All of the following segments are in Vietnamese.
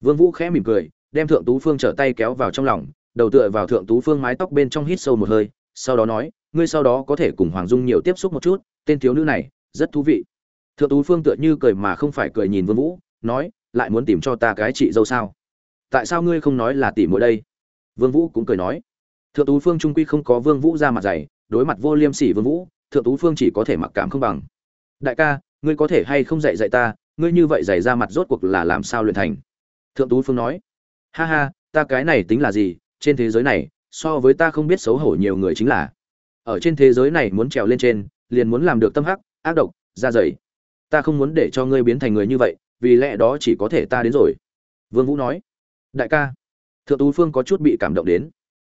vương vũ khẽ mỉm cười, đem thượng tú phương trở tay kéo vào trong lòng, đầu tựa vào thượng tú phương mái tóc bên trong hít sâu một hơi, sau đó nói, ngươi sau đó có thể cùng hoàng dung nhiều tiếp xúc một chút, tên thiếu nữ này rất thú vị. Thượng tú phương tựa như cười mà không phải cười nhìn vương vũ, nói, lại muốn tìm cho ta cái chị dâu sao? Tại sao ngươi không nói là tỷ muội đây? Vương vũ cũng cười nói, thượng tú phương trung quy không có vương vũ ra mặt dày, đối mặt vô liêm sỉ vương vũ, thượng tú phương chỉ có thể mặc cảm không bằng. Đại ca, ngươi có thể hay không dạy dạy ta, ngươi như vậy dày ra mặt rốt cuộc là làm sao luyện thành? Thượng tú phương nói, ha ha, ta cái này tính là gì? Trên thế giới này, so với ta không biết xấu hổ nhiều người chính là. Ở trên thế giới này muốn trèo lên trên, liền muốn làm được tâm hắc, ác độc ra dày. Ta không muốn để cho ngươi biến thành người như vậy, vì lẽ đó chỉ có thể ta đến rồi. Vương vũ nói, đại ca. Thượng tú phương có chút bị cảm động đến.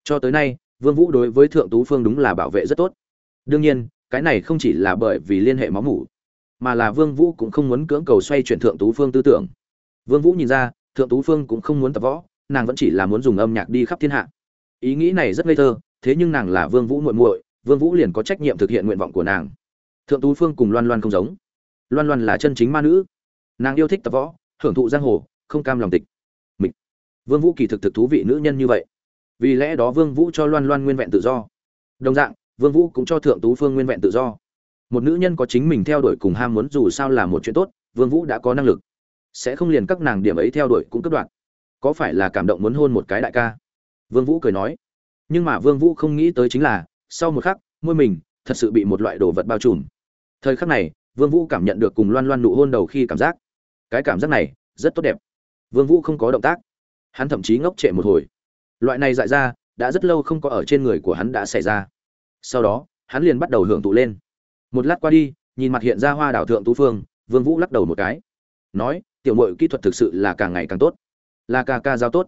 Cho tới nay, vương vũ đối với thượng tú phương đúng là bảo vệ rất tốt. Đương nhiên, cái này không chỉ là bởi vì liên hệ máu mủ, mà là vương vũ cũng không muốn cưỡng cầu xoay chuyển thượng tú phương tư tưởng. Vương vũ nhìn ra thượng tú phương cũng không muốn tập võ, nàng vẫn chỉ là muốn dùng âm nhạc đi khắp thiên hạ. Ý nghĩ này rất ngây thơ, thế nhưng nàng là vương vũ muội muội, vương vũ liền có trách nhiệm thực hiện nguyện vọng của nàng. Thượng tú phương cùng loan loan không giống. Loan loan là chân chính ma nữ. Nàng yêu thích tập võ, hưởng thụ giang hồ, không cam lòng tịch. Mịch. Vương vũ kỳ thực thực thú vị nữ nhân như vậy. Vì lẽ đó vương vũ cho loan loan nguyên vẹn tự do. Đồng dạng, vương vũ cũng cho thượng tú phương nguyên vẹn tự do. Một nữ nhân có chính mình theo đuổi cùng ham muốn dù sao là một chuyện tốt, vương vũ đã có năng lực sẽ không liền các nàng điểm ấy theo đuổi cũng cất đoạn có phải là cảm động muốn hôn một cái đại ca? Vương vũ cười nói. Nhưng mà vương vũ không nghĩ tới chính là, sau một khắc, môi mình thật sự bị một loại đồ vật bao trùm. Thời khắc này, vương vũ cảm nhận được cùng loan loan nụ hôn đầu khi cảm giác. Cái cảm giác này, rất tốt đẹp. Vương vũ không có động tác. Hắn thậm chí ngốc trệ một hồi. Loại này dại ra, đã rất lâu không có ở trên người của hắn đã xảy ra. Sau đó, hắn liền bắt đầu hưởng thụ lên. Một lát qua đi, nhìn mặt hiện ra hoa đảo thượng tú phương, vương vũ lắc đầu một cái. Nói tiểu mội kỹ thuật thực sự là càng ngày càng tốt. Là ca ca giao tốt.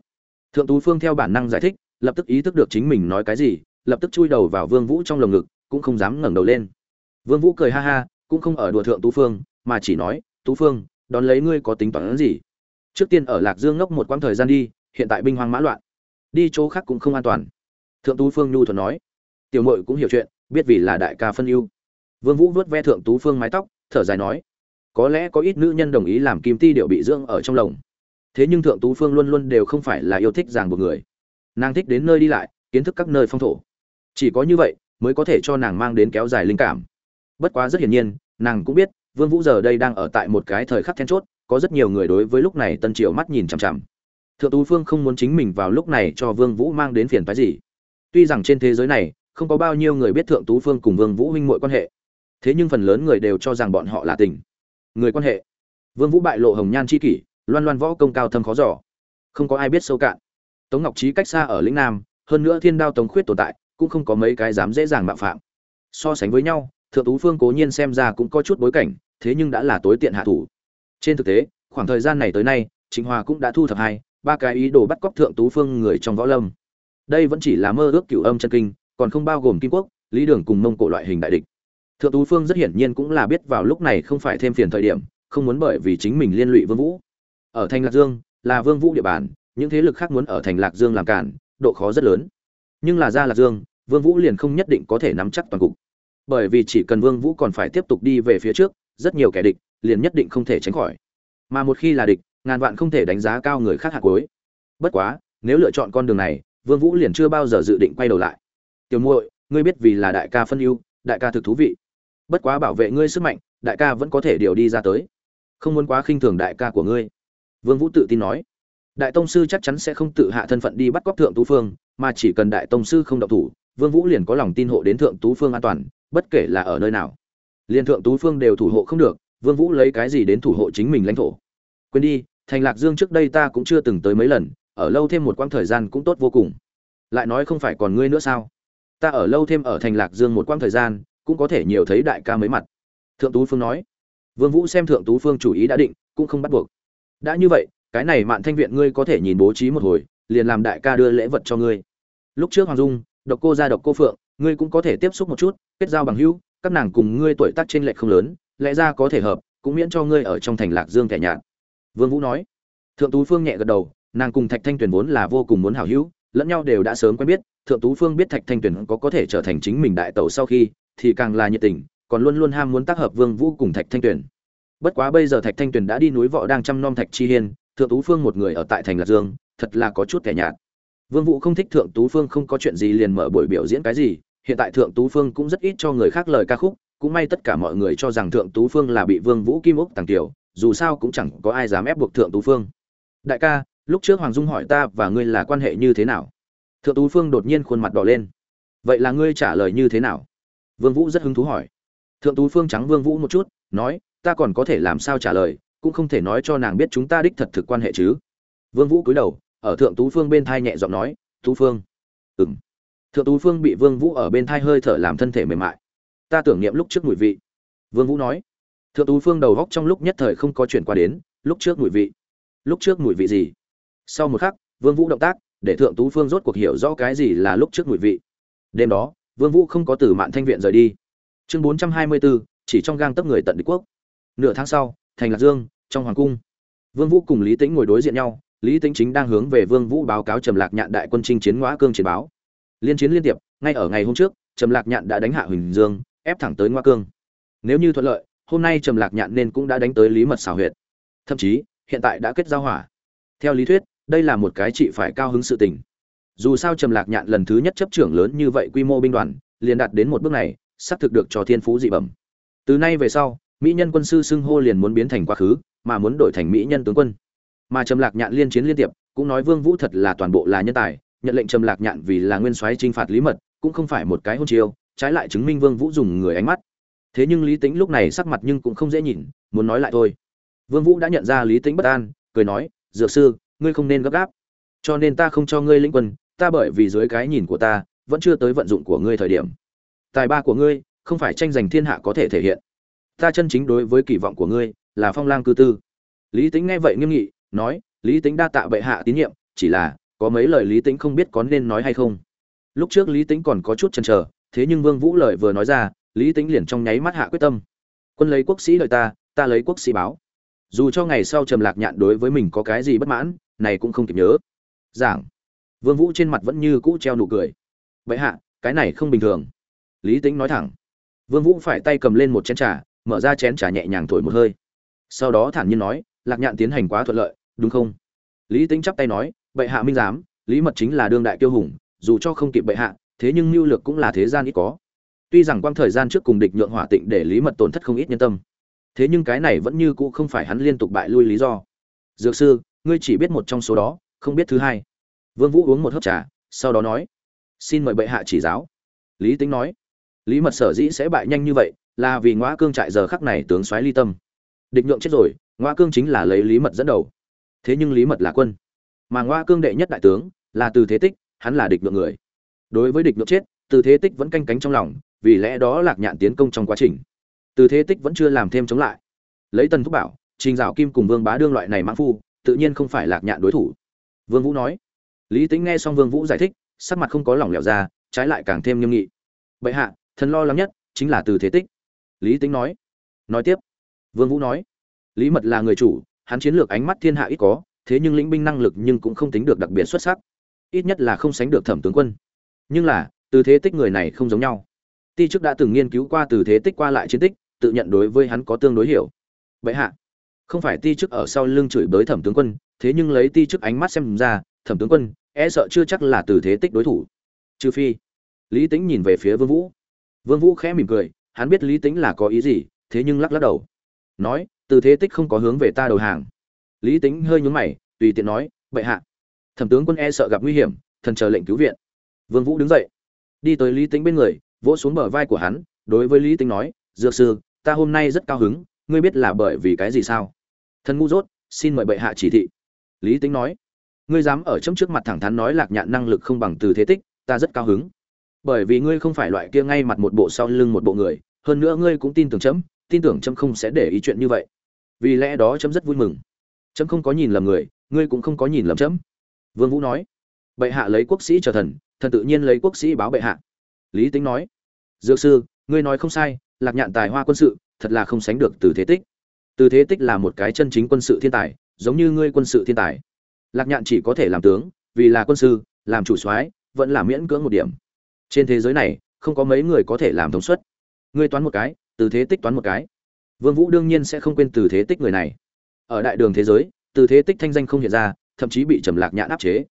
Thượng tú phương theo bản năng giải thích, lập tức ý thức được chính mình nói cái gì, lập tức chui đầu vào vương vũ trong lồng ngực, cũng không dám ngẩng đầu lên. Vương vũ cười ha ha, cũng không ở đùa thượng tú phương, mà chỉ nói, tú phương, đón lấy ngươi có tính toán gì? Trước tiên ở lạc dương ngốc một quãng thời gian đi, hiện tại binh hoang mã loạn. Đi chỗ khác cũng không an toàn. Thượng tú phương nhu thuật nói. Tiểu mội cũng hiểu chuyện, biết vì là đại ca phân ưu. Vương vũ vớt ve thượng tú phương mái tóc, thở dài nói có lẽ có ít nữ nhân đồng ý làm kim ti điệu bị dưỡng ở trong lồng. Thế nhưng thượng tú phương luôn luôn đều không phải là yêu thích ràng buộc người. Nàng thích đến nơi đi lại, kiến thức các nơi phong thổ. Chỉ có như vậy mới có thể cho nàng mang đến kéo dài linh cảm. Bất quá rất hiển nhiên, nàng cũng biết, vương vũ giờ đây đang ở tại một cái thời khắc then chốt, có rất nhiều người đối với lúc này tân triều mắt nhìn chằm chằm. Thượng tú phương không muốn chính mình vào lúc này cho vương vũ mang đến phiền phái gì. Tuy rằng trên thế giới này, không có bao nhiêu người biết thượng tú phương cùng vương vũ huynh muội quan hệ. Thế nhưng phần lớn người đều cho rằng bọn họ là tình người quan hệ. Vương vũ bại lộ hồng nhan chi kỷ, loan loan võ công cao thâm khó dò. Không có ai biết sâu cạn. Tống ngọc trí cách xa ở lĩnh nam, hơn nữa thiên đao tống khuyết tồn tại, cũng không có mấy cái dám dễ dàng mạo phạm. So sánh với nhau, thượng tú phương cố nhiên xem ra cũng có chút bối cảnh, thế nhưng đã là tối tiện hạ thủ. Trên thực tế, khoảng thời gian này tới nay, trịnh hòa cũng đã thu thập hai, ba cái ý đồ bắt cóc thượng tú phương người trong võ lâm. Đây vẫn chỉ là mơ ước cửu âm chân kinh, còn không bao gồm kim quốc, lý đường cùng mông cổ loại hình đại địch thượng tú phương rất hiển nhiên cũng là biết vào lúc này không phải thêm phiền thời điểm, không muốn bởi vì chính mình liên lụy vương vũ. Ở thành lạc dương, là vương vũ địa bàn, những thế lực khác muốn ở thành lạc dương làm cản, độ khó rất lớn. Nhưng là ra lạc dương, vương vũ liền không nhất định có thể nắm chắc toàn cục. Bởi vì chỉ cần vương vũ còn phải tiếp tục đi về phía trước, rất nhiều kẻ địch liền nhất định không thể tránh khỏi. Mà một khi là địch, ngàn vạn không thể đánh giá cao người khác hạt cuối. Bất quá, nếu lựa chọn con đường này, vương vũ liền chưa bao giờ dự định quay đầu lại. Tiểu muội, ngươi biết vì là đại ca phân ưu, đại ca thực thú vị bất quá bảo vệ ngươi sức mạnh, đại ca vẫn có thể điều đi ra tới. Không muốn quá khinh thường đại ca của ngươi. Vương vũ tự tin nói. Đại tông sư chắc chắn sẽ không tự hạ thân phận đi bắt cóc thượng tú phương, mà chỉ cần đại tông sư không động thủ, vương vũ liền có lòng tin hộ đến thượng tú phương an toàn, bất kể là ở nơi nào. Liên thượng tú phương đều thủ hộ không được, vương vũ lấy cái gì đến thủ hộ chính mình lãnh thổ? Quên đi, thành lạc dương trước đây ta cũng chưa từng tới mấy lần, ở lâu thêm một quãng thời gian cũng tốt vô cùng. Lại nói không phải còn ngươi nữa sao? Ta ở lâu thêm ở thành lạc dương một quãng thời gian cũng có thể nhiều thấy đại ca mấy mặt. Thượng tú phương nói, vương vũ xem thượng tú phương chủ ý đã định, cũng không bắt buộc. Đã như vậy, cái này mạn thanh viện ngươi có thể nhìn bố trí một hồi, liền làm đại ca đưa lễ vật cho ngươi. Lúc trước hoàng dung, độc cô gia độc cô phượng, ngươi cũng có thể tiếp xúc một chút, kết giao bằng hữu, các nàng cùng ngươi tuổi tác trên lệch không lớn, lẽ ra có thể hợp, cũng miễn cho ngươi ở trong thành lạc dương kẻ nhạt. Vương vũ nói, thượng tú phương nhẹ gật đầu, nàng cùng thạch thanh tuyền vốn là vô cùng muốn hảo hữu, lẫn nhau đều đã sớm quen biết, thượng tú phương biết thạch thanh tuyền có có thể trở thành chính mình đại tẩu sau khi thì càng là nhiệt tình, còn luôn luôn ham muốn tác hợp vương vũ cùng thạch thanh tuyền. Bất quá bây giờ thạch thanh tuyền đã đi núi võ đang chăm nom thạch chi hiên, thượng tú phương một người ở tại thành lạc dương, thật là có chút kẻ nhạt. Vương vũ không thích thượng tú phương không có chuyện gì liền mở buổi biểu diễn cái gì, hiện tại thượng tú phương cũng rất ít cho người khác lời ca khúc, cũng may tất cả mọi người cho rằng thượng tú phương là bị vương vũ kim ốc tàng tiểu, dù sao cũng chẳng có ai dám ép buộc thượng tú phương. Đại ca, lúc trước hoàng dung hỏi ta và ngươi là quan hệ như thế nào? Thượng tú phương đột nhiên khuôn mặt đỏ lên. Vậy là ngươi trả lời như thế nào? Vương vũ rất hứng thú hỏi. Thượng tú phương trắng vương vũ một chút, nói, ta còn có thể làm sao trả lời, cũng không thể nói cho nàng biết chúng ta đích thật thực quan hệ chứ. Vương vũ cúi đầu, ở thượng tú phương bên thai nhẹ giọng nói, tú phương. Ừm. Thượng tú phương bị vương vũ ở bên thai hơi thở làm thân thể mềm mại. Ta tưởng niệm lúc trước mùi vị. Vương vũ nói. Thượng tú phương đầu góc trong lúc nhất thời không có chuyển qua đến, lúc trước mùi vị. Lúc trước mùi vị gì? Sau một khắc, vương vũ động tác, để thượng tú phương rốt cuộc hiểu rõ cái gì là lúc trước mùi vị. Đêm đó vương vũ không có từ mạn thanh viện rời đi. Chương 424, chỉ trong gang tấc người tận đế quốc. Nửa tháng sau thành lạc dương trong hoàng cung. Vương vũ cùng lý tĩnh ngồi đối diện nhau lý tĩnh chính đang hướng về vương vũ báo cáo trầm lạc nhạn đại quân chinh chiến ngõa cương chiến báo. Liên chiến liên tiếp ngay ở ngày hôm trước trầm lạc nhạn đã đánh hạ huỳnh dương ép thẳng tới ngõa cương. Nếu như thuận lợi hôm nay trầm lạc nhạn nên cũng đã đánh tới lý mật xảo huyệt. Thậm chí hiện tại đã kết giao hỏa. Theo lý thuyết đây là một cái trị phải cao hứng sự tình dù sao trầm lạc nhạn lần thứ nhất chấp trưởng lớn như vậy quy mô binh đoàn, liền đạt đến một bước này, sắp thực được cho thiên phú dị bẩm. Từ nay về sau, mỹ nhân quân sư xưng hô liền muốn biến thành quá khứ, mà muốn đổi thành mỹ nhân tướng quân. Mà trầm lạc nhạn liên chiến liên tiệp, cũng nói vương vũ thật là toàn bộ là nhân tài, nhận lệnh trầm lạc nhạn vì là nguyên soái trinh phạt lý mật, cũng không phải một cái hôn chiêu, trái lại chứng minh vương vũ dùng người ánh mắt. Thế nhưng lý tính lúc này sắc mặt nhưng cũng không dễ nhìn, muốn nói lại thôi. Vương vũ đã nhận ra lý tính bất an, cười nói, dược sư, ngươi không nên gấp gáp. Cho nên ta không cho ngươi lĩnh quân ta bởi vì dưới cái nhìn của ta, vẫn chưa tới vận dụng của ngươi thời điểm. Tài ba của ngươi, không phải tranh giành thiên hạ có thể thể hiện. Ta chân chính đối với kỳ vọng của ngươi là phong lang cư tư. Lý tính nghe vậy nghiêm nghị, nói, lý tính đa tạ bệ hạ tín nhiệm, chỉ là, có mấy lời lý tính không biết có nên nói hay không. Lúc trước lý tính còn có chút chần chờ, thế nhưng vương vũ lời vừa nói ra, lý tính liền trong nháy mắt hạ quyết tâm. Quân lấy quốc sĩ đợi ta ta lấy quốc sĩ báo. Dù cho ngày sau trầm lạc nhạn đối với mình có cái gì bất mãn, này cũng không kịp nhớ. Giảng vương vũ trên mặt vẫn như cũ treo nụ cười. Vậy hạ, cái này không bình thường. Lý tính nói thẳng. Vương vũ phải tay cầm lên một chén trà, mở ra chén trà nhẹ nhàng thổi một hơi. Sau đó thản nhiên nói, lạc nhạn tiến hành quá thuận lợi, đúng không? Lý tính chắp tay nói, bệ hạ minh giám, lý mật chính là đương đại kiêu hùng, dù cho không kịp bệ hạ, thế nhưng mưu lược cũng là thế gian ít có. Tuy rằng quang thời gian trước cùng địch nhượng hỏa tịnh để lý mật tổn thất không ít nhân tâm, thế nhưng cái này vẫn như cũ không phải hắn liên tục bại lui lý do. Dược sư, ngươi chỉ biết một trong số đó, không biết thứ hai vương vũ uống một hớp trà, sau đó nói, xin mời bệ hạ chỉ giáo. Lý tính nói, lý mật sở dĩ sẽ bại nhanh như vậy là vì ngõ cương trại giờ khắc này tướng soái ly tâm. Địch nhượng chết rồi ngõ cương chính là lấy lý mật dẫn đầu. Thế nhưng lý mật là quân, mà ngõ cương đệ nhất đại tướng là từ thế tích, hắn là địch nhượng người. Đối với địch nhượng chết, từ thế tích vẫn canh cánh trong lòng, vì lẽ đó lạc nhạn tiến công trong quá trình. Từ thế tích vẫn chưa làm thêm chống lại. Lấy tần thúc bảo, trình dạo kim cùng vương bá đương loại này mãn phu, tự nhiên không phải lạc nhạn đối thủ. Vương vũ nói lý tính nghe xong vương vũ giải thích, sắc mặt không có lỏng lẻo ra, trái lại càng thêm nghiêm nghị. Bệ hạ, thần lo lắng nhất chính là từ thế tích. Lý tính nói. Nói tiếp. Vương vũ nói. Lý mật là người chủ, hắn chiến lược ánh mắt thiên hạ ít có, thế nhưng lĩnh binh năng lực nhưng cũng không tính được đặc biệt xuất sắc. Ít nhất là không sánh được thẩm tướng quân. Nhưng là, từ thế tích người này không giống nhau. Ti trước đã từng nghiên cứu qua từ thế tích qua lại chiến tích, tự nhận đối với hắn có tương đối hiểu. Bệ hạ, không phải ti trước ở sau lưng chửi bới thẩm tướng quân, thế nhưng lấy ti trước ánh mắt xem ra thẩm tướng quân e sợ chưa chắc là từ thế tích đối thủ. Trừ phi, lý tính nhìn về phía vương vũ. Vương vũ khẽ mỉm cười, hắn biết lý tính là có ý gì, thế nhưng lắc lắc đầu. Nói, từ thế tích không có hướng về ta đầu hàng. Lý tính hơi nhún mày, tùy tiện nói, bệ hạ. Thẩm tướng quân e sợ gặp nguy hiểm, thần chờ lệnh cứu viện. Vương vũ đứng dậy, đi tới lý tính bên người, vỗ xuống bờ vai của hắn, đối với lý tính nói, dược sư, ta hôm nay rất cao hứng, ngươi biết là bởi vì cái gì sao? Thần ngu dốt, xin mời bệ hạ chỉ thị. Lý tính nói ngươi dám ở chấm trước mặt thẳng thắn nói lạc nhạn năng lực không bằng từ thế tích, ta rất cao hứng. Bởi vì ngươi không phải loại kia ngay mặt một bộ sau lưng một bộ người, hơn nữa ngươi cũng tin tưởng chấm, tin tưởng chấm không sẽ để ý chuyện như vậy. Vì lẽ đó chấm rất vui mừng. Chấm không có nhìn lầm người, ngươi cũng không có nhìn lầm chấm. Vương vũ nói. Bệ hạ lấy quốc sĩ trở thần thần tự nhiên lấy quốc sĩ báo bệ hạ. Lý tính nói. Dược sư, ngươi nói không sai, lạc nhạn tài hoa quân sự, thật là không sánh được từ thế tích. Từ thế tích là một cái chân chính quân sự thiên tài, giống như ngươi quân sự thiên tài lạc nhạn chỉ có thể làm tướng, vì là quân sư, làm chủ soái, vẫn là miễn cưỡng một điểm. Trên thế giới này, không có mấy người có thể làm thống suất. Ngươi toán một cái, từ thế tích toán một cái. Vương vũ đương nhiên sẽ không quên từ thế tích người này. Ở đại đường thế giới, từ thế tích thanh danh không hiện ra, thậm chí bị trầm lạc nhạn áp chế.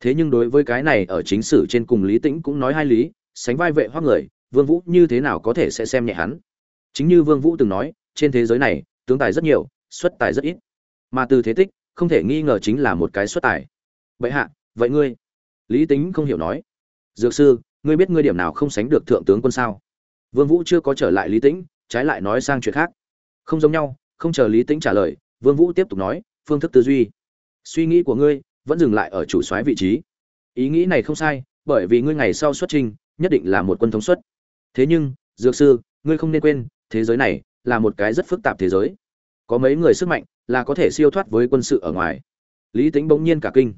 Thế nhưng đối với cái này ở chính sử trên cùng lý tĩnh cũng nói hai lý, sánh vai vệ hoác người, vương vũ như thế nào có thể sẽ xem nhẹ hắn? Chính như vương vũ từng nói, trên thế giới này, tướng tài rất nhiều, xuất tài rất ít. Mà từ thế tích không thể nghi ngờ chính là một cái xuất tài. Vậy hạ, vậy ngươi? Lý tính không hiểu nói. Dược sư, ngươi biết ngươi điểm nào không sánh được thượng tướng quân sao? Vương vũ chưa có trở lại lý tĩnh, trái lại nói sang chuyện khác. Không giống nhau, không chờ lý tĩnh trả lời, vương vũ tiếp tục nói, phương thức tư duy. Suy nghĩ của ngươi vẫn dừng lại ở chủ soái vị trí. Ý nghĩ này không sai, bởi vì ngươi ngày sau xuất trình, nhất định là một quân thống suất thế nhưng, dược sư, ngươi không nên quên, thế giới này là một cái rất phức tạp thế giới. Có mấy người sức mạnh là có thể siêu thoát với quân sự ở ngoài. Lý tính bỗng nhiên cả kinh.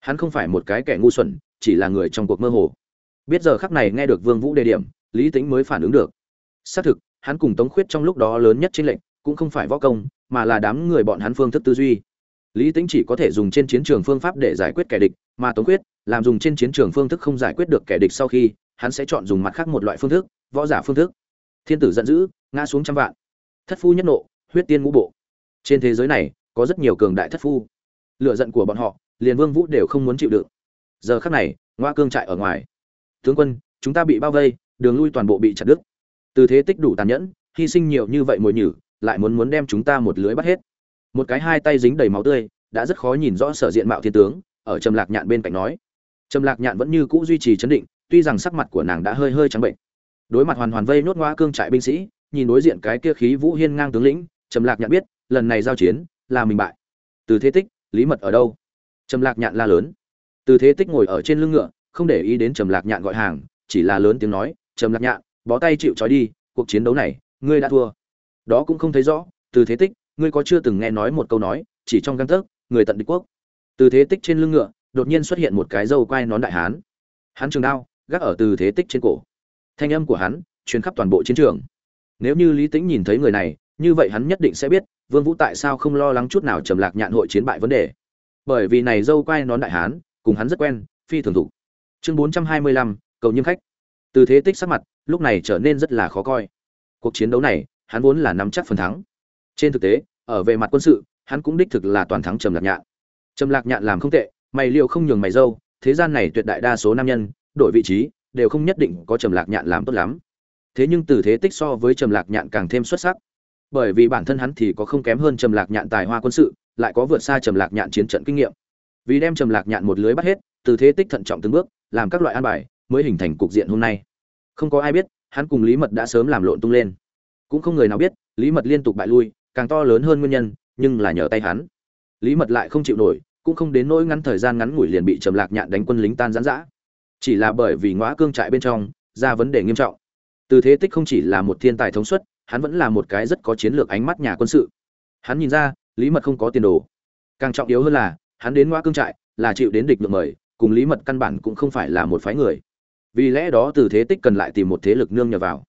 Hắn không phải một cái kẻ ngu xuẩn, chỉ là người trong cuộc mơ hồ. Biết giờ khắc này nghe được vương vũ đề điểm, lý tính mới phản ứng được. Xác thực, hắn cùng tống khuyết trong lúc đó lớn nhất trên lệnh cũng không phải võ công, mà là đám người bọn hắn phương thức tư duy. Lý tính chỉ có thể dùng trên chiến trường phương pháp để giải quyết kẻ địch, mà tống khuyết, làm dùng trên chiến trường phương thức không giải quyết được kẻ địch sau khi, hắn sẽ chọn dùng mặt khác một loại phương thức, võ giả phương thức. Thiên tử giận dữ, ngã xuống trăm vạn. Thất phu nhất nộ, huyết tiên ngũ bộ trên thế giới này, có rất nhiều cường đại thất phu. Lựa giận của bọn họ, liền vương vũ đều không muốn chịu đựng. Giờ khắc này, ngoa cương trại ở ngoài. Tướng quân, chúng ta bị bao vây, đường lui toàn bộ bị chặt đứt. Từ thế tích đủ tàn nhẫn, hy sinh nhiều như vậy mồi nhử, lại muốn muốn đem chúng ta một lưới bắt hết. Một cái hai tay dính đầy máu tươi, đã rất khó nhìn rõ sở diện mạo thiên tướng, ở trầm lạc nhạn bên cạnh nói. Trầm lạc nhạn vẫn như cũ duy trì chấn định, tuy rằng sắc mặt của nàng đã hơi hơi trắng bệnh. Đối mặt hoàn hoàn vây nốt ngoa cương trại binh sĩ, nhìn đối diện cái kia khí vũ hiên ngang tướng lĩnh, trầm lạc nhạn biết lần này giao chiến là mình bại. Từ thế tích, lý mật ở đâu? Trầm lạc nhạn la lớn. Từ thế tích ngồi ở trên lưng ngựa, không để ý đến trầm lạc nhạn gọi hàng, chỉ là lớn tiếng nói, trầm lạc nhạn, bó tay chịu trói đi, cuộc chiến đấu này, ngươi đã thua. Đó cũng không thấy rõ, từ thế tích, ngươi có chưa từng nghe nói một câu nói, chỉ trong găng tấc, người tận địch quốc. Từ thế tích trên lưng ngựa, đột nhiên xuất hiện một cái dâu quai nón đại hán. Hắn trường đao, gác ở từ thế tích trên cổ. Thanh âm của hắn, truyền khắp toàn bộ chiến trường. Nếu như lý tĩnh nhìn thấy người này, như vậy hắn nhất định sẽ biết vương vũ tại sao không lo lắng chút nào trầm lạc nhạn hội chiến bại vấn đề? Bởi vì này dâu quay nón đại hán cùng hắn rất quen phi thường thủ chương 425, cầu nhiêm khách. Từ thế tích sắc mặt lúc này trở nên rất là khó coi. Cuộc chiến đấu này hắn vốn là nắm chắc phần thắng. Trên thực tế ở về mặt quân sự hắn cũng đích thực là toàn thắng trầm lạc nhạn. Trầm lạc nhạn làm không tệ mày liệu không nhường mày dâu thế gian này tuyệt đại đa số nam nhân đổi vị trí đều không nhất định có trầm lạc nhạn làm tốt lắm. Thế nhưng từ thế tích so với trầm lạc nhạn càng thêm xuất sắc bởi vì bản thân hắn thì có không kém hơn trầm lạc nhạn tài hoa quân sự, lại có vượt xa trầm lạc nhạn chiến trận kinh nghiệm. Vì đem trầm lạc nhạn một lưới bắt hết, từ thế tích thận trọng từng bước, làm các loại an bài, mới hình thành cục diện hôm nay. Không có ai biết, hắn cùng lý mật đã sớm làm lộn tung lên. Cũng không người nào biết, lý mật liên tục bại lui, càng to lớn hơn nguyên nhân, nhưng là nhờ tay hắn. Lý mật lại không chịu nổi, cũng không đến nỗi ngắn thời gian ngắn ngủi liền bị trầm lạc nhạn đánh quân lính tan gián giã. Chỉ là bởi vì ngõ cương trại bên trong, ra vấn đề nghiêm trọng. Từ thế tích không chỉ là một thiên tài thống suất hắn vẫn là một cái rất có chiến lược ánh mắt nhà quân sự. Hắn nhìn ra, lý mật không có tiền đồ. Càng trọng yếu hơn là, hắn đến ngoa cương trại là chịu đến địch lượng mời, cùng lý mật căn bản cũng không phải là một phái người. Vì lẽ đó từ thế tích cần lại tìm một thế lực nương nhờ vào.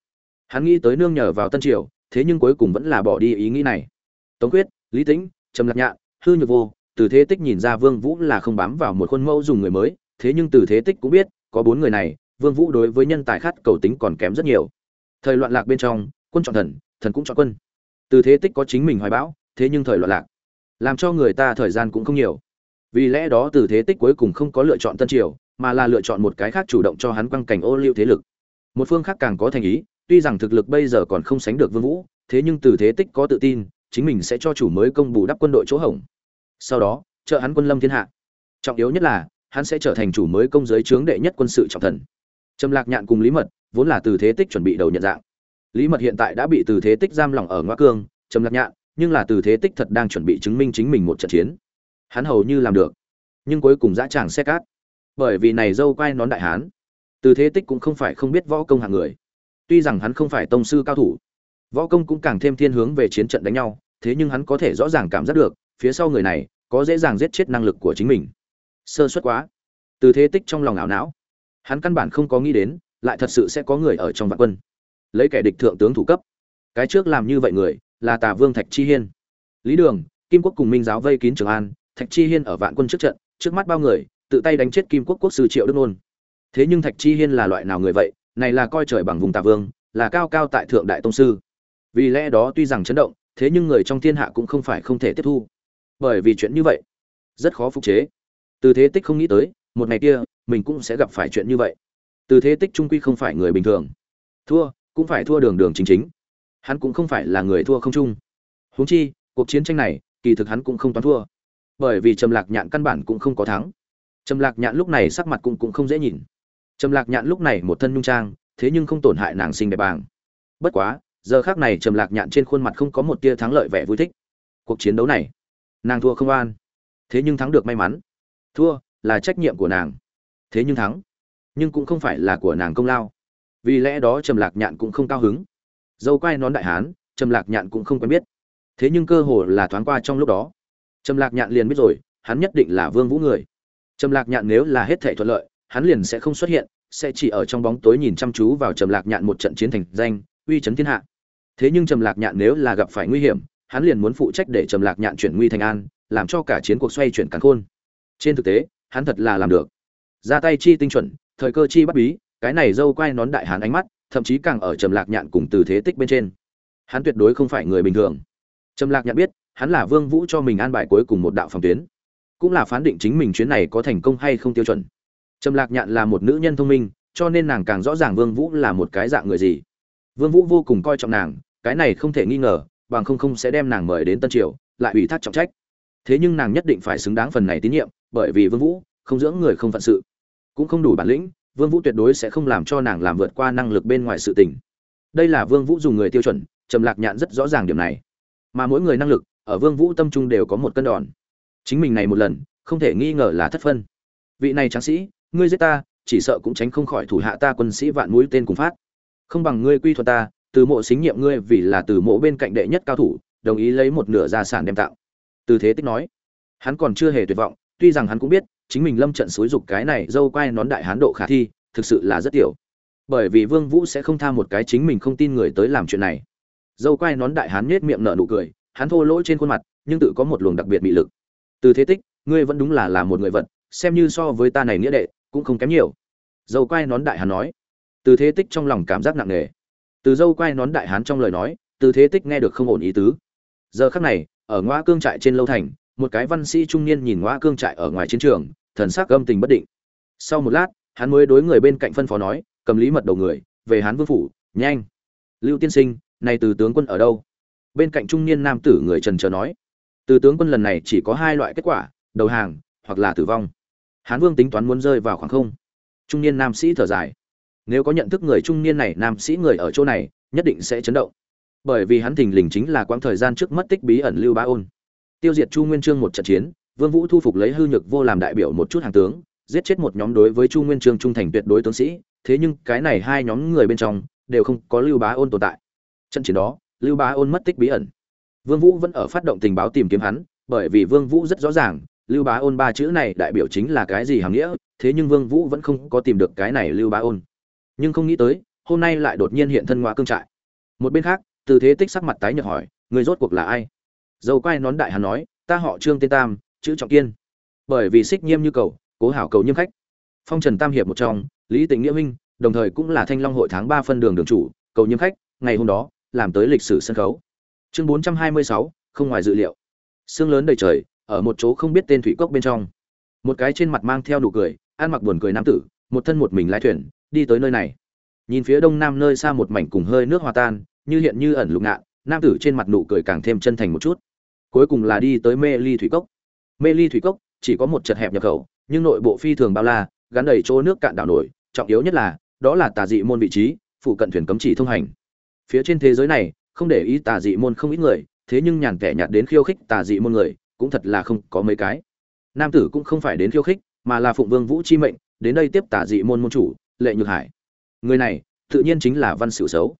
Hắn nghĩ tới nương nhờ vào tân triều, thế nhưng cuối cùng vẫn là bỏ đi ý nghĩ này. Tống quyết, lý tĩnh, trầm lạc nhạn, hư nhược vô, từ thế tích nhìn ra vương vũ là không bám vào một khuôn mẫu dùng người mới, thế nhưng từ thế tích cũng biết, có bốn người này, vương vũ đối với nhân tài khát cầu tính còn kém rất nhiều. Thời loạn lạc bên trong quân chọn thần thần cũng chọn quân. Từ thế tích có chính mình hoài bão, thế nhưng thời loạn lạc. Làm cho người ta thời gian cũng không nhiều. Vì lẽ đó từ thế tích cuối cùng không có lựa chọn tân triều, mà là lựa chọn một cái khác chủ động cho hắn quăng cảnh ô liu thế lực. Một phương khác càng có thành ý, tuy rằng thực lực bây giờ còn không sánh được vương vũ, thế nhưng từ thế tích có tự tin, chính mình sẽ cho chủ mới công bù đắp quân đội chỗ hỏng sau đó, trợ hắn quân lâm thiên hạ. Trọng yếu nhất là, hắn sẽ trở thành chủ mới công giới trướng đệ nhất quân sự trọng thần. Trầm lạc nhạn cùng lý mật, vốn là từ thế tích chuẩn bị đầu nhận dạng lý mật hiện tại đã bị từ thế tích giam lỏng ở ngoa cương, trầm lạc nhạn, nhưng là từ thế tích thật đang chuẩn bị chứng minh chính mình một trận chiến. Hắn hầu như làm được, nhưng cuối cùng dã tràng xe cát. Bởi vì này dâu quay nón đại hán, từ thế tích cũng không phải không biết võ công hạng người. Tuy rằng hắn không phải tông sư cao thủ, võ công cũng càng thêm thiên hướng về chiến trận đánh nhau, thế nhưng hắn có thể rõ ràng cảm giác được, phía sau người này có dễ dàng giết chết năng lực của chính mình. Sơ suất quá. Từ thế tích trong lòng ảo não, hắn căn bản không có nghĩ đến, lại thật sự sẽ có người ở trong vạn quân lấy kẻ địch thượng tướng thủ cấp. Cái trước làm như vậy người, là tà vương thạch chi hiên. Lý đường, kim quốc cùng minh giáo vây kín trường an, thạch chi hiên ở vạn quân trước trận, trước mắt bao người, tự tay đánh chết kim quốc quốc sư triệu đức nôn. Thế nhưng thạch chi hiên là loại nào người vậy? Này là coi trời bằng vùng tà vương, là cao cao tại thượng đại tông sư. Vì lẽ đó tuy rằng chấn động, thế nhưng người trong thiên hạ cũng không phải không thể tiếp thu. Bởi vì chuyện như vậy, rất khó phục chế. Từ thế tích không nghĩ tới, một ngày kia, mình cũng sẽ gặp phải chuyện như vậy. Từ thế tích trung quy không phải người bình thường. Thua cũng phải thua đường đường chính chính. Hắn cũng không phải là người thua không chung. Huống chi, cuộc chiến tranh này, kỳ thực hắn cũng không toán thua. Bởi vì trầm lạc nhạn căn bản cũng không có thắng. Trầm lạc nhạn lúc này sắc mặt cũng cũng không dễ nhìn. Trầm lạc nhạn lúc này một thân nhung trang, thế nhưng không tổn hại nàng xinh đẹp bàng. Bất quá, giờ khác này trầm lạc nhạn trên khuôn mặt không có một tia thắng lợi vẻ vui thích. Cuộc chiến đấu này, nàng thua không an. Thế nhưng thắng được may mắn. Thua là trách nhiệm của nàng. Thế nhưng thắng, nhưng cũng không phải là của nàng công lao vì lẽ đó trầm lạc nhạn cũng không cao hứng. Dâu quai nón đại hán, trầm lạc nhạn cũng không quen biết. Thế nhưng cơ hồ là thoáng qua trong lúc đó. Trầm lạc nhạn liền biết rồi, hắn nhất định là vương vũ người. Trầm lạc nhạn nếu là hết thể thuận lợi, hắn liền sẽ không xuất hiện, sẽ chỉ ở trong bóng tối nhìn chăm chú vào trầm lạc nhạn một trận chiến thành danh, uy chấn thiên hạ. Thế nhưng trầm lạc nhạn nếu là gặp phải nguy hiểm, hắn liền muốn phụ trách để trầm lạc nhạn chuyển nguy thành an, làm cho cả chiến cuộc xoay chuyển cắn khôn. Trên thực tế, hắn thật là làm được. Ra tay chi tinh chuẩn, thời cơ chi bắt bí cái này dâu quay nón đại hán ánh mắt, thậm chí càng ở trầm lạc nhạn cùng từ thế tích bên trên. Hắn tuyệt đối không phải người bình thường. Trầm lạc nhạn biết, hắn là vương vũ cho mình an bài cuối cùng một đạo phòng tuyến. Cũng là phán định chính mình chuyến này có thành công hay không tiêu chuẩn. Trầm lạc nhạn là một nữ nhân thông minh, cho nên nàng càng rõ ràng vương vũ là một cái dạng người gì. Vương vũ vô cùng coi trọng nàng, cái này không thể nghi ngờ, bằng không không sẽ đem nàng mời đến tân triều, lại ủy thác trọng trách. Thế nhưng nàng nhất định phải xứng đáng phần này tín nhiệm, bởi vì vương vũ không dưỡng người không phận sự. Cũng không đủ bản lĩnh vương vũ tuyệt đối sẽ không làm cho nàng làm vượt qua năng lực bên ngoài sự tình. Đây là vương vũ dùng người tiêu chuẩn, trầm lạc nhạn rất rõ ràng điểm này. Mà mỗi người năng lực, ở vương vũ tâm trung đều có một cân đòn. Chính mình này một lần, không thể nghi ngờ là thất phân. Vị này tráng sĩ, ngươi giết ta, chỉ sợ cũng tránh không khỏi thủ hạ ta quân sĩ vạn mũi tên cùng phát. Không bằng ngươi quy thuận ta, từ mộ xính nhiệm ngươi vì là từ mộ bên cạnh đệ nhất cao thủ, đồng ý lấy một nửa gia sản đem tạo. Từ thế tích nói. Hắn còn chưa hề tuyệt vọng, tuy rằng hắn cũng biết chính mình lâm trận xúi dục cái này dâu quay nón đại hán độ khả thi, thực sự là rất tiểu. Bởi vì vương vũ sẽ không tha một cái chính mình không tin người tới làm chuyện này. Dâu quay nón đại hán nhếch miệng nở nụ cười, hắn thô lỗ trên khuôn mặt, nhưng tự có một luồng đặc biệt bị lực. Từ thế tích, ngươi vẫn đúng là là một người vật, xem như so với ta này nghĩa đệ, cũng không kém nhiều. Dâu quay nón đại hán nói. Từ thế tích trong lòng cảm giác nặng nề. Từ dâu quay nón đại hán trong lời nói, từ thế tích nghe được không ổn ý tứ. Giờ khắc này, ở ngoa cương trại trên lâu thành một cái văn sĩ trung niên nhìn ngoa cương trại ở ngoài chiến trường, thần sắc âm tình bất định. Sau một lát, hắn mới đối người bên cạnh phân phó nói, cầm lý mật đầu người, về hán vương phủ, nhanh. Lưu tiên sinh, này từ tướng quân ở đâu? Bên cạnh trung niên nam tử người trần chờ nói, từ tướng quân lần này chỉ có hai loại kết quả, đầu hàng, hoặc là tử vong. Hán vương tính toán muốn rơi vào khoảng không. Trung niên nam sĩ thở dài. Nếu có nhận thức người trung niên này, nam sĩ người ở chỗ này, nhất định sẽ chấn động. Bởi vì hắn thình lình chính là quãng thời gian trước mất tích bí ẩn lưu bá ôn tiêu diệt chu nguyên trương một trận chiến, vương vũ thu phục lấy hư nhược vô làm đại biểu một chút hàng tướng, giết chết một nhóm đối với chu nguyên trương trung thành tuyệt đối tướng sĩ, thế nhưng cái này hai nhóm người bên trong đều không có lưu bá ôn tồn tại. Trận chiến đó, lưu bá ôn mất tích bí ẩn. Vương vũ vẫn ở phát động tình báo tìm kiếm hắn, bởi vì vương vũ rất rõ ràng, lưu bá ôn ba chữ này đại biểu chính là cái gì hàm nghĩa, thế nhưng vương vũ vẫn không có tìm được cái này lưu bá ôn. Nhưng không nghĩ tới, hôm nay lại đột nhiên hiện thân ngoa cương trại. Một bên khác, từ thế tích sắc mặt tái nhợt hỏi, người rốt cuộc là ai? Dầu quay nón đại hắn nói, ta họ trương tên tam, chữ trọng kiên. Bởi vì xích nghiêm như cầu, cố hảo cầu nhiêm khách. Phong trần tam hiệp một trong, lý tịnh nghĩa minh đồng thời cũng là thanh long hội tháng ba phân đường đường chủ, cầu nhiêm khách, ngày hôm đó, làm tới lịch sử sân khấu. Chương bốn trăm hai mươi sáu, không ngoài dự liệu. Sương lớn đầy trời, ở một chỗ không biết tên thủy cốc bên trong. Một cái trên mặt mang theo nụ cười, ăn mặc buồn cười nam tử, một thân một mình lái thuyền, đi tới nơi này. Nhìn phía đông nam nơi xa một mảnh cùng hơi nước hòa tan, như hiện như ẩn lục ngạn nam tử trên mặt nụ cười càng thêm chân thành một chút. Cuối cùng là đi tới mê ly thủy cốc. Mê ly thủy cốc chỉ có một chật hẹp nhập khẩu, nhưng nội bộ phi thường bao la, gắn đầy chỗ nước cạn đảo nổi, trọng yếu nhất là, đó là tà dị môn vị trí, phụ cận thuyền cấm chỉ thông hành. Phía trên thế giới này, không để ý tà dị môn không ít người, thế nhưng nhàn vẻ nhạt đến khiêu khích tà dị môn người, cũng thật là không có mấy cái. Nam tử cũng không phải đến khiêu khích, mà là phụng vương vũ chi mệnh, đến đây tiếp tà dị môn môn chủ, lệ nhược hải. Người này, tự nhiên chính là văn sử xấu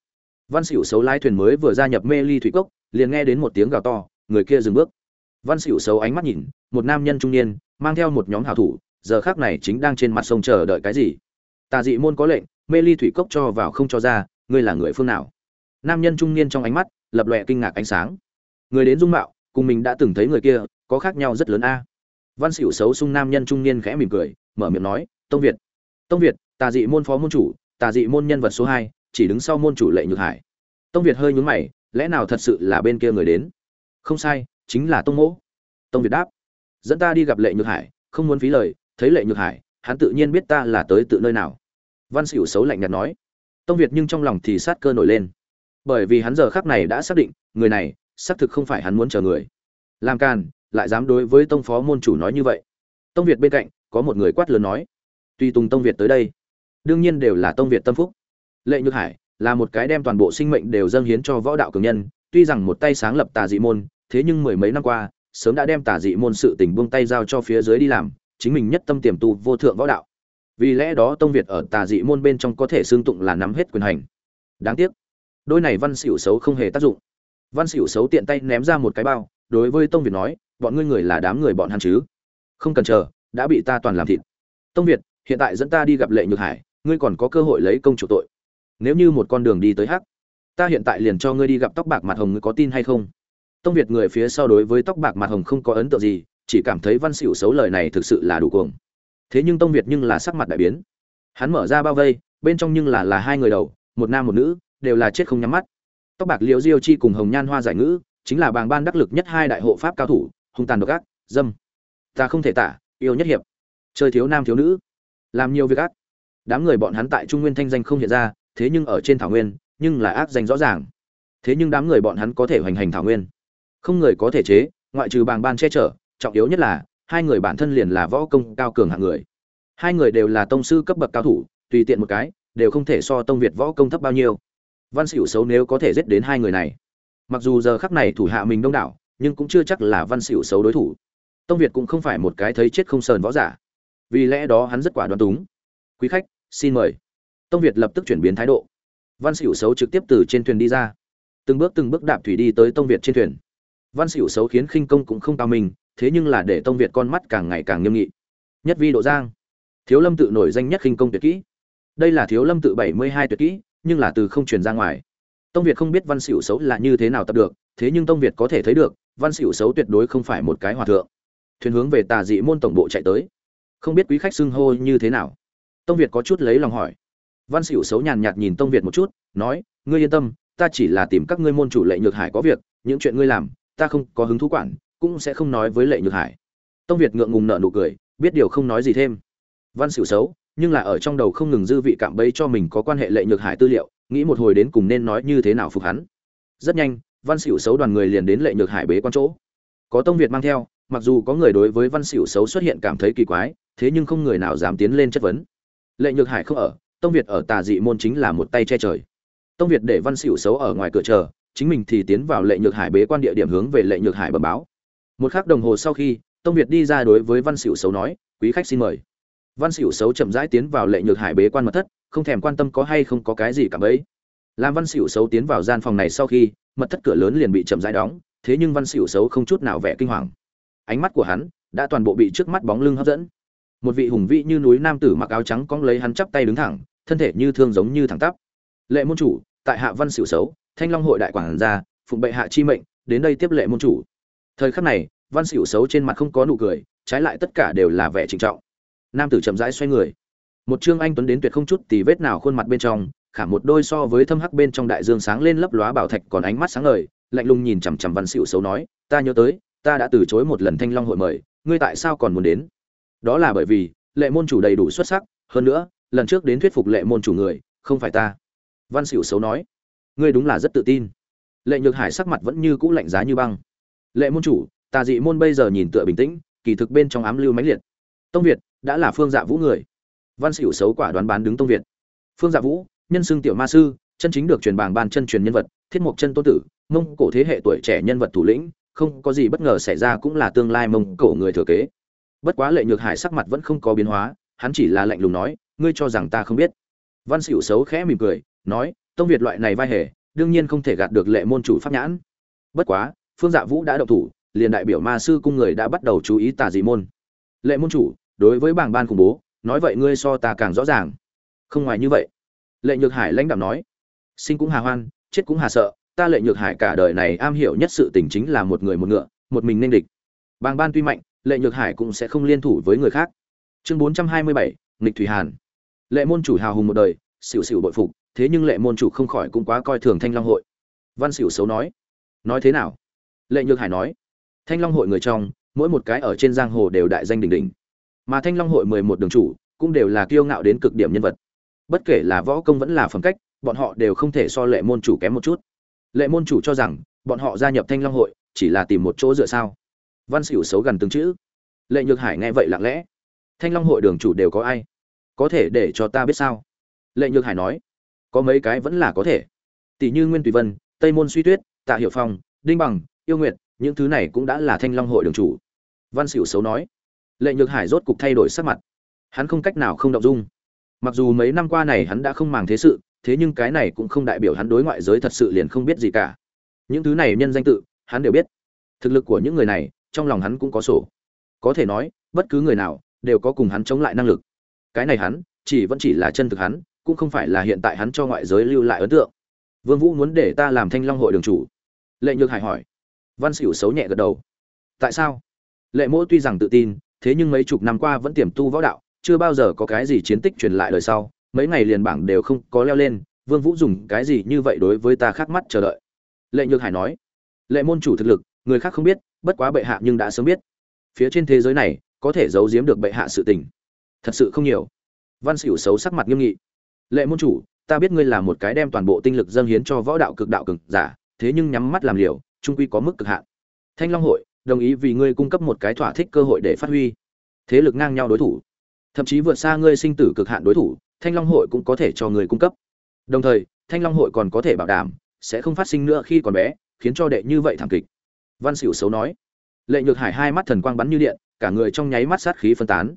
văn xỉu xấu lái thuyền mới vừa gia nhập mê ly thủy cốc, liền nghe đến một tiếng gào to, người kia dừng bước. Văn xỉu xấu ánh mắt nhìn, một nam nhân trung niên, mang theo một nhóm hảo thủ, giờ khác này chính đang trên mặt sông chờ đợi cái gì? Tà dị môn có lệnh, mê ly thủy cốc cho vào không cho ra, ngươi là người phương nào? Nam nhân trung niên trong ánh mắt, lập lòe kinh ngạc ánh sáng. Người đến dung mạo, cùng mình đã từng thấy người kia, có khác nhau rất lớn a. Văn xỉu xấu sung nam nhân trung niên khẽ mỉm cười, mở miệng nói, tông việt tông việt, tà dị môn phó môn chủ, tà dị môn nhân vật số hai chỉ đứng sau môn chủ lệ nhược hải. Tông việt hơi nhún mày, lẽ nào thật sự là bên kia người đến? Không sai, chính là tông mỗ. Tông việt đáp, dẫn ta đi gặp lệ nhược hải, không muốn phí lời, thấy lệ nhược hải, hắn tự nhiên biết ta là tới tự nơi nào. Văn xỉu xấu lạnh nhạt nói. Tông việt nhưng trong lòng thì sát cơ nổi lên. Bởi vì hắn giờ khắc này đã xác định, người này, xác thực không phải hắn muốn chờ người. Làm càn, lại dám đối với tông phó môn chủ nói như vậy. Tông việt bên cạnh, có một người quát lớn nói. Tuy tùng tông việt tới đây, đương nhiên đều là tông việt tâm phúc lệ nhược hải, là một cái đem toàn bộ sinh mệnh đều dâng hiến cho võ đạo cường nhân, tuy rằng một tay sáng lập tà dị môn, thế nhưng mười mấy năm qua, sớm đã đem tà dị môn sự tình buông tay giao cho phía dưới đi làm, chính mình nhất tâm tiềm tu vô thượng võ đạo. Vì lẽ đó tông việt ở tà dị môn bên trong có thể xương tụng là nắm hết quyền hành. Đáng tiếc, đôi này văn xỉu xấu không hề tác dụng. Văn xỉu xấu tiện tay ném ra một cái bao, đối với tông việt nói, bọn ngươi người là đám người bọn hắn chứ? Không cần chờ, đã bị ta toàn làm thịt. Tông việt, hiện tại dẫn ta đi gặp lệ nhược hải, ngươi còn có cơ hội lấy công chủ tội nếu như một con đường đi tới hắc, ta hiện tại liền cho ngươi đi gặp tóc bạc mặt hồng ngươi có tin hay không? Tông việt người phía sau đối với tóc bạc mặt hồng không có ấn tượng gì, chỉ cảm thấy văn xỉu xấu lời này thực sự là đủ cuồng. Thế nhưng tông việt nhưng là sắc mặt đại biến. Hắn mở ra bao vây, bên trong nhưng là là hai người đầu, một nam một nữ, đều là chết không nhắm mắt. Tóc bạc liễu diêu chi cùng hồng nhan hoa giải ngữ, chính là bàng ban đắc lực nhất hai đại hộ pháp cao thủ, hung tàn độc ác, dâm. Ta không thể tả, yêu nhất hiệp. Chơi thiếu nam thiếu nữ, làm nhiều việc ác. Đám người bọn hắn tại trung nguyên thanh danh không hiện ra thế nhưng ở trên thảo nguyên, nhưng là ác danh rõ ràng. Thế nhưng đám người bọn hắn có thể hoành hành thảo nguyên. Không người có thể chế, ngoại trừ bàng ban che chở, trọng yếu nhất là, hai người bản thân liền là võ công cao cường hạng người. Hai người đều là tông sư cấp bậc cao thủ, tùy tiện một cái, đều không thể so tông việt võ công thấp bao nhiêu. Văn xỉu xấu nếu có thể giết đến hai người này. Mặc dù giờ khắc này thủ hạ mình đông đảo, nhưng cũng chưa chắc là văn xỉu xấu đối thủ. Tông việt cũng không phải một cái thấy chết không sờn võ giả. Vì lẽ đó hắn rất quả đoán túng. Quý khách, xin mời tông việt lập tức chuyển biến thái độ. Văn xỉu xấu trực tiếp từ trên thuyền đi ra. Từng bước từng bước đạp thủy đi tới tông việt trên thuyền. Văn xỉu xấu khiến khinh công cũng không cao mình thế nhưng là để tông việt con mắt càng ngày càng nghiêm nghị. Nhất vi độ giang. Thiếu lâm tự nổi danh nhất khinh công tuyệt kỹ. Đây là thiếu lâm tự bảy mươi hai tuyệt kỹ, nhưng là từ không truyền ra ngoài. Tông việt không biết văn xỉu xấu là như thế nào tập được, thế nhưng tông việt có thể thấy được, văn xỉu xấu tuyệt đối không phải một cái hòa thượng. Thuyền hướng về tà dị môn tổng bộ chạy tới. Không biết quý khách xưng hô như thế nào. Tông việt có chút lấy lòng hỏi văn Sửu xấu nhàn nhạt nhìn tông việt một chút, nói, ngươi yên tâm, ta chỉ là tìm các ngươi môn chủ lệ nhược hải có việc, những chuyện ngươi làm, ta không có hứng thú quản, cũng sẽ không nói với lệ nhược hải. Tông việt ngượng ngùng nở nụ cười, biết điều không nói gì thêm. Văn Sửu xấu, nhưng là ở trong đầu không ngừng dư vị cảm bấy cho mình có quan hệ lệ nhược hải tư liệu, nghĩ một hồi đến cùng nên nói như thế nào phục hắn. Rất nhanh, văn Sửu xấu đoàn người liền đến lệ nhược hải bế quan chỗ. Có tông việt mang theo, mặc dù có người đối với văn Sửu xấu xuất hiện cảm thấy kỳ quái, thế nhưng không người nào dám tiến lên chất vấn. Lệ nhược hải không ở tông việt ở tà dị môn chính là một tay che trời. Tông việt để văn xỉu xấu ở ngoài cửa chờ, chính mình thì tiến vào lệ nhược hải bế quan địa điểm hướng về lệ nhược hải bẩm báo. Một khắc đồng hồ sau khi, tông việt đi ra đối với văn xỉu xấu nói, quý khách xin mời. Văn xỉu xấu chậm rãi tiến vào lệ nhược hải bế quan mật thất, không thèm quan tâm có hay không có cái gì cả bấy làm văn xỉu xấu tiến vào gian phòng này sau khi, mật thất cửa lớn liền bị chậm rãi đóng, thế nhưng văn xỉu xấu không chút nào vẻ kinh hoàng. Ánh mắt của hắn đã toàn bộ bị trước mắt bóng lưng hấp dẫn một vị hùng vĩ như núi nam tử mặc áo trắng cong lấy hắn chắp tay đứng thẳng, thân thể như thương giống như thẳng tắp. Lệ môn chủ, tại hạ văn xỉu xấu, thanh long hội đại quản gia, phụng bệ hạ chi mệnh, đến đây tiếp lệ môn chủ. Thời khắc này, văn xỉu xấu trên mặt không có nụ cười, trái lại tất cả đều là vẻ trịnh trọng. Nam tử chậm rãi xoay người. Một trương anh tuấn đến tuyệt không chút tì vết nào khuôn mặt bên trong, khả một đôi so với thâm hắc bên trong đại dương sáng lên lấp lóa bảo thạch còn ánh mắt sáng ngời, lạnh lùng nhìn chằm chằm văn xỉu xấu nói, ta nhớ tới, ta đã từ chối một lần thanh long hội mời, ngươi tại sao còn muốn đến? Đó là bởi vì, lệ môn chủ đầy đủ xuất sắc, hơn nữa, lần trước đến thuyết phục lệ môn chủ người, không phải ta. Văn xỉu xấu nói, ngươi đúng là rất tự tin. Lệ nhược hải sắc mặt vẫn như cũ lạnh giá như băng. Lệ môn chủ tà dị môn bây giờ nhìn tựa bình tĩnh, kỳ thực bên trong ám lưu mãnh liệt. Tông việt, đã là phương dạ vũ người. Văn xỉu xấu quả đoán bán đứng tông việt. Phương dạ vũ, nhân xưng tiểu ma sư, chân chính được truyền bảng ban chân truyền nhân vật, thiết mộc chân tô tử, mông cổ thế hệ tuổi trẻ nhân vật thủ lĩnh, không có gì bất ngờ xảy ra cũng là tương lai mông cổ người thừa kế bất quá lệ nhược hải sắc mặt vẫn không có biến hóa, hắn chỉ là lạnh lùng nói, ngươi cho rằng ta không biết? Văn xỉu xấu khẽ mỉm cười, nói, tông việt loại này vai hề, đương nhiên không thể gạt được lệ môn chủ pháp nhãn. Bất quá, phương dạ vũ đã động thủ, liền đại biểu ma sư cung người đã bắt đầu chú ý tà dị môn. Lệ môn chủ, đối với bảng ban khủng bố, nói vậy ngươi so ta càng rõ ràng. Không ngoài như vậy, lệ nhược hải lãnh đạo nói, sinh cũng hà hoan, chết cũng hà sợ, ta lệ nhược hải cả đời này am hiểu nhất sự tình chính là một người một ngựa, một mình nên địch. Bàng ban tuy mạnh lệ nhược hải cũng sẽ không liên thủ với người khác. Chương bốn trăm hai mươi bảy, nghịch thủy hàn. Lệ môn chủ hào hùng một đời, xỉu xỉu bội phục, thế nhưng lệ môn chủ không khỏi cũng quá coi thường thanh long hội. Văn xỉu xấu nói nói thế nào? Lệ nhược hải nói, thanh long hội người trong, mỗi một cái ở trên giang hồ đều đại danh đỉnh đỉnh. Mà thanh long hội mười một đường chủ, cũng đều là kiêu ngạo đến cực điểm nhân vật. Bất kể là võ công vẫn là phẩm cách, bọn họ đều không thể so lệ môn chủ kém một chút. Lệ môn chủ cho rằng, bọn họ gia nhập thanh long hội, chỉ là tìm một chỗ dựa sao văn xỉu xấu gần từng chữ. Lệ nhược hải nghe vậy lặng lẽ. Thanh long hội đường chủ đều có ai? Có thể để cho ta biết sao? Lệ nhược hải nói. Có mấy cái vẫn là có thể. Tỷ như nguyên tùy vân, tây môn suy tuyết, tạ hiệu phong, đinh bằng, yêu nguyệt, những thứ này cũng đã là thanh long hội đường chủ. Văn xỉu xấu nói. Lệ nhược hải rốt cục thay đổi sắc mặt. Hắn không cách nào không động dung. Mặc dù mấy năm qua này hắn đã không màng thế sự, thế nhưng cái này cũng không đại biểu hắn đối ngoại giới thật sự liền không biết gì cả. Những thứ này nhân danh tự, hắn đều biết. Thực lực của những người này trong lòng hắn cũng có sổ. Có thể nói, bất cứ người nào đều có cùng hắn chống lại năng lực. Cái này hắn, chỉ vẫn chỉ là chân thực hắn, cũng không phải là hiện tại hắn cho ngoại giới lưu lại ấn tượng. Vương vũ muốn để ta làm thanh long hội đường chủ. Lệ nhược hải hỏi. Văn xỉu xấu nhẹ gật đầu. Tại sao? Lệ mỗ tuy rằng tự tin, thế nhưng mấy chục năm qua vẫn tiềm tu võ đạo, chưa bao giờ có cái gì chiến tích truyền lại đời sau, mấy ngày liền bảng đều không có leo lên, vương vũ dùng cái gì như vậy đối với ta khác mắt chờ đợi? Lệ nhược hải nói. Lệ môn chủ thực lực, người khác không biết bất quá bệ hạ nhưng đã sớm biết. Phía trên thế giới này, có thể giấu giếm được bệ hạ sự tình. Thật sự không nhiều. Văn xỉu xấu sắc mặt nghiêm nghị. Lệ môn chủ, ta biết ngươi là một cái đem toàn bộ tinh lực dâng hiến cho võ đạo cực đạo cực giả, thế nhưng nhắm mắt làm liều, trung quy có mức cực hạn. Thanh long hội, đồng ý vì ngươi cung cấp một cái thỏa thích cơ hội để phát huy. Thế lực ngang nhau đối thủ. Thậm chí vượt xa ngươi sinh tử cực hạn đối thủ, thanh long hội cũng có thể cho người cung cấp. Đồng thời, thanh long hội còn có thể bảo đảm, sẽ không phát sinh nữa khi còn bé, khiến cho đệ như vậy thảm kịch văn xỉu xấu nói. Lệ nhược hải hai mắt thần quang bắn như điện, cả người trong nháy mắt sát khí phân tán.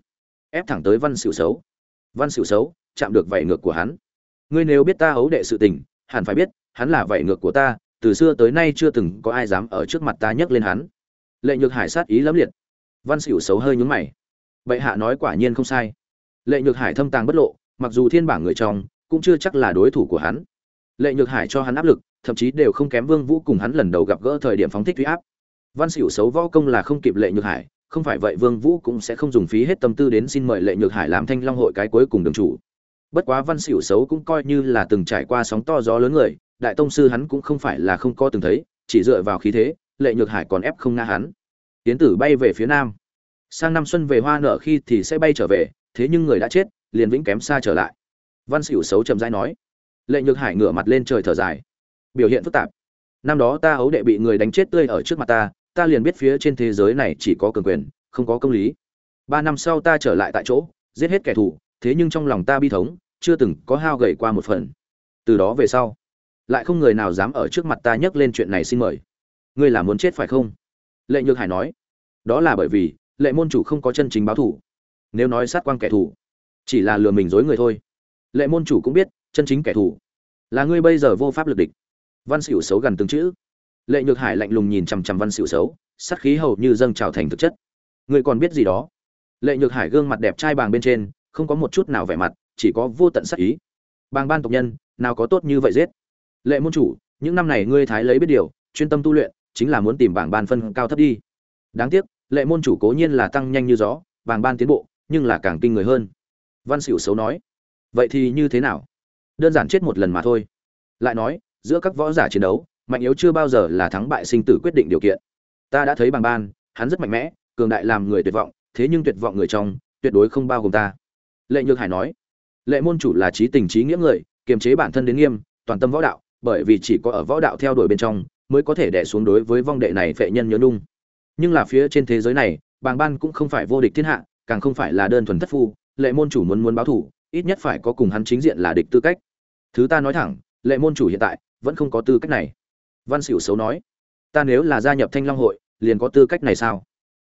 Ép thẳng tới văn xỉu xấu. Văn xỉu xấu, chạm được vảy ngược của hắn. Ngươi nếu biết ta hấu đệ sự tình, hẳn phải biết, hắn là vảy ngược của ta, từ xưa tới nay chưa từng có ai dám ở trước mặt ta nhấc lên hắn. Lệ nhược hải sát ý lắm liệt. Văn xỉu xấu hơi nhúng mày. Bệ hạ nói quả nhiên không sai. Lệ nhược hải thâm tàng bất lộ, mặc dù thiên bảng người trong, cũng chưa chắc là đối thủ của hắn. Lệ nhược hải cho hắn áp lực, thậm chí đều không kém vương vũ cùng hắn lần đầu gặp gỡ thời điểm phóng thích uy áp văn xỉu xấu võ công là không kịp lệ nhược hải, không phải vậy vương vũ cũng sẽ không dùng phí hết tâm tư đến xin mời lệ nhược hải làm thanh long hội cái cuối cùng đường chủ. Bất quá văn xỉu xấu cũng coi như là từng trải qua sóng to gió lớn người, đại tông sư hắn cũng không phải là không có từng thấy, chỉ dựa vào khí thế, lệ nhược hải còn ép không ngã hắn. Tiến tử bay về phía nam. Sang năm xuân về hoa nở khi thì sẽ bay trở về, thế nhưng người đã chết, liền vĩnh kém xa trở lại. Văn xỉu xấu chậm rãi nói. Lệ nhược hải ngửa mặt lên trời thở dài. Biểu hiện phức tạp. Năm đó ta hấu đệ bị người đánh chết tươi ở trước mặt ta ta liền biết phía trên thế giới này chỉ có cường quyền, không có công lý. Ba năm sau ta trở lại tại chỗ, giết hết kẻ thù, thế nhưng trong lòng ta bi thống, chưa từng có hao gầy qua một phần. Từ đó về sau, lại không người nào dám ở trước mặt ta nhắc lên chuyện này xin mời. Ngươi là muốn chết phải không? Lệ nhược hải nói. Đó là bởi vì, lệ môn chủ không có chân chính báo thủ nếu nói sát quan kẻ thù, chỉ là lừa mình dối người thôi. Lệ môn chủ cũng biết, chân chính kẻ thù là ngươi bây giờ vô pháp lực địch. Văn xỉu xấu gần từng chữ lệ nhược hải lạnh lùng nhìn chằm chằm văn xỉu xấu sát khí hầu như dâng trào thành thực chất. Ngươi còn biết gì đó? Lệ nhược hải gương mặt đẹp trai bàng bên trên, không có một chút nào vẻ mặt, chỉ có vô tận sắc ý. Bàng ban tộc nhân, nào có tốt như vậy giết? Lệ môn chủ, những năm này ngươi thái lấy biết điều, chuyên tâm tu luyện, chính là muốn tìm bảng ban phân cao thấp đi. Đáng tiếc, lệ môn chủ cố nhiên là tăng nhanh như gió bảng ban tiến bộ, nhưng là càng kinh người hơn. Văn xỉu xấu nói, vậy thì như thế nào? Đơn giản chết một lần mà thôi. Lại nói, giữa các võ giả chiến đấu mạnh yếu chưa bao giờ là thắng bại sinh tử quyết định điều kiện. Ta đã thấy bàng ban, hắn rất mạnh mẽ, cường đại làm người tuyệt vọng, thế nhưng tuyệt vọng người trong, tuyệt đối không bao gồm ta. Lệ nhược hải nói. Lệ môn chủ là trí tình trí nghĩa người, kiềm chế bản thân đến nghiêm, toàn tâm võ đạo, bởi vì chỉ có ở võ đạo theo đuổi bên trong mới có thể đè xuống đối với vong đệ này phệ nhân nhớ nung nhưng là phía trên thế giới này, bàng ban cũng không phải vô địch thiên hạ, càng không phải là đơn thuần thất phu, lệ môn chủ muốn muốn báo thủ, ít nhất phải có cùng hắn chính diện là địch tư cách. Thứ ta nói thẳng, lệ môn chủ hiện tại vẫn không có tư cách này văn xỉu xấu nói, ta nếu là gia nhập thanh long hội, liền có tư cách này sao?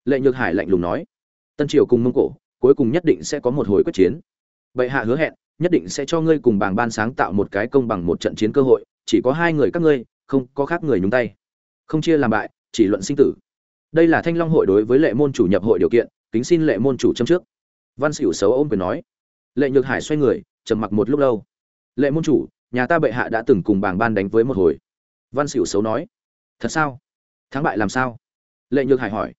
Lệ nhược hải lạnh lùng nói, tân triều cùng mông cổ, cuối cùng nhất định sẽ có một hồi quyết chiến. Bệ hạ hứa hẹn, nhất định sẽ cho ngươi cùng bảng ban sáng tạo một cái công bằng một trận chiến cơ hội, chỉ có hai người các ngươi, không có khác người nhúng tay. Không chia làm bại, chỉ luận sinh tử. Đây là thanh long hội đối với lệ môn chủ nhập hội điều kiện, kính xin lệ môn chủ châm trước. Văn xỉu xấu ôm quyền nói. Lệ nhược hải xoay người, trầm mặc một lúc lâu. Lệ môn chủ, nhà ta bệ hạ đã từng cùng bảng ban đánh với một hồi văn xỉu xấu nói. Thật sao? Thắng bại làm sao? Lệ nhược hải hỏi.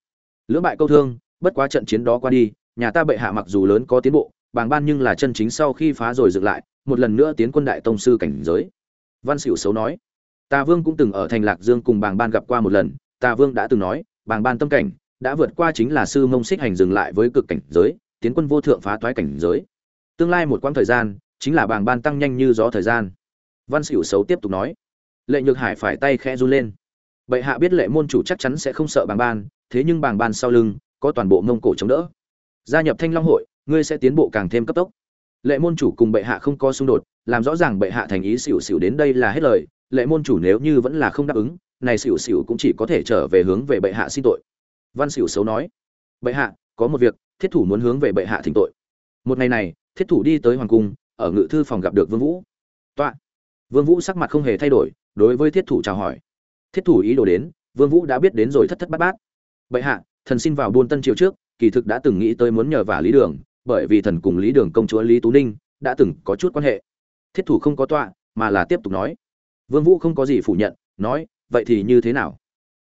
Lưỡng bại câu thương, bất quá trận chiến đó qua đi, nhà ta bệ hạ mặc dù lớn có tiến bộ, Bàng ban nhưng là chân chính sau khi phá rồi dựng lại, một lần nữa tiến quân đại tông sư cảnh giới. Văn xỉu xấu nói. Tà vương cũng từng ở thành lạc dương cùng Bàng ban gặp qua một lần tà vương đã từng nói, Bàng ban tâm cảnh, đã vượt qua chính là sư mông xích hành dừng lại với cực cảnh giới, tiến quân vô thượng phá toái cảnh giới. Tương lai một quãng thời gian, chính là bàng ban tăng nhanh như gió thời gian. Văn xỉu xấu tiếp tục nói lệ nhược hải phải tay khẽ run lên. Bệ hạ biết lệ môn chủ chắc chắn sẽ không sợ bàng ban, thế nhưng bàng ban sau lưng, có toàn bộ mông cổ chống đỡ. Gia nhập thanh long hội, ngươi sẽ tiến bộ càng thêm cấp tốc. Lệ môn chủ cùng bệ hạ không có xung đột, làm rõ ràng bệ hạ thành ý xỉu xỉu đến đây là hết lời, lệ môn chủ nếu như vẫn là không đáp ứng, này xỉu xỉu cũng chỉ có thể trở về hướng về bệ hạ xin tội. Văn xỉu xấu nói, bệ hạ, có một việc, thiết thủ muốn hướng về bệ hạ thỉnh tội. Một ngày này, thiết thủ đi tới hoàng cung, ở ngự thư phòng gặp được vương vũ. Tọa vương vũ sắc mặt không hề thay đổi đối với thiết thủ chào hỏi. Thiết thủ ý đồ đến, vương vũ đã biết đến rồi thất thất bát bát. Bệ hạ, thần xin vào buôn tân triều trước, kỳ thực đã từng nghĩ tới muốn nhờ vả lý đường, bởi vì thần cùng lý đường công chúa lý tú ninh đã từng có chút quan hệ. Thiết thủ không có tọa, mà là tiếp tục nói. Vương vũ không có gì phủ nhận, nói, vậy thì như thế nào?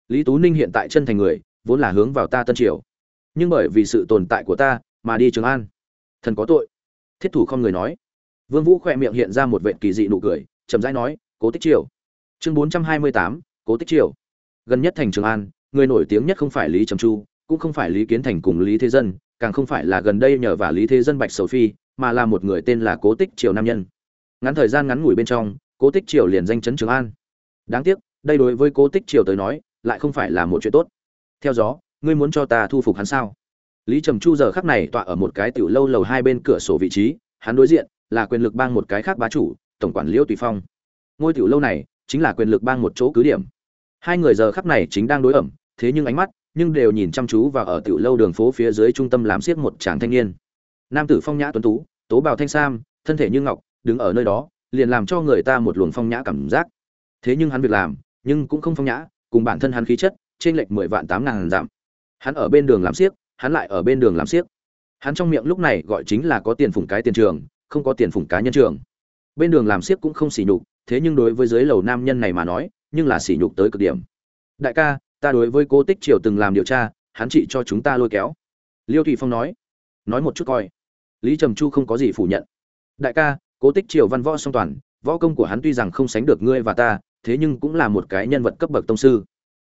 Lý tú ninh hiện tại chân thành người, vốn là hướng vào ta tân triều. Nhưng bởi vì sự tồn tại của ta, mà đi trường an. Thần có tội. Thiết thủ không người nói. Vương vũ khỏe miệng hiện ra một vệt kỳ dị nụ cười, chậm rãi nói, cố tích triều chương 428, cố tích triều. Gần nhất thành trường an người nổi tiếng nhất không phải lý trầm chu cũng không phải lý kiến thành cùng lý thế dân càng không phải là gần đây nhờ vào lý thế dân bạch sầu phi mà là một người tên là cố tích triều nam nhân. Ngắn thời gian ngắn ngủi bên trong cố tích triều liền danh chấn trường an. Đáng tiếc đây đối với cố tích triều tới nói lại không phải là một chuyện tốt. Theo gió ngươi muốn cho ta thu phục hắn sao? Lý trầm chu giờ khắc này tọa ở một cái tiểu lâu lầu hai bên cửa sổ vị trí hắn đối diện là quyền lực bang một cái khác bá chủ tổng quản liễu tùy phong. Ngôi tiểu lâu này chính là quyền lực bang một chỗ cứ điểm. Hai người giờ khắc này chính đang đối ẩm, thế nhưng ánh mắt, nhưng đều nhìn chăm chú vào ở tiểu lâu đường phố phía dưới trung tâm làm xiếc một chàng thanh niên. Nam tử phong nhã tuấn tú, tố bào thanh sam, thân thể như ngọc, đứng ở nơi đó, liền làm cho người ta một luồng phong nhã cảm giác. Thế nhưng hắn việc làm, nhưng cũng không phong nhã, cùng bản thân hắn khí chất trên lệch mười vạn tám ngàn giảm. Hắn ở bên đường làm xiếc hắn lại ở bên đường làm xiếc hắn trong miệng lúc này gọi chính là có tiền phủng cái tiền trường, không có tiền phủng cá nhân trường. Bên đường làm xiếc cũng không xỉ nhục thế nhưng đối với dưới lầu nam nhân này mà nói, nhưng là sỉ nhục tới cực điểm. Đại ca, ta đối với cô tích triều từng làm điều tra, hắn trị cho chúng ta lôi kéo. Liêu thụy phong nói. Nói một chút coi. Lý trầm chu không có gì phủ nhận. Đại ca cố tích triều văn võ song toàn, võ công của hắn tuy rằng không sánh được ngươi và ta, thế nhưng cũng là một cái nhân vật cấp bậc tông sư.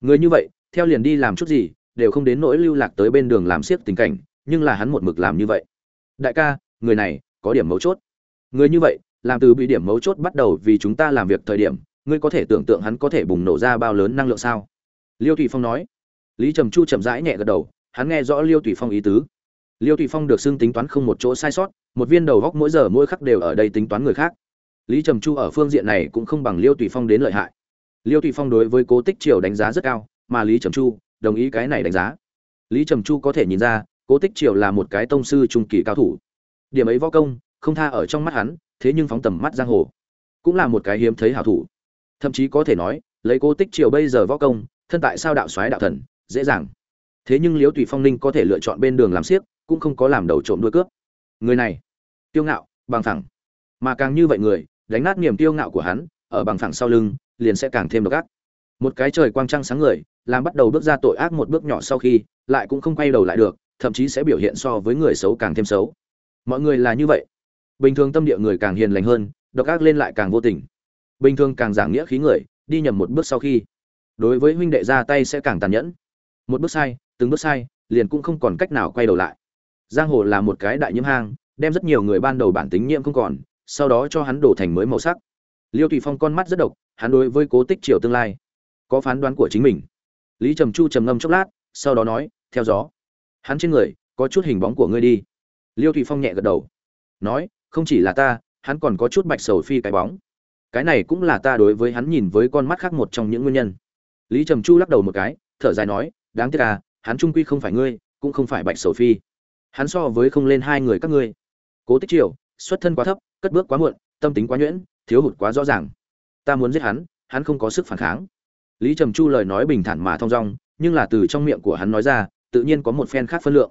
Người như vậy, theo liền đi làm chút gì, đều không đến nỗi lưu lạc tới bên đường làm siếc tình cảnh, nhưng là hắn một mực làm như vậy. Đại ca, người này có điểm mấu chốt. Người như vậy làm từ bị điểm mấu chốt bắt đầu vì chúng ta làm việc thời điểm, ngươi có thể tưởng tượng hắn có thể bùng nổ ra bao lớn năng lượng sao? Liêu thủy phong nói. Lý trầm chu chậm rãi nhẹ gật đầu, hắn nghe rõ liêu thủy phong ý tứ. Liêu thủy phong được xưng tính toán không một chỗ sai sót, một viên đầu góc mỗi giờ mỗi khắc đều ở đây tính toán người khác. Lý trầm chu ở phương diện này cũng không bằng liêu thủy phong đến lợi hại. Liêu thủy phong đối với cố tích triều đánh giá rất cao, mà lý trầm chu đồng ý cái này đánh giá. Lý trầm chu có thể nhìn ra, cố tích triều là một cái tông sư trung kỳ cao thủ. Điểm ấy võ công, không tha ở trong mắt hắn thế nhưng phóng tầm mắt giang hồ. Cũng là một cái hiếm thấy hảo thủ. Thậm chí có thể nói, lấy cố tích triều bây giờ võ công, thân tại sao đạo xoáy đạo thần, dễ dàng. Thế nhưng liễu tùy phong ninh có thể lựa chọn bên đường làm siếc, cũng không có làm đầu trộm đuôi cướp. Người này, tiêu ngạo, bằng thẳng mà càng như vậy người, đánh nát niềm tiêu ngạo của hắn, ở bằng thẳng sau lưng, liền sẽ càng thêm độc ác. Một cái trời quang trăng sáng người, làm bắt đầu bước ra tội ác một bước nhỏ sau khi, lại cũng không quay đầu lại được, thậm chí sẽ biểu hiện so với người xấu càng thêm xấu. Mọi người là như vậy bình thường tâm địa người càng hiền lành hơn, độc ác lên lại càng vô tình. Bình thường càng giảng nghĩa khí người, đi nhầm một bước sau khi, đối với huynh đệ ra tay sẽ càng tàn nhẫn. Một bước sai, từng bước sai, liền cũng không còn cách nào quay đầu lại. Giang hồ là một cái đại nhiễm hang, đem rất nhiều người ban đầu bản tính nhiễm không còn, sau đó cho hắn đổ thành mới màu sắc. Liêu tùy phong con mắt rất độc, hắn đối với cố tích triều tương lai, có phán đoán của chính mình. Lý trầm chu trầm ngâm chốc lát, sau đó nói, theo gió, hắn trên người có chút hình bóng của ngươi đi. Liêu thủy phong nhẹ gật đầu, nói không chỉ là ta, hắn còn có chút bạch sầu phi cái bóng. Cái này cũng là ta đối với hắn nhìn với con mắt khác một trong những nguyên nhân. Lý trầm chu lắc đầu một cái, thở dài nói, đáng tiếc à hắn trung quy không phải ngươi, cũng không phải bạch sầu phi. Hắn so với không lên hai người các ngươi. Cố tích triều, xuất thân quá thấp, cất bước quá muộn, tâm tính quá nhuyễn, thiếu hụt quá rõ ràng. Ta muốn giết hắn hắn không có sức phản kháng. Lý trầm chu lời nói bình thản mà thong dong, nhưng là từ trong miệng của hắn nói ra, tự nhiên có một phen khác phân lượng.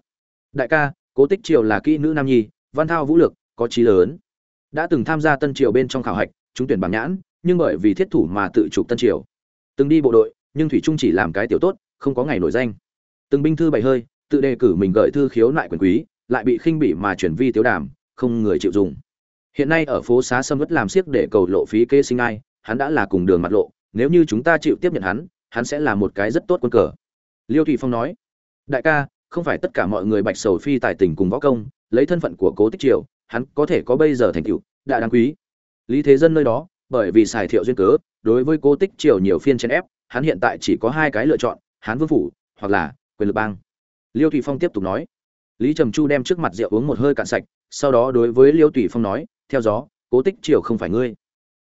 Đại ca, cố tích triều là kỹ nữ nam nhi, văn thao vũ lực có trí lớn. Đã từng tham gia tân triều bên trong khảo hạch, trúng tuyển bảng nhãn, nhưng bởi vì thiết thủ mà tự trục tân triều. Từng đi bộ đội, nhưng thủy trung chỉ làm cái tiểu tốt, không có ngày nổi danh. Từng binh thư bày hơi, tự đề cử mình gợi thư khiếu nại quyền quý, lại bị khinh bỉ mà chuyển vi tiếu đàm, không người chịu dùng. Hiện nay ở phố xá sâm vất làm siếc để cầu lộ phí kê sinh ai, hắn đã là cùng đường mặt lộ, nếu như chúng ta chịu tiếp nhận hắn hắn sẽ là một cái rất tốt quân cờ. Liêu thủy phong nói, đại ca, không phải tất cả mọi người bạch sầu phi tài tình cùng võ công, lấy thân phận của cố tích triều hắn có thể có bây giờ thành tựu, đã đáng quý. Lý thế dân nơi đó, bởi vì xài thiệu duyên cớ, đối với cố tích triều nhiều phiên chèn ép, hắn hiện tại chỉ có hai cái lựa chọn, hán vương phủ, hoặc là quyền lực bang. Liêu thủy phong tiếp tục nói. Lý trầm chu đem trước mặt rượu uống một hơi cạn sạch, sau đó đối với liêu thủy phong nói, theo gió, cố tích triều không phải ngươi.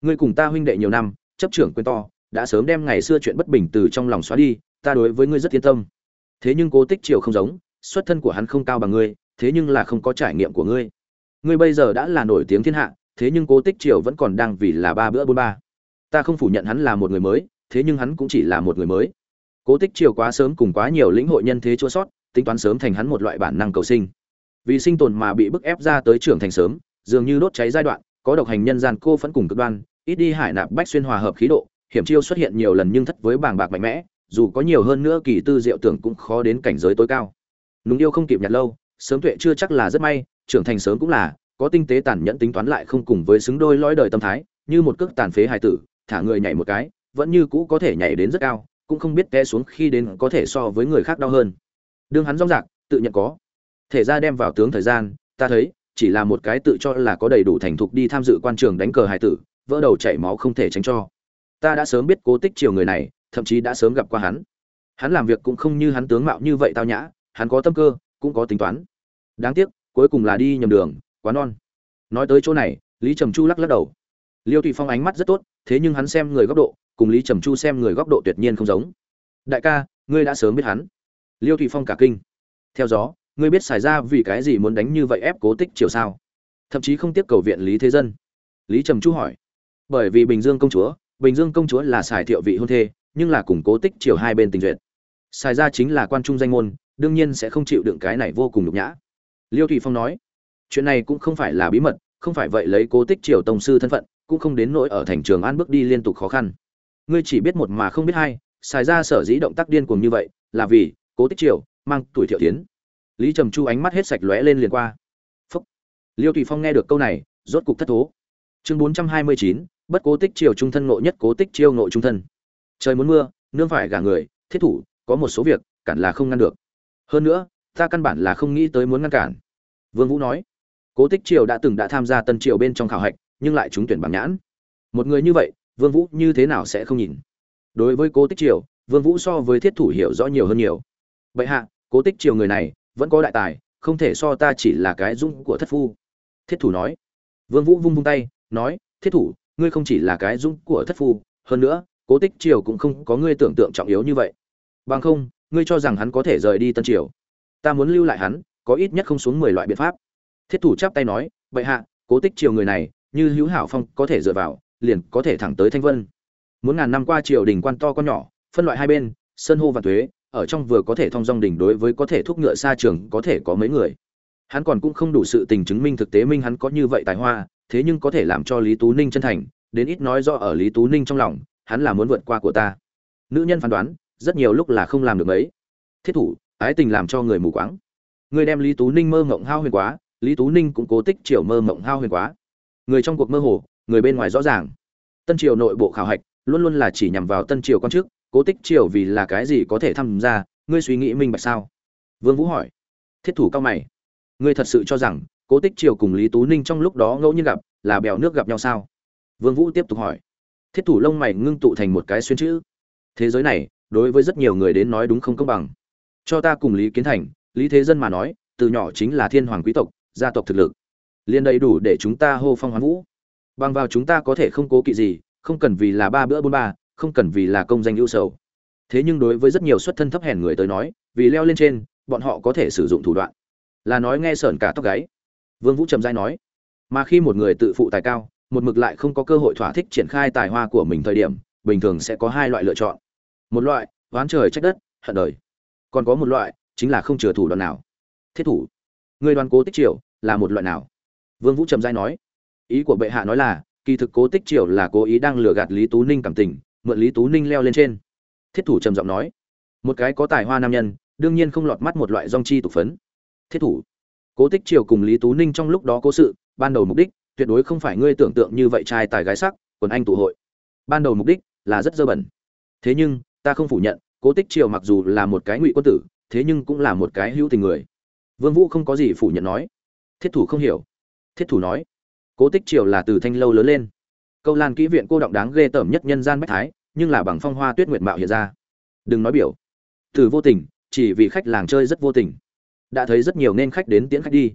Ngươi cùng ta huynh đệ nhiều năm, chấp trưởng quyền to, đã sớm đem ngày xưa chuyện bất bình từ trong lòng xóa đi, ta đối với ngươi rất yên tâm. Thế nhưng cố tích triều không giống, xuất thân của hắn không cao bằng ngươi, thế nhưng là không có trải nghiệm của ngươi ngươi bây giờ đã là nổi tiếng thiên hạ, thế nhưng cố tích triều vẫn còn đang vì là ba bữa bốn ba. Ta không phủ nhận hắn là một người mới, thế nhưng hắn cũng chỉ là một người mới. Cố tích triều quá sớm cùng quá nhiều lĩnh hội nhân thế chua sót, tính toán sớm thành hắn một loại bản năng cầu sinh. Vì sinh tồn mà bị bức ép ra tới trưởng thành sớm, dường như đốt cháy giai đoạn, có độc hành nhân gian cô vẫn cùng cực đoan, ít đi hải nạp bách xuyên hòa hợp khí độ, hiểm chiêu xuất hiện nhiều lần nhưng thất với bàng bạc mạnh mẽ, dù có nhiều hơn nữa kỳ tư diệu tưởng cũng khó đến cảnh giới tối cao. Núng yêu không kịp nhặt lâu, sớm tuệ chưa chắc là rất may trưởng thành sớm cũng là, có tinh tế tàn nhẫn tính toán lại không cùng với xứng đôi lõi đời tâm thái, như một cước tàn phế hài tử, thả người nhảy một cái, vẫn như cũ có thể nhảy đến rất cao, cũng không biết té xuống khi đến có thể so với người khác đau hơn. Đương hắn rong rạc, tự nhận có. Thể ra đem vào tướng thời gian, ta thấy, chỉ là một cái tự cho là có đầy đủ thành thục đi tham dự quan trường đánh cờ hài tử, vỡ đầu chảy máu không thể tránh cho. Ta đã sớm biết cố tích chiều người này, thậm chí đã sớm gặp qua hắn. Hắn làm việc cũng không như hắn tướng mạo như vậy tao nhã, hắn có tâm cơ, cũng có tính toán. Đáng tiếc cuối cùng là đi nhầm đường, quá non. Nói tới chỗ này, lý trầm chu lắc lắc đầu. Liêu thụy phong ánh mắt rất tốt, thế nhưng hắn xem người góc độ, cùng lý trầm chu xem người góc độ tuyệt nhiên không giống. Đại ca, ngươi đã sớm biết hắn. Liêu thụy phong cả kinh. Theo gió, ngươi biết xài ra vì cái gì muốn đánh như vậy ép cố tích chiều sao? Thậm chí không tiếp cầu viện lý thế dân. Lý trầm chu hỏi. Bởi vì bình dương công chúa, bình dương công chúa là xài thiệu vị hôn thê, nhưng là củng cố tích chiều hai bên tình duyệt. Xài ra chính là quan trung danh môn, đương nhiên sẽ không chịu đựng cái này vô cùng nhục nhã liêu thủy phong nói, chuyện này cũng không phải là bí mật, không phải vậy lấy cố tích triều tông sư thân phận, cũng không đến nỗi ở thành trường an bước đi liên tục khó khăn. Ngươi chỉ biết một mà không biết hai, xài ra sở dĩ động tác điên cuồng như vậy, là vì cố tích triều mang tuổi thiệu tiến. Lý trầm chu ánh mắt hết sạch lóe lên liền qua. Phúc. Liêu Thủy phong nghe được câu này, rốt cục thất thố. Chương bốn trăm hai mươi chín, bất cố tích triều trung thân ngộ nhất cố tích chiêu ngộ trung thân. Trời muốn mưa, nương phải gả người, thiết thủ, có một số việc, cản là không ngăn được. Hơn nữa ta căn bản là không nghĩ tới muốn ngăn cản. Vương vũ nói. Cố tích triều đã từng đã tham gia tân triều bên trong khảo hạch, nhưng lại trúng tuyển bằng nhãn. Một người như vậy, vương vũ như thế nào sẽ không nhìn? Đối với cố tích triều, vương vũ so với thiết thủ hiểu rõ nhiều hơn nhiều. Vậy hạ, cố tích triều người này, vẫn có đại tài, không thể so ta chỉ là cái dung của thất phu. Thiết thủ nói. Vương vũ vung vung tay, nói, thiết thủ, ngươi không chỉ là cái dung của thất phu, hơn nữa, cố tích triều cũng không có ngươi tưởng tượng trọng yếu như vậy. Bằng không, ngươi cho rằng hắn có thể rời đi tân triều ta muốn lưu lại hắn, có ít nhất không xuống mười loại biện pháp. Thiết thủ chắp tay nói vậy hạ, cố tích triều người này, như hữu hảo phong, có thể dựa vào, liền có thể thẳng tới thanh vân. Muốn ngàn năm qua triều đình quan to con nhỏ, phân loại hai bên, sơn hô và thuế, ở trong vừa có thể thông dong đỉnh đối với có thể thúc ngựa xa trường, có thể có mấy người. Hắn còn cũng không đủ sự tình chứng minh thực tế minh hắn có như vậy tài hoa, thế nhưng có thể làm cho lý tú ninh chân thành, đến ít nói do ở lý tú ninh trong lòng, hắn là muốn vượt qua của ta. Nữ nhân phán đoán, rất nhiều lúc là không làm được mấy. Thiết thủ ái tình làm cho người mù quáng. Người đem lý tú ninh mơ mộng hao huyền quá, lý tú ninh cũng cố tích triều mơ mộng hao huyền quá. Người trong cuộc mơ hồ, người bên ngoài rõ ràng. Tân triều nội bộ khảo hạch luôn luôn là chỉ nhằm vào tân triều con trước cố tích triều vì là cái gì có thể tham gia, ngươi suy nghĩ minh bạch sao? Vương vũ hỏi. Thiết thủ cao mày. Ngươi thật sự cho rằng cố tích triều cùng lý tú ninh trong lúc đó ngẫu nhiên gặp là bèo nước gặp nhau sao? Vương vũ tiếp tục hỏi. Thiết thủ lông mày ngưng tụ thành một cái xuyên chữ. Thế giới này, đối với rất nhiều người đến nói đúng không công bằng cho ta cùng lý kiến thành, lý thế dân mà nói, từ nhỏ chính là thiên hoàng quý tộc, gia tộc thực lực. Liền đầy đủ để chúng ta hô phong hoán vũ. Bằng vào chúng ta có thể không cố kỵ gì, không cần vì là ba bữa bốn ba, không cần vì là công danh ưu sầu. Thế nhưng đối với rất nhiều xuất thân thấp hèn người tới nói, vì leo lên trên, bọn họ có thể sử dụng thủ đoạn. Là nói nghe sởn cả tóc gáy. Vương vũ trầm dai nói, mà khi một người tự phụ tài cao, một mực lại không có cơ hội thỏa thích triển khai tài hoa của mình thời điểm, bình thường sẽ có hai loại lựa chọn. Một loại, oán trời trách đất, hận đời còn có một loại, chính là không chừa thủ đoạn nào. Thiết thủ. Người đoàn cố tích triều là một loại nào? Vương vũ trầm giai nói. Ý của bệ hạ nói là, kỳ thực cố tích triều là cố ý đang lừa gạt lý tú ninh cảm tình, mượn lý tú ninh leo lên trên. Thiết thủ trầm giọng nói. Một cái có tài hoa nam nhân, đương nhiên không lọt mắt một loại rong chi tục phấn. Thiết thủ. Cố tích triều cùng lý tú ninh trong lúc đó cố sự, ban đầu mục đích, tuyệt đối không phải ngươi tưởng tượng như vậy trai tài gái sắc, quần anh tụ hội. Ban đầu mục đích là rất dơ bẩn. Thế nhưng, ta không phủ nhận cố tích triều mặc dù là một cái ngụy quân tử, thế nhưng cũng là một cái hữu tình người. Vương vũ không có gì phủ nhận nói. Thiết thủ không hiểu. Thiết thủ nói, cố tích triều là từ thanh lâu lớn lên. Câu lan kỹ viện cô động đáng ghê tởm nhất nhân gian bách thái, nhưng là bằng phong hoa tuyết nguyệt mạo hiện ra. Đừng nói biểu. Từ vô tình, chỉ vì khách làng chơi rất vô tình. Đã thấy rất nhiều nên khách đến tiễn khách đi.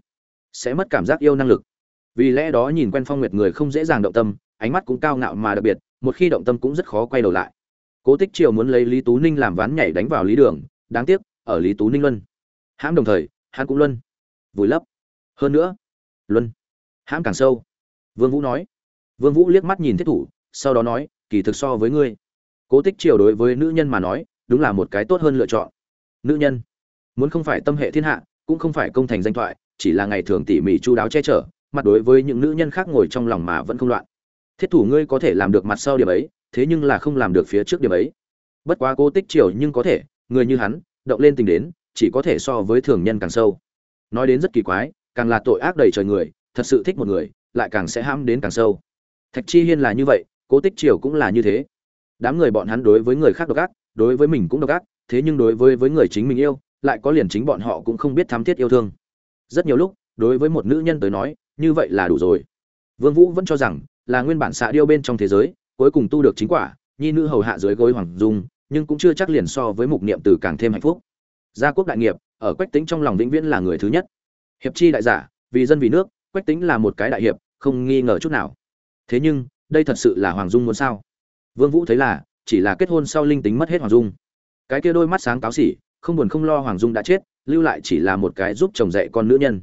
Sẽ mất cảm giác yêu năng lực. Vì lẽ đó nhìn quen phong nguyệt người không dễ dàng động tâm, ánh mắt cũng cao ngạo mà đặc biệt, một khi động tâm cũng rất khó quay đầu lại cố tích triều muốn lấy lý tú ninh làm ván nhảy đánh vào lý đường, đáng tiếc, ở lý tú ninh luân. Hãm đồng thời, hắn cũng luân. Vùi lấp. Hơn nữa, luân. Hãm càng sâu. Vương vũ nói. Vương vũ liếc mắt nhìn thiết thủ, sau đó nói, kỳ thực so với ngươi. Cố tích triều đối với nữ nhân mà nói, đúng là một cái tốt hơn lựa chọn. Nữ nhân, muốn không phải tâm hệ thiên hạ, cũng không phải công thành danh thoại, chỉ là ngày thường tỉ mỉ chu đáo che chở, mặt đối với những nữ nhân khác ngồi trong lòng mà vẫn không loạn. Thiết thủ ngươi có thể làm được mặt sau điểm ấy thế nhưng là không làm được phía trước điểm ấy. Bất quá cố tích triều nhưng có thể, người như hắn, động lên tình đến, chỉ có thể so với thường nhân càng sâu. Nói đến rất kỳ quái, càng là tội ác đầy trời người, thật sự thích một người, lại càng sẽ ham đến càng sâu. Thạch chi hiên là như vậy, cố tích triều cũng là như thế. Đám người bọn hắn đối với người khác độc ác, đối với mình cũng độc ác, thế nhưng đối với với người chính mình yêu, lại có liền chính bọn họ cũng không biết thám thiết yêu thương. Rất nhiều lúc, đối với một nữ nhân tới nói, như vậy là đủ rồi. Vương vũ vẫn cho rằng là nguyên bản xạ điêu bên trong thế giới cuối cùng tu được chính quả, nhi nữ hầu hạ dưới gối hoàng dung, nhưng cũng chưa chắc liền so với mục niệm từ càng thêm hạnh phúc. Gia quốc đại nghiệp, ở quách tính trong lòng vĩnh viễn là người thứ nhất. Hiệp chi đại giả, vì dân vì nước, quách tính là một cái đại hiệp, không nghi ngờ chút nào. Thế nhưng, đây thật sự là hoàng dung muốn sao? Vương vũ thấy là, chỉ là kết hôn sau linh tính mất hết hoàng dung. Cái kia đôi mắt sáng cáo xỉ không buồn không lo hoàng dung đã chết, lưu lại chỉ là một cái giúp chồng dạy con nữ nhân.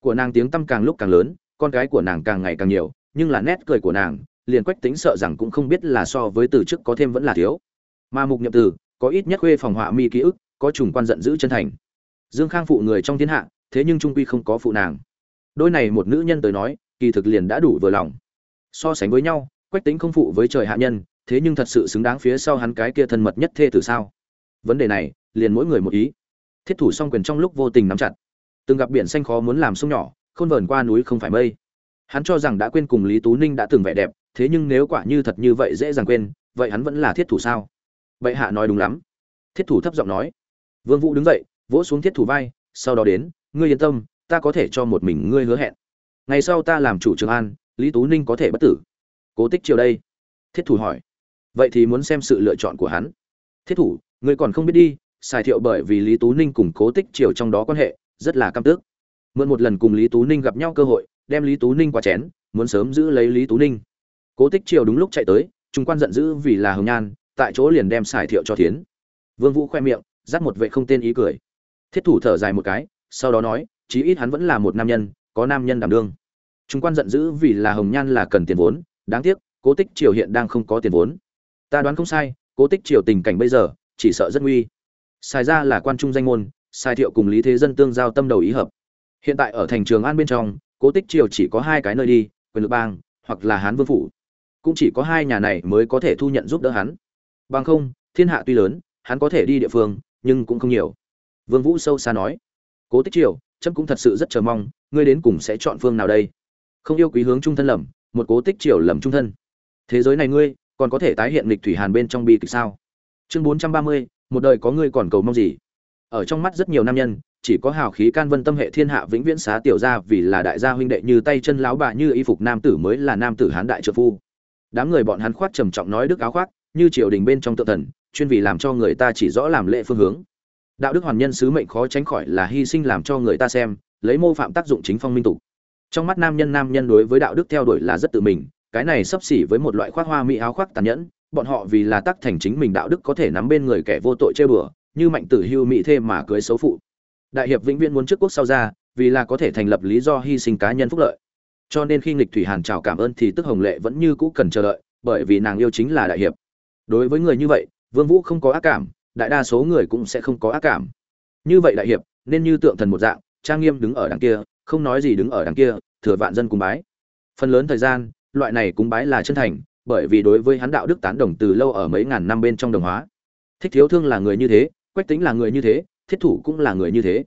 Của nàng tiếng tâm càng lúc càng lớn, con cái của nàng càng ngày càng nhiều, nhưng là nét cười của nàng liền quách tính sợ rằng cũng không biết là so với từ trước có thêm vẫn là thiếu. Mà mục nhậm từ, có ít nhất khuê phòng họa mi ký ức, có trùng quan giận dữ chân thành. Dương khang phụ người trong thiên hạ, thế nhưng trung quy không có phụ nàng. Đôi này một nữ nhân tới nói, kỳ thực liền đã đủ vừa lòng. So sánh với nhau, quách tính không phụ với trời hạ nhân, thế nhưng thật sự xứng đáng phía sau hắn cái kia thân mật nhất thê từ sao? Vấn đề này, liền mỗi người một ý. Thiết thủ song quyền trong lúc vô tình nắm chặt. Từng gặp biển xanh khó muốn làm sông nhỏ không vờn qua núi không phải mây. Hắn cho rằng đã quên cùng lý tú ninh đã từng vẻ đẹp thế nhưng nếu quả như thật như vậy dễ dàng quên, vậy hắn vẫn là thiết thủ sao? Bệ hạ nói đúng lắm. Thiết thủ thấp giọng nói. Vương vũ đứng dậy, vỗ xuống thiết thủ vai, sau đó đến, ngươi yên tâm, ta có thể cho một mình ngươi hứa hẹn. Ngày sau ta làm chủ trường an, lý tú ninh có thể bất tử. Cố tích chiều đây. Thiết thủ hỏi. Vậy thì muốn xem sự lựa chọn của hắn. Thiết thủ, ngươi còn không biết đi, xài thiệu bởi vì lý tú ninh cùng cố tích triều trong đó quan hệ, rất là căm tức. Mượn một lần cùng lý tú ninh gặp nhau cơ hội, đem lý tú ninh qua chén, muốn sớm giữ lấy lý tú ninh cố tích triều đúng lúc chạy tới trung quan giận dữ vì là hồng nhan, tại chỗ liền đem xài thiệu cho thiến. Vương vũ khoe miệng dắt một vệ không tên ý cười. Thiết thủ thở dài một cái, sau đó nói, chí ít hắn vẫn là một nam nhân, có nam nhân đảm đương. Trung quan giận dữ vì là hồng nhan là cần tiền vốn, đáng tiếc, cố tích triều hiện đang không có tiền vốn. Ta đoán không sai, cố tích triều tình cảnh bây giờ, chỉ sợ rất nguy. Xài ra là quan trung danh môn sai thiệu cùng lý thế dân tương giao tâm đầu ý hợp. Hiện tại ở thành trường an bên trong, cố tích triều chỉ có hai cái nơi đi, quyền lực bang, hoặc là hán vương phủ cũng chỉ có hai nhà này mới có thể thu nhận giúp đỡ hắn. Bằng không, thiên hạ tuy lớn, hắn có thể đi địa phương, nhưng cũng không nhiều. Vương vũ sâu xa nói, cố tích triều trâm cũng thật sự rất chờ mong, ngươi đến cùng sẽ chọn phương nào đây? Không yêu quý hướng trung thân lầm, một cố tích triều lầm trung thân. Thế giới này ngươi, còn có thể tái hiện lịch thủy hàn bên trong bi kịch sao? Chương bốn trăm ba mươi, một đời có ngươi còn cầu mong gì? Ở trong mắt rất nhiều nam nhân, chỉ có hào khí can vân tâm hệ thiên hạ vĩnh viễn xá tiểu gia vì là đại gia huynh đệ như tay chân láo bà như y phục nam tử mới là nam tử hán đại trợ phu đám người bọn hắn khoác trầm trọng nói đức áo khoác, như triều đình bên trong tự thần, chuyên vì làm cho người ta chỉ rõ làm lệ phương hướng. Đạo đức hoàn nhân sứ mệnh khó tránh khỏi là hy sinh làm cho người ta xem, lấy mô phạm tác dụng chính phong minh tục. Trong mắt nam nhân nam nhân đối với đạo đức theo đuổi là rất tự mình, cái này sắp xỉ với một loại khoác hoa mỹ áo khoác tàn nhẫn, bọn họ vì là tác thành chính mình đạo đức có thể nắm bên người kẻ vô tội chơi bừa, như mạnh tử hưu mỹ thêm mà cưới xấu phụ. Đại hiệp vĩnh viễn muốn trước quốc sau ra, vì là có thể thành lập lý do hy sinh cá nhân phúc lợi cho nên khi nghịch thủy hàn chào cảm ơn thì tức hồng lệ vẫn như cũ cần chờ đợi, bởi vì nàng yêu chính là đại hiệp. Đối với người như vậy, vương vũ không có ác cảm, đại đa số người cũng sẽ không có ác cảm. Như vậy đại hiệp, nên như tượng thần một dạng, trang nghiêm đứng ở đằng kia, không nói gì đứng ở đằng kia, thừa vạn dân cung bái. Phần lớn thời gian, loại này cung bái là chân thành, bởi vì đối với hắn đạo đức tán đồng từ lâu ở mấy ngàn năm bên trong đồng hóa. Thích thiếu thương là người như thế, quách tính là người như thế, thiết thủ cũng là người như thế.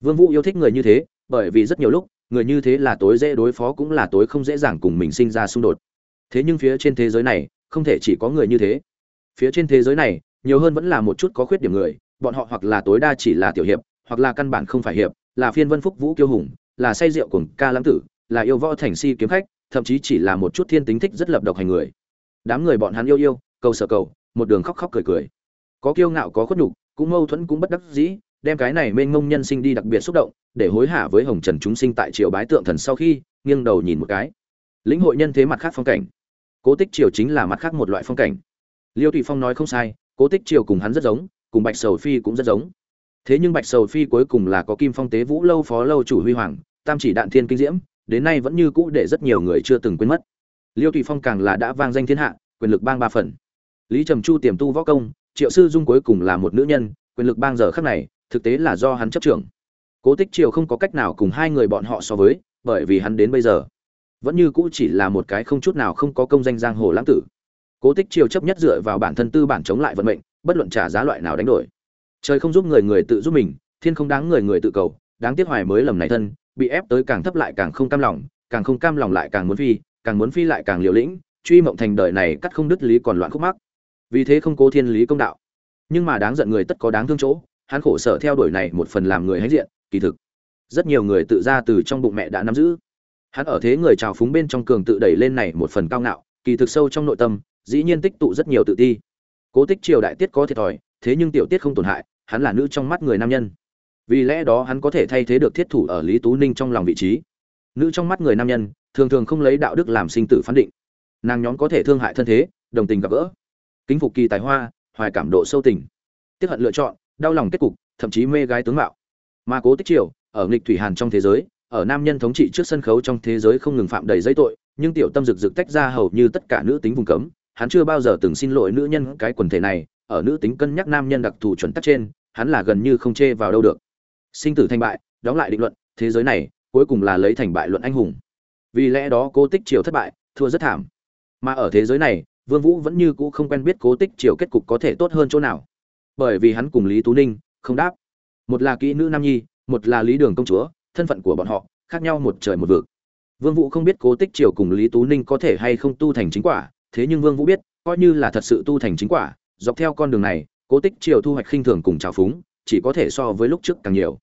Vương vũ yêu thích người như thế, bởi vì rất nhiều lúc người như thế là tối dễ đối phó cũng là tối không dễ dàng cùng mình sinh ra xung đột. Thế nhưng phía trên thế giới này, không thể chỉ có người như thế. Phía trên thế giới này, nhiều hơn vẫn là một chút có khuyết điểm người, bọn họ hoặc là tối đa chỉ là tiểu hiệp, hoặc là căn bản không phải hiệp, là phiên vân phúc vũ kiêu hùng, là say rượu cùng ca lãng tử, là yêu võ thành si kiếm khách, thậm chí chỉ là một chút thiên tính thích rất lập độc hành người. Đám người bọn hắn yêu yêu, cầu sở cầu, một đường khóc khóc cười cười. Có kiêu ngạo, có khuất nhục, cũng mâu thuẫn cũng bất đắc dĩ, đem cái này mênh mông nhân sinh đi đặc biệt xúc động để hối hả với hồng trần chúng sinh tại triều bái tượng thần sau khi nghiêng đầu nhìn một cái. Lĩnh hội nhân thế mặt khác phong cảnh. Cố tích triều chính là mặt khác một loại phong cảnh. Liêu Thụy phong nói không sai, cố tích triều cùng hắn rất giống, cùng bạch sầu phi cũng rất giống. Thế nhưng bạch sầu phi cuối cùng là có kim phong tế vũ lâu phó lâu chủ huy hoàng, tam chỉ đạn thiên kinh diễm, đến nay vẫn như cũ để rất nhiều người chưa từng quên mất. Liêu Thụy phong càng là đã vang danh thiên hạ, quyền lực bang ba phần. Lý trầm chu tiềm tu võ công, triệu sư dung cuối cùng là một nữ nhân, quyền lực bang giờ khắc này, thực tế là do hắn chấp trưởng cố tích triều không có cách nào cùng hai người bọn họ so với, bởi vì hắn đến bây giờ vẫn như cũ chỉ là một cái không chút nào không có công danh giang hồ lãng tử. Cố tích triều chấp nhất dựa vào bản thân tư bản chống lại vận mệnh, bất luận trả giá loại nào đánh đổi. Trời không giúp người người tự giúp mình, thiên không đáng người người tự cầu, đáng tiếc hoài mới lầm này thân, bị ép tới càng thấp lại càng không cam lòng, càng không cam lòng lại càng muốn phi, càng muốn phi lại càng liều lĩnh, truy mộng thành đời này cắt không đứt lý còn loạn khúc mắc. Vì thế không cố thiên lý công đạo. Nhưng mà đáng giận người tất có đáng thương chỗ, hắn khổ sở theo đuổi này một phần làm người hãnh diện kỳ thực. Rất nhiều người tự ra từ trong bụng mẹ đã nắm giữ. Hắn ở thế người trào phúng bên trong cường tự đẩy lên này một phần cao ngạo, kỳ thực sâu trong nội tâm, dĩ nhiên tích tụ rất nhiều tự ti. Cố tích triều đại tiết có thiệt thòi, thế nhưng tiểu tiết không tổn hại, hắn là nữ trong mắt người nam nhân. Vì lẽ đó hắn có thể thay thế được thiết thủ ở lý tú ninh trong lòng vị trí. Nữ trong mắt người nam nhân, thường thường không lấy đạo đức làm sinh tử phán định. Nàng nhóm có thể thương hại thân thế, đồng tình gặp gỡ. Kính phục kỳ tài hoa, hoài cảm độ sâu tình. Tiếp hận lựa chọn, đau lòng kết cục, thậm chí mê gái tướng mạo mà cố tích triều, ở nghịch thủy hàn trong thế giới, ở nam nhân thống trị trước sân khấu trong thế giới không ngừng phạm đầy giấy tội, nhưng tiểu tâm rực rực tách ra hầu như tất cả nữ tính vùng cấm, hắn chưa bao giờ từng xin lỗi nữ nhân cái quần thể này, ở nữ tính cân nhắc nam nhân đặc thù chuẩn tắc trên, hắn là gần như không chê vào đâu được. Sinh tử thành bại, đóng lại định luận, thế giới này, cuối cùng là lấy thành bại luận anh hùng. Vì lẽ đó cố tích triều thất bại, thua rất thảm. Mà ở thế giới này, vương vũ vẫn như cũ không quen biết cố tích triều kết cục có thể tốt hơn chỗ nào. Bởi vì hắn cùng lý tú ninh không đáp một là kỹ nữ nam nhi, một là lý đường công chúa, thân phận của bọn họ khác nhau một trời một vực. Vương vũ không biết cố tích triều cùng lý tú ninh có thể hay không tu thành chính quả, thế nhưng vương vũ biết, coi như là thật sự tu thành chính quả, dọc theo con đường này, cố tích triều thu hoạch khinh thường cùng trào phúng, chỉ có thể so với lúc trước càng nhiều.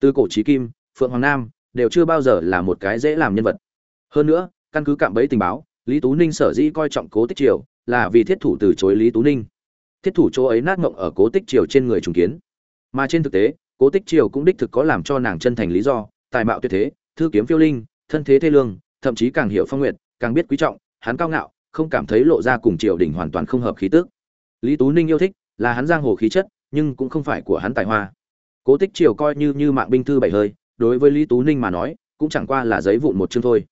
Từ cổ trí kim, phượng hoàng nam, đều chưa bao giờ là một cái dễ làm nhân vật. Hơn nữa, căn cứ cạm bẫy tình báo, lý tú ninh sở dĩ coi trọng cố tích triều là vì thiết thủ từ chối lý tú ninh. Thiết thủ chỗ ấy nát ngộng ở cố tích triều trên người trùng kiến. Mà trên thực tế cố tích triều cũng đích thực có làm cho nàng chân thành lý do, tài mạo tuyệt thế, thư kiếm phiêu linh, thân thế thê lương, thậm chí càng hiểu phong nguyện càng biết quý trọng, hắn cao ngạo, không cảm thấy lộ ra cùng triều đình hoàn toàn không hợp khí tước lý tú ninh yêu thích, là hắn giang hồ khí chất, nhưng cũng không phải của hắn tài hoa. Cố tích triều coi như như mạng binh thư bảy hơi, đối với lý tú ninh mà nói, cũng chẳng qua là giấy vụn một chương thôi.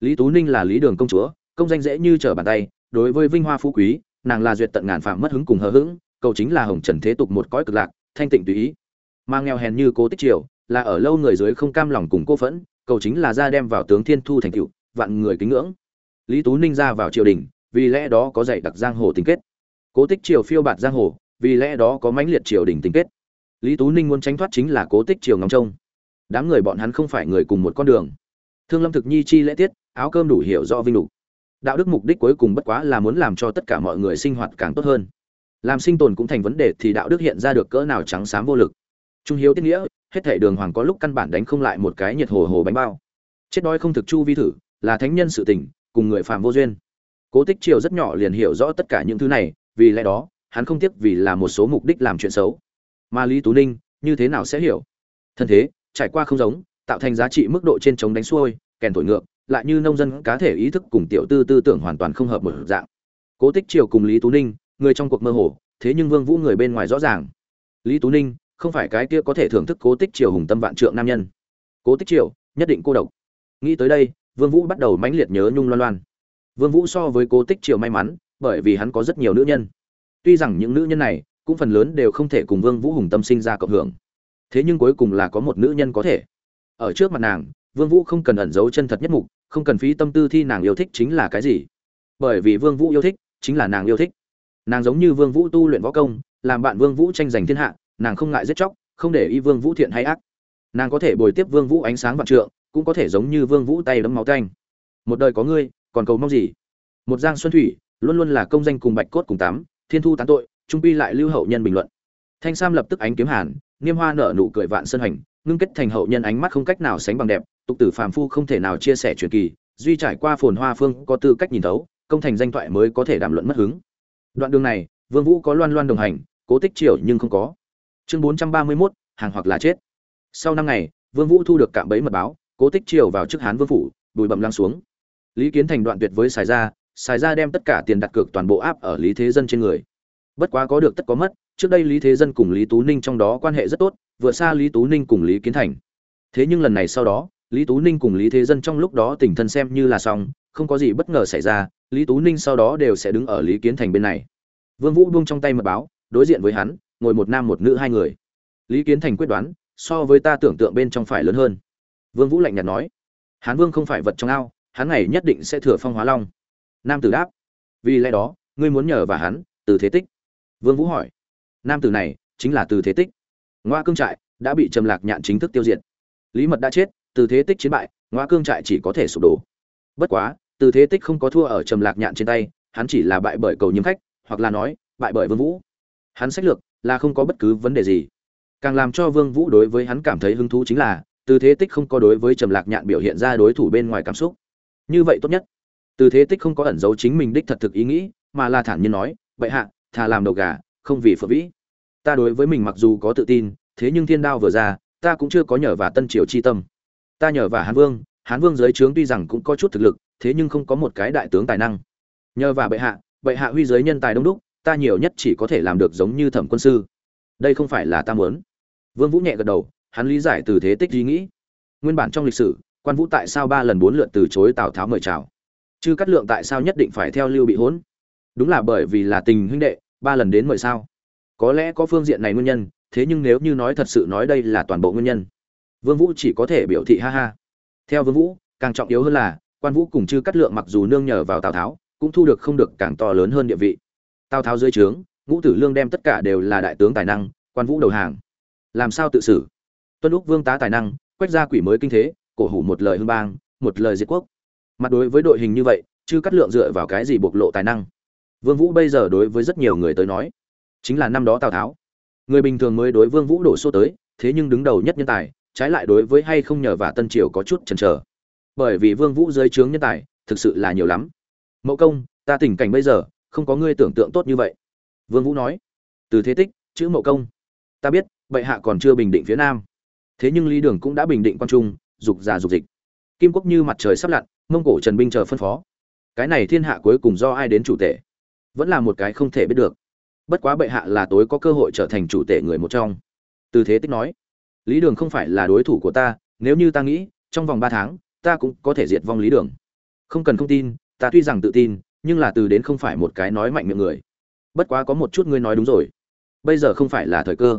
Lý tú ninh là lý đường công chúa, công danh dễ như trở bàn tay, đối với vinh hoa phú quý, nàng là duyệt tận ngàn phạm mất hứng cùng hờ hững, cầu chính là hồng trần thế tục một cõi cực lạc, thanh tịnh tùy ý mang nghèo hèn như cố tích triều, là ở lâu người dưới không cam lòng cùng cô phẫn, cầu chính là ra đem vào tướng thiên thu thành cựu vạn người kính ngưỡng. Lý tú ninh ra vào triều đình, vì lẽ đó có dạy đặc giang hồ tình kết. Cố tích triều phiêu bạt giang hồ, vì lẽ đó có mãnh liệt triều đình tình kết. Lý tú ninh muốn tránh thoát chính là cố tích triều ngóng trông. Đám người bọn hắn không phải người cùng một con đường. Thương lâm thực nhi chi lễ tiết, áo cơm đủ hiểu rõ vinh đủ đạo đức mục đích cuối cùng bất quá là muốn làm cho tất cả mọi người sinh hoạt càng tốt hơn. Làm sinh tồn cũng thành vấn đề thì đạo đức hiện ra được cỡ nào trắng xám vô lực trung hiếu tiết nghĩa, hết thể đường hoàng có lúc căn bản đánh không lại một cái nhiệt hồ hồ bánh bao. Chết đói không thực chu vi thử, là thánh nhân sự tình, cùng người phạm vô duyên. Cố tích triều rất nhỏ liền hiểu rõ tất cả những thứ này, vì lẽ đó, hắn không tiếc vì là một số mục đích làm chuyện xấu. Mà lý tú ninh, như thế nào sẽ hiểu? Thân thế, trải qua không giống, tạo thành giá trị mức độ trên chống đánh xuôi, kèn thổi ngược, lại như nông dân cá thể ý thức cùng tiểu tư tư tưởng hoàn toàn không hợp một dạng. Cố tích triều cùng lý tú ninh, người trong cuộc mơ hồ, thế nhưng vương vũ người bên ngoài rõ ràng. Lý tú ninh không phải cái kia có thể thưởng thức cố tích triều hùng tâm vạn trượng nam nhân. Cố tích triều, nhất định cô độc. Nghĩ tới đây, vương vũ bắt đầu mãnh liệt nhớ nhung loan loan. Vương vũ so với cố tích triều may mắn, bởi vì hắn có rất nhiều nữ nhân. Tuy rằng những nữ nhân này cũng phần lớn đều không thể cùng vương vũ hùng tâm sinh ra cộng hưởng. Thế nhưng cuối cùng là có một nữ nhân có thể. Ở trước mặt nàng, vương vũ không cần ẩn giấu chân thật nhất mục, không cần phí tâm tư thi nàng yêu thích chính là cái gì. Bởi vì vương vũ yêu thích chính là nàng yêu thích. Nàng giống như vương vũ tu luyện võ công, làm bạn vương vũ tranh giành thiên hạ nàng không ngại giết chóc không để ý vương vũ thiện hay ác. Nàng có thể bồi tiếp vương vũ ánh sáng vạn trượng cũng có thể giống như vương vũ tay đấm máu tanh. Một đời có ngươi còn cầu mong gì? Một giang xuân thủy luôn luôn là công danh cùng bạch cốt cùng tám, thiên thu tán tội trung pi lại lưu hậu nhân bình luận. Thanh sam lập tức ánh kiếm hàn niêm hoa nở nụ cười vạn sơn hành ngưng kết thành hậu nhân ánh mắt không cách nào sánh bằng đẹp tục tử phàm phu không thể nào chia sẻ truyền kỳ duy trải qua phồn hoa phương có tư cách nhìn thấu công thành danh thoại mới có thể đàm luận mất hứng. Đoạn đường này vương vũ có loan loan đồng hành cố tích triều nhưng không có chương 431, hàng hoặc là chết. Sau năm ngày vương vũ thu được cạm bẫy mật báo cố tích triều vào trước hán vương phủ bùi bậm lăng xuống. Lý kiến thành đoạn tuyệt với xài ra xài ra đem tất cả tiền đặt cược toàn bộ áp ở lý thế dân trên người. Bất quá có được tất có mất trước đây lý thế dân cùng lý tú ninh trong đó quan hệ rất tốt vượt xa lý tú ninh cùng lý kiến thành. Thế nhưng lần này sau đó lý tú ninh cùng lý thế dân trong lúc đó tình thân xem như là xong không có gì bất ngờ xảy ra lý tú ninh sau đó đều sẽ đứng ở lý kiến thành bên này. Vương vũ buông trong tay mật báo đối diện với hắn ngồi một nam một nữ hai người. Lý kiến thành quyết đoán, so với ta tưởng tượng bên trong phải lớn hơn. Vương vũ lạnh nhạt nói, hán vương không phải vật trong ao, hắn này nhất định sẽ thừa phong hóa long. Nam tử đáp, vì lẽ đó, ngươi muốn nhờ và hắn, từ thế tích. Vương vũ hỏi, nam tử này chính là từ thế tích. Ngoa cương trại đã bị trầm lạc nhạn chính thức tiêu diệt. Lý mật đã chết, từ thế tích chiến bại, ngoa cương trại chỉ có thể sụp đổ. Bất quá, từ thế tích không có thua ở trầm lạc nhạn trên tay, hắn chỉ là bại bởi cầu nhiễm khách, hoặc là nói, bại bởi vương vũ. Hắn sách lược là không có bất cứ vấn đề gì. Càng làm cho vương vũ đối với hắn cảm thấy hứng thú chính là, từ thế tích không có đối với trầm lạc nhạn biểu hiện ra đối thủ bên ngoài cảm xúc. Như vậy tốt nhất. Từ thế tích không có ẩn giấu chính mình đích thật thực ý nghĩ, mà là thản nhiên nói vậy hạ, thà làm đầu gà, không vì phượng vĩ. Ta đối với mình mặc dù có tự tin, thế nhưng thiên đao vừa ra, ta cũng chưa có nhờ và tân triều chi tâm. Ta nhờ và hán vương hán vương dưới trướng tuy rằng cũng có chút thực lực, thế nhưng không có một cái đại tướng tài năng. Nhờ và bệ hạ bệ hạ huy giới nhân tài đông đúc ta nhiều nhất chỉ có thể làm được giống như thẩm quân sư. Đây không phải là ta muốn. Vương vũ nhẹ gật đầu, hắn lý giải từ thế tích ý nghĩ. Nguyên bản trong lịch sử, quan vũ tại sao ba lần bốn lượt từ chối tào tháo mời chào? Chứ cắt lượng tại sao nhất định phải theo lưu bị hỗn? Đúng là bởi vì là tình huynh đệ, ba lần đến mời sao? Có lẽ có phương diện này nguyên nhân, thế nhưng nếu như nói thật sự nói đây là toàn bộ nguyên nhân. Vương vũ chỉ có thể biểu thị ha ha. Theo vương vũ, càng trọng yếu hơn là, quan vũ cùng chư cắt lượng mặc dù nương nhờ vào tào tháo, cũng thu được không được càng to lớn hơn địa vị tào tháo dưới trướng, ngũ tử lương đem tất cả đều là đại tướng tài năng, quan vũ đầu hàng. Làm sao tự xử? Tuân úc vương tá tài năng quét ra quỷ mới kinh thế, cổ hủ một lời hưng bang, một lời diệt quốc. Mặt đối với đội hình như vậy chứ cắt lượng dựa vào cái gì bộc lộ tài năng? Vương vũ bây giờ đối với rất nhiều người tới nói, chính là năm đó tào tháo. Người bình thường mới đối vương vũ đổ số tới, thế nhưng đứng đầu nhất nhân tài, trái lại đối với hay không nhờ và tân triều có chút chần chờ. Bởi vì vương vũ dưới trướng nhân tài, thực sự là nhiều lắm. Mẫu công, ta tình cảnh bây giờ không có ngươi tưởng tượng tốt như vậy. Vương vũ nói, từ thế tích, chữ mậu công. Ta biết, bệ hạ còn chưa bình định phía nam. Thế nhưng lý đường cũng đã bình định quan trung, dục già dục dịch. Kim quốc như mặt trời sắp lặn, mông cổ trần binh chờ phân phó. Cái này thiên hạ cuối cùng do ai đến chủ tể? Vẫn là một cái không thể biết được. Bất quá bệ hạ là tối có cơ hội trở thành chủ tể người một trong. Từ thế tích nói, lý đường không phải là đối thủ của ta, nếu như ta nghĩ, trong vòng ba tháng, ta cũng có thể diệt vong lý đường. Không cần không tin, ta tuy rằng tự tin nhưng là từ đến không phải một cái nói mạnh miệng người. Bất quá có một chút ngươi nói đúng rồi. Bây giờ không phải là thời cơ.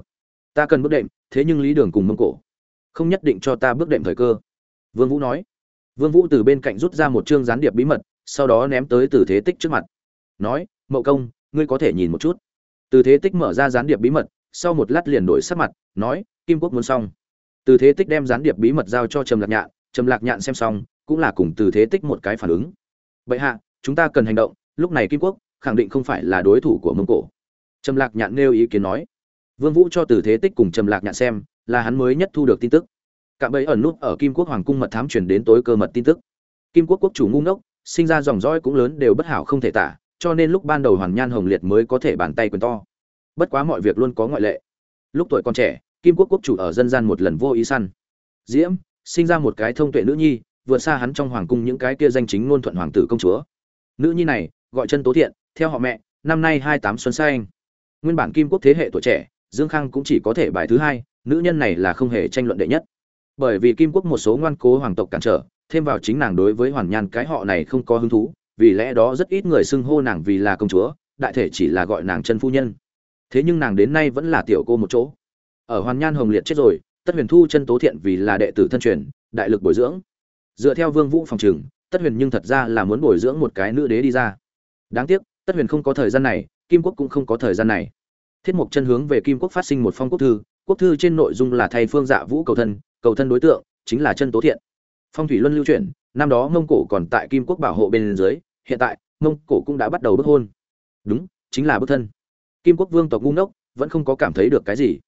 Ta cần bước đệm, thế nhưng lý đường cùng mông cổ. Không nhất định cho ta bước đệm thời cơ. Vương vũ nói. Vương vũ từ bên cạnh rút ra một chương gián điệp bí mật, sau đó ném tới từ thế tích trước mặt. Nói, mậu công, ngươi có thể nhìn một chút. Từ thế tích mở ra gián điệp bí mật, sau một lát liền đổi sắc mặt, nói, kim quốc muốn xong. Từ thế tích đem gián điệp bí mật giao cho trầm lạc nhạn, trầm lạc nhạn xem xong, cũng là cùng từ thế tích một cái phản ứng. Bệ hạ chúng ta cần hành động, lúc này kim quốc khẳng định không phải là đối thủ của mông cổ. Trầm lạc nhạn nêu ý kiến nói. Vương vũ cho từ thế tích cùng trầm lạc nhạn xem, là hắn mới nhất thu được tin tức. Cạm bẫy ẩn nút ở kim quốc hoàng cung mật thám truyền đến tối cơ mật tin tức. Kim quốc quốc chủ ngu ngốc, sinh ra dòng dõi cũng lớn đều bất hảo không thể tả, cho nên lúc ban đầu hoàng nhan hồng liệt mới có thể bàn tay quyền to. Bất quá mọi việc luôn có ngoại lệ. Lúc tuổi còn trẻ, kim quốc quốc chủ ở dân gian một lần vô ý săn. Diễm, sinh ra một cái thông tuệ nữ nhi, vượt xa hắn trong hoàng cung những cái kia danh chính ngôn thuận hoàng tử công chúa nữ nhi này, gọi chân tố thiện, theo họ mẹ, năm nay hai tám xuân sai anh. Nguyên bản kim quốc thế hệ tuổi trẻ, dương khang cũng chỉ có thể bài thứ hai, nữ nhân này là không hề tranh luận đệ nhất. Bởi vì kim quốc một số ngoan cố hoàng tộc cản trở, thêm vào chính nàng đối với hoàn nhan cái họ này không có hứng thú, vì lẽ đó rất ít người xưng hô nàng vì là công chúa, đại thể chỉ là gọi nàng chân phu nhân. Thế nhưng nàng đến nay vẫn là tiểu cô một chỗ. Ở hoàn nhan hồng liệt chết rồi, tất huyền thu chân tố thiện vì là đệ tử thân truyền, đại lực bồi dưỡng. Dựa theo vương vũ phòng trừng tất huyền nhưng thật ra là muốn bồi dưỡng một cái nữ đế đi ra. Đáng tiếc, tất huyền không có thời gian này, kim quốc cũng không có thời gian này. Thiết mục chân hướng về kim quốc phát sinh một phong quốc thư quốc thư trên nội dung là thay phương dạ vũ cầu thân cầu thân đối tượng, chính là chân tố thiện. Phong thủy luân lưu chuyển, năm đó mông cổ còn tại kim quốc bảo hộ bên dưới, hiện tại, mông cổ cũng đã bắt đầu bức hôn. Đúng, chính là bức thân. Kim quốc vương tộc ngu ngốc, vẫn không có cảm thấy được cái gì.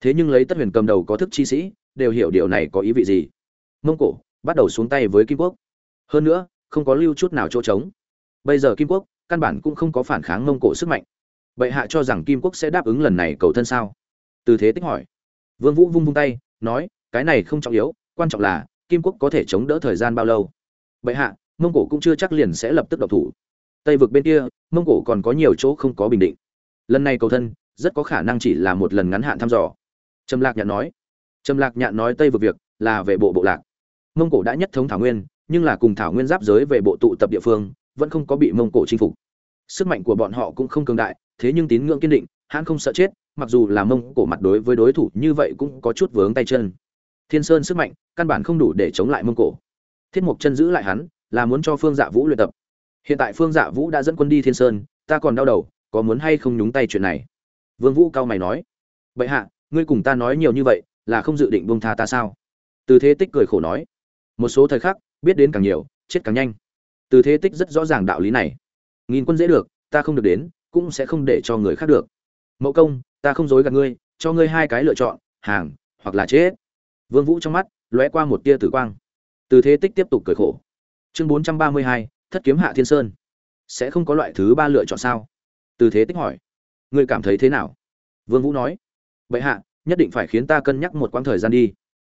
Thế nhưng lấy tất huyền cầm đầu có thức chi sĩ, đều hiểu điều này có ý vị gì. Mông cổ bắt đầu xuống tay với kim quốc hơn nữa, không có lưu chút nào chỗ trống. Bây giờ kim quốc, căn bản cũng không có phản kháng mông cổ sức mạnh. Bệ hạ cho rằng kim quốc sẽ đáp ứng lần này cầu thân sao? Từ thế tích hỏi. Vương vũ vung vung tay, nói, cái này không trọng yếu, quan trọng là, kim quốc có thể chống đỡ thời gian bao lâu? Bệ hạ, mông cổ cũng chưa chắc liền sẽ lập tức độc thủ. Tây vực bên kia, mông cổ còn có nhiều chỗ không có bình định. Lần này cầu thân, rất có khả năng chỉ là một lần ngắn hạn thăm dò. Trầm lạc nhạn nói. Trầm lạc nhạn nói tây vực việc là về bộ bộ lạc. Mông cổ đã nhất thống thảo nguyên nhưng là cùng thảo nguyên giáp giới về bộ tụ tập địa phương, vẫn không có bị mông cổ chinh phục. Sức mạnh của bọn họ cũng không cường đại, thế nhưng tín ngưỡng kiên định, hãn không sợ chết, mặc dù là mông cổ mặt đối với đối thủ như vậy cũng có chút vướng tay chân. Thiên sơn sức mạnh căn bản không đủ để chống lại mông cổ. Thiết mộc chân giữ lại hắn, là muốn cho phương dạ vũ luyện tập. Hiện tại phương dạ vũ đã dẫn quân đi thiên sơn, ta còn đau đầu, có muốn hay không nhúng tay chuyện này? Vương vũ cao mày nói. Bệ hạ, ngươi cùng ta nói nhiều như vậy, là không dự định buông tha ta sao? Từ thế tích cười khổ nói. Một số thời khắc biết đến càng nhiều, chết càng nhanh. Từ thế tích rất rõ ràng đạo lý này. Nghìn quân dễ được, ta không được đến, cũng sẽ không để cho người khác được. Mậu công, ta không dối gạt ngươi, cho ngươi hai cái lựa chọn, hàng, hoặc là chết. Vương vũ trong mắt, lóe qua một tia tử quang. Từ thế tích tiếp tục cười khổ. Chương bốn trăm ba mươi hai, thất kiếm hạ thiên sơn. Sẽ không có loại thứ ba lựa chọn sao? Từ thế tích hỏi. Ngươi cảm thấy thế nào? Vương vũ nói. Vậy hạ, nhất định phải khiến ta cân nhắc một quãng thời gian đi.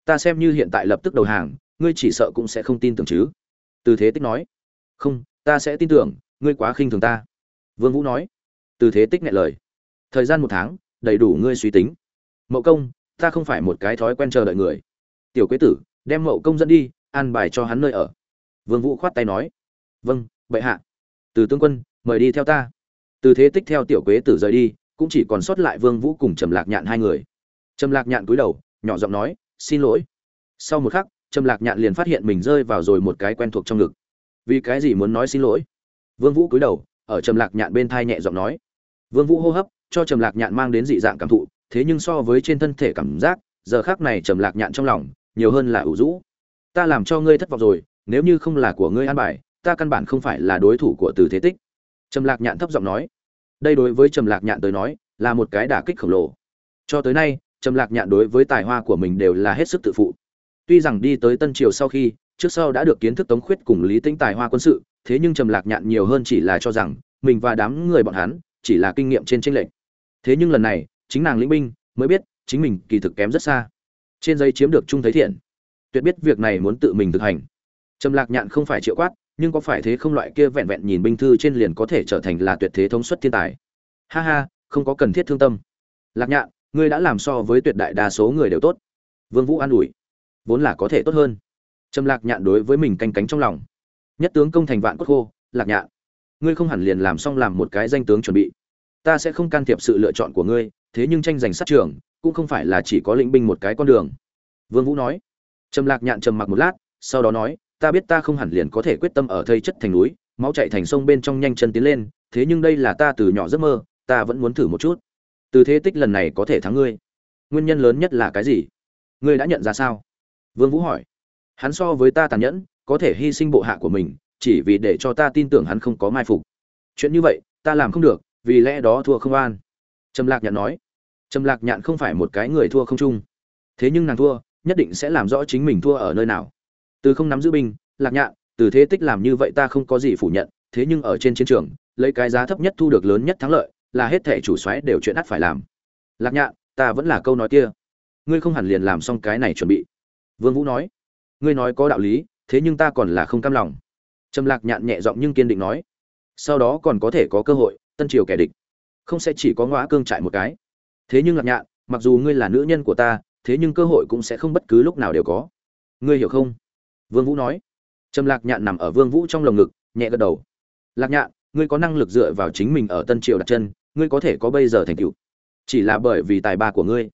Ta xem như hiện tại lập tức đầu hàng ngươi chỉ sợ cũng sẽ không tin tưởng chứ. Từ thế tích nói. Không, ta sẽ tin tưởng, ngươi quá khinh thường ta. Vương vũ nói. Từ thế tích ngại lời. Thời gian một tháng, đầy đủ ngươi suy tính. Mậu công, ta không phải một cái thói quen chờ đợi người. Tiểu quế tử, đem mậu công dẫn đi, an bài cho hắn nơi ở. Vương vũ khoát tay nói. Vâng bệ hạ. Từ tướng quân, mời đi theo ta. Từ thế tích theo tiểu quế tử rời đi, cũng chỉ còn sót lại vương vũ cùng trầm lạc nhạn hai người. Trầm lạc nhạn cúi đầu, nhỏ giọng nói, xin lỗi. Sau một khắc trầm lạc nhạn liền phát hiện mình rơi vào rồi một cái quen thuộc trong ngực. Vì cái gì muốn nói xin lỗi? Vương vũ cúi đầu, ở trầm lạc nhạn bên thai nhẹ giọng nói. Vương vũ hô hấp, cho trầm lạc nhạn mang đến dị dạng cảm thụ, thế nhưng so với trên thân thể cảm giác, giờ khắc này trầm lạc nhạn trong lòng, nhiều hơn là ủ rũ. Ta làm cho ngươi thất vọng rồi, nếu như không là của ngươi an bài, ta căn bản không phải là đối thủ của từ thế tích. Trầm lạc nhạn thấp giọng nói. Đây đối với trầm lạc nhạn tới nói, là một cái đả kích khổng lồ. Cho tới nay, trầm lạc nhạn đối với tài hoa của mình đều là hết sức tự phụ tuy rằng đi tới tân triều sau khi, trước sau đã được kiến thức tống khuyết cùng lý tĩnh tài hoa quân sự, thế nhưng trầm lạc nhạn nhiều hơn chỉ là cho rằng, mình và đám người bọn hắn, chỉ là kinh nghiệm trên tranh lệch. Thế nhưng lần này, chính nàng lĩnh binh, mới biết, chính mình kỳ thực kém rất xa. Trên giấy chiếm được trung thấy thiện. Tuyệt biết việc này muốn tự mình thực hành. Trầm lạc nhạn không phải triệu quát, nhưng có phải thế không loại kia vẹn vẹn nhìn binh thư trên liền có thể trở thành là tuyệt thế thống suất thiên tài. Ha ha, không có cần thiết thương tâm. Lạc nhạn, ngươi đã làm so với tuyệt đại đa số người đều tốt. Vương vũ an ủi vốn là có thể tốt hơn. Trầm lạc nhạn đối với mình canh cánh trong lòng. Nhất tướng công thành vạn cốt khô, lạc nhạn. Ngươi không hẳn liền làm xong làm một cái danh tướng chuẩn bị. Ta sẽ không can thiệp sự lựa chọn của ngươi, thế nhưng tranh giành sát trường, cũng không phải là chỉ có lĩnh binh một cái con đường. Vương vũ nói. Trầm lạc nhạn trầm mặc một lát, sau đó nói, ta biết ta không hẳn liền có thể quyết tâm ở thây chất thành núi, máu chạy thành sông bên trong nhanh chân tiến lên, thế nhưng đây là ta từ nhỏ giấc mơ, ta vẫn muốn thử một chút. Từ thế tích lần này có thể thắng ngươi. Nguyên nhân lớn nhất là cái gì? Ngươi đã nhận ra sao? Vương vũ hỏi. Hắn so với ta tàn nhẫn, có thể hy sinh bộ hạ của mình, chỉ vì để cho ta tin tưởng hắn không có mai phục. Chuyện như vậy, ta làm không được, vì lẽ đó thua không an trầm lạc nhạn nói. Trầm lạc nhạn không phải một cái người thua không chung. Thế nhưng nàng thua, nhất định sẽ làm rõ chính mình thua ở nơi nào. Từ không nắm giữ binh, lạc nhạn, từ thế tích làm như vậy ta không có gì phủ nhận, thế nhưng ở trên chiến trường, lấy cái giá thấp nhất thu được lớn nhất thắng lợi, là hết thể chủ xoáy đều chuyện ắt phải làm. Lạc nhạn, ta vẫn là câu nói kia. Ngươi không hẳn liền làm xong cái này chuẩn bị vương vũ nói, ngươi nói có đạo lý, thế nhưng ta còn là không cam lòng. Trầm lạc nhạn nhẹ giọng nhưng kiên định nói, sau đó còn có thể có cơ hội, tân triều kẻ địch, không sẽ chỉ có ngõa cương trại một cái. Thế nhưng lạc nhạn, mặc dù ngươi là nữ nhân của ta, thế nhưng cơ hội cũng sẽ không bất cứ lúc nào đều có. Ngươi hiểu không? Vương vũ nói. Trầm lạc nhạn nằm ở vương vũ trong lồng ngực, nhẹ gật đầu. Lạc nhạn, ngươi có năng lực dựa vào chính mình ở tân triều đặt chân, ngươi có thể có bây giờ thành tựu. Chỉ là bởi vì tài ba của ngươi,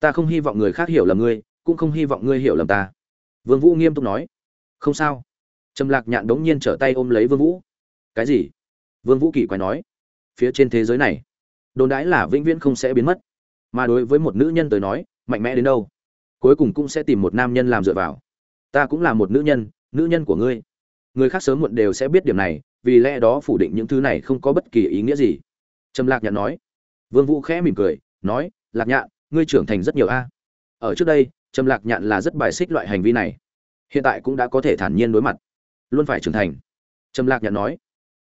ta không hy vọng người khác hiểu là ngươi cũng không hy vọng ngươi hiểu lầm ta. Vương vũ nghiêm túc nói. Không sao. Trầm lạc nhạn đống nhiên trở tay ôm lấy vương vũ. Cái gì? Vương vũ kỳ quái nói. Phía trên thế giới này, đồn đãi là vĩnh viễn không sẽ biến mất. Mà đối với một nữ nhân tới nói, mạnh mẽ đến đâu? Cuối cùng cũng sẽ tìm một nam nhân làm dựa vào. Ta cũng là một nữ nhân nữ nhân của ngươi. Người khác sớm muộn đều sẽ biết điểm này, vì lẽ đó phủ định những thứ này không có bất kỳ ý nghĩa gì. Trầm lạc nhạn nói. Vương vũ khẽ mỉm cười, nói, lạc nhạn, ngươi trưởng thành rất nhiều a. Ở trước đây trầm lạc nhạn là rất bài xích loại hành vi này. Hiện tại cũng đã có thể thản nhiên đối mặt. Luôn phải trưởng thành. Trầm lạc nhạn nói.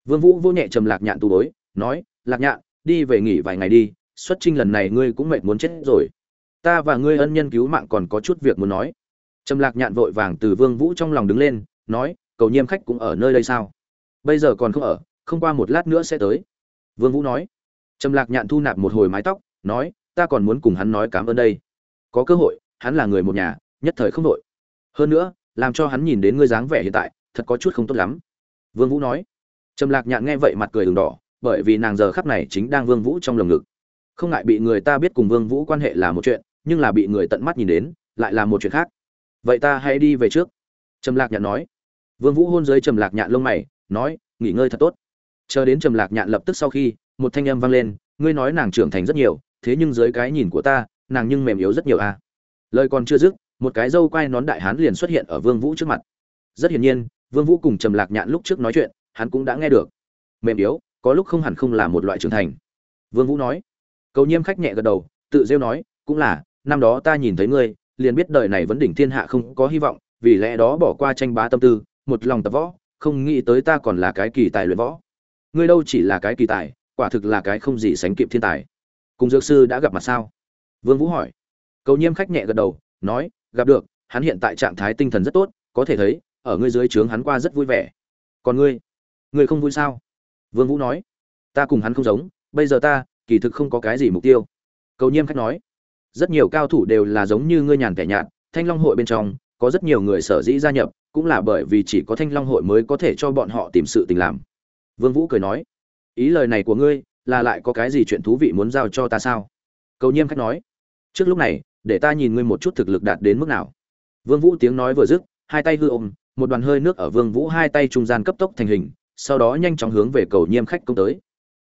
Vương vũ vô nhẹ trầm lạc nhạn tù đối nói, lạc nhạn, đi về nghỉ vài ngày đi, xuất trinh lần này ngươi cũng mệt muốn chết rồi. Ta và ngươi ân nhân cứu mạng còn có chút việc muốn nói. Trầm lạc nhạn vội vàng từ vương vũ trong lòng đứng lên, nói, cầu nhiêm khách cũng ở nơi đây sao? Bây giờ còn không ở, không qua một lát nữa sẽ tới. Vương vũ nói. Trầm lạc nhạn thu nạp một hồi mái tóc, nói, ta còn muốn cùng hắn nói cảm ơn đây. Có cơ hội hắn là người một nhà, nhất thời không đội hơn nữa, làm cho hắn nhìn đến ngươi dáng vẻ hiện tại, thật có chút không tốt lắm. Vương vũ nói. Trầm lạc nhạn nghe vậy mặt cười đường đỏ, bởi vì nàng giờ khắc này chính đang vương vũ trong lồng ngực. Không ngại bị người ta biết cùng vương vũ quan hệ là một chuyện, nhưng là bị người tận mắt nhìn đến, lại là một chuyện khác. Vậy ta hãy đi về trước. Trầm lạc nhạn nói. Vương vũ hôn dưới trầm lạc nhạn lông mày, nói, nghỉ ngơi thật tốt. Chờ đến trầm lạc nhạn lập tức sau khi, một thanh âm vang lên, ngươi nói nàng trưởng thành rất nhiều, thế nhưng dưới cái nhìn của ta, nàng nhưng mềm yếu rất nhiều à lời còn chưa dứt, một cái dâu quai nón đại hán liền xuất hiện ở vương vũ trước mặt. Rất hiển nhiên, vương vũ cùng trầm lạc nhạn lúc trước nói chuyện, hắn cũng đã nghe được. Mềm yếu, có lúc không hẳn không là một loại trưởng thành. Vương vũ nói. Cầu nhiêm khách nhẹ gật đầu, tự rêu nói, cũng là, năm đó ta nhìn thấy ngươi, liền biết đời này vẫn đỉnh thiên hạ không có hy vọng, vì lẽ đó bỏ qua tranh bá tâm tư, một lòng tập võ, không nghĩ tới ta còn là cái kỳ tài luyện võ. Ngươi đâu chỉ là cái kỳ tài, quả thực là cái không gì sánh kịp thiên tài. Cùng dược sư đã gặp mặt sao? Vương vũ hỏi cầu nhiêm khách nhẹ gật đầu, nói, gặp được, hắn hiện tại trạng thái tinh thần rất tốt, có thể thấy, ở ngươi dưới trướng hắn qua rất vui vẻ. Còn ngươi? Ngươi không vui sao? Vương vũ nói. Ta cùng hắn không giống, bây giờ ta, kỳ thực không có cái gì mục tiêu. Cầu nhiêm khách nói. Rất nhiều cao thủ đều là giống như ngươi nhàn kẻ nhạt, thanh long hội bên trong, có rất nhiều người sở dĩ gia nhập, cũng là bởi vì chỉ có thanh long hội mới có thể cho bọn họ tìm sự tình làm. Vương vũ cười nói. Ý lời này của ngươi, là lại có cái gì chuyện thú vị muốn giao cho ta sao? Cầu nhiêm khách nói. Trước lúc này để ta nhìn ngươi một chút thực lực đạt đến mức nào. Vương vũ tiếng nói vừa dứt, hai tay hư ôm, một đoàn hơi nước ở vương vũ hai tay trung gian cấp tốc thành hình, sau đó nhanh chóng hướng về cầu nhiêm khách công tới.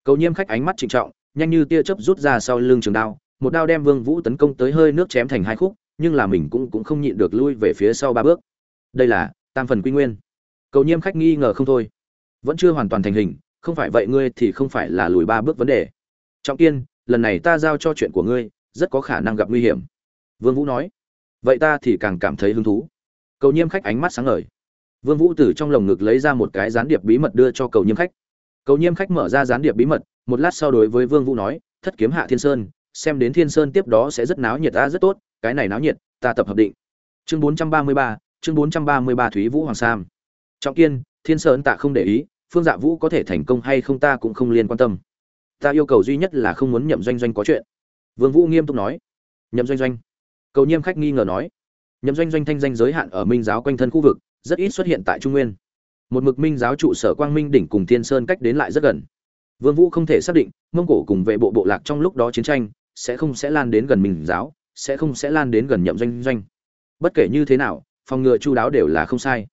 Cầu nhiêm khách ánh mắt trịnh trọng, nhanh như tia chớp rút ra sau lưng trường đao, một đao đem vương vũ tấn công tới hơi nước chém thành hai khúc, nhưng là mình cũng cũng không nhịn được lui về phía sau ba bước. Đây là tam phần quy nguyên. Cầu nhiêm khách nghi ngờ không thôi. Vẫn chưa hoàn toàn thành hình, không phải vậy ngươi thì không phải là lùi ba bước vấn đề. Trọng kiên, lần này ta giao cho chuyện của ngươi, rất có khả năng gặp nguy hiểm vương vũ nói. Vậy ta thì càng cảm thấy hứng thú. Cầu nhiêm khách ánh mắt sáng ngời. Vương vũ từ trong lồng ngực lấy ra một cái gián điệp bí mật đưa cho cầu nhiêm khách. Cầu nhiêm khách mở ra gián điệp bí mật một lát sau đối với vương vũ nói thất kiếm hạ thiên sơn xem đến thiên sơn tiếp đó sẽ rất náo nhiệt ta rất tốt cái này náo nhiệt ta tập hợp định. Chương 433, chương 433 thúy vũ hoàng sam. Trọng kiên thiên sơn tạ không để ý phương dạ vũ có thể thành công hay không ta cũng không liên quan tâm. Ta yêu cầu duy nhất là không muốn nhậm doanh doanh có chuyện. Vương vũ nghiêm túc nói. Nhậm doanh doanh cầu nhiêm khách nghi ngờ nói, nhậm doanh doanh thanh danh giới hạn ở minh giáo quanh thân khu vực, rất ít xuất hiện tại trung nguyên. Một mực minh giáo trụ sở quang minh đỉnh cùng thiên sơn cách đến lại rất gần. Vương vũ không thể xác định, mông cổ cùng vệ bộ bộ lạc trong lúc đó chiến tranh, sẽ không sẽ lan đến gần minh giáo, sẽ không sẽ lan đến gần nhậm doanh doanh. Bất kể như thế nào, phòng ngừa chu đáo đều là không sai.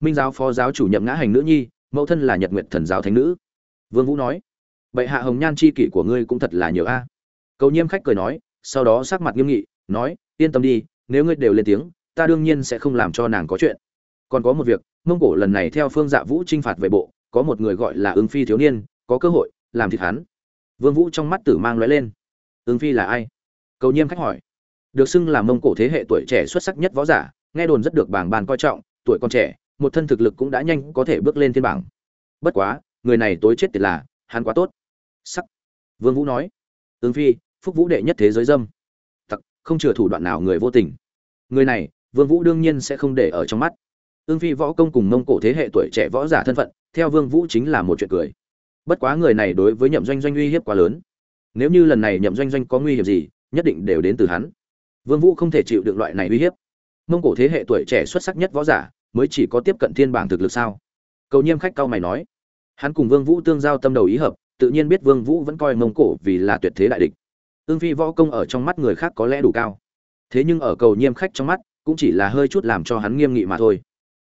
Minh giáo phó giáo chủ nhậm ngã hành nữ nhi, mẫu thân là nhật nguyện thần giáo thánh nữ. Vương vũ nói, bệ hạ hồng nhan chi kỷ của ngươi cũng thật là nhiều a. Cầu nhiêm khách cười nói, sau đó sắc mặt nghiêm nghị, nói yên tâm đi, nếu ngươi đều lên tiếng, ta đương nhiên sẽ không làm cho nàng có chuyện. Còn có một việc, mông cổ lần này theo phương dạ vũ trinh phạt về bộ, có một người gọi là ứng phi thiếu niên, có cơ hội, làm thịt hắn. Vương vũ trong mắt tử mang lóe lên. Ứng phi là ai? Cầu nhiêm khách hỏi. Được xưng là mông cổ thế hệ tuổi trẻ xuất sắc nhất võ giả, nghe đồn rất được bảng bàn coi trọng, tuổi còn trẻ, một thân thực lực cũng đã nhanh có thể bước lên thiên bảng. Bất quá, người này tối chết tiệt là, hắn quá tốt. Sắc. Vương vũ nói. Ứng phi, phúc vũ đệ nhất thế giới dâm không chừa thủ đoạn nào người vô tình. Người này, vương vũ đương nhiên sẽ không để ở trong mắt. Ương phi võ công cùng mông cổ thế hệ tuổi trẻ võ giả thân phận, theo vương vũ chính là một chuyện cười. Bất quá người này đối với nhậm doanh doanh uy hiếp quá lớn. Nếu như lần này nhậm doanh doanh có nguy hiểm gì, nhất định đều đến từ hắn. Vương vũ không thể chịu được loại này uy hiếp. Mông cổ thế hệ tuổi trẻ xuất sắc nhất võ giả, mới chỉ có tiếp cận thiên bảng thực lực sao? Cầu nhiêm khách cao mày nói. Hắn cùng vương vũ tương giao tâm đầu ý hợp, tự nhiên biết vương vũ vẫn coi mông cổ vì là tuyệt thế đại địch ương phi võ công ở trong mắt người khác có lẽ đủ cao. Thế nhưng ở cầu nhiêm khách trong mắt, cũng chỉ là hơi chút làm cho hắn nghiêm nghị mà thôi.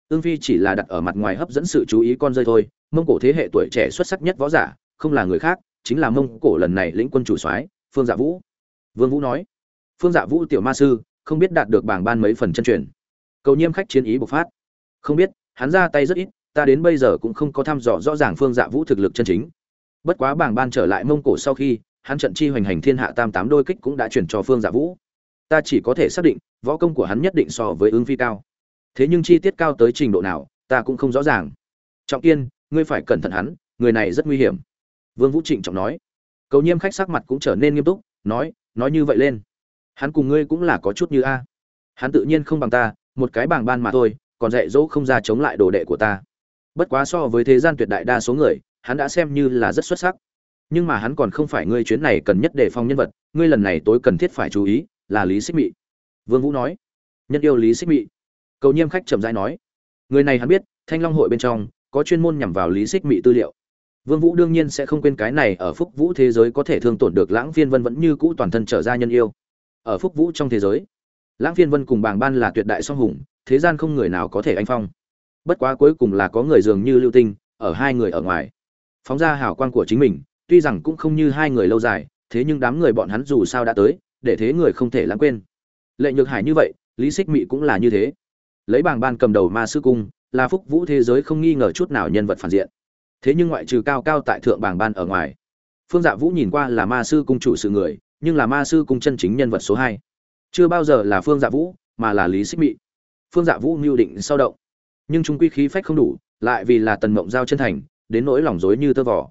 Ương phi chỉ là đặt ở mặt ngoài hấp dẫn sự chú ý con rơi thôi. Mông cổ thế hệ tuổi trẻ xuất sắc nhất võ giả, không là người khác, chính là mông cổ lần này lĩnh quân chủ soái, phương dạ vũ. Vương vũ nói, phương dạ vũ tiểu ma sư, không biết đạt được bảng ban mấy phần chân truyền. Cầu nhiêm khách chiến ý bộc phát. Không biết, hắn ra tay rất ít, ta đến bây giờ cũng không có thăm dò rõ ràng phương dạ vũ thực lực chân chính. Bất quá bảng ban trở lại mông cổ sau khi hắn trận chi hoành hành thiên hạ tam tám đôi kích cũng đã chuyển cho phương dạ vũ. Ta chỉ có thể xác định, võ công của hắn nhất định so với ứng phi cao. Thế nhưng chi tiết cao tới trình độ nào, ta cũng không rõ ràng. Trọng kiên, ngươi phải cẩn thận hắn, người này rất nguy hiểm. Vương vũ trịnh trọng nói. Cầu nhiêm khách sắc mặt cũng trở nên nghiêm túc, nói nói như vậy lên. Hắn cùng ngươi cũng là có chút như a. Hắn tự nhiên không bằng ta, một cái bảng ban mà thôi, còn dạy dỗ không ra chống lại đồ đệ của ta. Bất quá so với thế gian tuyệt đại đa số người, hắn đã xem như là rất xuất sắc nhưng mà hắn còn không phải ngươi chuyến này cần nhất để phong nhân vật, ngươi lần này tối cần thiết phải chú ý là lý xích mị. Vương vũ nói nhân yêu lý xích mị. Cầu nhiêm khách chậm rãi nói, người này hắn biết, thanh long hội bên trong có chuyên môn nhằm vào lý xích mị tư liệu. Vương vũ đương nhiên sẽ không quên cái này, ở phúc vũ thế giới có thể thương tổn được lãng phiên vân vẫn như cũ toàn thân trở ra nhân yêu. Ở phúc vũ trong thế giới, lãng phiên vân cùng bàng ban là tuyệt đại song hùng, thế gian không người nào có thể anh phong. Bất quá cuối cùng là có người dường như lưu tinh, ở hai người ở ngoài. Phóng ra hào quang của chính mình tuy rằng cũng không như hai người lâu dài, thế nhưng đám người bọn hắn dù sao đã tới, để thế người không thể lãng quên. Lệ nhược hải như vậy, lý xích mị cũng là như thế. Lấy bảng ban cầm đầu ma sư cung, là phúc vũ thế giới không nghi ngờ chút nào nhân vật phản diện. Thế nhưng ngoại trừ cao cao tại thượng bảng ban ở ngoài, phương dạ vũ nhìn qua là ma sư cung chủ sự người, nhưng là ma sư cung chân chính nhân vật số hai. Chưa bao giờ là phương dạ vũ, mà là lý xích mị. Phương dạ vũ mưu định sau động. Nhưng chúng quy khí phách không đủ, lại vì là tần mộng giao chân thành, đến nỗi lòng dối như tơ vỏ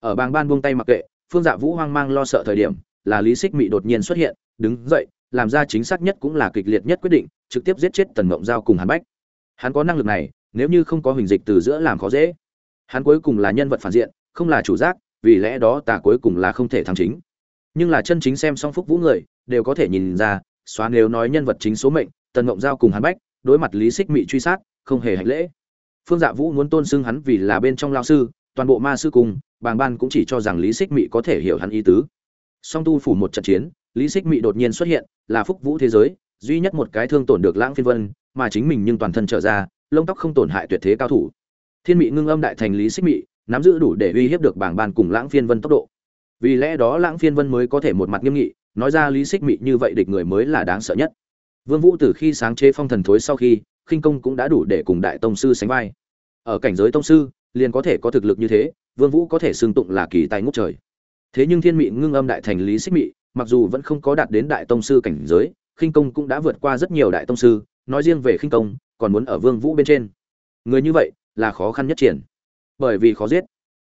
ở bang ban buông tay mặc kệ, phương dạ vũ hoang mang lo sợ thời điểm, là lý xích mị đột nhiên xuất hiện, đứng dậy, làm ra chính xác nhất cũng là kịch liệt nhất quyết định, trực tiếp giết chết tần mộng giao cùng hắn bách. Hắn có năng lực này, nếu như không có hình dịch từ giữa làm khó dễ. Hắn cuối cùng là nhân vật phản diện, không là chủ giác, vì lẽ đó tà cuối cùng là không thể thắng chính. Nhưng là chân chính xem song phúc vũ người, đều có thể nhìn ra, xóa nếu nói nhân vật chính số mệnh, tần mộng giao cùng hắn bách, đối mặt lý xích mị truy sát, không hề hành lễ. Phương dạ vũ muốn tôn xưng hắn vì là bên trong lao sư toàn bộ ma sư cung, bàng ban cũng chỉ cho rằng lý xích mị có thể hiểu hắn ý tứ. Song tu phủ một trận chiến lý xích mị đột nhiên xuất hiện là phúc vũ thế giới duy nhất một cái thương tổn được lãng phiên vân mà chính mình nhưng toàn thân trở ra lông tóc không tổn hại tuyệt thế cao thủ. Thiên mị ngưng âm đại thành lý xích mị nắm giữ đủ để uy hiếp được bảng ban cùng lãng phiên vân tốc độ. Vì lẽ đó lãng phiên vân mới có thể một mặt nghiêm nghị nói ra lý xích mị như vậy địch người mới là đáng sợ nhất. Vương vũ từ khi sáng chế phong thần thối sau khi khinh công cũng đã đủ để cùng đại tông sư sánh vai. Ở cảnh giới tông sư liền có thể có thực lực như thế, vương vũ có thể xưng tụng là kỳ tài ngút trời. Thế nhưng thiên mị ngưng âm đại thành lý xích mị, mặc dù vẫn không có đạt đến đại tông sư cảnh giới, khinh công cũng đã vượt qua rất nhiều đại tông sư, nói riêng về khinh công, còn muốn ở vương vũ bên trên. Người như vậy là khó khăn nhất triển. Bởi vì khó giết.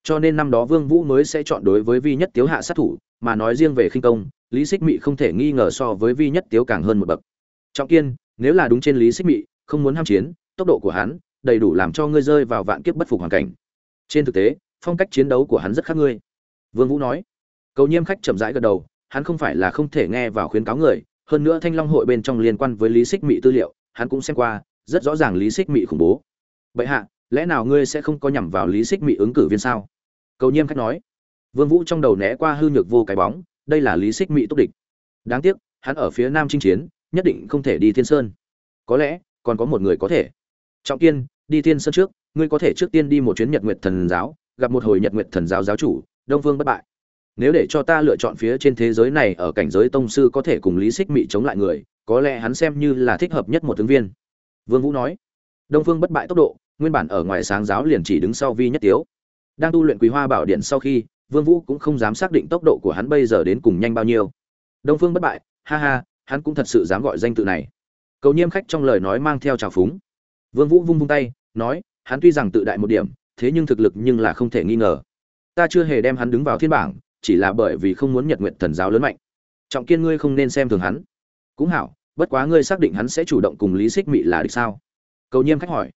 Cho nên năm đó vương vũ mới sẽ chọn đối với vi nhất tiếu hạ sát thủ, mà nói riêng về khinh công, lý xích mị không thể nghi ngờ so với vi nhất tiếu càng hơn một bậc. Trọng kiên, nếu là đúng trên lý xích mị, không muốn ham chiến, tốc độ của hắn đầy đủ làm cho ngươi rơi vào vạn kiếp bất phục hoàn cảnh. Trên thực tế, phong cách chiến đấu của hắn rất khác ngươi. Vương vũ nói. Cầu nhiêm khách chậm rãi gật đầu, hắn không phải là không thể nghe vào khuyến cáo người, hơn nữa thanh long hội bên trong liên quan với lý xích mị tư liệu, hắn cũng xem qua, rất rõ ràng lý xích mị khủng bố. Vậy hạ, lẽ nào ngươi sẽ không có nhằm vào lý xích mị ứng cử viên sao? Cầu nhiêm khách nói. Vương vũ trong đầu né qua hư nhược vô cái bóng, đây là lý xích mị túc địch. Đáng tiếc, hắn ở phía nam chinh chiến, nhất định không thể đi thiên sơn. Có lẽ, còn có một người có thể. Trọng kiên đi thiên sơn trước, ngươi có thể trước tiên đi một chuyến nhật nguyệt thần giáo, gặp một hồi nhật nguyệt thần giáo giáo chủ, đông vương bất bại. Nếu để cho ta lựa chọn phía trên thế giới này ở cảnh giới tông sư có thể cùng lý xích mị chống lại người, có lẽ hắn xem như là thích hợp nhất một ứng viên. Vương vũ nói. Đông phương bất bại tốc độ, nguyên bản ở ngoài sáng giáo liền chỉ đứng sau vi nhất tiếu. Đang tu luyện quý hoa bảo điện sau khi, vương vũ cũng không dám xác định tốc độ của hắn bây giờ đến cùng nhanh bao nhiêu. Đông phương bất bại, ha ha, hắn cũng thật sự dám gọi danh tự này. Cầu nhiêm khách trong lời nói mang theo trào phúng. Vương vũ vung vung tay nói, hắn tuy rằng tự đại một điểm, thế nhưng thực lực nhưng là không thể nghi ngờ. Ta chưa hề đem hắn đứng vào thiên bảng, chỉ là bởi vì không muốn nhật nguyện thần giáo lớn mạnh. Trọng kiên ngươi không nên xem thường hắn. Cũng hảo, bất quá ngươi xác định hắn sẽ chủ động cùng lý xích mị là địch sao? Cầu nhiêm khách hỏi.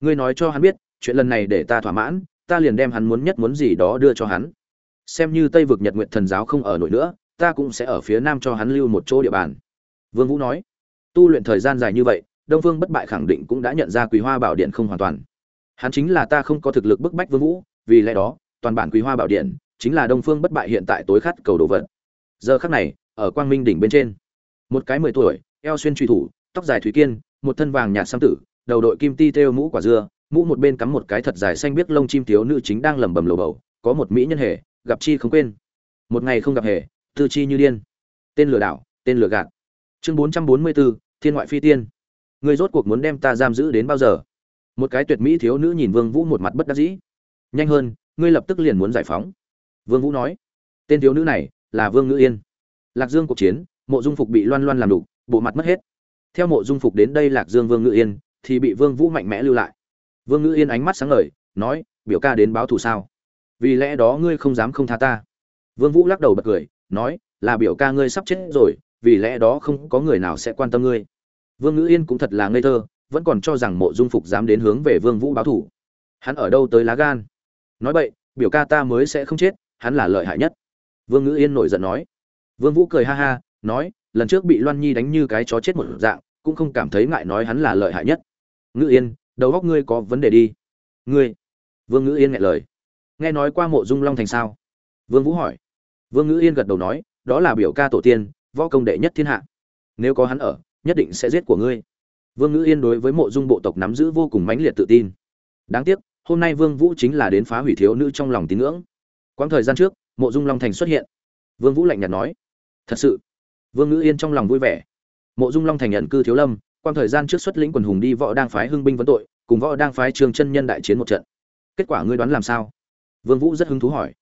Ngươi nói cho hắn biết, chuyện lần này để ta thỏa mãn, ta liền đem hắn muốn nhất muốn gì đó đưa cho hắn. Xem như tây vực nhật nguyện thần giáo không ở nổi nữa, ta cũng sẽ ở phía nam cho hắn lưu một chỗ địa bàn. Vương vũ nói. Tu luyện thời gian dài như vậy đông phương bất bại khẳng định cũng đã nhận ra quý hoa bảo điện không hoàn toàn. Hắn chính là ta không có thực lực bức bách vương vũ, vì lẽ đó, toàn bản quý hoa bảo điện chính là đông phương bất bại hiện tại tối khát cầu đồ vật. Giờ khắc này, ở quang minh đỉnh bên trên, một cái mười tuổi, eo xuyên truy thủ, tóc dài thủy kiên, một thân vàng nhạt sam tử, đầu đội kim ti thêu mũ quả dưa, mũ một bên cắm một cái thật dài xanh biết lông chim thiếu nữ chính đang lẩm bẩm lầu bầu, có một mỹ nhân hề, gặp chi không quên. Một ngày không gặp hề, tư chi như điên. Tên lừa đảo, tên lừa gạt. Chương bốn trăm bốn mươi bốn thiên ngoại phi tiên người rốt cuộc muốn đem ta giam giữ đến bao giờ? Một cái tuyệt mỹ thiếu nữ nhìn vương vũ một mặt bất đắc dĩ. Nhanh hơn, ngươi lập tức liền muốn giải phóng. Vương vũ nói, tên thiếu nữ này là vương ngữ yên. Lạc dương cuộc chiến, mộ dung phục bị loan loan làm đục, bộ mặt mất hết. Theo mộ dung phục đến đây lạc dương vương ngữ yên thì bị vương vũ mạnh mẽ lưu lại. Vương ngữ yên ánh mắt sáng ngời, nói, biểu ca đến báo thù sao? Vì lẽ đó ngươi không dám không tha ta. Vương vũ lắc đầu bật cười, nói, là biểu ca ngươi sắp chết rồi, vì lẽ đó không có người nào sẽ quan tâm ngươi vương ngữ yên cũng thật là ngây thơ, vẫn còn cho rằng mộ dung phục dám đến hướng về vương vũ báo thù hắn ở đâu tới lá gan? Nói vậy biểu ca ta mới sẽ không chết, hắn là lợi hại nhất. Vương ngữ yên nổi giận nói. Vương vũ cười ha ha, nói, lần trước bị loan nhi đánh như cái chó chết một dạng, cũng không cảm thấy ngại nói hắn là lợi hại nhất. Ngữ yên, đầu óc ngươi có vấn đề đi. Ngươi. Vương ngữ yên nghe lời. Nghe nói qua mộ dung long thành sao? Vương vũ hỏi. Vương ngữ yên gật đầu nói, đó là biểu ca tổ tiên, võ công đệ nhất thiên hạ. Nếu có hắn ở nhất định sẽ giết của ngươi. Vương ngữ yên đối với mộ dung bộ tộc nắm giữ vô cùng mãnh liệt tự tin. Đáng tiếc, hôm nay vương vũ chính là đến phá hủy thiếu nữ trong lòng tín ngưỡng. Quãng thời gian trước, mộ dung long thành xuất hiện. Vương vũ lạnh nhạt nói, thật sự? Vương ngữ yên trong lòng vui vẻ. Mộ dung long thành nhận cư thiếu lâm, quãng thời gian trước xuất lĩnh quần hùng đi võ đang phái hưng binh vấn tội, cùng võ đang phái trường chân nhân đại chiến một trận. Kết quả ngươi đoán làm sao? Vương vũ rất hứng thú hỏi.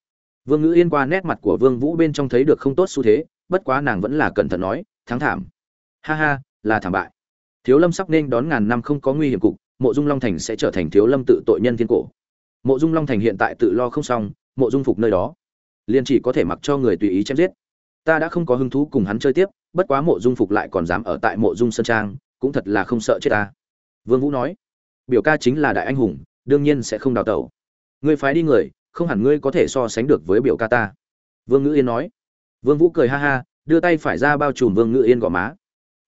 Vương ngữ yên qua nét mặt của vương vũ bên trong thấy được không tốt xu thế, bất quá nàng vẫn là cẩn thận nói, thắng thảm ha ha, là thảm bại. Thiếu lâm sắp nên đón ngàn năm không có nguy hiểm cục, mộ dung long thành sẽ trở thành thiếu lâm tự tội nhân thiên cổ. Mộ dung long thành hiện tại tự lo không xong, mộ dung phục nơi đó. Liền chỉ có thể mặc cho người tùy ý chém giết. Ta đã không có hứng thú cùng hắn chơi tiếp, bất quá mộ dung phục lại còn dám ở tại mộ dung sơn trang, cũng thật là không sợ chết ta. Vương vũ nói, biểu ca chính là đại anh hùng, đương nhiên sẽ không đào tẩu. Ngươi phái đi người, không hẳn ngươi có thể so sánh được với biểu ca ta. Vương ngữ yên nói. Vương vũ cười ha ha, đưa tay phải ra bao trùm vương ngữ yên gò má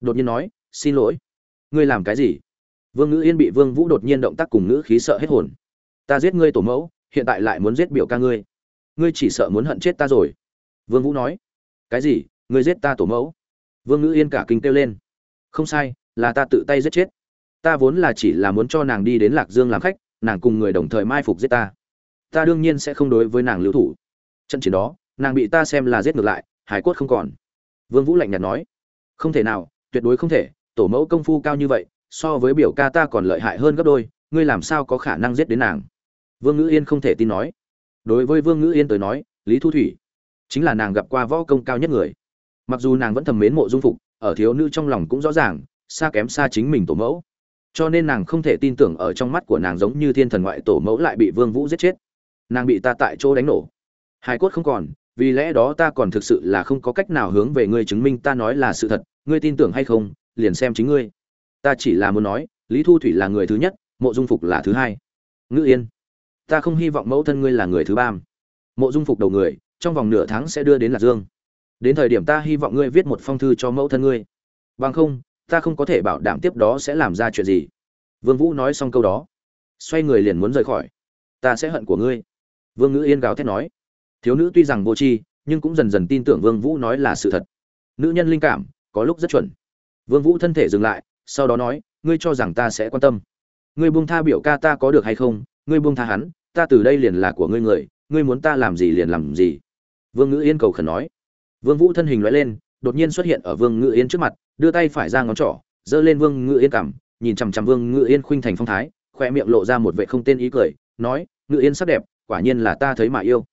đột nhiên nói, xin lỗi. Ngươi làm cái gì? Vương ngữ yên bị vương vũ đột nhiên động tác cùng ngữ khí sợ hết hồn. Ta giết ngươi tổ mẫu, hiện tại lại muốn giết biểu ca ngươi. Ngươi chỉ sợ muốn hận chết ta rồi. Vương vũ nói, cái gì? Ngươi giết ta tổ mẫu? Vương ngữ yên cả kinh kêu lên, không sai, là ta tự tay giết chết. Ta vốn là chỉ là muốn cho nàng đi đến lạc dương làm khách, nàng cùng người đồng thời mai phục giết ta. Ta đương nhiên sẽ không đối với nàng lưu thủ. Trận chiến đó, nàng bị ta xem là giết ngược lại hải cốt không còn. Vương vũ lạnh nhạt nói, không thể nào tuyệt đối không thể, tổ mẫu công phu cao như vậy, so với biểu ca ta còn lợi hại hơn gấp đôi, ngươi làm sao có khả năng giết đến nàng? Vương ngữ yên không thể tin nói. Đối với vương ngữ yên tới nói, lý thu thủy chính là nàng gặp qua võ công cao nhất người. Mặc dù nàng vẫn thầm mến mộ dung phục, ở thiếu nữ trong lòng cũng rõ ràng, xa kém xa chính mình tổ mẫu. Cho nên nàng không thể tin tưởng ở trong mắt của nàng giống như thiên thần ngoại tổ mẫu lại bị vương vũ giết chết. Nàng bị ta tại chỗ đánh nổ. Hai cốt không còn, vì lẽ đó ta còn thực sự là không có cách nào hướng về ngươi chứng minh ta nói là sự thật ngươi tin tưởng hay không, liền xem chính ngươi. Ta chỉ là muốn nói, lý thu thủy là người thứ nhất, mộ dung phục là thứ hai. Ngữ yên, ta không hy vọng mẫu thân ngươi là người thứ ba. Mộ dung phục đầu người, trong vòng nửa tháng sẽ đưa đến lạc dương. Đến thời điểm ta hy vọng ngươi viết một phong thư cho mẫu thân ngươi. Bằng không, ta không có thể bảo đảm tiếp đó sẽ làm ra chuyện gì. Vương vũ nói xong câu đó, xoay người liền muốn rời khỏi. Ta sẽ hận của ngươi. Vương ngữ yên gào thét nói. Thiếu nữ tuy rằng vô tri, nhưng cũng dần dần tin tưởng vương vũ nói là sự thật. Nữ nhân linh cảm có lúc rất chuẩn. Vương vũ thân thể dừng lại sau đó nói ngươi cho rằng ta sẽ quan tâm. Ngươi buông tha biểu ca ta có được hay không? Ngươi buông tha hắn ta từ đây liền là của ngươi người ngươi muốn ta làm gì liền làm gì. Vương ngữ yên cầu khẩn nói. Vương vũ thân hình lóe lên đột nhiên xuất hiện ở vương ngữ yên trước mặt đưa tay phải ra ngón trỏ giơ lên vương ngữ yên cằm, nhìn chằm chằm vương ngữ yên khuynh thành phong thái khoe miệng lộ ra một vẻ không tên ý cười nói ngữ yên sắc đẹp quả nhiên là ta thấy mà yêu.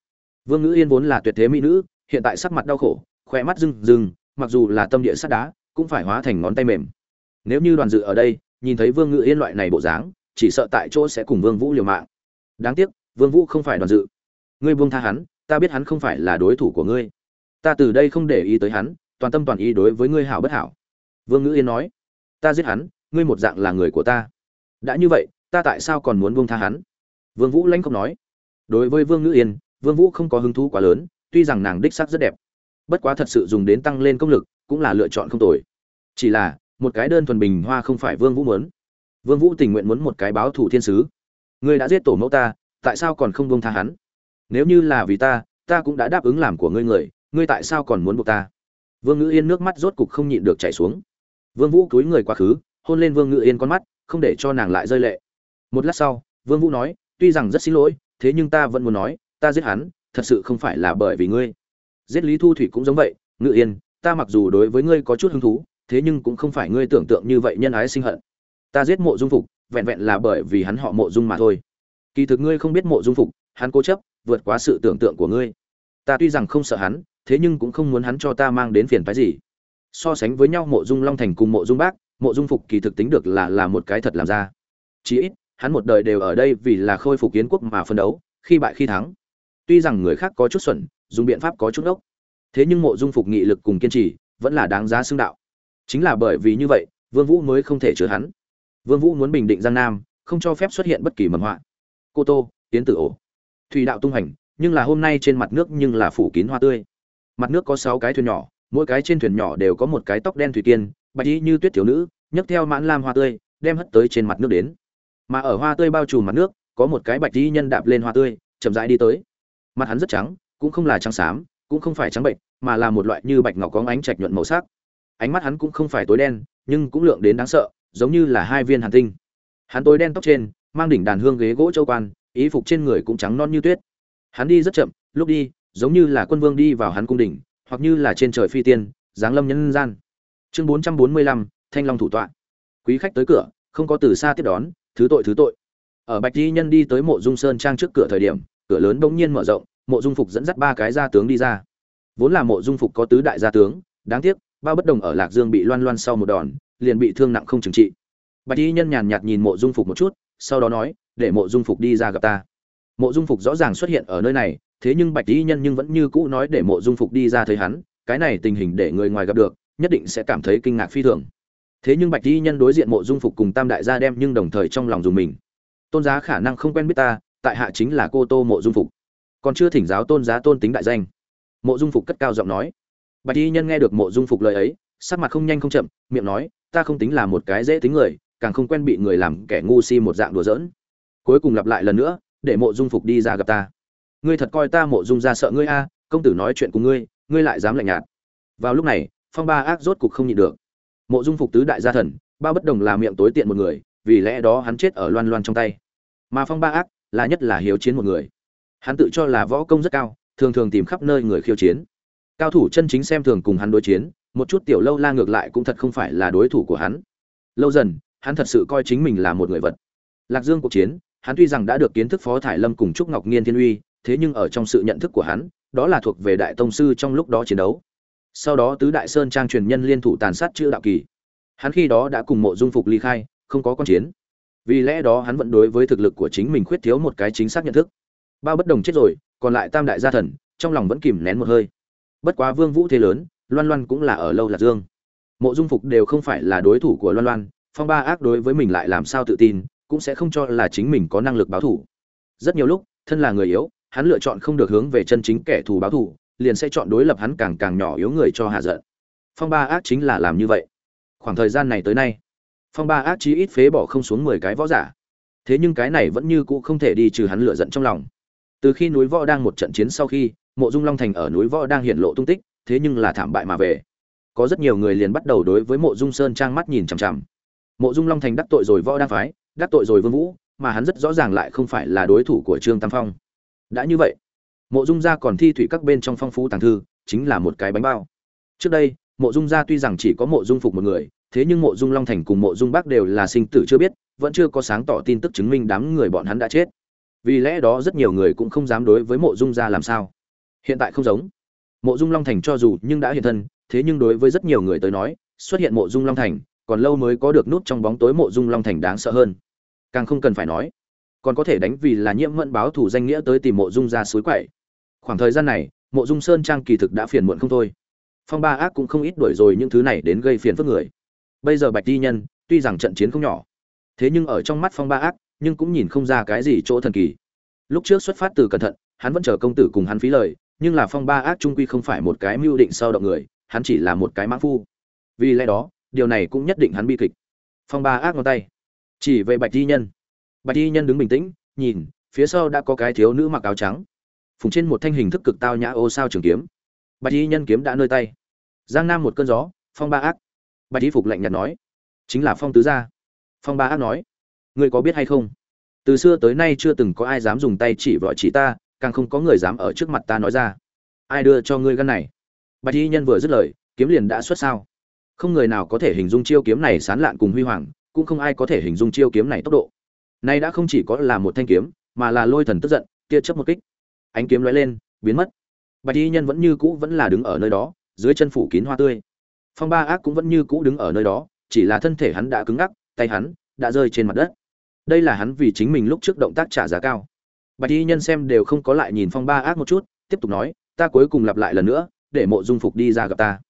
Vương ngữ yên vốn là tuyệt thế mỹ nữ hiện tại sắc mặt đau khổ khoe mắt rưng rưng mặc dù là tâm địa sắt đá, cũng phải hóa thành ngón tay mềm. Nếu như đoàn dự ở đây, nhìn thấy vương ngữ yên loại này bộ dáng, chỉ sợ tại chỗ sẽ cùng vương vũ liều mạng. Đáng tiếc, vương vũ không phải đoàn dự. Ngươi buông tha hắn, ta biết hắn không phải là đối thủ của ngươi. Ta từ đây không để ý tới hắn, toàn tâm toàn ý đối với ngươi hảo bất hảo. Vương ngữ yên nói, ta giết hắn, ngươi một dạng là người của ta. Đã như vậy, ta tại sao còn muốn buông tha hắn? Vương vũ lãnh không nói, đối với vương ngữ yên, vương vũ không có hứng thú quá lớn, tuy rằng nàng đích sắc rất đẹp bất quá thật sự dùng đến tăng lên công lực, cũng là lựa chọn không tồi. Chỉ là, một cái đơn thuần bình hoa không phải vương vũ muốn. Vương vũ tình nguyện muốn một cái báo thủ thiên sứ. Ngươi đã giết tổ mẫu ta, tại sao còn không buông tha hắn? Nếu như là vì ta ta cũng đã đáp ứng làm của ngươi người, ngươi tại sao còn muốn buộc ta? Vương ngữ yên nước mắt rốt cục không nhịn được chảy xuống. Vương vũ cúi người quá khứ, hôn lên vương ngữ yên con mắt, không để cho nàng lại rơi lệ. Một lát sau, vương vũ nói, tuy rằng rất xin lỗi, thế nhưng ta vẫn muốn nói, ta giết hắn, thật sự không phải là bởi vì ngươi giết lý thu thủy cũng giống vậy, ngự yên, ta mặc dù đối với ngươi có chút hứng thú, thế nhưng cũng không phải ngươi tưởng tượng như vậy nhân ái sinh hận. Ta giết mộ dung phục, vẹn vẹn là bởi vì hắn họ mộ dung mà thôi. Kỳ thực ngươi không biết mộ dung phục, hắn cố chấp, vượt quá sự tưởng tượng của ngươi. Ta tuy rằng không sợ hắn, thế nhưng cũng không muốn hắn cho ta mang đến phiền phái gì. So sánh với nhau mộ dung long thành cùng mộ dung bác, mộ dung phục kỳ thực tính được là là một cái thật làm ra. Chí ít, hắn một đời đều ở đây vì là khôi phục kiến quốc mà phân đấu, khi bại khi thắng. Tuy rằng người khác có chút xuẩn dùng biện pháp có chút ốc thế nhưng mộ dung phục nghị lực cùng kiên trì vẫn là đáng giá xưng đạo. Chính là bởi vì như vậy, vương vũ mới không thể chứa hắn. Vương vũ muốn bình định giang nam, không cho phép xuất hiện bất kỳ mầm họa. Cô tô tiến tử ổ. Thủy đạo tung hành, nhưng là hôm nay trên mặt nước nhưng là phủ kín hoa tươi. Mặt nước có sáu cái thuyền nhỏ, mỗi cái trên thuyền nhỏ đều có một cái tóc đen thủy tiên, bạch y như tuyết thiếu nữ, nhấc theo mãn lam hoa tươi, đem hất tới trên mặt nước đến. Mà ở hoa tươi bao trùm mặt nước, có một cái bạch y nhân đạp lên hoa tươi, chậm rãi đi tới. Mặt hắn rất trắng cũng không là trắng xám, cũng không phải trắng bệnh, mà là một loại như bạch ngọc có ánh trạch nhuận màu sắc. Ánh mắt hắn cũng không phải tối đen, nhưng cũng lượng đến đáng sợ, giống như là hai viên hàn tinh. Hắn tối đen tóc trên, mang đỉnh đàn hương ghế gỗ châu quan ý phục trên người cũng trắng non như tuyết. Hắn đi rất chậm, lúc đi, giống như là quân vương đi vào hắn cung đỉnh, hoặc như là trên trời phi tiên, giáng lâm nhân gian. Chương bốn trăm bốn mươi lăm, thanh long thủ tọa. Quý khách tới cửa, không có từ xa tiếp đón, thứ tội thứ tội. Ở bạch di nhân đi tới mộ dung sơn trang trước cửa thời điểm, cửa lớn bỗng nhiên mở rộng mộ dung phục dẫn dắt ba cái gia tướng đi ra. Vốn là mộ dung phục có tứ đại gia tướng, đáng tiếc ba bất đồng ở lạc dương bị loan loan sau một đòn, liền bị thương nặng không trừng trị. Bạch y nhân nhàn nhạt nhìn mộ dung phục một chút, sau đó nói, để mộ dung phục đi ra gặp ta. Mộ dung phục rõ ràng xuất hiện ở nơi này, thế nhưng bạch y nhân nhưng vẫn như cũ nói để mộ dung phục đi ra thấy hắn, cái này tình hình để người ngoài gặp được, nhất định sẽ cảm thấy kinh ngạc phi thường. Thế nhưng bạch y nhân đối diện mộ dung phục cùng tam đại gia đem nhưng đồng thời trong lòng dùng mình. Tôn giá khả năng không quen biết ta, tại hạ chính là cô tô mộ dung phục còn chưa thỉnh giáo tôn giá tôn tính đại danh. Mộ dung phục cất cao giọng nói. Bạch y nhân nghe được mộ dung phục lời ấy, sắc mặt không nhanh không chậm, miệng nói, ta không tính là một cái dễ tính người, càng không quen bị người làm kẻ ngu si một dạng đùa giỡn. Cuối cùng lặp lại lần nữa, để mộ dung phục đi ra gặp ta. Ngươi thật coi ta mộ dung ra sợ ngươi a, công tử nói chuyện cùng ngươi ngươi lại dám lạnh nhạt. Vào lúc này, phong ba ác rốt cục không nhịn được. Mộ dung phục tứ đại gia thần, ba bất đồng là miệng tối tiện một người, vì lẽ đó hắn chết ở loan loan trong tay. Mà phong ba ác là nhất là hiếu chiến một người hắn tự cho là võ công rất cao, thường thường tìm khắp nơi người khiêu chiến. Cao thủ chân chính xem thường cùng hắn đối chiến, một chút tiểu lâu la ngược lại cũng thật không phải là đối thủ của hắn. Lâu dần, hắn thật sự coi chính mình là một người vật. Lạc dương cuộc chiến, hắn tuy rằng đã được kiến thức phó thải lâm cùng trúc ngọc nghiên thiên uy, thế nhưng ở trong sự nhận thức của hắn, đó là thuộc về đại tông sư trong lúc đó chiến đấu. Sau đó tứ đại sơn trang truyền nhân liên thủ tàn sát chữ đạo kỳ. Hắn khi đó đã cùng mộ dung phục ly khai, không có con chiến. Vì lẽ đó hắn vẫn đối với thực lực của chính mình khuyết thiếu một cái chính xác nhận thức bao bất đồng chết rồi, còn lại tam đại gia thần, trong lòng vẫn kìm nén một hơi. Bất quá vương vũ thế lớn, loan loan cũng là ở lâu lạc dương. Mộ dung phục đều không phải là đối thủ của loan loan, phong ba ác đối với mình lại làm sao tự tin, cũng sẽ không cho là chính mình có năng lực báo thủ. Rất nhiều lúc, thân là người yếu, hắn lựa chọn không được hướng về chân chính kẻ thù báo thù liền sẽ chọn đối lập hắn càng càng nhỏ yếu người cho hạ giận. Phong ba ác chính là làm như vậy. Khoảng thời gian này tới nay, phong ba ác chí ít phế bỏ không xuống mười cái võ giả. Thế nhưng cái này vẫn như cũ không thể đi trừ hắn lựa giận trong lòng từ khi núi võ đang một trận chiến sau khi, mộ dung long thành ở núi võ đang hiện lộ tung tích, thế nhưng là thảm bại mà về. Có rất nhiều người liền bắt đầu đối với mộ dung sơn trang mắt nhìn chằm chằm. Mộ dung long thành đắc tội rồi võ đang phái, đắc tội rồi vương vũ, mà hắn rất rõ ràng lại không phải là đối thủ của trương tam phong. Đã như vậy, mộ dung gia còn thi thủy các bên trong phong phú tàng thư, chính là một cái bánh bao. Trước đây, mộ dung gia tuy rằng chỉ có mộ dung phục một người, thế nhưng mộ dung long thành cùng mộ dung bác đều là sinh tử chưa biết, vẫn chưa có sáng tỏ tin tức chứng minh đám người bọn hắn đã chết vì lẽ đó rất nhiều người cũng không dám đối với mộ dung gia làm sao. Hiện tại không giống. Mộ dung long thành cho dù nhưng đã hiện thân, thế nhưng đối với rất nhiều người tới nói, xuất hiện mộ dung long thành, còn lâu mới có được nút trong bóng tối mộ dung long thành đáng sợ hơn. Càng không cần phải nói, còn có thể đánh vì là nhiễm mẫn báo thủ danh nghĩa tới tìm mộ dung ra suối quậy. Khoảng thời gian này, mộ dung sơn trang kỳ thực đã phiền muộn không thôi. Phong ba ác cũng không ít đuổi rồi những thứ này đến gây phiền phức người. Bây giờ bạch di nhân, tuy rằng trận chiến không nhỏ, thế nhưng ở trong mắt phong ba ác nhưng cũng nhìn không ra cái gì chỗ thần kỳ. Lúc trước xuất phát từ cẩn thận, hắn vẫn chờ công tử cùng hắn phí lời, nhưng là phong ba ác trung quy không phải một cái mưu định sau động người, hắn chỉ là một cái mã phu. Vì lẽ đó, điều này cũng nhất định hắn bi kịch. Phong ba ác ngón tay. Chỉ về bạch di nhân. Bạch di nhân đứng bình tĩnh, nhìn, phía sau đã có cái thiếu nữ mặc áo trắng. Phùng trên một thanh hình thức cực tao nhã ô sao trường kiếm. Bạch di nhân kiếm đã nơi tay. Giang nam một cơn gió, phong ba ác. Bạch di phục lạnh nhạt nói, chính là phong tứ gia. Phong ba ác nói ngươi có biết hay không? Từ xưa tới nay chưa từng có ai dám dùng tay chỉ vợ chỉ ta, càng không có người dám ở trước mặt ta nói ra. Ai đưa cho ngươi gân này? Bạch y nhân vừa dứt lời, kiếm liền đã xuất sao. Không người nào có thể hình dung chiêu kiếm này sán lạn cùng huy hoàng, cũng không ai có thể hình dung chiêu kiếm này tốc độ. Nay đã không chỉ có là một thanh kiếm, mà là lôi thần tức giận, tia chớp một kích. Ánh kiếm lóe lên, biến mất. Bạch y nhân vẫn như cũ vẫn là đứng ở nơi đó, dưới chân phủ kín hoa tươi. Phong ba ác cũng vẫn như cũ đứng ở nơi đó, chỉ là thân thể hắn đã cứng ngắc, tay hắn đã rơi trên mặt đất đây là hắn vì chính mình lúc trước động tác trả giá cao. Bạch y nhân xem đều không có lại nhìn phong ba ác một chút, tiếp tục nói, ta cuối cùng lặp lại lần nữa, để mộ dung phục đi ra gặp ta.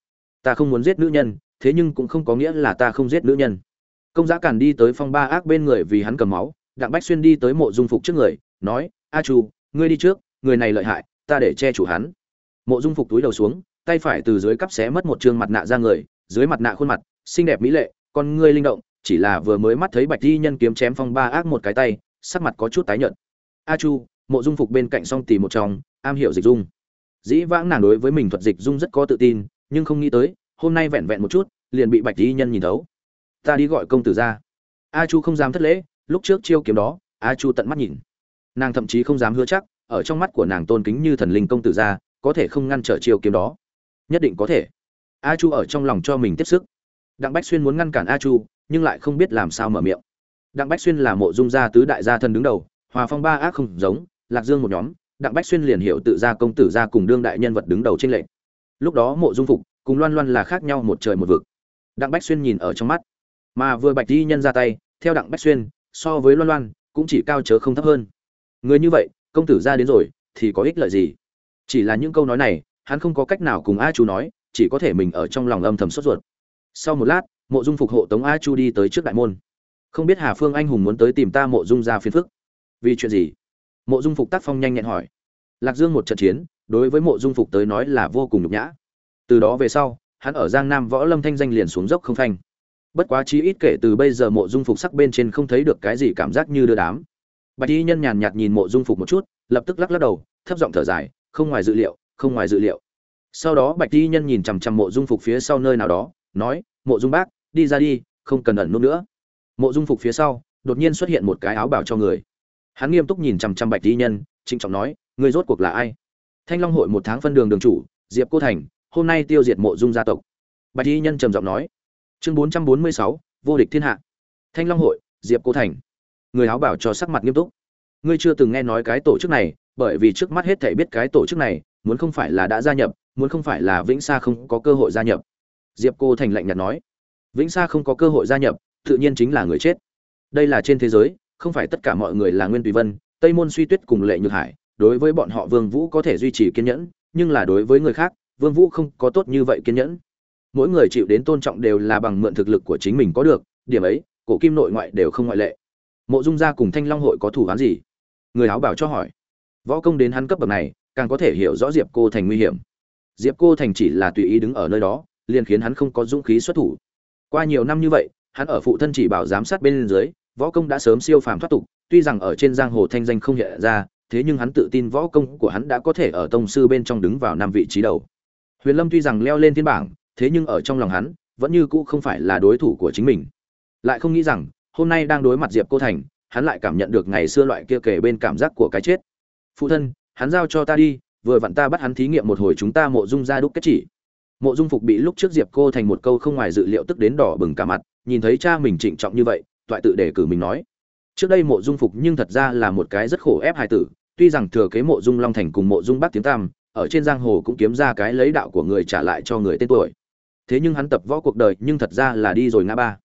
Ta không muốn giết nữ nhân, thế nhưng cũng không có nghĩa là ta không giết nữ nhân. Công giá càn đi tới phong ba ác bên người vì hắn cầm máu, đặng bách xuyên đi tới mộ dung phục trước người, nói, a chu, ngươi đi trước, người này lợi hại, ta để che chủ hắn. Mộ dung phục túi đầu xuống, tay phải từ dưới cắp xé mất một chương mặt nạ ra người, dưới mặt nạ khuôn mặt, xinh đẹp mỹ lệ, con ngươi linh động chỉ là vừa mới mắt thấy bạch di nhân kiếm chém phong ba ác một cái tay, sắc mặt có chút tái nhợt. A chu, mộ dung phục bên cạnh song tì một trong, am hiểu dịch dung. Dĩ vãng nàng đối với mình thuật dịch dung rất có tự tin, nhưng không nghĩ tới, hôm nay vẹn vẹn một chút, liền bị bạch di nhân nhìn thấu. Ta đi gọi công tử ra. A chu không dám thất lễ, lúc trước chiêu kiếm đó, a chu tận mắt nhìn. Nàng thậm chí không dám hứa chắc, ở trong mắt của nàng tôn kính như thần linh công tử ra, có thể không ngăn trở chiêu kiếm đó. Nhất định có thể. A chu ở trong lòng cho mình tiếp sức. Đặng bách xuyên muốn ngăn cản a chu nhưng lại không biết làm sao mở miệng. Đặng bách xuyên là mộ dung gia tứ đại gia thần đứng đầu, hòa phong ba ác không giống, lạc dương một nhóm, đặng bách xuyên liền hiểu tự gia công tử gia cùng đương đại nhân vật đứng đầu trên lệnh lúc đó mộ dung phục cùng loan loan là khác nhau một trời một vực. Đặng bách xuyên nhìn ở trong mắt, mà vừa bạch di nhân ra tay, theo đặng bách xuyên, so với loan loan, cũng chỉ cao chớ không thấp hơn. Người như vậy, công tử ra đến rồi, thì có ích lợi gì? Chỉ là những câu nói này, hắn không có cách nào cùng a chú nói, chỉ có thể mình ở trong lòng âm thầm sốt ruột. Sau một lát mộ dung phục hộ tống a chu đi tới trước đại môn. Không biết hà phương anh hùng muốn tới tìm ta mộ dung ra phiền phức. Vì chuyện gì? Mộ dung phục tác phong nhanh nhẹn hỏi. Lạc dương một trận chiến, đối với mộ dung phục tới nói là vô cùng nhục nhã. Từ đó về sau, hắn ở giang nam võ lâm thanh danh liền xuống dốc không phanh. Bất quá chí ít kể từ bây giờ mộ dung phục sắc bên trên không thấy được cái gì cảm giác như đưa đám. Bạch y nhân nhàn nhạt nhìn mộ dung phục một chút, lập tức lắc lắc đầu, thấp giọng thở dài, không ngoài dự liệu, không ngoài dự liệu. Sau đó bạch y nhân nhìn chằm chằm mộ dung phục phía sau nơi nào đó, nói, mộ dung bác đi ra đi, không cần ẩn nút nữa. Mộ dung phục phía sau, đột nhiên xuất hiện một cái áo bảo cho người. Hắn nghiêm túc nhìn chằm chằm bạch y nhân, trịnh trọng nói người rốt cuộc là ai? Thanh long hội một tháng phân đường đường chủ, diệp cô thành, hôm nay tiêu diệt mộ dung gia tộc. Bạch y nhân trầm giọng nói, chương bốn trăm bốn mươi sáu, vô địch thiên hạ. Thanh long hội, diệp cô thành. Người áo bảo cho sắc mặt nghiêm túc. Ngươi chưa từng nghe nói cái tổ chức này, bởi vì trước mắt hết thể biết cái tổ chức này, muốn không phải là đã gia nhập, muốn không phải là vĩnh sa không có cơ hội gia nhập. Diệp cô thành lạnh nhạt nói vĩnh sa không có cơ hội gia nhập, tự nhiên chính là người chết. Đây là trên thế giới, không phải tất cả mọi người là nguyên tùy vân, tây môn suy tuyết cùng lệ nhược hải, đối với bọn họ vương vũ có thể duy trì kiên nhẫn, nhưng là đối với người khác, vương vũ không có tốt như vậy kiên nhẫn. Mỗi người chịu đến tôn trọng đều là bằng mượn thực lực của chính mình có được, điểm ấy, cổ kim nội ngoại đều không ngoại lệ. Mộ dung gia cùng thanh long hội có thủ án gì? Người áo bảo cho hỏi. Võ công đến hắn cấp bậc này, càng có thể hiểu rõ diệp cô thành nguy hiểm. Diệp cô thành chỉ là tùy ý đứng ở nơi đó, liền khiến hắn không có dũng khí xuất thủ qua nhiều năm như vậy, hắn ở phụ thân chỉ bảo giám sát bên dưới, võ công đã sớm siêu phàm thoát tục, tuy rằng ở trên giang hồ thanh danh không hiện ra, thế nhưng hắn tự tin võ công của hắn đã có thể ở tông sư bên trong đứng vào năm vị trí đầu. Huyền lâm tuy rằng leo lên thiên bảng, thế nhưng ở trong lòng hắn, vẫn như cũ không phải là đối thủ của chính mình. Lại không nghĩ rằng, hôm nay đang đối mặt diệp cô thành, hắn lại cảm nhận được ngày xưa loại kia kể bên cảm giác của cái chết. Phụ thân, hắn giao cho ta đi, vừa vặn ta bắt hắn thí nghiệm một hồi chúng ta mộ dung ra đúc kết chỉ mộ dung phục bị lúc trước diệp cô thành một câu không ngoài dự liệu tức đến đỏ bừng cả mặt, nhìn thấy cha mình trịnh trọng như vậy, toại tự đề cử mình nói. Trước đây mộ dung phục nhưng thật ra là một cái rất khổ ép hài tử, tuy rằng thừa kế mộ dung long thành cùng mộ dung bắc tiếng tam, ở trên giang hồ cũng kiếm ra cái lấy đạo của người trả lại cho người tên tuổi. Thế nhưng hắn tập võ cuộc đời nhưng thật ra là đi rồi ngã ba.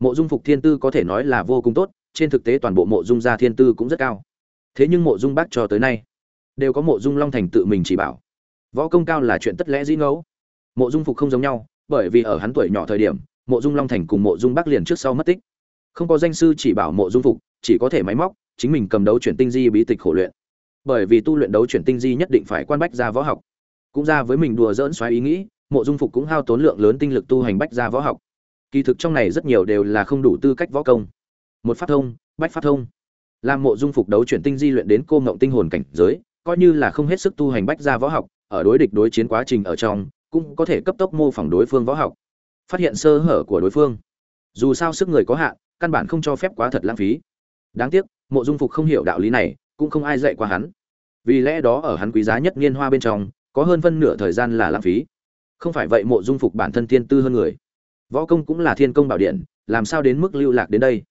Mộ dung phục thiên tư có thể nói là vô cùng tốt, trên thực tế toàn bộ mộ dung gia thiên tư cũng rất cao. Thế nhưng mộ dung bắc cho tới nay, đều có mộ dung long thành tự mình chỉ bảo. Võ công cao là chuyện tất lẽ dĩ ngẫu mộ dung phục không giống nhau, bởi vì ở hắn tuổi nhỏ thời điểm, mộ dung long thành cùng mộ dung bắc liền trước sau mất tích. Không có danh sư chỉ bảo mộ dung phục, chỉ có thể máy móc, chính mình cầm đấu chuyển tinh di bí tịch khổ luyện. Bởi vì tu luyện đấu chuyển tinh di nhất định phải quan bách ra võ học. Cũng ra với mình đùa dỡn xoáy ý nghĩ, mộ dung phục cũng hao tốn lượng lớn tinh lực tu hành bách ra võ học. Kỳ thực trong này rất nhiều đều là không đủ tư cách võ công. Một phát thông, bách phát thông. Làm mộ dung phục đấu chuyển tinh di luyện đến cô ngộng tinh hồn cảnh giới, coi như là không hết sức tu hành bách ra võ học, ở đối địch đối chiến quá trình ở trong cũng có thể cấp tốc mô phỏng đối phương võ học, phát hiện sơ hở của đối phương. Dù sao sức người có hạn, căn bản không cho phép quá thật lãng phí. Đáng tiếc, mộ dung phục không hiểu đạo lý này, cũng không ai dạy qua hắn. Vì lẽ đó ở hắn quý giá nhất niên hoa bên trong, có hơn phân nửa thời gian là lãng phí. Không phải vậy mộ dung phục bản thân tiên tư hơn người. Võ công cũng là thiên công bảo điện, làm sao đến mức lưu lạc đến đây?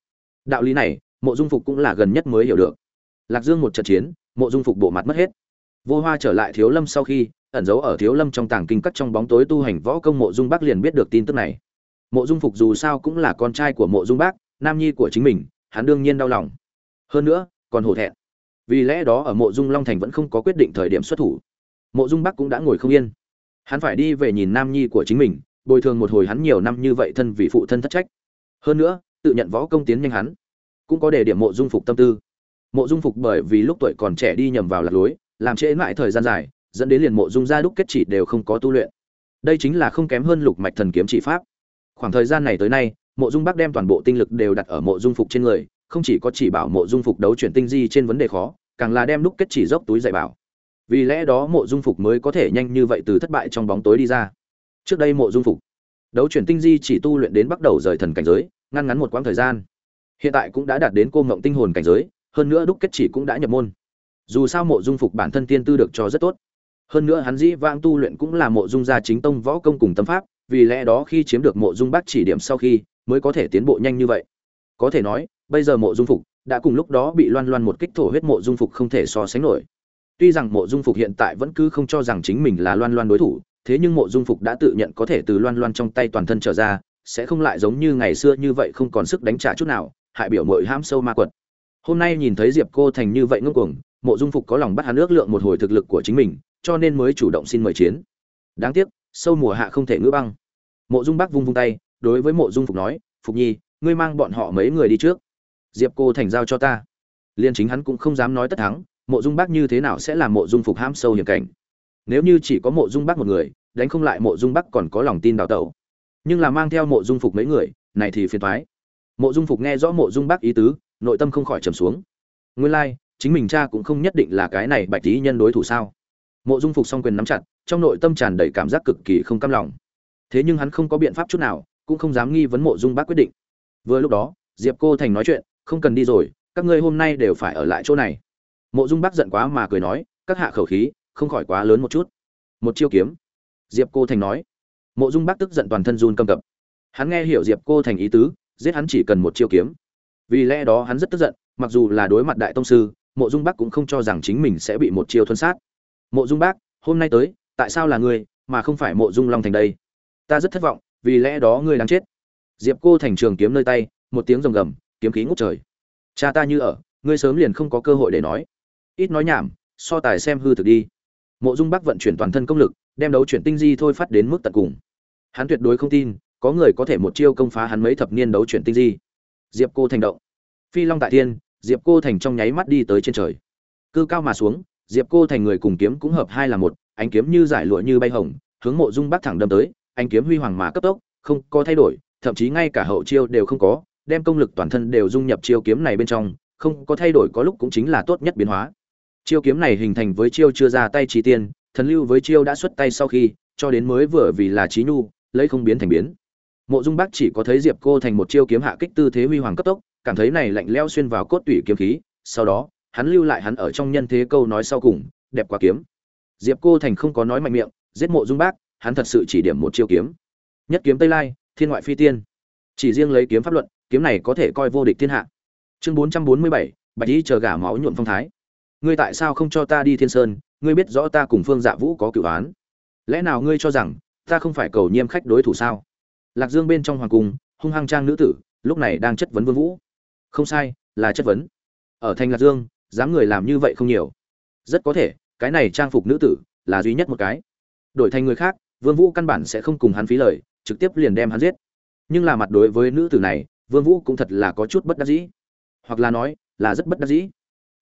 Đạo lý này, mộ dung phục cũng là gần nhất mới hiểu được. Lạc dương một trận chiến, mộ dung phục bộ mặt mất hết. Vô hoa trở lại thiếu lâm sau khi ẩn giấu ở thiếu lâm trong tàng kinh cắt trong bóng tối tu hành võ công mộ dung bác liền biết được tin tức này. Mộ dung phục dù sao cũng là con trai của mộ dung bác, nam nhi của chính mình, hắn đương nhiên đau lòng. Hơn nữa, còn hổ thẹn. Vì lẽ đó ở mộ dung long thành vẫn không có quyết định thời điểm xuất thủ. Mộ dung bắc cũng đã ngồi không yên. Hắn phải đi về nhìn nam nhi của chính mình, bồi thường một hồi hắn nhiều năm như vậy thân vì phụ thân thất trách. Hơn nữa, tự nhận võ công tiến nhanh hắn. Cũng có để điểm mộ dung phục tâm tư. Mộ dung phục bởi vì lúc tuổi còn trẻ đi nhầm vào lạc lối, làm trễ mãi thời gian dài dẫn đến liền mộ dung gia đúc kết chỉ đều không có tu luyện. Đây chính là không kém hơn lục mạch thần kiếm chỉ pháp. Khoảng thời gian này tới nay, mộ dung bắc đem toàn bộ tinh lực đều đặt ở mộ dung phục trên người, không chỉ có chỉ bảo mộ dung phục đấu chuyển tinh di trên vấn đề khó, càng là đem đúc kết chỉ dốc túi dạy bảo. Vì lẽ đó mộ dung phục mới có thể nhanh như vậy từ thất bại trong bóng tối đi ra. Trước đây mộ dung phục, đấu chuyển tinh di chỉ tu luyện đến bắt đầu rời thần cảnh giới, ngăn ngắn một quãng thời gian. Hiện tại cũng đã đạt đến cô ngộng tinh hồn cảnh giới, hơn nữa đúc kết chỉ cũng đã nhập môn. Dù sao mộ dung phục bản thân tiên tư được cho rất tốt hơn nữa hắn dĩ vãng tu luyện cũng là mộ dung gia chính tông võ công cùng tâm pháp, vì lẽ đó khi chiếm được mộ dung bác chỉ điểm sau khi, mới có thể tiến bộ nhanh như vậy. Có thể nói, bây giờ mộ dung phục đã cùng lúc đó bị loan loan một kích thổ huyết mộ dung phục không thể so sánh nổi. Tuy rằng mộ dung phục hiện tại vẫn cứ không cho rằng chính mình là loan loan đối thủ, thế nhưng mộ dung phục đã tự nhận có thể từ loan loan trong tay toàn thân trở ra, sẽ không lại giống như ngày xưa như vậy không còn sức đánh trả chút nào, hại biểu mội ham sâu ma quật. Hôm nay nhìn thấy diệp cô thành như vậy ngưng cuồng, mộ dung phục có lòng bắt hắn ước lượng một hồi thực lực của chính mình cho nên mới chủ động xin mời chiến. Đáng tiếc sâu mùa hạ không thể ngữ băng. Mộ dung bắc vung vung tay đối với mộ dung phục nói phục nhi ngươi mang bọn họ mấy người đi trước. Diệp cô thành giao cho ta. Liên chính hắn cũng không dám nói tất thắng mộ dung bác như thế nào sẽ làm mộ dung phục ham sâu hiểm cảnh? Nếu như chỉ có mộ dung bác một người đánh không lại mộ dung bác còn có lòng tin đào tẩu. Nhưng là mang theo mộ dung phục mấy người này thì phiền thoái mộ dung phục nghe rõ mộ dung bác ý tứ nội tâm không khỏi trầm xuống. Nguyên lai、like, chính mình cha cũng không nhất định là cái này bạch tỷ nhân đối thủ sao? Mộ dung phục song quyền nắm chặt, trong nội tâm tràn đầy cảm giác cực kỳ không cam lòng. Thế nhưng hắn không có biện pháp chút nào, cũng không dám nghi vấn mộ dung bác quyết định. Vừa lúc đó, diệp cô thành nói chuyện, không cần đi rồi, các ngươi hôm nay đều phải ở lại chỗ này. Mộ dung bác giận quá mà cười nói, các hạ khẩu khí, không khỏi quá lớn một chút. Một chiêu kiếm. Diệp cô thành nói. Mộ dung bác tức giận toàn thân run cầm cập. Hắn nghe hiểu diệp cô thành ý tứ, giết hắn chỉ cần một chiêu kiếm. Vì lẽ đó hắn rất tức giận, mặc dù là đối mặt đại tông sư, mộ dung Bắc cũng không cho rằng chính mình sẽ bị một chiêu thuân sát mộ dung bác, hôm nay tới, tại sao là ngươi, mà không phải mộ dung long thành đây? Ta rất thất vọng, vì lẽ đó ngươi đang chết. Diệp cô thành trường kiếm nơi tay, một tiếng rồng gầm, kiếm khí ngút trời. Cha ta như ở, ngươi sớm liền không có cơ hội để nói. Ít nói nhảm, so tài xem hư thực đi. Mộ dung bắc vận chuyển toàn thân công lực, đem đấu chuyển tinh di thôi phát đến mức tận cùng. Hắn tuyệt đối không tin, có người có thể một chiêu công phá hắn mấy thập niên đấu chuyển tinh di. Diệp cô thành động. Phi long tại thiên, diệp cô thành trong nháy mắt đi tới trên trời. Cư cao mà xuống diệp cô thành người cùng kiếm cũng hợp hai là một, ánh kiếm như giải lụa như bay hồng, hướng mộ dung bắc thẳng đâm tới, ánh kiếm huy hoàng mà cấp tốc, không có thay đổi, thậm chí ngay cả hậu chiêu đều không có, đem công lực toàn thân đều dung nhập chiêu kiếm này bên trong, không có thay đổi có lúc cũng chính là tốt nhất biến hóa. Chiêu kiếm này hình thành với chiêu chưa ra tay trí tiên, thần lưu với chiêu đã xuất tay sau khi, cho đến mới vừa vì là trí nhu, lấy không biến thành biến. Mộ dung bác chỉ có thấy diệp cô thành một chiêu kiếm hạ kích tư thế huy hoàng cấp tốc, cảm thấy này lạnh leo xuyên vào cốt tủy kiếm khí, sau đó hắn lưu lại hắn ở trong nhân thế câu nói sau cùng, đẹp quá kiếm. Diệp cô thành không có nói mạnh miệng, giết mộ dung bác, hắn thật sự chỉ điểm một chiêu kiếm. Nhất kiếm tây lai, thiên ngoại phi tiên. Chỉ riêng lấy kiếm pháp luận, kiếm này có thể coi vô địch thiên hạ. Chương bốn trăm bốn mươi bảy, bạch y chờ gà máu nhuộm phong thái. Ngươi tại sao không cho ta đi thiên sơn? Ngươi biết rõ ta cùng phương dạ vũ có cựu án. Lẽ nào ngươi cho rằng, ta không phải cầu nhiêm khách đối thủ sao? Lạc dương bên trong hoàng cung, hung hăng trang nữ tử, lúc này đang chất vấn vương vũ. Không sai, là chất vấn. Ở thành lạc dương dám người làm như vậy không nhiều. Rất có thể, cái này trang phục nữ tử, là duy nhất một cái. Đổi thành người khác, vương vũ căn bản sẽ không cùng hắn phí lời, trực tiếp liền đem hắn giết. Nhưng là mặt đối với nữ tử này, vương vũ cũng thật là có chút bất đắc dĩ. Hoặc là nói, là rất bất đắc dĩ.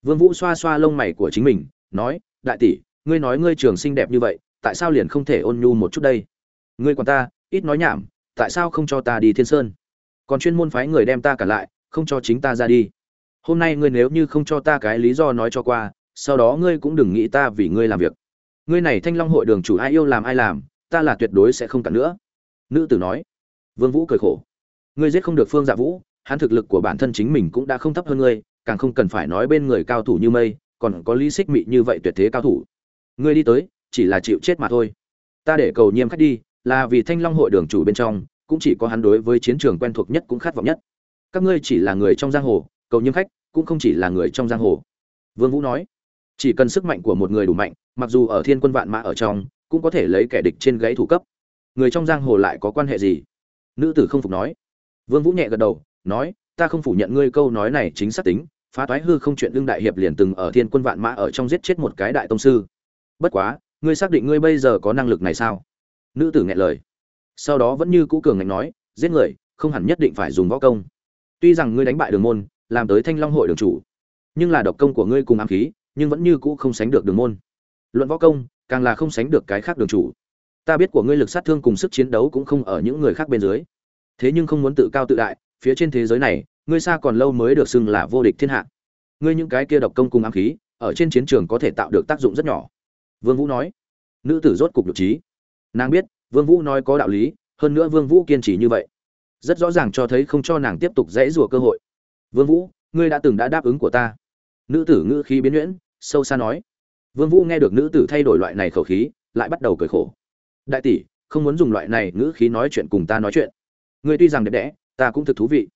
Vương vũ xoa xoa lông mày của chính mình, nói, đại tỷ, ngươi nói ngươi trường xinh đẹp như vậy, tại sao liền không thể ôn nhu một chút đây? Ngươi còn ta, ít nói nhảm, tại sao không cho ta đi thiên sơn? Còn chuyên môn phái người đem ta cả lại, không cho chính ta ra đi hôm nay ngươi nếu như không cho ta cái lý do nói cho qua, sau đó ngươi cũng đừng nghĩ ta vì ngươi làm việc. Ngươi này thanh long hội đường chủ ai yêu làm ai làm, ta là tuyệt đối sẽ không cản nữa. Nữ tử nói. Vương vũ cười khổ. Ngươi giết không được phương dạ vũ, hắn thực lực của bản thân chính mình cũng đã không thấp hơn ngươi, càng không cần phải nói bên người cao thủ như mây, còn có lý xích mị như vậy tuyệt thế cao thủ. Ngươi đi tới, chỉ là chịu chết mà thôi. Ta để cầu nhiêm khách đi, là vì thanh long hội đường chủ bên trong, cũng chỉ có hắn đối với chiến trường quen thuộc nhất cũng khát vọng nhất. Các ngươi chỉ là người trong giang hồ cầu nhiêm khách, cũng không chỉ là người trong giang hồ. Vương vũ nói, chỉ cần sức mạnh của một người đủ mạnh, mặc dù ở thiên quân vạn mã ở trong, cũng có thể lấy kẻ địch trên gãy thủ cấp. Người trong giang hồ lại có quan hệ gì? Nữ tử không phục nói. Vương vũ nhẹ gật đầu, nói, ta không phủ nhận ngươi câu nói này chính xác tính, phá toái hư không chuyện lương đại hiệp liền từng ở thiên quân vạn mã ở trong giết chết một cái đại tông sư. Bất quá, ngươi xác định ngươi bây giờ có năng lực này sao? Nữ tử nghẹn lời. Sau đó vẫn như cũ cường ngạnh nói, giết người, không hẳn nhất định phải dùng võ công. Tuy rằng ngươi đánh bại đường môn làm tới thanh long hội đường chủ. Nhưng là độc công của ngươi cùng ám khí, nhưng vẫn như cũ không sánh được đường môn. Luận võ công, càng là không sánh được cái khác đường chủ. Ta biết của ngươi lực sát thương cùng sức chiến đấu cũng không ở những người khác bên dưới. Thế nhưng không muốn tự cao tự đại, phía trên thế giới này, ngươi xa còn lâu mới được xưng là vô địch thiên hạ. Ngươi những cái kia độc công cùng ám khí, ở trên chiến trường có thể tạo được tác dụng rất nhỏ. Vương vũ nói. Nữ tử rốt cục được trí. Nàng biết, vương vũ nói có đạo lý, hơn nữa vương vũ kiên trì như vậy. Rất rõ ràng cho thấy không cho nàng tiếp tục dễ rủa cơ hội vương vũ, ngươi đã từng đã đáp ứng của ta. Nữ tử ngữ khí biến nhuyễn, sâu xa nói. Vương vũ nghe được nữ tử thay đổi loại này khẩu khí, lại bắt đầu cười khổ. Đại tỷ, không muốn dùng loại này ngữ khí nói chuyện cùng ta nói chuyện. Ngươi tuy rằng đẹp đẽ, ta cũng thực thú vị.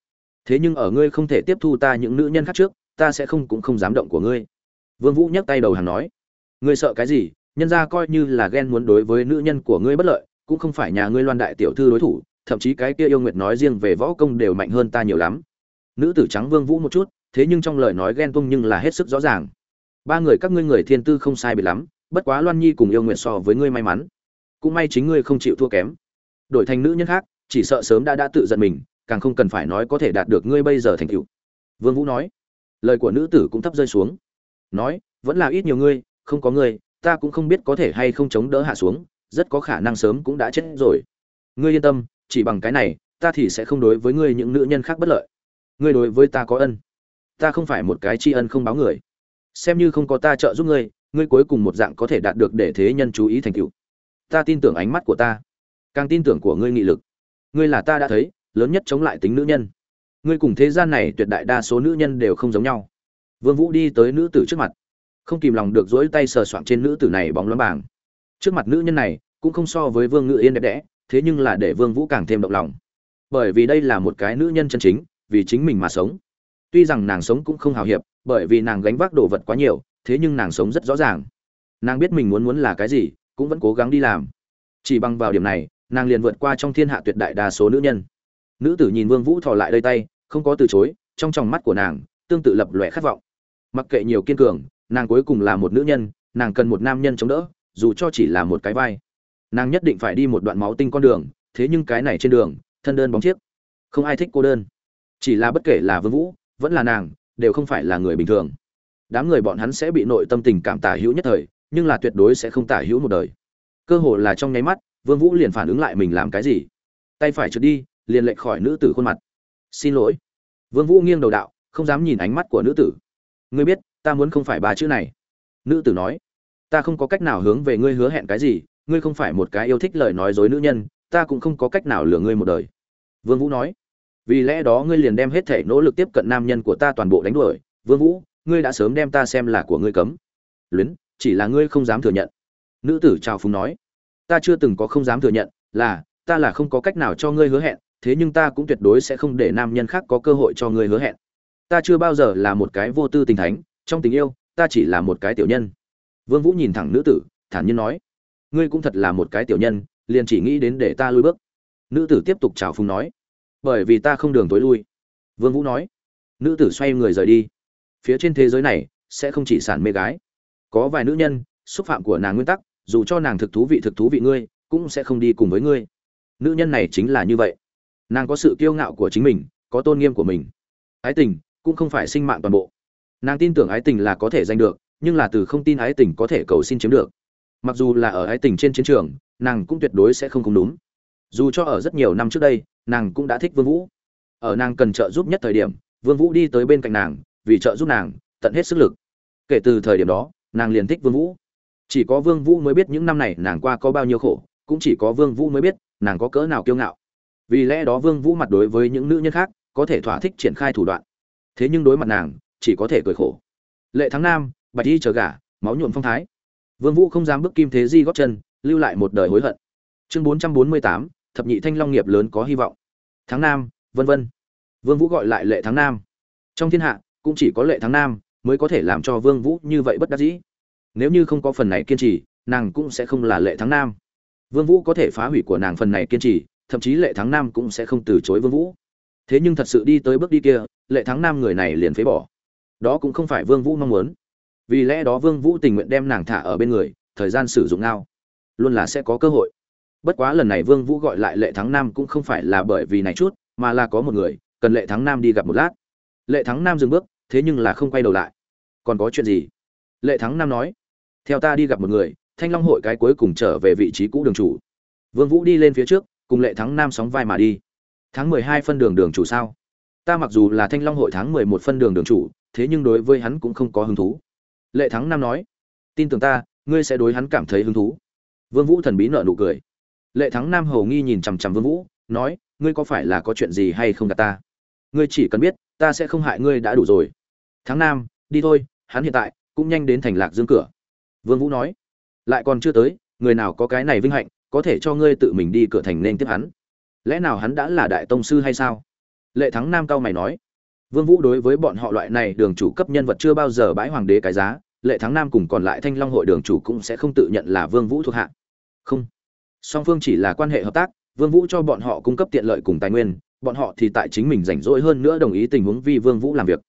Thế nhưng ở ngươi không thể tiếp thu ta những nữ nhân khác trước, ta sẽ không cũng không dám động của ngươi. Vương vũ nhấc tay đầu hàng nói. Ngươi sợ cái gì? Nhân ra coi như là ghen muốn đối với nữ nhân của ngươi bất lợi, cũng không phải nhà ngươi loan đại tiểu thư đối thủ, thậm chí cái kia yêu nguyệt nói riêng về võ công đều mạnh hơn ta nhiều lắm nữ tử trắng vương vũ một chút, thế nhưng trong lời nói ghen tung nhưng là hết sức rõ ràng. Ba người các ngươi người thiên tư không sai biệt lắm, bất quá loan nhi cùng yêu nguyện so với ngươi may mắn. Cũng may chính ngươi không chịu thua kém. Đổi thành nữ nhân khác, chỉ sợ sớm đã đã tự giận mình, càng không cần phải nói có thể đạt được ngươi bây giờ thành tựu. Vương vũ nói. Lời của nữ tử cũng thấp rơi xuống. Nói, vẫn là ít nhiều ngươi, không có ngươi, ta cũng không biết có thể hay không chống đỡ hạ xuống, rất có khả năng sớm cũng đã chết rồi. Ngươi yên tâm, chỉ bằng cái này, ta thì sẽ không đối với ngươi những nữ nhân khác bất lợi ngươi đối với ta có ân. Ta không phải một cái tri ân không báo người. Xem như không có ta trợ giúp ngươi ngươi cuối cùng một dạng có thể đạt được để thế nhân chú ý thành tựu. Ta tin tưởng ánh mắt của ta. Càng tin tưởng của ngươi nghị lực. Ngươi là ta đã thấy, lớn nhất chống lại tính nữ nhân. Ngươi cùng thế gian này tuyệt đại đa số nữ nhân đều không giống nhau. Vương vũ đi tới nữ tử trước mặt. Không kìm lòng được dỗi tay sờ soạng trên nữ tử này bóng loáng bàng. trước mặt nữ nhân này, cũng không so với vương ngự yên đẹp đẽ, thế nhưng là để vương vũ càng thêm động lòng. Bởi vì đây là một cái nữ nhân chân chính vì chính mình mà sống. Tuy rằng nàng sống cũng không hào hiệp, bởi vì nàng gánh vác đồ vật quá nhiều, thế nhưng nàng sống rất rõ ràng. Nàng biết mình muốn muốn là cái gì, cũng vẫn cố gắng đi làm. Chỉ bằng vào điểm này, nàng liền vượt qua trong thiên hạ tuyệt đại đa số nữ nhân. Nữ tử nhìn vương vũ thò lại đây tay, không có từ chối, trong tròng mắt của nàng, tương tự lập lòe khát vọng. Mặc kệ nhiều kiên cường, nàng cuối cùng là một nữ nhân, nàng cần một nam nhân chống đỡ, dù cho chỉ là một cái vai. Nàng nhất định phải đi một đoạn máu tinh con đường, thế nhưng cái này trên đường, thân đơn bóng chiếc. Không ai thích cô đơn chỉ là bất kể là vương vũ, vẫn là nàng, đều không phải là người bình thường. Đám người bọn hắn sẽ bị nội tâm tình cảm tả hữu nhất thời, nhưng là tuyệt đối sẽ không tả hữu một đời. Cơ hồ là trong nháy mắt, vương vũ liền phản ứng lại mình làm cái gì. Tay phải trượt đi, liền lệch khỏi nữ tử khuôn mặt. Xin lỗi. Vương vũ nghiêng đầu đạo, không dám nhìn ánh mắt của nữ tử. Ngươi biết, ta muốn không phải ba chữ này. Nữ tử nói, ta không có cách nào hướng về ngươi hứa hẹn cái gì, ngươi không phải một cái yêu thích lời nói dối nữ nhân, ta cũng không có cách nào lừa ngươi một đời. Vương vũ nói vì lẽ đó ngươi liền đem hết thể nỗ lực tiếp cận nam nhân của ta toàn bộ đánh đuổi. Vương vũ, ngươi đã sớm đem ta xem là của ngươi cấm. Luyến, chỉ là ngươi không dám thừa nhận. Nữ tử chào phúng nói, ta chưa từng có không dám thừa nhận, là, ta là không có cách nào cho ngươi hứa hẹn, thế nhưng ta cũng tuyệt đối sẽ không để nam nhân khác có cơ hội cho ngươi hứa hẹn. Ta chưa bao giờ là một cái vô tư tình thánh, trong tình yêu, ta chỉ là một cái tiểu nhân. Vương vũ nhìn thẳng nữ tử, thản nhiên nói, ngươi cũng thật là một cái tiểu nhân, liền chỉ nghĩ đến để ta lui bước. Nữ tử tiếp tục chào phúng nói bởi vì ta không đường tối lui. Vương vũ nói. Nữ tử xoay người rời đi. Phía trên thế giới này sẽ không chỉ sản mê gái. Có vài nữ nhân, xúc phạm của nàng nguyên tắc, dù cho nàng thực thú vị thực thú vị ngươi, cũng sẽ không đi cùng với ngươi. Nữ nhân này chính là như vậy. Nàng có sự kiêu ngạo của chính mình, có tôn nghiêm của mình. Ái tình cũng không phải sinh mạng toàn bộ. Nàng tin tưởng ái tình là có thể giành được, nhưng là từ không tin ái tình có thể cầu xin chiếm được. Mặc dù là ở ái tình trên chiến trường, nàng cũng tuyệt đối sẽ không cùng đúng dù cho ở rất nhiều năm trước đây nàng cũng đã thích vương vũ. Ở nàng cần trợ giúp nhất thời điểm vương vũ đi tới bên cạnh nàng vì trợ giúp nàng tận hết sức lực. Kể từ thời điểm đó nàng liền thích vương vũ. Chỉ có vương vũ mới biết những năm này nàng qua có bao nhiêu khổ cũng chỉ có vương vũ mới biết nàng có cỡ nào kiêu ngạo. Vì lẽ đó vương vũ mặt đối với những nữ nhân khác có thể thỏa thích triển khai thủ đoạn. Thế nhưng đối mặt nàng chỉ có thể cười khổ. Lệ thắng nam bạch y chờ gả máu nhuộm phong thái. Vương vũ không dám bước kim thế di gót chân lưu lại một đời hối hận. Chương 448, thập nhị thanh long nghiệp lớn có hy vọng. Thắng nam, vân vân. Vương vũ gọi lại lệ thắng nam. Trong thiên hạ, cũng chỉ có lệ thắng nam mới có thể làm cho vương vũ như vậy bất đắc dĩ. Nếu như không có phần này kiên trì, nàng cũng sẽ không là lệ thắng nam. Vương vũ có thể phá hủy của nàng phần này kiên trì, thậm chí lệ thắng nam cũng sẽ không từ chối vương vũ. Thế nhưng thật sự đi tới bước đi kia, lệ thắng nam người này liền phế bỏ. Đó cũng không phải vương vũ mong muốn. Vì lẽ đó vương vũ tình nguyện đem nàng thả ở bên người, thời gian sử dụng ngao. Luôn là sẽ có cơ hội bất quá lần này vương vũ gọi lại lệ thắng nam cũng không phải là bởi vì này chút, mà là có một người, cần lệ thắng nam đi gặp một lát. Lệ thắng nam dừng bước, thế nhưng là không quay đầu lại. Còn có chuyện gì? Lệ thắng nam nói, theo ta đi gặp một người, thanh long hội cái cuối cùng trở về vị trí cũ đường chủ. Vương vũ đi lên phía trước, cùng lệ thắng nam sóng vai mà đi. Tháng mười hai phân đường đường chủ sao? Ta mặc dù là thanh long hội tháng mười một phân đường đường chủ, thế nhưng đối với hắn cũng không có hứng thú. Lệ thắng nam nói, tin tưởng ta, ngươi sẽ đối hắn cảm thấy hứng thú. Vương vũ thần bí nở nụ cười lệ thắng nam hầu nghi nhìn chằm chằm vương vũ, nói, ngươi có phải là có chuyện gì hay không gặp ta? Ngươi chỉ cần biết, ta sẽ không hại ngươi đã đủ rồi. Tháng nam, đi thôi, hắn hiện tại cũng nhanh đến thành lạc dương cửa. Vương vũ nói, lại còn chưa tới, người nào có cái này vinh hạnh, có thể cho ngươi tự mình đi cửa thành nên tiếp hắn. Lẽ nào hắn đã là đại tông sư hay sao? Lệ thắng nam cao mày nói, vương vũ đối với bọn họ loại này đường chủ cấp nhân vật chưa bao giờ bãi hoàng đế cái giá, lệ thắng nam cùng còn lại thanh long hội đường chủ cũng sẽ không tự nhận là vương vũ thuộc hạ. Không song phương chỉ là quan hệ hợp tác, vương vũ cho bọn họ cung cấp tiện lợi cùng tài nguyên, bọn họ thì tại chính mình rảnh rỗi hơn nữa đồng ý tình huống vì vương vũ làm việc.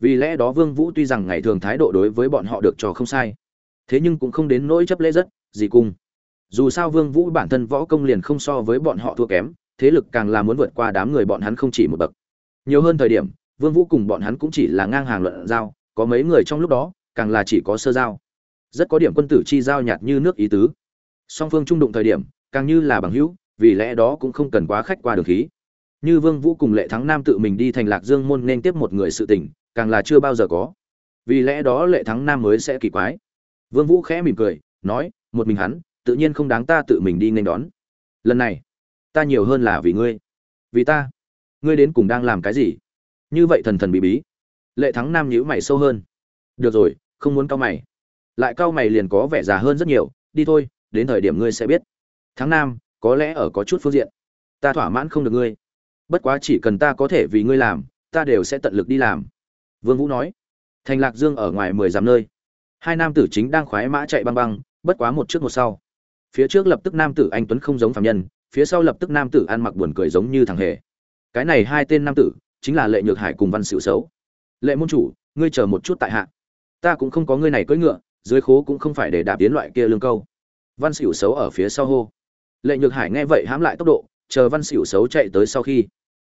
Vì lẽ đó vương vũ tuy rằng ngày thường thái độ đối với bọn họ được cho không sai, thế nhưng cũng không đến nỗi chấp lễ rất gì cùng. dù sao vương vũ bản thân võ công liền không so với bọn họ thua kém, thế lực càng là muốn vượt qua đám người bọn hắn không chỉ một bậc. Nhiều hơn thời điểm, vương vũ cùng bọn hắn cũng chỉ là ngang hàng luận giao, có mấy người trong lúc đó, càng là chỉ có sơ giao. Rất có điểm quân tử chi giao nhạt như nước ý tứ. Song phương trung đụng thời điểm càng như là bằng hữu, vì lẽ đó cũng không cần quá khách qua đường khí. Như vương vũ cùng lệ thắng nam tự mình đi thành lạc dương môn nên tiếp một người sự tình, càng là chưa bao giờ có. Vì lẽ đó lệ thắng nam mới sẽ kỳ quái. Vương vũ khẽ mỉm cười, nói, một mình hắn, tự nhiên không đáng ta tự mình đi nên đón. Lần này, ta nhiều hơn là vì ngươi. Vì ta. Ngươi đến cùng đang làm cái gì? Như vậy thần thần bí bí. Lệ thắng nam nhíu mày sâu hơn. Được rồi, không muốn cao mày. Lại cao mày liền có vẻ già hơn rất nhiều, đi thôi, đến thời điểm ngươi sẽ biết tháng năm có lẽ ở có chút phương diện. Ta thỏa mãn không được ngươi. Bất quá chỉ cần ta có thể vì ngươi làm, ta đều sẽ tận lực đi làm. Vương vũ nói. Thành lạc dương ở ngoài mười dặm nơi. Hai nam tử chính đang khoái mã chạy băng băng, bất quá một trước một sau. Phía trước lập tức nam tử anh tuấn không giống phạm nhân, phía sau lập tức nam tử ăn mặc buồn cười giống như thằng hề. Cái này hai tên nam tử, chính là lệ nhược hải cùng văn sự xấu lệ môn chủ, ngươi chờ một chút tại hạ. Ta cũng không có ngươi này cưỡi ngựa, dưới khố cũng không phải để đạp tiến loại kia lương câu. Văn xỉu xấu ở phía sau hô lệ nhược hải nghe vậy hãm lại tốc độ, chờ văn xỉu xấu chạy tới sau khi.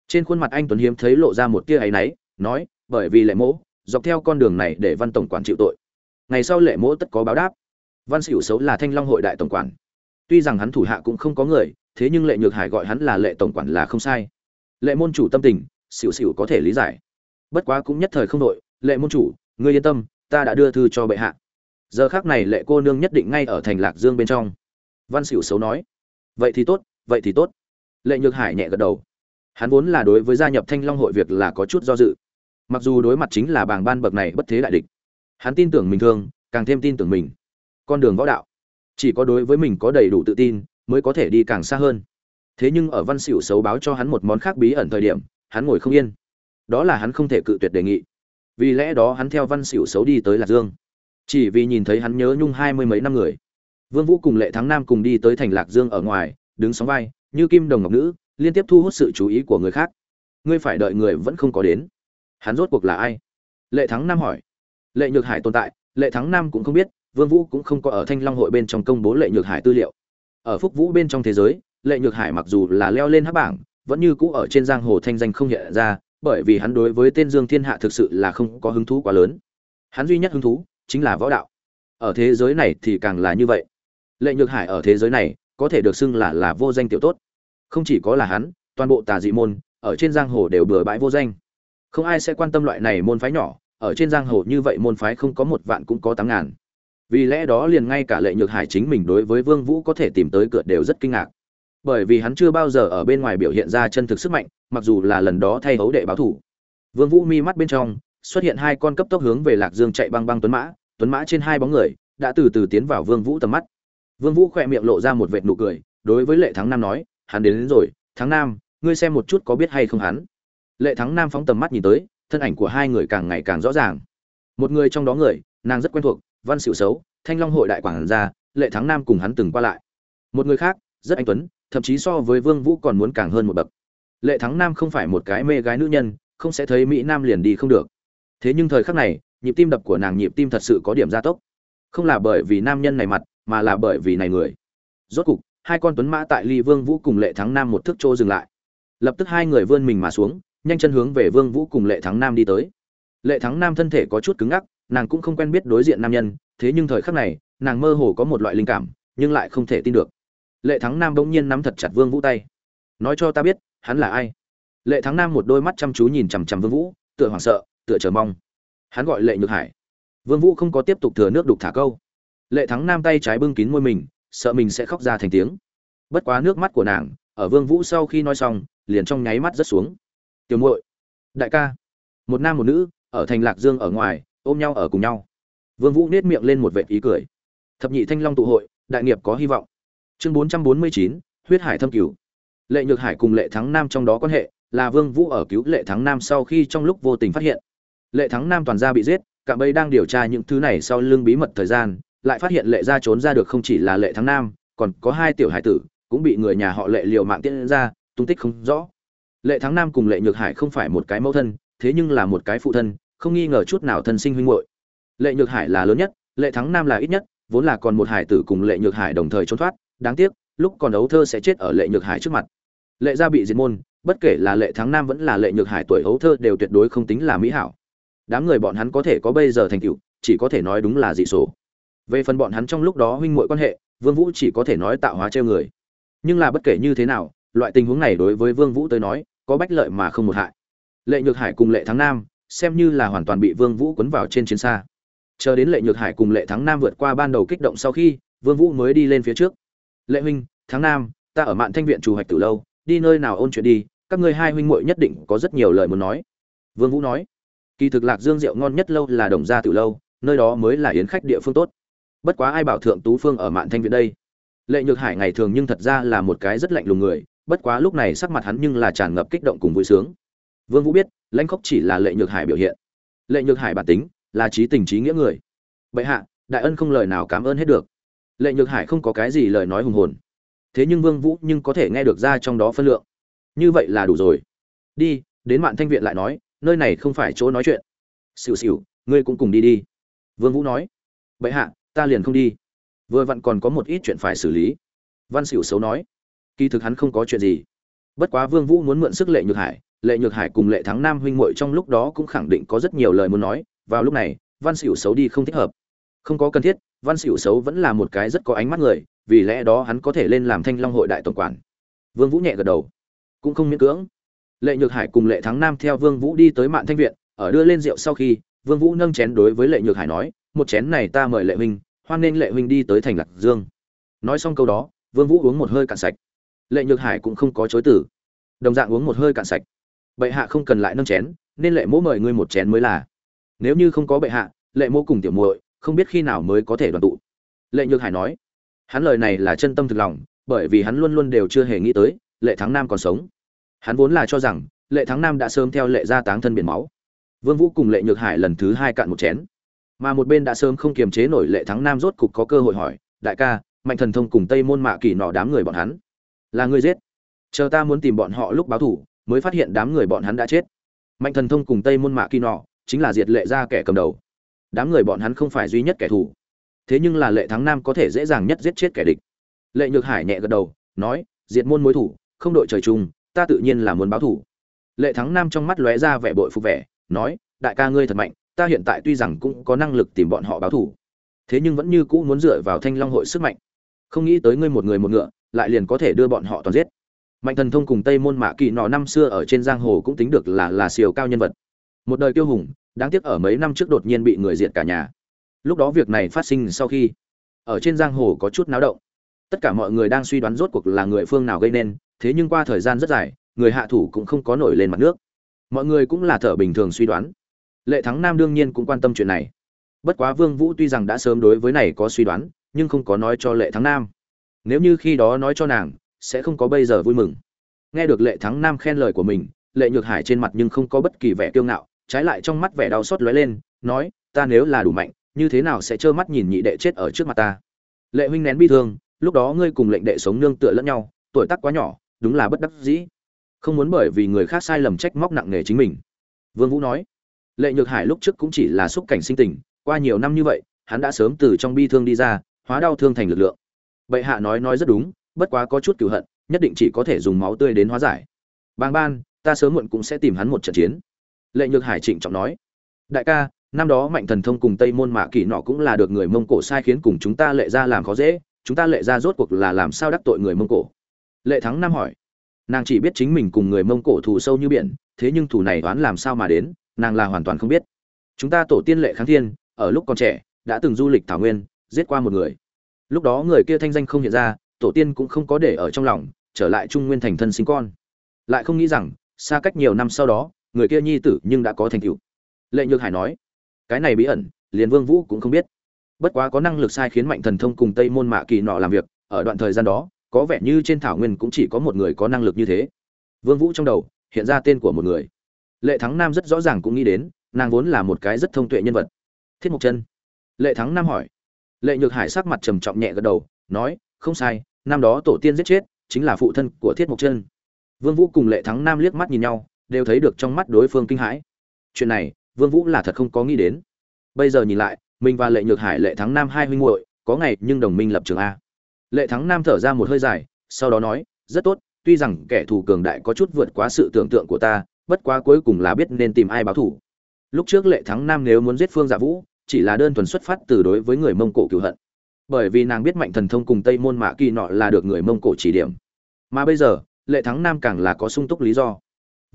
Trên khuôn mặt anh tuấn hiếm thấy lộ ra một tia áy náy, nói, bởi vì lệ mỗ, dọc theo con đường này để văn tổng quản chịu tội. Ngày sau lệ mỗ tất có báo đáp. Văn xỉu xấu là thanh long hội đại tổng quản. Tuy rằng hắn thủ hạ cũng không có người, thế nhưng lệ nhược hải gọi hắn là lệ tổng quản là không sai. Lệ môn chủ tâm tình xỉu xỉu có thể lý giải. Bất quá cũng nhất thời không đội, lệ môn chủ, ngươi yên tâm, ta đã đưa thư cho bệ hạ. Giờ khác này lệ cô nương nhất định ngay ở thành lạc dương bên trong. Văn xỉu xấu nói vậy thì tốt, vậy thì tốt. Lệ nhược hải nhẹ gật đầu. Hắn vốn là đối với gia nhập thanh long hội việc là có chút do dự. Mặc dù đối mặt chính là bảng ban bậc này bất thế đại địch, hắn tin tưởng mình thương, càng thêm tin tưởng mình. Con đường võ đạo, chỉ có đối với mình có đầy đủ tự tin, mới có thể đi càng xa hơn. Thế nhưng ở văn xỉu xấu báo cho hắn một món khác bí ẩn thời điểm, hắn ngồi không yên. Đó là hắn không thể cự tuyệt đề nghị. Vì lẽ đó hắn theo văn xỉu xấu đi tới lạc dương. Chỉ vì nhìn thấy hắn nhớ nhung hai mươi mấy năm người vương vũ cùng lệ thắng nam cùng đi tới thành lạc dương ở ngoài, đứng sóng vai, như kim đồng ngọc nữ, liên tiếp thu hút sự chú ý của người khác. Ngươi phải đợi người vẫn không có đến. Hắn rốt cuộc là ai? Lệ thắng nam hỏi. Lệ nhược hải tồn tại, lệ thắng nam cũng không biết, vương vũ cũng không có ở thanh long hội bên trong công bố lệ nhược hải tư liệu. Ở phúc vũ bên trong thế giới, lệ nhược hải mặc dù là leo lên hắc bảng, vẫn như cũ ở trên giang hồ thanh danh không hiện ra, bởi vì hắn đối với tên dương thiên hạ thực sự là không có hứng thú quá lớn. Hắn duy nhất hứng thú chính là võ đạo. Ở thế giới này thì càng là như vậy lệ nhược hải ở thế giới này, có thể được xưng là là vô danh tiểu tốt. Không chỉ có là hắn, toàn bộ tà dị môn, ở trên giang hồ đều bừa bãi vô danh. Không ai sẽ quan tâm loại này môn phái nhỏ, ở trên giang hồ như vậy môn phái không có một vạn cũng có tám ngàn. Vì lẽ đó liền ngay cả lệ nhược hải chính mình đối với vương vũ có thể tìm tới cửa đều rất kinh ngạc. Bởi vì hắn chưa bao giờ ở bên ngoài biểu hiện ra chân thực sức mạnh, mặc dù là lần đó thay hấu đệ báo thủ. Vương vũ mi mắt bên trong, xuất hiện hai con cấp tốc hướng về lạc dương chạy băng băng tuấn mã tuấn mã trên hai bóng người, đã từ từ tiến vào vương vũ tầm mắt vương vũ khỏe miệng lộ ra một vệt nụ cười đối với lệ thắng nam nói hắn đến, đến rồi thắng nam ngươi xem một chút có biết hay không hắn? Lệ thắng nam phóng tầm mắt nhìn tới thân ảnh của hai người càng ngày càng rõ ràng. Một người trong đó người nàng rất quen thuộc văn Sửu xấu thanh long hội đại quảng gia lệ thắng nam cùng hắn từng qua lại. Một người khác rất anh tuấn thậm chí so với vương vũ còn muốn càng hơn một bậc. Lệ thắng nam không phải một cái mê gái nữ nhân không sẽ thấy mỹ nam liền đi không được. Thế nhưng thời khắc này nhịp tim đập của nàng nhịp tim thật sự có điểm gia tốc. Không là bởi vì nam nhân này mặt mà là bởi vì này người. Rốt cục, hai con tuấn mã tại ly vương vũ cùng lệ thắng nam một thước chỗ dừng lại. Lập tức hai người vươn mình mà xuống, nhanh chân hướng về vương vũ cùng lệ thắng nam đi tới. Lệ thắng nam thân thể có chút cứng ngắc, nàng cũng không quen biết đối diện nam nhân, thế nhưng thời khắc này, nàng mơ hồ có một loại linh cảm, nhưng lại không thể tin được. Lệ thắng nam bỗng nhiên nắm thật chặt vương vũ tay. Nói cho ta biết, hắn là ai? Lệ thắng nam một đôi mắt chăm chú nhìn chằm chằm vương vũ, tựa hoảng sợ, tựa chờ mong. Hắn gọi lệ nhược hải. Vương vũ không có tiếp tục thừa nước đục thả câu lệ thắng nam tay trái bưng kín môi mình sợ mình sẽ khóc ra thành tiếng. Bất quá nước mắt của nàng ở vương vũ sau khi nói xong liền trong nháy mắt rất xuống. Tiểu muội đại ca. Một nam một nữ ở thành lạc dương ở ngoài ôm nhau ở cùng nhau. Vương vũ nét miệng lên một vệt ý cười. Thập nhị thanh long tụ hội đại nghiệp có hy vọng. Chương 449, huyết hải thâm cửu. Lệ nhược hải cùng lệ thắng nam trong đó quan hệ là vương vũ ở cứu lệ thắng nam sau khi trong lúc vô tình phát hiện. Lệ thắng nam toàn gia bị giết cả bầy đang điều tra những thứ này sau lưng bí mật thời gian lại phát hiện lệ gia trốn ra được không chỉ là lệ thắng nam, còn có hai tiểu hải tử, cũng bị người nhà họ lệ liều mạng tiễn ra, tung tích không rõ. Lệ thắng nam cùng lệ nhược hải không phải một cái mẫu thân, thế nhưng là một cái phụ thân, không nghi ngờ chút nào thân sinh huynh muội. Lệ nhược hải là lớn nhất, lệ thắng nam là ít nhất, vốn là còn một hải tử cùng lệ nhược hải đồng thời trốn thoát, đáng tiếc, lúc còn ấu thơ sẽ chết ở lệ nhược hải trước mặt. Lệ gia bị diệt môn, bất kể là lệ thắng nam vẫn là lệ nhược hải tuổi ấu thơ đều tuyệt đối không tính là mỹ hảo. Đám người bọn hắn có thể có bây giờ thành tựu, chỉ có thể nói đúng là dị số về phần bọn hắn trong lúc đó huynh muội quan hệ, vương vũ chỉ có thể nói tạo hóa treo người. Nhưng là bất kể như thế nào, loại tình huống này đối với vương vũ tới nói, có bách lợi mà không một hại. Lệ nhược hải cùng lệ thắng nam, xem như là hoàn toàn bị vương vũ cuốn vào trên chiến xa. Chờ đến lệ nhược hải cùng lệ thắng nam vượt qua ban đầu kích động sau khi, vương vũ mới đi lên phía trước. Lệ huynh, thắng nam, ta ở mạn thanh viện chủ hoạch từ lâu, đi nơi nào ôn chuyện đi, các ngươi hai huynh muội nhất định có rất nhiều lời muốn nói. Vương vũ nói. Kỳ thực lạc dương rượu ngon nhất lâu là đồng gia từ lâu, nơi đó mới là yến khách địa phương tốt bất quá ai bảo thượng tú phương ở mạn thanh viện đây? Lệ nhược hải ngày thường nhưng thật ra là một cái rất lạnh lùng người, bất quá lúc này sắc mặt hắn nhưng là tràn ngập kích động cùng vui sướng. Vương vũ biết, lãnh khốc chỉ là lệ nhược hải biểu hiện. Lệ nhược hải bản tính, là trí tình trí nghĩa người. Bệ hạ, đại ân không lời nào cảm ơn hết được. Lệ nhược hải không có cái gì lời nói hùng hồn. Thế nhưng vương vũ nhưng có thể nghe được ra trong đó phân lượng. Như vậy là đủ rồi. Đi, đến mạn thanh viện lại nói, nơi này không phải chỗ nói chuyện. Xỉu xỉu, ngươi cũng cùng đi đi. Vương vũ nói. Bệ hạ ta liền không đi. Vừa vặn còn có một ít chuyện phải xử lý. Văn xỉu xấu nói, kỳ thực hắn không có chuyện gì. Bất quá vương vũ muốn mượn sức lệ nhược hải, lệ nhược hải cùng lệ thắng nam huynh muội trong lúc đó cũng khẳng định có rất nhiều lời muốn nói, vào lúc này, văn xỉu xấu đi không thích hợp. Không có cần thiết, văn xỉu xấu vẫn là một cái rất có ánh mắt người, vì lẽ đó hắn có thể lên làm thanh long hội đại tổng quản. Vương vũ nhẹ gật đầu, cũng không miễn cưỡng. Lệ nhược hải cùng lệ thắng nam theo vương vũ đi tới mạn thanh viện, ở đưa lên rượu sau khi, vương vũ nâng chén đối với lệ nhược hải nói, một chén này ta mời lệ huynh hoan nên lệ huynh đi tới thành lạc dương nói xong câu đó vương vũ uống một hơi cạn sạch lệ nhược hải cũng không có chối từ đồng dạng uống một hơi cạn sạch bệ hạ không cần lại nâng chén nên lệ mỗ mời ngươi một chén mới là nếu như không có bệ hạ lệ mỗ cùng tiểu muội không biết khi nào mới có thể đoàn tụ lệ nhược hải nói hắn lời này là chân tâm thực lòng bởi vì hắn luôn luôn đều chưa hề nghĩ tới lệ thắng nam còn sống hắn vốn là cho rằng lệ thắng nam đã sớm theo lệ gia táng thân biển máu vương vũ cùng lệ nhược hải lần thứ hai cạn một chén mà một bên đã sớm không kiềm chế nổi lệ thắng nam rốt cục có cơ hội hỏi, đại ca, mạnh thần thông cùng tây môn mạ kỳ nọ đám người bọn hắn là người giết? Chờ ta muốn tìm bọn họ lúc báo thủ, mới phát hiện đám người bọn hắn đã chết. Mạnh thần thông cùng tây môn mạ kỳ nọ chính là diệt lệ gia kẻ cầm đầu. Đám người bọn hắn không phải duy nhất kẻ thù. Thế nhưng là lệ thắng nam có thể dễ dàng nhất giết chết kẻ địch. Lệ nhược hải nhẹ gật đầu, nói, diệt môn mối thủ, không đội trời chung, ta tự nhiên là muốn báo thủ. Lệ thắng nam trong mắt lóe ra vẻ bội phục vẻ, nói, đại ca ngươi thật mạnh ta hiện tại tuy rằng cũng có năng lực tìm bọn họ báo thủ, thế nhưng vẫn như cũ muốn dựa vào thanh long hội sức mạnh. Không nghĩ tới ngươi một người một ngựa, lại liền có thể đưa bọn họ toàn giết. Mạnh thần thông cùng tây môn mạ kỳ nọ năm xưa ở trên giang hồ cũng tính được là là siêu cao nhân vật. Một đời tiêu hùng, đáng tiếc ở mấy năm trước đột nhiên bị người diệt cả nhà. Lúc đó việc này phát sinh sau khi ở trên giang hồ có chút náo động. Tất cả mọi người đang suy đoán rốt cuộc là người phương nào gây nên, thế nhưng qua thời gian rất dài, người hạ thủ cũng không có nổi lên mặt nước. Mọi người cũng là thở bình thường suy đoán lệ thắng nam đương nhiên cũng quan tâm chuyện này. Bất quá vương vũ tuy rằng đã sớm đối với này có suy đoán, nhưng không có nói cho lệ thắng nam. Nếu như khi đó nói cho nàng, sẽ không có bây giờ vui mừng. Nghe được lệ thắng nam khen lời của mình, lệ nhược hải trên mặt nhưng không có bất kỳ vẻ kiêu ngạo, trái lại trong mắt vẻ đau xót lóe lên, nói, ta nếu là đủ mạnh, như thế nào sẽ trơ mắt nhìn nhị đệ chết ở trước mặt ta? Lệ huynh nén bi thương, lúc đó ngươi cùng lệnh đệ sống nương tựa lẫn nhau, tuổi tác quá nhỏ, đúng là bất đắc dĩ. Không muốn bởi vì người khác sai lầm trách móc nặng nề chính mình. Vương vũ nói lệ nhược hải lúc trước cũng chỉ là xúc cảnh sinh tình, qua nhiều năm như vậy, hắn đã sớm từ trong bi thương đi ra, hóa đau thương thành lực lượng. Bệ hạ nói nói rất đúng, bất quá có chút cửu hận, nhất định chỉ có thể dùng máu tươi đến hóa giải. Bang ban, ta sớm muộn cũng sẽ tìm hắn một trận chiến. Lệ nhược hải trịnh trọng nói. Đại ca, năm đó mạnh thần thông cùng tây môn mạ kỵ nọ cũng là được người mông cổ sai khiến cùng chúng ta lệ ra làm khó dễ, chúng ta lệ ra rốt cuộc là làm sao đắc tội người mông cổ? Lệ thắng nam hỏi. Nàng chỉ biết chính mình cùng người mông cổ thù sâu như biển, thế nhưng thù này đoán làm sao mà đến? Nàng là hoàn toàn không biết. Chúng ta tổ tiên lệ kháng thiên, ở lúc còn trẻ, đã từng du lịch thảo nguyên, giết qua một người. Lúc đó người kia thanh danh không hiện ra, tổ tiên cũng không có để ở trong lòng, trở lại trung nguyên thành thân sinh con. Lại không nghĩ rằng, xa cách nhiều năm sau đó, người kia nhi tử nhưng đã có thành tựu. Lệ nhược hải nói, cái này bí ẩn, liền vương vũ cũng không biết. Bất quá có năng lực sai khiến mạnh thần thông cùng tây môn mạ kỳ nọ làm việc, ở đoạn thời gian đó, có vẻ như trên thảo nguyên cũng chỉ có một người có năng lực như thế. Vương vũ trong đầu hiện ra tên của một người lệ thắng nam rất rõ ràng cũng nghĩ đến, nàng vốn là một cái rất thông tuệ nhân vật. Thiết mục chân. Lệ thắng nam hỏi. Lệ nhược hải sắc mặt trầm trọng nhẹ gật đầu, nói, không sai, năm đó tổ tiên giết chết, chính là phụ thân của thiết mục chân. Vương vũ cùng lệ thắng nam liếc mắt nhìn nhau, đều thấy được trong mắt đối phương kinh hãi. Chuyện này, vương vũ là thật không có nghĩ đến. Bây giờ nhìn lại, mình và lệ nhược hải, lệ thắng nam hai huynh muội, có ngày nhưng đồng minh lập trường a. Lệ thắng nam thở ra một hơi dài, sau đó nói, rất tốt, tuy rằng kẻ thù cường đại có chút vượt quá sự tưởng tượng của ta bất quá cuối cùng là biết nên tìm ai báo thủ. Lúc trước lệ thắng nam nếu muốn giết phương dạ vũ chỉ là đơn thuần xuất phát từ đối với người mông cổ cựu hận. Bởi vì nàng biết mạnh thần thông cùng tây môn mạ kỳ nọ là được người mông cổ chỉ điểm. Mà bây giờ lệ thắng nam càng là có sung túc lý do.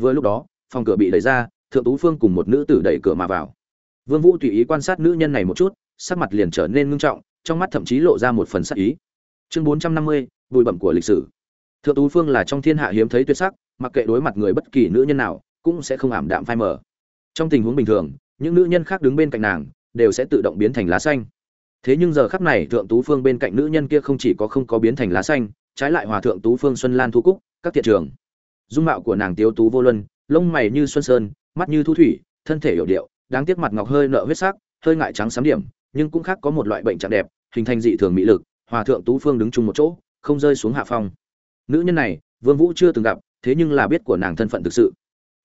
Vừa lúc đó phòng cửa bị đẩy ra thượng tú phương cùng một nữ tử đẩy cửa mà vào. Vương vũ tùy ý quan sát nữ nhân này một chút sắc mặt liền trở nên ngưng trọng trong mắt thậm chí lộ ra một phần sắc ý. Chương 450, bụi bẩm của lịch sử. Thượng tú phương là trong thiên hạ hiếm thấy tuyệt sắc mặc kệ đối mặt người bất kỳ nữ nhân nào, cũng sẽ không ảm đạm phai mờ. Trong tình huống bình thường, những nữ nhân khác đứng bên cạnh nàng, đều sẽ tự động biến thành lá xanh. Thế nhưng giờ khắc này, thượng tú phương bên cạnh nữ nhân kia không chỉ có không có biến thành lá xanh, trái lại hòa thượng tú phương xuân lan thu cúc, các thiện trường. Dung mạo của nàng tiếu tú vô luân, lông mày như xuân sơn, mắt như thu thủy, thân thể hiểu điệu, đáng tiếc mặt ngọc hơi nợ huyết sắc, hơi ngại trắng sám điểm, nhưng cũng khác có một loại bệnh trạng đẹp, hình thành dị thường mỹ lực, hòa thượng tú phương đứng chung một chỗ, không rơi xuống hạ phong. Nữ nhân này, vương vũ chưa từng gặp thế nhưng là biết của nàng thân phận thực sự.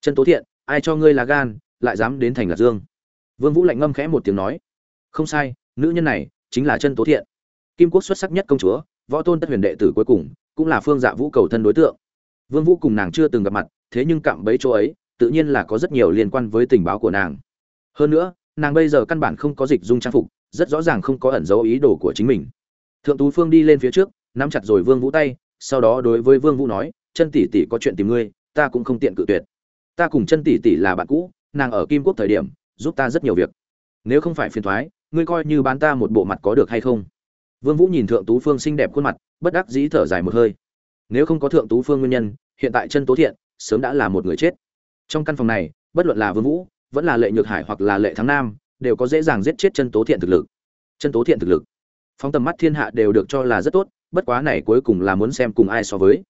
Chân tố thiện, ai cho ngươi là gan, lại dám đến thành lạc dương? Vương vũ lạnh ngâm khẽ một tiếng nói. Không sai, nữ nhân này chính là chân tố thiện. Kim quốc xuất sắc nhất công chúa, võ tôn tất huyền đệ tử cuối cùng, cũng là phương dạ vũ cầu thân đối tượng. Vương vũ cùng nàng chưa từng gặp mặt, thế nhưng cạm bấy chỗ ấy, tự nhiên là có rất nhiều liên quan với tình báo của nàng. Hơn nữa, nàng bây giờ căn bản không có dịch dung trang phục, rất rõ ràng không có ẩn dấu ý đồ của chính mình. Thượng tú phương đi lên phía trước, nắm chặt rồi vương vũ tay, sau đó đối với vương vũ nói chân tỷ tỷ có chuyện tìm ngươi, ta cũng không tiện cự tuyệt. Ta cùng chân tỷ tỷ là bạn cũ, nàng ở kim quốc thời điểm, giúp ta rất nhiều việc. Nếu không phải phiền thoái, ngươi coi như bán ta một bộ mặt có được hay không? Vương vũ nhìn thượng tú phương xinh đẹp khuôn mặt, bất đắc dĩ thở dài một hơi. Nếu không có thượng tú phương nguyên nhân, hiện tại chân tố thiện, sớm đã là một người chết. Trong căn phòng này, bất luận là vương vũ, vẫn là lệ nhược hải hoặc là lệ thắng nam, đều có dễ dàng giết chết chân tố thiện thực lực. Chân tố thiện thực lực, phóng tầm mắt thiên hạ đều được cho là rất tốt, bất quá này cuối cùng là muốn xem cùng ai so với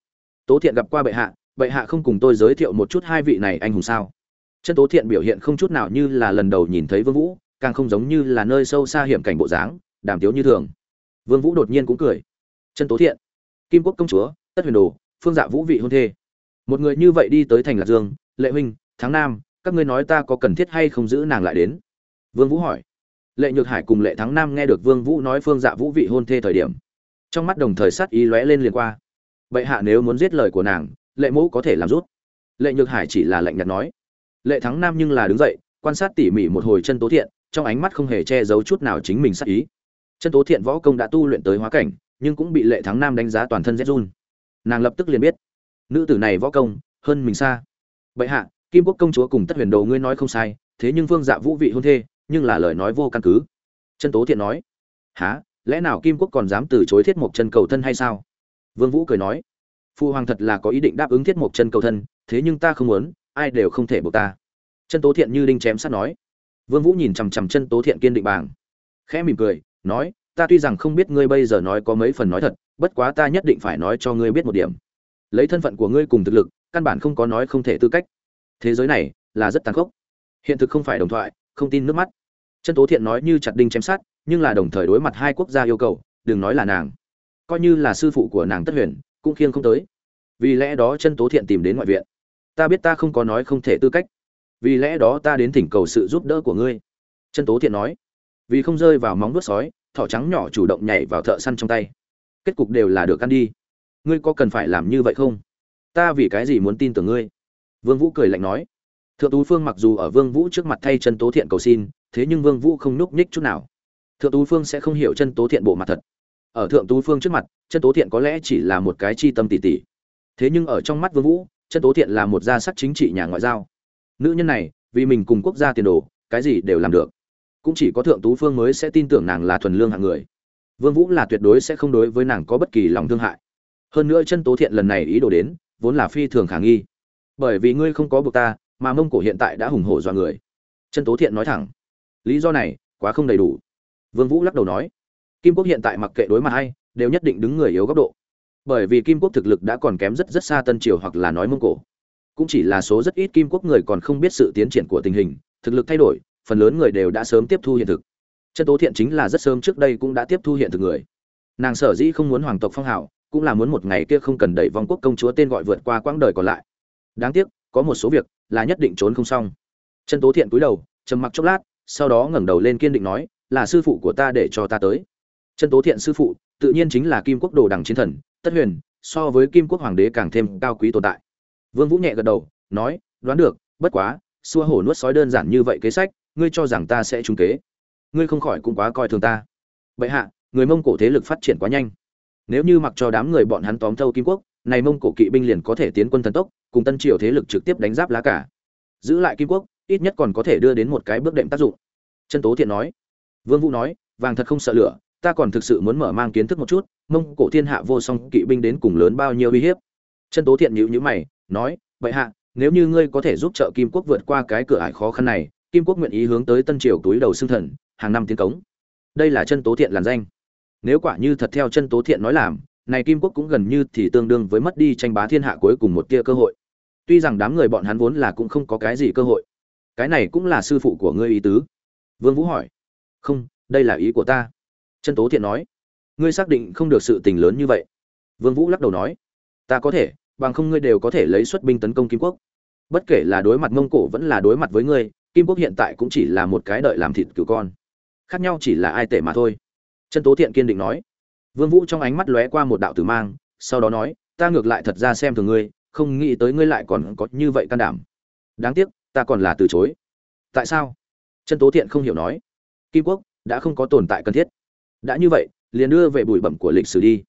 tố thiện gặp qua bệ hạ bệ hạ không cùng tôi giới thiệu một chút hai vị này anh hùng sao? Chân tố thiện biểu hiện không chút nào như là lần đầu nhìn thấy vương vũ, càng không giống như là nơi sâu xa hiểm cảnh bộ dáng, đàm tiếu như thường. Vương vũ đột nhiên cũng cười. Chân tố thiện, kim quốc công chúa, tất huyền đồ, phương dạ vũ vị hôn thê. Một người như vậy đi tới thành lạc dương, lệ huynh, tháng nam, các ngươi nói ta có cần thiết hay không giữ nàng lại đến? Vương vũ hỏi. Lệ nhược hải cùng lệ thắng nam nghe được vương vũ nói phương dạ vũ vị hôn thê thời điểm, trong mắt đồng thời sát ý lóe lên liền qua. Vậy hạ nếu muốn giết lời của nàng, lệ mẫu có thể làm rút. Lệ nhược hải chỉ là lạnh nhạt nói. Lệ thắng nam nhưng là đứng dậy, quan sát tỉ mỉ một hồi chân tố thiện, trong ánh mắt không hề che giấu chút nào chính mình sắc ý. Chân tố thiện võ công đã tu luyện tới hóa cảnh, nhưng cũng bị lệ thắng nam đánh giá toàn thân rét run. Nàng lập tức liền biết, nữ tử này võ công hơn mình xa. Bệ hạ, kim quốc công chúa cùng tất huyền đồ ngươi nói không sai, thế nhưng vương dạ vũ vị hôn thê, nhưng là lời nói vô căn cứ. Chân tố thiện nói há lẽ nào kim quốc còn dám từ chối thiết mộc chân cầu thân hay sao? Vương vũ cười nói, phu hoàng thật là có ý định đáp ứng thiết mộc chân cầu thân, thế nhưng ta không muốn, ai đều không thể buộc ta. Chân tố thiện như đinh chém sắt nói. Vương vũ nhìn chằm chằm chân tố thiện kiên định bảng, khẽ mỉm cười, nói, ta tuy rằng không biết ngươi bây giờ nói có mấy phần nói thật, bất quá ta nhất định phải nói cho ngươi biết một điểm. Lấy thân phận của ngươi cùng thực lực, căn bản không có nói không thể tư cách. Thế giới này là rất tàn khốc. Hiện thực không phải đồng thoại, không tin nước mắt. Chân tố thiện nói như chặt đinh chém sát nhưng là đồng thời đối mặt hai quốc gia yêu cầu, đừng nói là nàng coi như là sư phụ của nàng tất huyền, cũng khiêng không tới. Vì lẽ đó chân tố thiện tìm đến ngoại viện. Ta biết ta không có nói không thể tư cách. Vì lẽ đó ta đến thỉnh cầu sự giúp đỡ của ngươi. Chân tố thiện nói. Vì không rơi vào móng vuốt sói, thỏ trắng nhỏ chủ động nhảy vào thợ săn trong tay. Kết cục đều là được ăn đi. Ngươi có cần phải làm như vậy không? Ta vì cái gì muốn tin tưởng ngươi? Vương vũ cười lạnh nói. Thượng tú phương mặc dù ở vương vũ trước mặt thay chân tố thiện cầu xin, thế nhưng vương vũ không núp nhích chút nào. Thượng tú phương sẽ không hiểu chân tố thiện bộ mặt thật ở thượng tú phương trước mặt, chân tố thiện có lẽ chỉ là một cái chi tâm tỷ tỷ thế nhưng ở trong mắt vương vũ, chân tố thiện là một gia sắc chính trị nhà ngoại giao. Nữ nhân này, vì mình cùng quốc gia tiền đồ, cái gì đều làm được. Cũng chỉ có thượng tú phương mới sẽ tin tưởng nàng là thuần lương hạng người. Vương vũ là tuyệt đối sẽ không đối với nàng có bất kỳ lòng thương hại. Hơn nữa chân tố thiện lần này ý đồ đến, vốn là phi thường khả nghi. Bởi vì ngươi không có buộc ta, mà mông cổ hiện tại đã hùng hổ do người. Chân tố thiện nói thẳng. Lý do này, quá không đầy đủ. Vương vũ lắc đầu nói kim quốc hiện tại mặc kệ đối mặt hay, đều nhất định đứng người yếu góc độ. Bởi vì kim quốc thực lực đã còn kém rất rất xa tân triều hoặc là nói mông cổ. Cũng chỉ là số rất ít kim quốc người còn không biết sự tiến triển của tình hình, thực lực thay đổi, phần lớn người đều đã sớm tiếp thu hiện thực. Chân tố thiện chính là rất sớm trước đây cũng đã tiếp thu hiện thực người. Nàng sở dĩ không muốn hoàng tộc phong hào, cũng là muốn một ngày kia không cần đẩy vong quốc công chúa tên gọi vượt qua quãng đời còn lại. Đáng tiếc, có một số việc là nhất định trốn không xong. Chân tố thiện cúi đầu, trầm mặc chốc lát, sau đó ngẩng đầu lên kiên định nói, là sư phụ của ta để cho ta tới chân tố thiện sư phụ, tự nhiên chính là kim quốc đồ đằng chiến thần, tất huyền, so với kim quốc hoàng đế càng thêm cao quý tồn tại. Vương vũ nhẹ gật đầu, nói, đoán được, bất quá, xua hổ nuốt sói đơn giản như vậy kế sách, ngươi cho rằng ta sẽ trúng kế. Ngươi không khỏi cũng quá coi thường ta. Bệ hạ, người mông cổ thế lực phát triển quá nhanh. Nếu như mặc cho đám người bọn hắn tóm thâu kim quốc, này mông cổ kỵ binh liền có thể tiến quân thần tốc, cùng tân triều thế lực trực tiếp đánh giáp lá cả. Giữ lại kim quốc, ít nhất còn có thể đưa đến một cái bước đệm tác dụng. Chân tố thiện nói. Vương vũ nói, vàng thật không sợ lửa ta còn thực sự muốn mở mang kiến thức một chút, mông cổ thiên hạ vô song kỵ binh đến cùng lớn bao nhiêu uy hiếp. Chân tố thiện nhíu nhíu mày, nói vậy hạ, nếu như ngươi có thể giúp trợ kim quốc vượt qua cái cửa ải khó khăn này, kim quốc nguyện ý hướng tới tân triều túi đầu xương thần, hàng năm tiến cống. Đây là chân tố thiện làn danh. Nếu quả như thật theo chân tố thiện nói làm, này kim quốc cũng gần như thì tương đương với mất đi tranh bá thiên hạ cuối cùng một tia cơ hội. Tuy rằng đám người bọn hắn vốn là cũng không có cái gì cơ hội, cái này cũng là sư phụ của ngươi ý tứ. Vương vũ hỏi, không, đây là ý của ta. Trần tố thiện nói, ngươi xác định không được sự tình lớn như vậy? Vương vũ lắc đầu nói, ta có thể, bằng không ngươi đều có thể lấy xuất binh tấn công kim quốc. Bất kể là đối mặt mông cổ vẫn là đối mặt với ngươi, kim quốc hiện tại cũng chỉ là một cái đợi làm thịt cừu con. Khác nhau chỉ là ai tệ mà thôi. Trần tố thiện kiên định nói. Vương vũ trong ánh mắt lóe qua một đạo tử mang, sau đó nói, ta ngược lại thật ra xem thường ngươi, không nghĩ tới ngươi lại còn có như vậy can đảm. Đáng tiếc, ta còn là từ chối. Tại sao? Trần tố thiện không hiểu nói. Kim quốc đã không có tồn tại cần thiết đã như vậy liền đưa về bụi bẩm của lịch sử đi.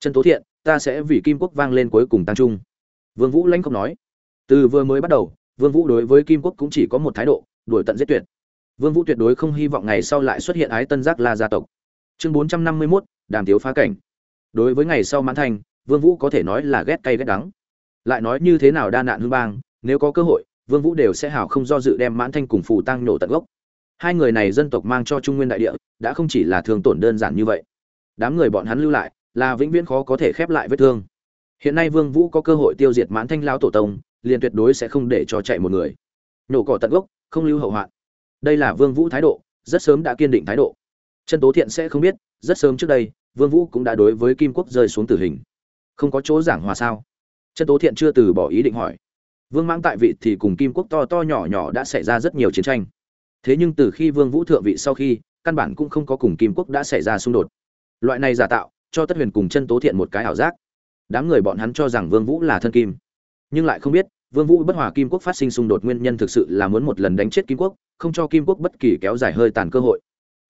Chân tố thiện ta sẽ vì kim quốc vang lên cuối cùng tăng trung. Vương vũ lãnh không nói. Từ vừa mới bắt đầu vương vũ đối với kim quốc cũng chỉ có một thái độ đuổi tận giết tuyệt. Vương vũ tuyệt đối không hy vọng ngày sau lại xuất hiện ái tân giác la gia tộc. Chương 451, đàm tiếu phá cảnh. Đối với ngày sau mãn thành vương vũ có thể nói là ghét cay ghét đắng. Lại nói như thế nào đa nạn hương bang nếu có cơ hội vương vũ đều sẽ hào không do dự đem mãn thanh cùng phù tăng nổ tận gốc hai người này dân tộc mang cho trung nguyên đại địa, đã không chỉ là thương tổn đơn giản như vậy. Đám người bọn hắn lưu lại, là vĩnh viễn khó có thể khép lại vết thương. Hiện nay vương vũ có cơ hội tiêu diệt mãn thanh lão tổ tông, liền tuyệt đối sẽ không để cho chạy một người. Nổ cỏ tận gốc, không lưu hậu hoạn. Đây là vương vũ thái độ, rất sớm đã kiên định thái độ. Chân tố thiện sẽ không biết, rất sớm trước đây, vương vũ cũng đã đối với kim quốc rơi xuống tử hình. Không có chỗ giảng hòa sao? Chân tố thiện chưa từ bỏ ý định hỏi. Vương mãng tại vị thì cùng kim quốc to to nhỏ nhỏ đã xảy ra rất nhiều chiến tranh thế nhưng từ khi vương vũ thượng vị sau khi, căn bản cũng không có cùng kim quốc đã xảy ra xung đột. Loại này giả tạo, cho tất huyền cùng chân tố thiện một cái ảo giác. Đám người bọn hắn cho rằng vương vũ là thân kim. Nhưng lại không biết, vương vũ bất hòa kim quốc phát sinh xung đột nguyên nhân thực sự là muốn một lần đánh chết kim quốc, không cho kim quốc bất kỳ kéo dài hơi tàn cơ hội.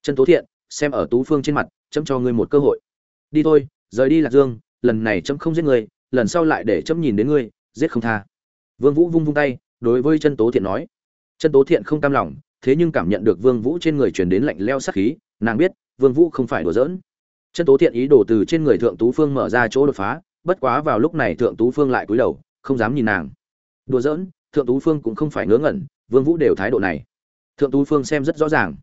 Chân tố thiện, xem ở tú phương trên mặt, chấm cho ngươi một cơ hội. Đi thôi, rời đi lạc dương, lần này chấm không giết ngươi, lần sau lại để chấm nhìn đến ngươi, giết không tha. Vương vũ vung vung tay, đối với chân tố thiện nói. Chân tố thiện không cam lòng thế nhưng cảm nhận được vương vũ trên người truyền đến lạnh lẽo sát khí, nàng biết, vương vũ không phải đùa giỡn. Chân tố thiện ý đồ từ trên người thượng tú phương mở ra chỗ đột phá, bất quá vào lúc này thượng tú phương lại cúi đầu, không dám nhìn nàng. Đùa giỡn, thượng tú phương cũng không phải ngớ ngẩn, vương vũ đều thái độ này. Thượng tú phương xem rất rõ ràng.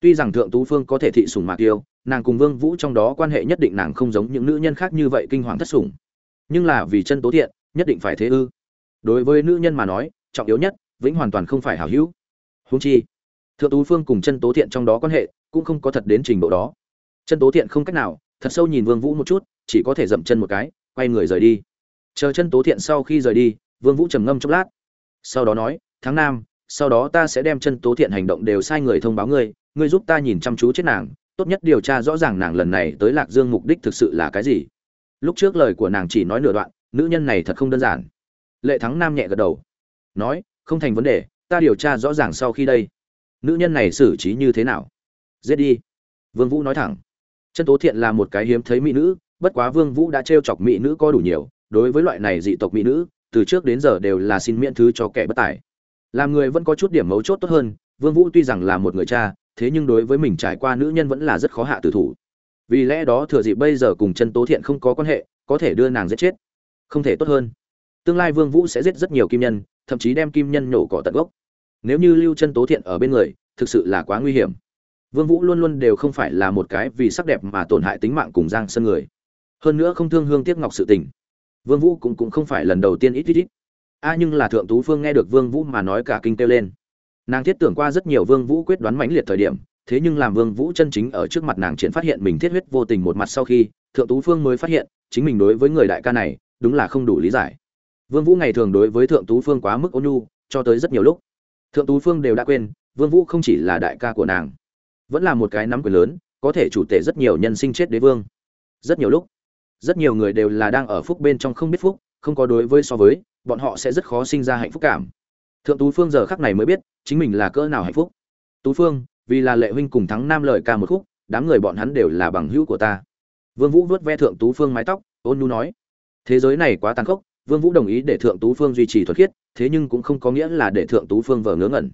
Tuy rằng thượng tú phương có thể thị sủng mạc yêu nàng cùng vương vũ trong đó quan hệ nhất định nàng không giống những nữ nhân khác như vậy kinh hoàng thất sủng. Nhưng là vì chân tố thiện, nhất định phải thế ư. Đối với nữ nhân mà nói, trọng yếu nhất, vĩnh hoàn toàn không phải hảo hữu. Huống chi thượng tú phương cùng chân tố thiện trong đó quan hệ cũng không có thật đến trình độ đó. Chân tố thiện không cách nào, thật sâu nhìn vương vũ một chút, chỉ có thể dậm chân một cái, quay người rời đi. Chờ chân tố thiện sau khi rời đi, vương vũ trầm ngâm chốc lát. Sau đó nói, tháng năm sau đó ta sẽ đem chân tố thiện hành động đều sai người thông báo ngươi ngươi giúp ta nhìn chăm chú chết nàng, tốt nhất điều tra rõ ràng nàng lần này tới lạc dương mục đích thực sự là cái gì. Lúc trước lời của nàng chỉ nói nửa đoạn, nữ nhân này thật không đơn giản. Lệ thắng nam nhẹ gật đầu, nói, không thành vấn đề, ta điều tra rõ ràng sau khi đây nữ nhân này xử trí như thế nào? Giết đi. Vương vũ nói thẳng. Chân tố thiện là một cái hiếm thấy mỹ nữ, bất quá vương vũ đã trêu chọc mỹ nữ có đủ nhiều, đối với loại này dị tộc mỹ nữ, từ trước đến giờ đều là xin miễn thứ cho kẻ bất tài. Làm người vẫn có chút điểm mấu chốt tốt hơn, vương vũ tuy rằng là một người cha, thế nhưng đối với mình trải qua nữ nhân vẫn là rất khó hạ tử thủ. Vì lẽ đó thừa dịp bây giờ cùng chân tố thiện không có quan hệ, có thể đưa nàng giết chết. Không thể tốt hơn. Tương lai vương vũ sẽ giết rất nhiều kim nhân, thậm chí đem kim nhân nhổ cỏ tận gốc nếu như lưu chân tố thiện ở bên người, thực sự là quá nguy hiểm. Vương vũ luôn luôn đều không phải là một cái vì sắc đẹp mà tổn hại tính mạng cùng giang sơn người. Hơn nữa không thương hương tiếc ngọc sự tình. Vương vũ cũng cũng không phải lần đầu tiên ít ít ít. A à, nhưng là thượng tú phương nghe được vương vũ mà nói cả kinh kêu lên. Nàng thiết tưởng qua rất nhiều vương vũ quyết đoán mãnh liệt thời điểm, thế nhưng làm vương vũ chân chính ở trước mặt nàng triển phát hiện mình thiết huyết vô tình một mặt sau khi, thượng tú phương mới phát hiện, chính mình đối với người đại ca này, đúng là không đủ lý giải. Vương vũ ngày thường đối với thượng tú phương quá mức ôn nhu, cho tới rất nhiều lúc thượng tú phương đều đã quên, vương vũ không chỉ là đại ca của nàng, vẫn là một cái nắm quyền lớn, có thể chủ tể rất nhiều nhân sinh chết đế vương. Rất nhiều lúc, rất nhiều người đều là đang ở phúc bên trong không biết phúc, không có đối với so với, bọn họ sẽ rất khó sinh ra hạnh phúc cảm. Thượng tú phương giờ khắc này mới biết, chính mình là cỡ nào hạnh phúc. Tú phương, vì là lệ huynh cùng thắng nam lời ca một khúc, đám người bọn hắn đều là bằng hữu của ta. Vương vũ vuốt ve thượng tú phương mái tóc, ôn nhu nói, thế giới này quá tàn khốc, vương vũ đồng ý để thượng tú phương duy trì thuật khiết thế nhưng cũng không có nghĩa là để thượng tú phương vờ ngớ ngẩn.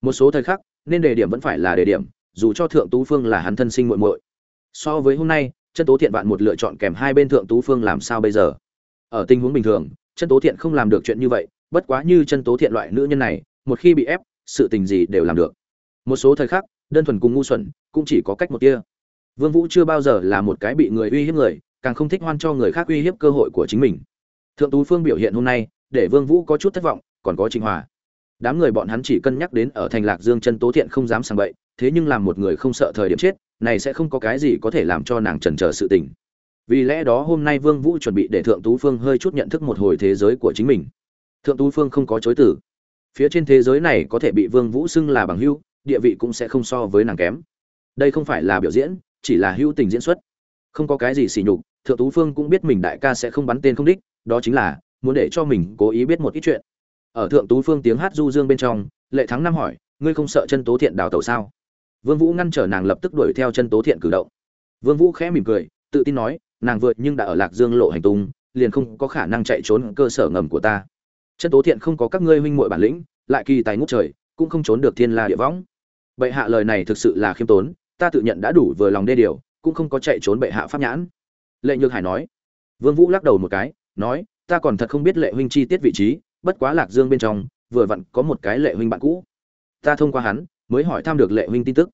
Một số thời khắc, nên đề điểm vẫn phải là đề điểm, dù cho thượng tú phương là hắn thân sinh muội muội. So với hôm nay, chân tố thiện vạn một lựa chọn kèm hai bên thượng tú phương làm sao bây giờ? Ở tình huống bình thường, chân tố thiện không làm được chuyện như vậy, bất quá như chân tố thiện loại nữ nhân này, một khi bị ép, sự tình gì đều làm được. Một số thời khắc, đơn thuần cùng ngu xuẩn, cũng chỉ có cách một kia. Vương vũ chưa bao giờ là một cái bị người uy hiếp người, càng không thích hoan cho người khác uy hiếp cơ hội của chính mình. Thượng tú phương biểu hiện hôm nay để vương vũ có chút thất vọng, còn có trình hòa. Đám người bọn hắn chỉ cân nhắc đến ở thành lạc dương chân tố thiện không dám sang bậy, thế nhưng làm một người không sợ thời điểm chết, này sẽ không có cái gì có thể làm cho nàng chần chờ sự tình. Vì lẽ đó hôm nay vương vũ chuẩn bị để thượng tú phương hơi chút nhận thức một hồi thế giới của chính mình. Thượng tú phương không có chối từ. Phía trên thế giới này có thể bị vương vũ xưng là bằng hữu, địa vị cũng sẽ không so với nàng kém. Đây không phải là biểu diễn, chỉ là hữu tình diễn xuất. Không có cái gì sỉ nhục, thượng tú phương cũng biết mình đại ca sẽ không bắn tên không đích, đó chính là muốn để cho mình cố ý biết một ít chuyện. Ở thượng tú phương tiếng hát du dương bên trong, lệ thắng năm hỏi, ngươi không sợ chân tố thiện đào tẩu sao? Vương vũ ngăn trở nàng lập tức đuổi theo chân tố thiện cử động. Vương vũ khẽ mỉm cười, tự tin nói, nàng vượt nhưng đã ở lạc dương lộ hành tung, liền không có khả năng chạy trốn cơ sở ngầm của ta. Chân tố thiện không có các ngươi huynh muội bản lĩnh, lại kỳ tài ngút trời, cũng không trốn được thiên la địa võng. Bệ hạ lời này thực sự là khiêm tốn, ta tự nhận đã đủ vừa lòng đê điều, cũng không có chạy trốn bệ hạ pháp nhãn. Lệ nhược hải nói. Vương vũ lắc đầu một cái, nói ta còn thật không biết lệ huynh chi tiết vị trí, bất quá lạc dương bên trong, vừa vặn có một cái lệ huynh bạn cũ. Ta thông qua hắn, mới hỏi thăm được lệ huynh tin tức.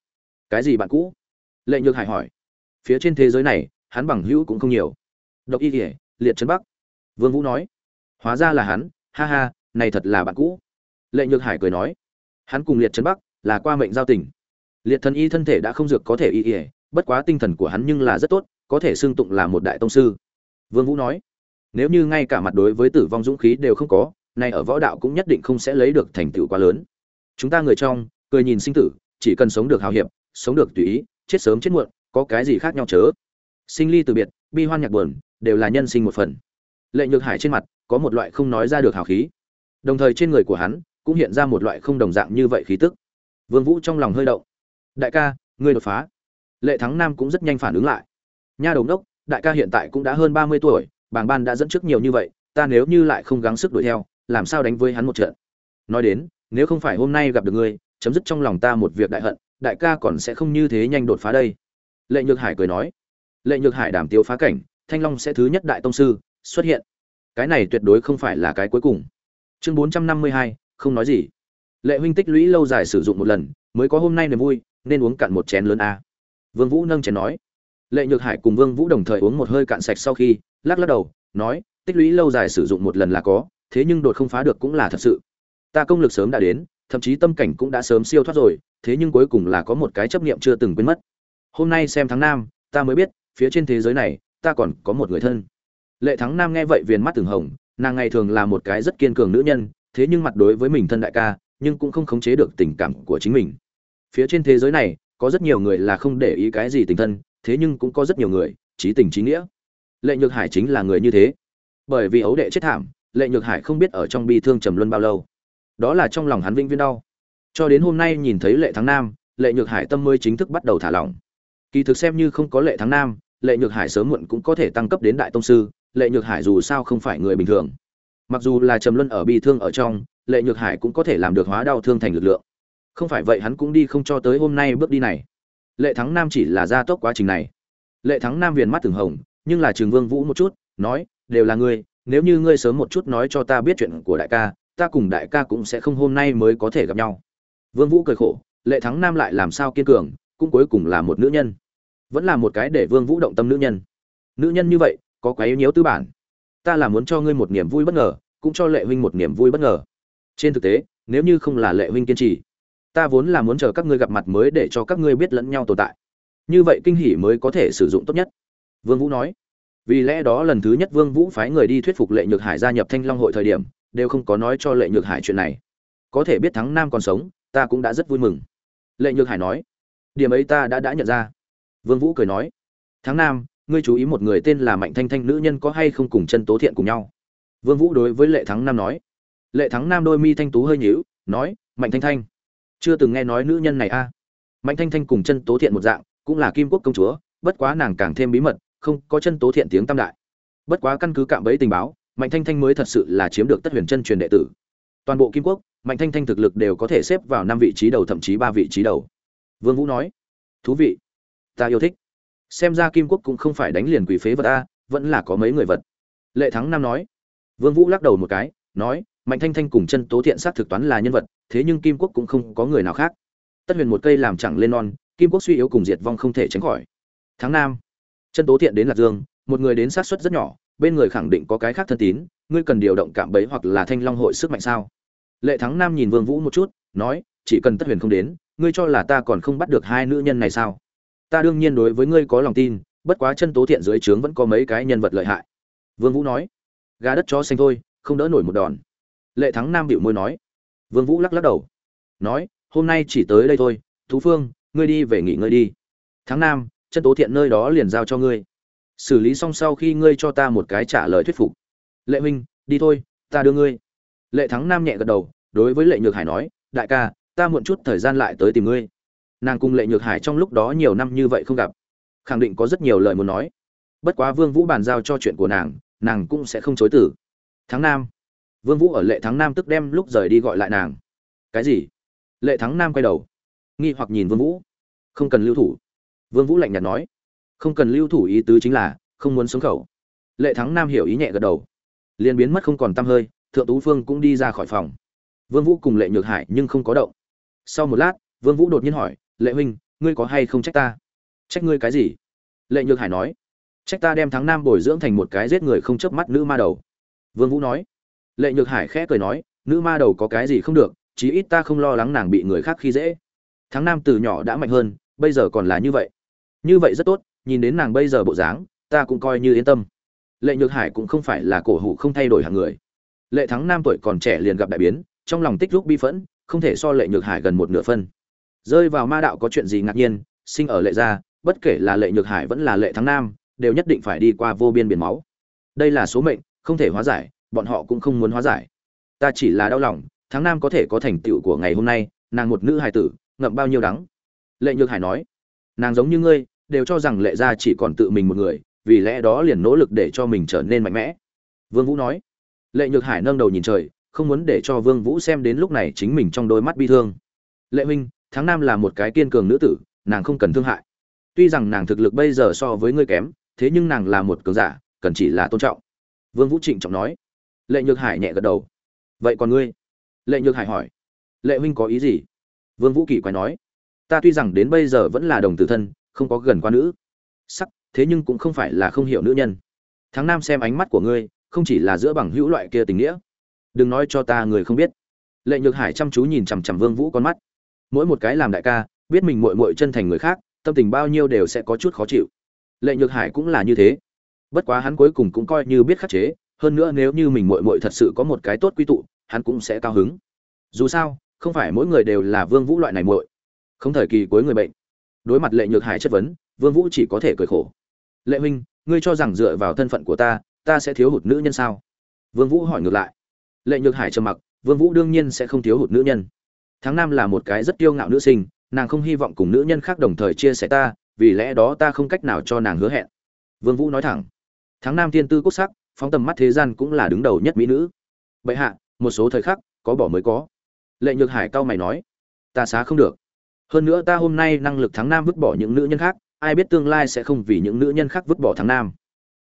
Cái gì bạn cũ? Lệ nhược hải hỏi. Phía trên thế giới này, hắn bằng hữu cũng không nhiều. Độc y kỉa liệt trấn bắc. Vương vũ nói. Hóa ra là hắn, ha ha, này thật là bạn cũ. Lệ nhược hải cười nói. Hắn cùng liệt trấn bắc là qua mệnh giao tình. Liệt thần y thân thể đã không dược có thể y ỉa bất quá tinh thần của hắn nhưng là rất tốt, có thể xưng tụng là một đại tông sư. Vương vũ nói nếu như ngay cả mặt đối với tử vong dũng khí đều không có, nay ở võ đạo cũng nhất định không sẽ lấy được thành tựu quá lớn. Chúng ta người trong, cười nhìn sinh tử, chỉ cần sống được hào hiệp, sống được tùy ý, chết sớm chết muộn, có cái gì khác nhau chớ? Sinh ly từ biệt, bi hoan nhạc buồn, đều là nhân sinh một phần. Lệ nhược hải trên mặt, có một loại không nói ra được hào khí. Đồng thời trên người của hắn, cũng hiện ra một loại không đồng dạng như vậy khí tức. Vương vũ trong lòng hơi động. Đại ca, ngươi đột phá. Lệ thắng nam cũng rất nhanh phản ứng lại. Nha đồng đốc, đại ca hiện tại cũng đã hơn ba mươi tuổi bàng ban đã dẫn trước nhiều như vậy, ta nếu như lại không gắng sức đuổi theo, làm sao đánh với hắn một trận? Nói đến, nếu không phải hôm nay gặp được ngươi, chấm dứt trong lòng ta một việc đại hận, đại ca còn sẽ không như thế nhanh đột phá đây. Lệ nhược hải cười nói. Lệ nhược hải đảm tiêu phá cảnh, thanh long sẽ thứ nhất đại tông sư, xuất hiện. Cái này tuyệt đối không phải là cái cuối cùng. Chương bốn trăm năm mươi hai, không nói gì. Lệ huynh tích lũy lâu dài sử dụng một lần, mới có hôm nay niềm vui, nên uống cạn một chén lớn a. Vương vũ nâng chén nói lệ nhược hải cùng vương vũ đồng thời uống một hơi cạn sạch sau khi, lắc lắc đầu, nói, tích lũy lâu dài sử dụng một lần là có, thế nhưng đột không phá được cũng là thật sự. Ta công lực sớm đã đến, thậm chí tâm cảnh cũng đã sớm siêu thoát rồi, thế nhưng cuối cùng là có một cái chấp niệm chưa từng quên mất. Hôm nay xem tháng Nam, ta mới biết, phía trên thế giới này, ta còn có một người thân. Lệ thắng nam nghe vậy viền mắt từng hồng, nàng ngày thường là một cái rất kiên cường nữ nhân, thế nhưng mặt đối với mình thân đại ca, nhưng cũng không khống chế được tình cảm của chính mình. Phía trên thế giới này, có rất nhiều người là không để ý cái gì tình thân thế nhưng cũng có rất nhiều người, trí tình trí nghĩa. Lệ nhược hải chính là người như thế. Bởi vì ấu đệ chết thảm, lệ nhược hải không biết ở trong bi thương trầm luân bao lâu. Đó là trong lòng hắn vĩnh viễn đau. Cho đến hôm nay nhìn thấy lệ thắng nam, lệ nhược hải tâm mới chính thức bắt đầu thả lỏng. Kỳ thực xem như không có lệ thắng nam, lệ nhược hải sớm muộn cũng có thể tăng cấp đến đại tông sư, lệ nhược hải dù sao không phải người bình thường. Mặc dù là trầm luân ở bi thương ở trong, lệ nhược hải cũng có thể làm được hóa đau thương thành lực lượng. Không phải vậy hắn cũng đi không cho tới hôm nay bước đi này lệ thắng nam chỉ là gia tốc quá trình này. Lệ thắng nam viền mắt từng hồng, nhưng là trường vương vũ một chút, nói, đều là ngươi, nếu như ngươi sớm một chút nói cho ta biết chuyện của đại ca, ta cùng đại ca cũng sẽ không hôm nay mới có thể gặp nhau. Vương vũ cười khổ, lệ thắng nam lại làm sao kiên cường, cũng cuối cùng là một nữ nhân. Vẫn là một cái để vương vũ động tâm nữ nhân. Nữ nhân như vậy, có quá yếu nhiễu tư bản. Ta là muốn cho ngươi một niềm vui bất ngờ, cũng cho lệ huynh một niềm vui bất ngờ. Trên thực tế, nếu như không là lệ huynh kiên trì ta vốn là muốn chờ các ngươi gặp mặt mới để cho các ngươi biết lẫn nhau tồn tại. Như vậy kinh hỉ mới có thể sử dụng tốt nhất. Vương vũ nói. Vì lẽ đó lần thứ nhất vương vũ phái người đi thuyết phục lệ nhược hải gia nhập thanh long hội thời điểm, đều không có nói cho lệ nhược hải chuyện này. Có thể biết thắng nam còn sống, ta cũng đã rất vui mừng. Lệ nhược hải nói. Điểm ấy ta đã đã nhận ra. Vương vũ cười nói. Thắng nam, ngươi chú ý một người tên là mạnh thanh thanh nữ nhân có hay không cùng chân tố thiện cùng nhau? Vương vũ đối với lệ thắng nam nói. Lệ thắng nam đôi mi thanh tú hơi nhíu, nói, mạnh thanh thanh chưa từng nghe nói nữ nhân này a. Mạnh thanh thanh cùng chân tố thiện một dạng, cũng là kim quốc công chúa, bất quá nàng càng thêm bí mật, không có chân tố thiện tiếng tam đại. Bất quá căn cứ cạm bẫy tình báo, mạnh thanh thanh mới thật sự là chiếm được tất huyền chân truyền đệ tử. Toàn bộ kim quốc, mạnh thanh thanh thực lực đều có thể xếp vào năm vị trí đầu thậm chí ba vị trí đầu. Vương vũ nói, thú vị, ta yêu thích. Xem ra kim quốc cũng không phải đánh liền quỷ phế vật a, vẫn là có mấy người vật. Lệ thắng nam nói. Vương vũ lắc đầu một cái, nói, mạnh thanh thanh cùng chân tố thiện sát thực toán là nhân vật thế nhưng kim quốc cũng không có người nào khác. Tất huyền một cây làm chẳng lên non, kim quốc suy yếu cùng diệt vong không thể tránh khỏi. Tháng nam, chân tố thiện đến lạc dương, một người đến sát suất rất nhỏ, bên người khẳng định có cái khác thân tín, ngươi cần điều động cảm bấy hoặc là thanh long hội sức mạnh sao? Lệ thắng nam nhìn vương vũ một chút, nói, chỉ cần tất huyền không đến, ngươi cho là ta còn không bắt được hai nữ nhân này sao? Ta đương nhiên đối với ngươi có lòng tin, bất quá chân tố thiện dưới trướng vẫn có mấy cái nhân vật lợi hại. Vương vũ nói, gà đất cho xanh thôi, không đỡ nổi một đòn. Lệ thắng nam bịu môi nói vương vũ lắc lắc đầu. Nói, hôm nay chỉ tới đây thôi, thú phương, ngươi đi về nghỉ ngơi đi. Tháng nam, chân tố thiện nơi đó liền giao cho ngươi. Xử lý xong sau khi ngươi cho ta một cái trả lời thuyết phục. Lệ huynh, đi thôi, ta đưa ngươi. Lệ thắng nam nhẹ gật đầu, đối với lệ nhược hải nói, đại ca, ta muộn chút thời gian lại tới tìm ngươi. Nàng cùng lệ nhược hải trong lúc đó nhiều năm như vậy không gặp, khẳng định có rất nhiều lời muốn nói. Bất quá vương vũ bàn giao cho chuyện của nàng nàng cũng sẽ không chối từ. Tháng nam vương vũ ở lệ thắng nam tức đem lúc rời đi gọi lại nàng. Cái gì? Lệ thắng nam quay đầu, nghi hoặc nhìn vương vũ. Không cần lưu thủ. Vương vũ lạnh nhạt nói. Không cần lưu thủ ý tứ chính là, không muốn xuống khẩu. Lệ thắng nam hiểu ý nhẹ gật đầu. Liền biến mất không còn tăm hơi, thượng tú phương cũng đi ra khỏi phòng. Vương vũ cùng lệ nhược hải nhưng không có động. Sau một lát, vương vũ đột nhiên hỏi, lệ huynh, ngươi có hay không trách ta? Trách ngươi cái gì? Lệ nhược hải nói. Trách ta đem thắng nam bồi dưỡng thành một cái giết người không chớp mắt nữ ma đầu. Vương vũ nói lệ nhược hải khẽ cười nói, nữ ma đầu có cái gì không được, chí ít ta không lo lắng nàng bị người khác khi dễ. Thắng nam từ nhỏ đã mạnh hơn, bây giờ còn là như vậy. Như vậy rất tốt, nhìn đến nàng bây giờ bộ dáng, ta cũng coi như yên tâm. Lệ nhược hải cũng không phải là cổ hủ không thay đổi hàng người. Lệ thắng nam tuổi còn trẻ liền gặp đại biến, trong lòng tích lúc bi phẫn, không thể so lệ nhược hải gần một nửa phân. Rơi vào ma đạo có chuyện gì ngạc nhiên, sinh ở lệ gia, bất kể là lệ nhược hải vẫn là lệ thắng nam, đều nhất định phải đi qua vô biên biển máu. Đây là số mệnh, không thể hóa giải bọn họ cũng không muốn hóa giải. Ta chỉ là đau lòng, tháng nam có thể có thành tựu của ngày hôm nay, nàng một nữ hài tử, ngậm bao nhiêu đắng. Lệ nhược hải nói, nàng giống như ngươi, đều cho rằng lệ gia chỉ còn tự mình một người, vì lẽ đó liền nỗ lực để cho mình trở nên mạnh mẽ. Vương vũ nói, lệ nhược hải nâng đầu nhìn trời, không muốn để cho vương vũ xem đến lúc này chính mình trong đôi mắt bi thương. Lệ huynh, tháng năm là một cái kiên cường nữ tử, nàng không cần thương hại. Tuy rằng nàng thực lực bây giờ so với ngươi kém, thế nhưng nàng là một cường giả, cần chỉ là tôn trọng. Vương vũ trịnh trọng nói lệ nhược hải nhẹ gật đầu. Vậy còn ngươi? Lệ nhược hải hỏi. Lệ huynh có ý gì? Vương vũ kỳ quay nói. Ta tuy rằng đến bây giờ vẫn là đồng tử thân, không có gần qua nữ. Sắc, thế nhưng cũng không phải là không hiểu nữ nhân. Tháng năm xem ánh mắt của ngươi, không chỉ là giữa bằng hữu loại kia tình nghĩa. Đừng nói cho ta người không biết. Lệ nhược hải chăm chú nhìn chằm chằm vương vũ con mắt. Mỗi một cái làm đại ca, biết mình muội muội chân thành người khác, tâm tình bao nhiêu đều sẽ có chút khó chịu. Lệ nhược hải cũng là như thế. Bất quá hắn cuối cùng cũng coi như biết khắc chế hơn nữa nếu như mình muội muội thật sự có một cái tốt quy tụ, hắn cũng sẽ cao hứng. Dù sao, không phải mỗi người đều là vương vũ loại này muội. Không thời kỳ cuối người bệnh. Đối mặt lệ nhược hải chất vấn, vương vũ chỉ có thể cười khổ. Lệ huynh, ngươi cho rằng dựa vào thân phận của ta ta sẽ thiếu hụt nữ nhân sao? Vương vũ hỏi ngược lại. Lệ nhược hải trầm mặc, vương vũ đương nhiên sẽ không thiếu hụt nữ nhân. Tháng năm là một cái rất kiêu ngạo nữ sinh, nàng không hy vọng cùng nữ nhân khác đồng thời chia sẻ ta, vì lẽ đó ta không cách nào cho nàng hứa hẹn. Vương vũ nói thẳng. Tháng năm tiên tư quốc sắc phóng tầm mắt thế gian cũng là đứng đầu nhất mỹ nữ. Bệ hạ, một số thời khắc, có bỏ mới có. Lệ nhược hải cao mày nói, ta xá không được. Hơn nữa ta hôm nay năng lực thắng nam vứt bỏ những nữ nhân khác, ai biết tương lai sẽ không vì những nữ nhân khác vứt bỏ thắng nam.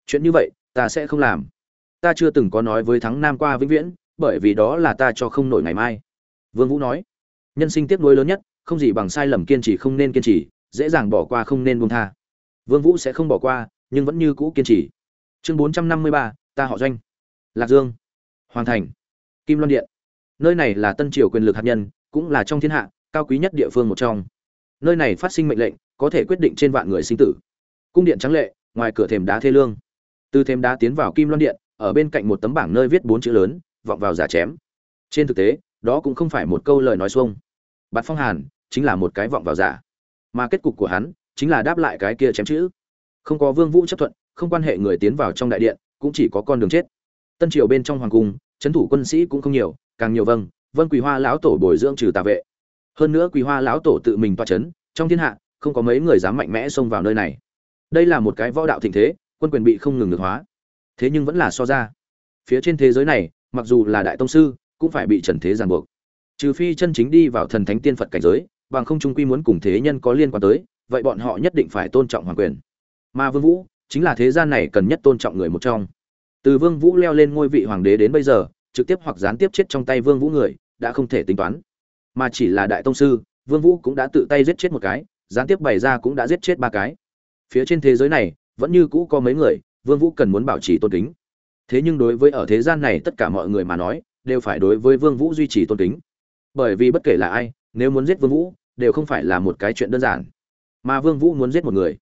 Chuyện như vậy, ta sẽ không làm. Ta chưa từng có nói với thắng nam qua vĩnh viễn, bởi vì đó là ta cho không nổi ngày mai. Vương vũ nói, nhân sinh tiếp nối lớn nhất, không gì bằng sai lầm kiên trì không nên kiên trì, dễ dàng bỏ qua không nên buông tha. Vương vũ sẽ không bỏ qua, nhưng vẫn như cũ kiên trì chương 453, ta họ doanh. Lạc dương. Hoàng thành. Kim loan điện. Nơi này là tân triều quyền lực hạt nhân cũng là trong thiên hạ cao quý nhất địa phương một trong. Nơi này phát sinh mệnh lệnh có thể quyết định trên vạn người sinh tử. Cung điện trắng lệ ngoài cửa thềm đá thê lương. Từ thềm đá tiến vào kim loan điện ở bên cạnh một tấm bảng nơi viết bốn chữ lớn vọng vào giả chém. Trên thực tế đó cũng không phải một câu lời nói xuông. Bạt phong hàn chính là một cái vọng vào giả mà kết cục của hắn chính là đáp lại cái kia chém chữ. Không có vương vũ chấp thuận không quan hệ người tiến vào trong đại điện, cũng chỉ có con đường chết. Tân triều bên trong hoàng cung, trấn thủ quân sĩ cũng không nhiều, càng nhiều vâng vân quỳ hoa lão tổ bồi dưỡng trừ tà vệ. Hơn nữa quỳ hoa lão tổ tự mình toa chấn trong thiên hạ, không có mấy người dám mạnh mẽ xông vào nơi này. Đây là một cái võ đạo thịnh thế, quân quyền bị không ngừng được hóa. Thế nhưng vẫn là so ra. Phía trên thế giới này, mặc dù là đại tông sư, cũng phải bị trần thế ràng buộc. Trừ phi chân chính đi vào thần thánh tiên phật cảnh giới, bằng không trung quy muốn cùng thế nhân có liên quan tới, vậy bọn họ nhất định phải tôn trọng hoàng quyền. Mà vương vũ chính là thế gian này cần nhất tôn trọng người một trong. Từ vương vũ leo lên ngôi vị hoàng đế đến bây giờ, trực tiếp hoặc gián tiếp chết trong tay vương vũ người, đã không thể tính toán. Mà chỉ là đại tông sư, vương vũ cũng đã tự tay giết chết một cái, gián tiếp bày ra cũng đã giết chết ba cái. Phía trên thế giới này, vẫn như cũ có mấy người, vương vũ cần muốn bảo trì tôn kính. Thế nhưng đối với ở thế gian này tất cả mọi người mà nói, đều phải đối với vương vũ duy trì tôn kính. Bởi vì bất kể là ai, nếu muốn giết vương vũ, đều không phải là một cái chuyện đơn giản. Mà vương vũ muốn giết một người.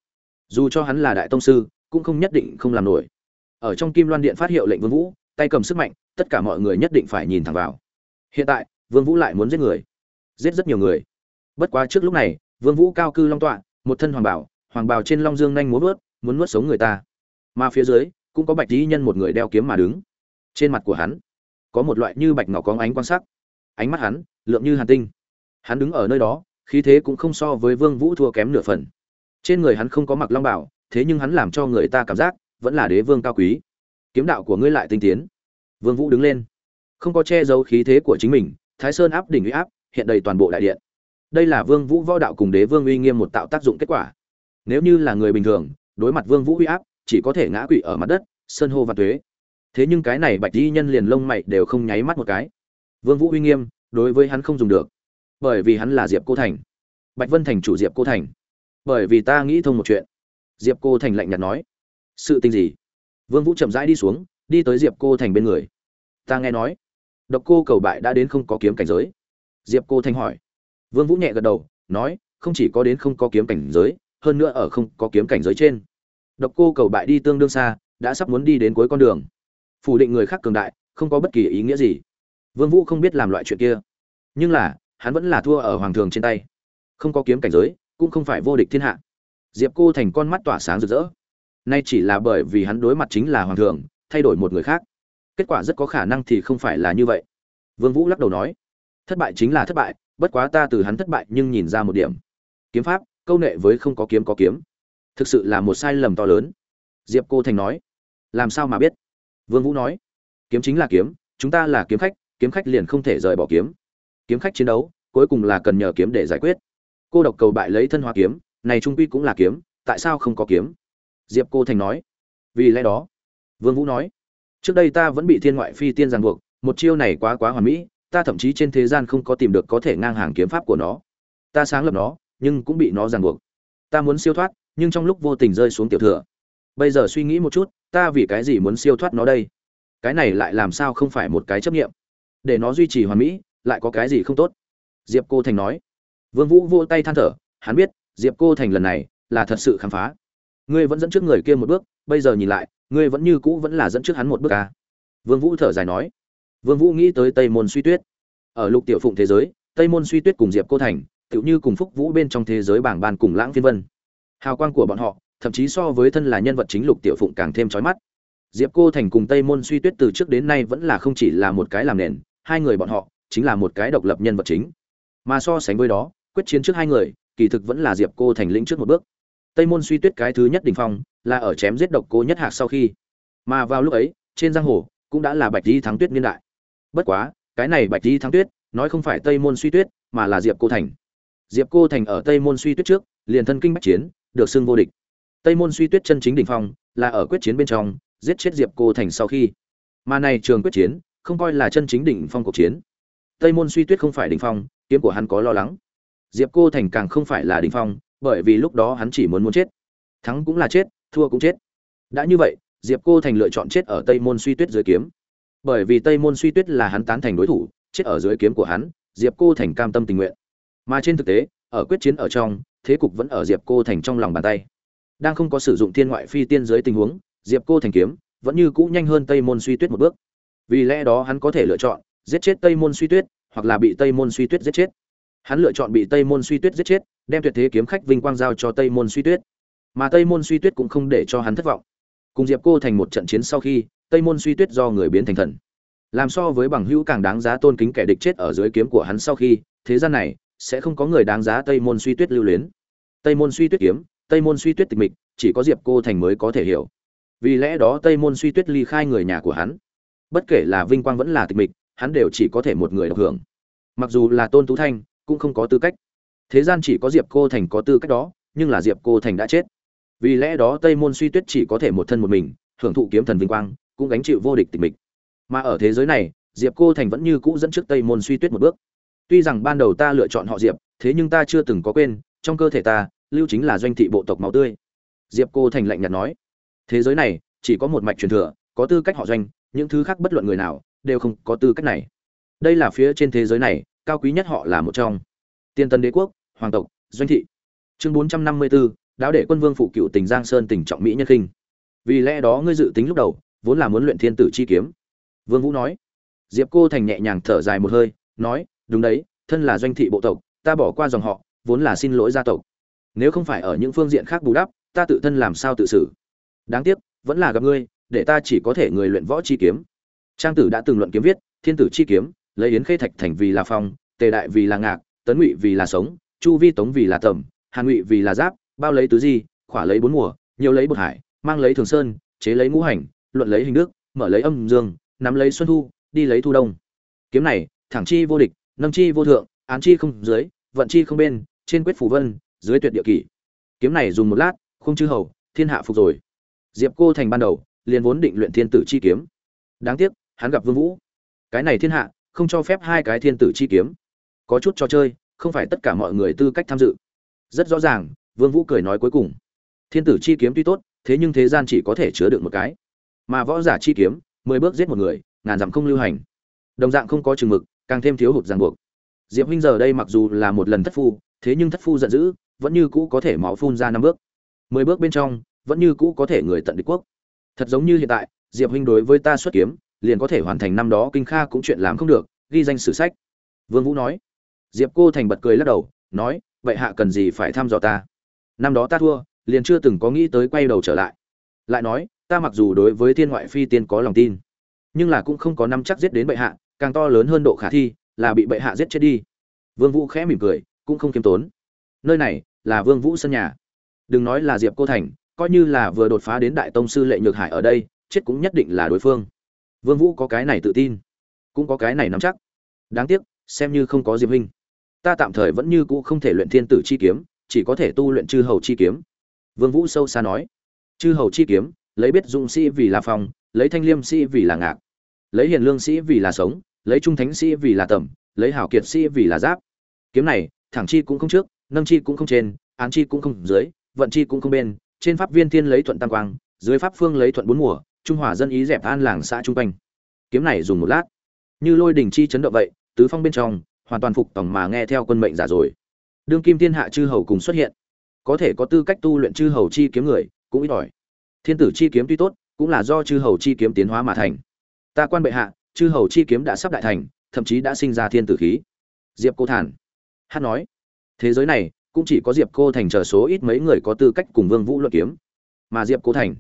Dù cho hắn là đại tông sư cũng không nhất định không làm nổi. Ở trong kim loan điện phát hiệu lệnh vương vũ, tay cầm sức mạnh, tất cả mọi người nhất định phải nhìn thẳng vào. Hiện tại, vương vũ lại muốn giết người. Giết rất nhiều người. Bất quá trước lúc này, vương vũ cao cư long tọa, một thân hoàng bảo hoàng bào trên long dương nhanh muốn vớt, muốn nuốt sống người ta. Mà phía dưới, cũng có bạch tí nhân một người đeo kiếm mà đứng. Trên mặt của hắn, có một loại như bạch ngọc có ánh quan sắc. Ánh mắt hắn lượng như hàn tinh. Hắn đứng ở nơi đó, khí thế cũng không so với vương vũ thua kém nửa phần. Trên người hắn không có mặc long bảo thế nhưng hắn làm cho người ta cảm giác vẫn là đế vương cao quý. Kiếm đạo của ngươi lại tinh tiến. Vương vũ đứng lên. Không có che giấu khí thế của chính mình, thái sơn áp đỉnh uy áp, hiện đầy toàn bộ đại điện. Đây là vương vũ võ đạo cùng đế vương uy nghiêm một tạo tác dụng kết quả. Nếu như là người bình thường, đối mặt vương vũ uy áp, chỉ có thể ngã quỵ ở mặt đất, sơn hô và thuế thế nhưng cái này bạch y nhân liền lông mày đều không nháy mắt một cái. Vương vũ uy nghiêm, đối với hắn không dùng được. Bởi vì hắn là diệp cô thành. Bạch vân thành chủ diệp cô thành. Bởi vì ta nghĩ thông một chuyện diệp cô thành lạnh nhạt nói. Sự tình gì? Vương vũ chậm rãi đi xuống, đi tới diệp cô thành bên người. Ta nghe nói, độc cô cầu bại đã đến không có kiếm cảnh giới. Diệp cô thành hỏi. Vương vũ nhẹ gật đầu, nói, không chỉ có đến không có kiếm cảnh giới, hơn nữa ở không có kiếm cảnh giới trên. Độc cô cầu bại đi tương đương xa, đã sắp muốn đi đến cuối con đường. Phủ định người khác cường đại, không có bất kỳ ý nghĩa gì. Vương vũ không biết làm loại chuyện kia. Nhưng là, hắn vẫn là thua ở hoàng thường trên tay. Không có kiếm cảnh giới, cũng không phải vô địch thiên hạ diệp cô thành con mắt tỏa sáng rực rỡ. Nay chỉ là bởi vì hắn đối mặt chính là hoàng thường thay đổi một người khác. Kết quả rất có khả năng thì không phải là như vậy. Vương vũ lắc đầu nói, thất bại chính là thất bại, bất quá ta từ hắn thất bại nhưng nhìn ra một điểm. Kiếm pháp, câu nệ với không có kiếm có kiếm. Thực sự là một sai lầm to lớn. Diệp cô thành nói, làm sao mà biết? Vương vũ nói, kiếm chính là kiếm, chúng ta là kiếm khách kiếm khách liền không thể rời bỏ kiếm. Kiếm khách chiến đấu, cuối cùng là cần nhờ kiếm để giải quyết. Cô độc cầu bại lấy thân hóa kiếm này trung quy cũng là kiếm, tại sao không có kiếm? Diệp cô thành nói. Vì lẽ đó, vương vũ nói, trước đây ta vẫn bị thiên ngoại phi tiên ràng buộc, một chiêu này quá quá hoàn mỹ, ta thậm chí trên thế gian không có tìm được có thể ngang hàng kiếm pháp của nó. Ta sáng lập nó, nhưng cũng bị nó ràng buộc. Ta muốn siêu thoát, nhưng trong lúc vô tình rơi xuống tiểu thừa. Bây giờ suy nghĩ một chút, ta vì cái gì muốn siêu thoát nó đây? Cái này lại làm sao không phải một cái chấp nghiệm để nó duy trì hoàn mỹ, lại có cái gì không tốt? Diệp cô thành nói. Vương vũ vô tay than thở, hắn biết diệp cô thành lần này là thật sự khám phá. Ngươi vẫn dẫn trước người kia một bước, bây giờ nhìn lại, ngươi vẫn như cũ vẫn là dẫn trước hắn một bước à. vương vũ thở dài nói. Vương vũ nghĩ tới tây môn suy tuyết. Ở lục tiểu phụng thế giới, tây môn suy tuyết cùng diệp cô thành, tựu như cùng phúc vũ bên trong thế giới bảng ban cùng lãng phiên vân. Hào quang của bọn họ, thậm chí so với thân là nhân vật chính lục tiểu phụng càng thêm chói mắt. Diệp cô thành cùng tây môn suy tuyết từ trước đến nay vẫn là không chỉ là một cái làm nền, hai người bọn họ chính là một cái độc lập nhân vật chính. Mà so sánh với đó, quyết chiến trước hai người kỳ thực vẫn là diệp cô thành lĩnh trước một bước. Tây môn suy tuyết cái thứ nhất đỉnh phong, là ở chém giết độc cô nhất hạc sau khi. Mà vào lúc ấy, trên giang hồ, cũng đã là bạch di thắng tuyết niên đại. Bất quá, cái này bạch di thắng tuyết, nói không phải tây môn suy tuyết, mà là diệp cô thành. Diệp cô thành ở tây môn suy tuyết trước, liền thân kinh bách chiến, được xưng vô địch. Tây môn suy tuyết chân chính đỉnh phong, là ở quyết chiến bên trong, giết chết diệp cô thành sau khi. Mà này trường quyết chiến, không coi là chân chính đỉnh phong cuộc chiến. Tây môn suy tuyết không phải đỉnh phong, kiếm của hắn có lo lắng diệp cô thành càng không phải là đỉnh phong, bởi vì lúc đó hắn chỉ muốn muốn chết. Thắng cũng là chết, thua cũng chết. Đã như vậy, diệp cô thành lựa chọn chết ở tây môn suy tuyết dưới kiếm. Bởi vì tây môn suy tuyết là hắn tán thành đối thủ, chết ở dưới kiếm của hắn, diệp cô thành cam tâm tình nguyện. Mà trên thực tế, ở quyết chiến ở trong, thế cục vẫn ở diệp cô thành trong lòng bàn tay. Đang không có sử dụng thiên ngoại phi tiên dưới tình huống, diệp cô thành kiếm vẫn như cũ nhanh hơn tây môn suy tuyết một bước. Vì lẽ đó hắn có thể lựa chọn giết chết tây môn suy tuyết hoặc là bị tây môn suy tuyết giết chết hắn lựa chọn bị tây môn suy tuyết giết chết, đem tuyệt thế kiếm khách vinh quang giao cho tây môn suy tuyết. Mà tây môn suy tuyết cũng không để cho hắn thất vọng. Cùng diệp cô thành một trận chiến sau khi, tây môn suy tuyết do người biến thành thần. Làm so với bằng hữu càng đáng giá tôn kính kẻ địch chết ở dưới kiếm của hắn sau khi, thế gian này sẽ không có người đáng giá tây môn suy tuyết lưu luyến. Tây môn suy tuyết kiếm, tây môn suy tuyết tịch mịch, chỉ có diệp cô thành mới có thể hiểu. Vì lẽ đó tây môn suy tuyết ly khai người nhà của hắn. Bất kể là vinh quang vẫn là tịch mịch, hắn đều chỉ có thể một người được hưởng. Mặc dù là tôn tú thanh cũng không có tư cách. Thế gian chỉ có diệp cô thành có tư cách đó, nhưng là diệp cô thành đã chết. Vì lẽ đó tây môn suy tuyết chỉ có thể một thân một mình, hưởng thụ kiếm thần vinh quang, cũng gánh chịu vô địch tịch mịch. Mà ở thế giới này, diệp cô thành vẫn như cũ dẫn trước tây môn suy tuyết một bước. Tuy rằng ban đầu ta lựa chọn họ diệp, thế nhưng ta chưa từng có quên, trong cơ thể ta, lưu chính là doanh thị bộ tộc máu tươi. Diệp cô thành lạnh nhạt nói, thế giới này, chỉ có một mạch truyền thừa, có tư cách họ doanh, những thứ khác bất luận người nào, đều không có tư cách này. Đây là phía trên thế giới này cao quý nhất họ là một trong. Tiên tân đế quốc, hoàng tộc, doanh thị. Chương bốn trăm năm mươi bốn đáo để quân vương phụ cựu tỉnh giang sơn tỉnh trọng mỹ nhân khinh vì lẽ đó ngươi dự tính lúc đầu, vốn là muốn luyện thiên tử chi kiếm. Vương vũ nói. Diệp cô thành nhẹ nhàng thở dài một hơi, nói, đúng đấy, thân là doanh thị bộ tộc, ta bỏ qua dòng họ, vốn là xin lỗi gia tộc. Nếu không phải ở những phương diện khác bù đắp, ta tự thân làm sao tự xử? Đáng tiếc, vẫn là gặp ngươi, để ta chỉ có thể người luyện võ chi kiếm. Trang tử đã từng luận kiếm viết, thiên tử chi kiếm lấy yến khê thạch thành vì là phong, tề đại vì là ngạc, tấn ngụy vì là sống, chu vi tống vì là tẩm hàn ngụy vì là giáp, bao lấy tứ di, khỏa lấy bốn mùa, nhiều lấy bột hải, mang lấy thường sơn, chế lấy ngũ hành, luận lấy hình đức, mở lấy âm dương, nắm lấy xuân thu, đi lấy thu đông. Kiếm này, thẳng chi vô địch, nâng chi vô thượng, án chi không dưới, vận chi không bên, trên quyết phủ vân, dưới tuyệt địa kỷ. Kiếm này dùng một lát không chư hầu, thiên hạ phục rồi. Diệp cô thành ban đầu, liền vốn định luyện thiên tử chi kiếm. Đáng tiếc, hắn gặp vương vũ. Cái này thiên hạ không cho phép hai cái thiên tử chi kiếm. Có chút trò chơi, không phải tất cả mọi người tư cách tham dự. Rất rõ ràng, vương vũ cười nói cuối cùng. Thiên tử chi kiếm tuy tốt, thế nhưng thế gian chỉ có thể chứa được một cái. Mà võ giả chi kiếm, mười bước giết một người, ngàn dặm không lưu hành. Đồng dạng không có chừng mực, càng thêm thiếu hụt ràng buộc. Diệp huynh giờ đây mặc dù là một lần thất phu, thế nhưng thất phu giận dữ, vẫn như cũ có thể máu phun ra năm bước. Mười bước bên trong, vẫn như cũ có thể người tận địch quốc. Thật giống như hiện tại, diệp huynh đối với ta xuất kiếm liền có thể hoàn thành năm đó kinh kha cũng chuyện làm không được, ghi danh sử sách. Vương vũ nói. Diệp cô thành bật cười lắc đầu, nói, vậy hạ cần gì phải thăm dò ta? Năm đó ta thua, liền chưa từng có nghĩ tới quay đầu trở lại. Lại nói, ta mặc dù đối với thiên ngoại phi tiên có lòng tin, nhưng là cũng không có năm chắc giết đến bệ hạ, càng to lớn hơn độ khả thi là bị bệ hạ giết chết đi. Vương vũ khẽ mỉm cười, cũng không kiêm tốn. Nơi này là vương vũ sân nhà. Đừng nói là diệp cô thành, coi như là vừa đột phá đến đại tông sư lệ nhược hải ở đây, chết cũng nhất định là đối phương vương vũ có cái này tự tin, cũng có cái này nắm chắc. Đáng tiếc, xem như không có diệp huynh ta tạm thời vẫn như cũ không thể luyện thiên tử chi kiếm, chỉ có thể tu luyện chư hầu chi kiếm. Vương vũ sâu xa nói. Chư hầu chi kiếm, lấy biết dũng sĩ vì là phòng lấy thanh liêm sĩ vì là ngạc, lấy hiền lương sĩ vì là sống, lấy trung thánh sĩ vì là tầm, lấy hảo kiệt sĩ vì là giáp. Kiếm này, thẳng chi cũng không trước, nâng chi cũng không trên, án chi cũng không dưới, vận chi cũng không bên, trên pháp viên thiên lấy thuận tam quang, dưới pháp phương lấy thuận bốn mùa trung hòa dân ý dẹp an làng xã trung quanh. Kiếm này dùng một lát. Như lôi đỉnh chi chấn động vậy, tứ phong bên trong, hoàn toàn phục tổng mà nghe theo quân mệnh giả rồi. Đương kim thiên hạ chư hầu cùng xuất hiện. Có thể có tư cách tu luyện chư hầu chi kiếm người, cũng ít ỏi. Thiên tử chi kiếm tuy tốt, cũng là do chư hầu chi kiếm tiến hóa mà thành. Ta quan bệ hạ, chư hầu chi kiếm đã sắp đại thành, thậm chí đã sinh ra thiên tử khí. Diệp cô thản. Hát nói. Thế giới này, cũng chỉ có diệp cô thành chờ số ít mấy người có tư cách cùng vương vũ luận kiếm. Mà diệp cô thành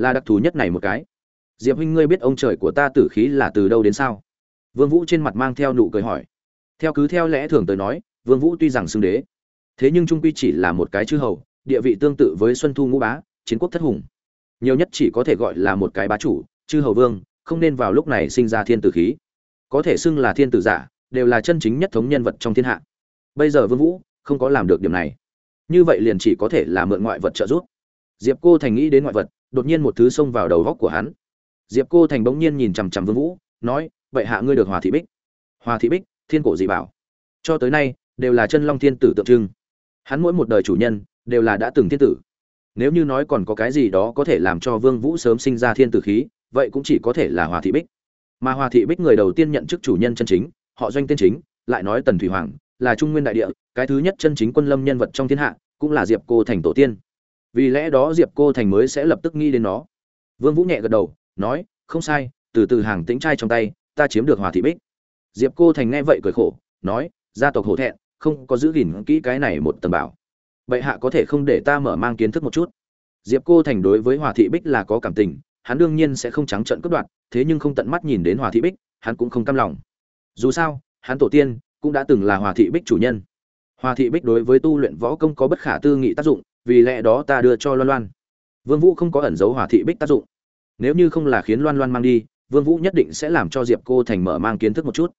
là đặc thù nhất này một cái. Diệp huynh ngươi biết ông trời của ta tử khí là từ đâu đến sao? Vương vũ trên mặt mang theo nụ cười hỏi. Theo cứ theo lẽ thường tới nói, vương vũ tuy rằng xưng đế, thế nhưng trung quy chỉ là một cái chư hầu, địa vị tương tự với xuân thu ngũ bá, chiến quốc thất hùng. Nhiều nhất chỉ có thể gọi là một cái bá chủ, chư hầu vương, không nên vào lúc này sinh ra thiên tử khí. Có thể xưng là thiên tử giả, đều là chân chính nhất thống nhân vật trong thiên hạ. Bây giờ vương vũ không có làm được điểm này. Như vậy liền chỉ có thể là mượn ngoại vật trợ giúp. Diệp cô thành nghĩ đến ngoại vật đột nhiên một thứ xông vào đầu góc của hắn. Diệp cô thành bỗng nhiên nhìn chằm chằm vương vũ, nói, vậy hạ ngươi được hòa thị bích. Hòa thị bích? Thiên cổ dị bảo. Cho tới nay, đều là chân long thiên tử tượng trưng. Hắn mỗi một đời chủ nhân, đều là đã từng thiên tử. Nếu như nói còn có cái gì đó có thể làm cho vương vũ sớm sinh ra thiên tử khí, vậy cũng chỉ có thể là hòa thị bích. Mà hòa thị bích người đầu tiên nhận chức chủ nhân chân chính, họ doanh tên chính, lại nói tần thủy hoàng, là trung nguyên đại địa, cái thứ nhất chân chính quân lâm nhân vật trong thiên hạ, cũng là diệp cô thành tổ tiên vì lẽ đó diệp cô thành mới sẽ lập tức nghĩ đến nó. Vương vũ nhẹ gật đầu, nói, không sai, từ từ hàng tĩnh trai trong tay, ta chiếm được hòa thị bích. Diệp cô thành nghe vậy cười khổ, nói, gia tộc hổ thẹn, không có giữ gìn kỹ cái này một tầng bảo. Bệ hạ có thể không để ta mở mang kiến thức một chút? Diệp cô thành đối với hòa thị bích là có cảm tình, hắn đương nhiên sẽ không trắng trợn cướp đoạt, thế nhưng không tận mắt nhìn đến hòa thị bích, hắn cũng không cam lòng. Dù sao, hắn tổ tiên cũng đã từng là hòa thị bích chủ nhân. Hòa thị bích đối với tu luyện võ công có bất khả tư nghị tác dụng vì lẽ đó ta đưa cho loan loan. Vương vũ không có ẩn giấu hỏa thị bích tác dụng. Nếu như không là khiến loan loan mang đi, vương vũ nhất định sẽ làm cho diệp cô thành mở mang kiến thức một chút.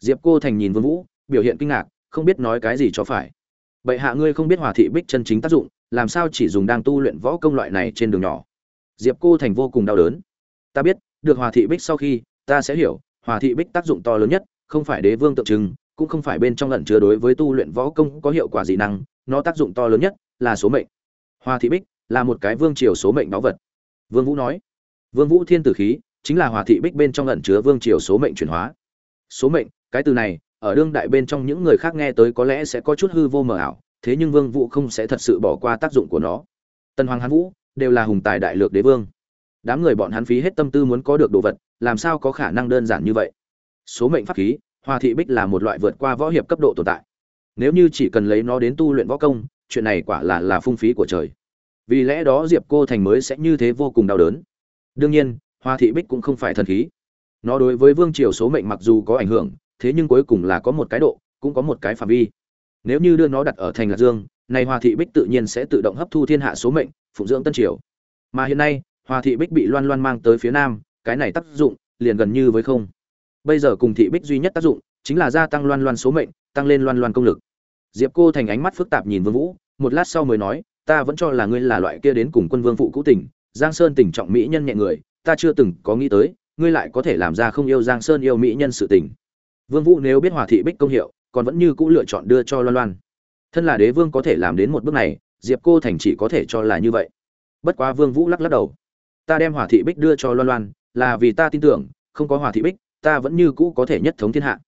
Diệp cô thành nhìn vương vũ, biểu hiện kinh ngạc, không biết nói cái gì cho phải. Bệ hạ ngươi không biết hỏa thị bích chân chính tác dụng, làm sao chỉ dùng đang tu luyện võ công loại này trên đường nhỏ? Diệp cô thành vô cùng đau đớn. Ta biết, được hòa thị bích sau khi, ta sẽ hiểu hòa thị bích tác dụng to lớn nhất, không phải đế vương tượng trưng, cũng không phải bên trong lẩn chứa đối với tu luyện võ công có hiệu quả gì năng, nó tác dụng to lớn nhất là số mệnh. Hoa thị bích là một cái vương triều số mệnh báu vật. Vương vũ nói. Vương vũ thiên tử khí chính là hòa thị bích bên trong ẩn chứa vương triều số mệnh chuyển hóa. Số mệnh, cái từ này, ở đương đại bên trong những người khác nghe tới có lẽ sẽ có chút hư vô mờ ảo, thế nhưng vương vũ không sẽ thật sự bỏ qua tác dụng của nó. Tân hoàng hán vũ đều là hùng tài đại lược đế vương. Đám người bọn hắn phí hết tâm tư muốn có được đồ vật, làm sao có khả năng đơn giản như vậy? Số mệnh pháp khí hòa thị bích là một loại vượt qua võ hiệp cấp độ tồn tại. Nếu như chỉ cần lấy nó đến tu luyện võ công chuyện này quả là là phung phí của trời. Vì lẽ đó diệp cô thành mới sẽ như thế vô cùng đau đớn. Đương nhiên, Hoa thị bích cũng không phải thần khí. Nó đối với vương triều số mệnh mặc dù có ảnh hưởng, thế nhưng cuối cùng là có một cái độ, cũng có một cái phạm vi. Nếu như đưa nó đặt ở thành lạc dương này Hoa thị bích tự nhiên sẽ tự động hấp thu thiên hạ số mệnh, phụng dưỡng tân triều. Mà hiện nay, Hoa thị bích bị loan loan mang tới phía nam, cái này tác dụng liền gần như với không. Bây giờ cùng thị bích duy nhất tác dụng chính là gia tăng loan loan số mệnh, tăng lên loan loan công lực diệp cô thành ánh mắt phức tạp nhìn vương vũ, một lát sau mới nói, ta vẫn cho là ngươi là loại kia đến cùng quân vương phụ cũ tỉnh giang sơn tỉnh trọng mỹ nhân nhẹ người, ta chưa từng có nghĩ tới, ngươi lại có thể làm ra không yêu giang sơn yêu mỹ nhân sự tình. Vương vũ nếu biết hòa thị bích công hiệu, còn vẫn như cũ lựa chọn đưa cho loan loan. Thân là đế vương có thể làm đến một bước này, diệp cô thành chỉ có thể cho là như vậy. Bất quá vương vũ lắc lắc đầu. Ta đem hòa thị bích đưa cho loan loan, là vì ta tin tưởng, không có hòa thị bích, ta vẫn như cũ có thể nhất thống thiên hạ.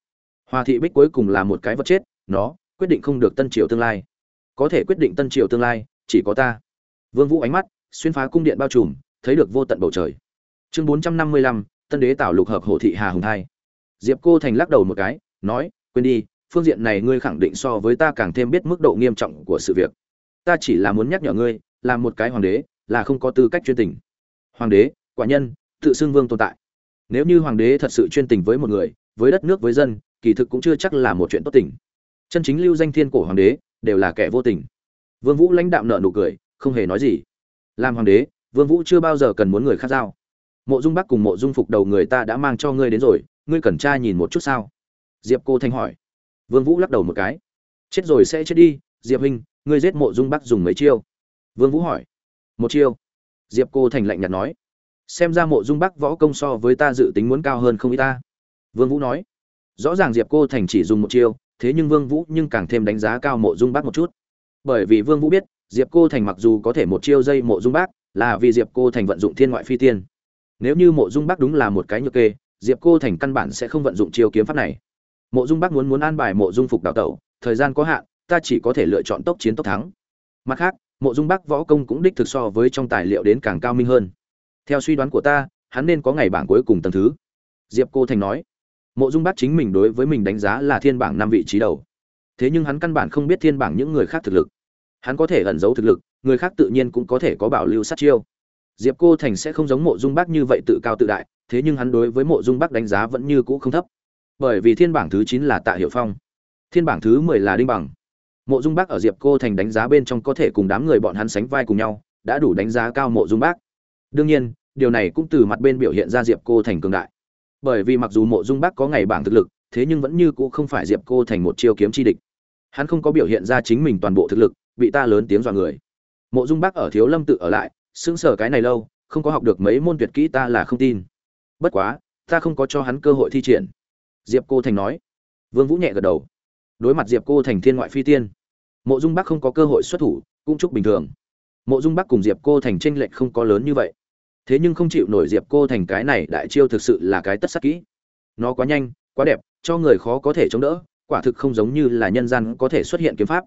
Hòa thị bích cuối cùng là một cái vật chết, nó quyết định không được tân triều tương lai. Có thể quyết định tân triều tương lai, chỉ có ta. Vương vũ ánh mắt, xuyên phá cung điện bao trùm, thấy được vô tận bầu trời. Chương bốn trăm năm mươi lăm, tân đế tạo lục hợp hồ thị hà hùng hai diệp cô thành lắc đầu một cái, nói, quên đi, phương diện này ngươi khẳng định so với ta càng thêm biết mức độ nghiêm trọng của sự việc. Ta chỉ là muốn nhắc nhở ngươi, là một cái hoàng đế, là không có tư cách chuyên tình. Hoàng đế, quả nhân, tự xưng vương tồn tại. Nếu như hoàng đế thật sự chuyên tình với một người, với đất nước, với dân, kỳ thực cũng chưa chắc là một chuyện tốt tình chân chính lưu danh thiên cổ hoàng đế, đều là kẻ vô tình. Vương vũ lãnh đạm nợ nụ cười, không hề nói gì. Làm hoàng đế, vương vũ chưa bao giờ cần muốn người khác giao. Mộ dung bắc cùng mộ dung phục đầu người ta đã mang cho ngươi đến rồi, ngươi cần tra nhìn một chút sao? Diệp cô thanh hỏi. Vương vũ lắc đầu một cái. Chết rồi sẽ chết đi, diệp huynh, ngươi giết mộ dung bắc dùng mấy chiêu? Vương vũ hỏi. Một chiêu. Diệp cô thành lạnh nhạt nói. Xem ra mộ dung bắc võ công so với ta dự tính muốn cao hơn không ít ta. Vương vũ nói. Rõ ràng diệp cô thành chỉ dùng một chiêu thế nhưng vương vũ nhưng càng thêm đánh giá cao mộ dung Bác một chút. Bởi vì vương vũ biết diệp cô thành mặc dù có thể một chiêu dây mộ dung Bác, là vì diệp cô thành vận dụng thiên ngoại phi tiên. Nếu như mộ dung Bác đúng là một cái nhược kê diệp cô thành căn bản sẽ không vận dụng chiêu kiếm pháp này. Mộ dung Bác muốn muốn an bài mộ dung phục đào tẩu thời gian có hạn ta chỉ có thể lựa chọn tốc chiến tốc thắng. Mặt khác mộ dung Bác võ công cũng đích thực so với trong tài liệu đến càng cao minh hơn. Theo suy đoán của ta hắn nên có ngày bảng cuối cùng tầng thứ. Diệp cô thành nói mộ dung bác chính mình đối với mình đánh giá là thiên bảng năm vị trí đầu. Thế nhưng hắn căn bản không biết thiên bảng những người khác thực lực. Hắn có thể ẩn giấu thực lực, người khác tự nhiên cũng có thể có bảo lưu sát chiêu. Diệp cô thành sẽ không giống mộ dung bác như vậy tự cao tự đại, thế nhưng hắn đối với mộ dung bác đánh giá vẫn như cũ không thấp. Bởi vì thiên bảng thứ chín là tạ hiệu phong, thiên bảng thứ mười là đinh bằng. Mộ dung bác ở diệp cô thành đánh giá bên trong có thể cùng đám người bọn hắn sánh vai cùng nhau, đã đủ đánh giá cao mộ dung bác. Đương nhiên, điều này cũng từ mặt bên biểu hiện ra diệp cô thành cường đại bởi vì mặc dù mộ dung bác có ngày bảng thực lực, thế nhưng vẫn như cũ không phải diệp cô thành một chiêu kiếm chi địch. Hắn không có biểu hiện ra chính mình toàn bộ thực lực, bị ta lớn tiếng dọa người. Mộ dung bác ở thiếu lâm tự ở lại, sững sờ cái này lâu, không có học được mấy môn tuyệt kỹ ta là không tin. Bất quá, ta không có cho hắn cơ hội thi triển. Diệp cô thành nói. Vương vũ nhẹ gật đầu. Đối mặt diệp cô thành thiên ngoại phi tiên, mộ dung bắc không có cơ hội xuất thủ, cũng chúc bình thường. Mộ dung bắc cùng diệp cô thành tranh lệch không có lớn như vậy thế nhưng không chịu nổi diệp cô thành cái này đại chiêu thực sự là cái tất sắc kỹ. Nó quá nhanh, quá đẹp, cho người khó có thể chống đỡ, quả thực không giống như là nhân gian có thể xuất hiện kiếm pháp.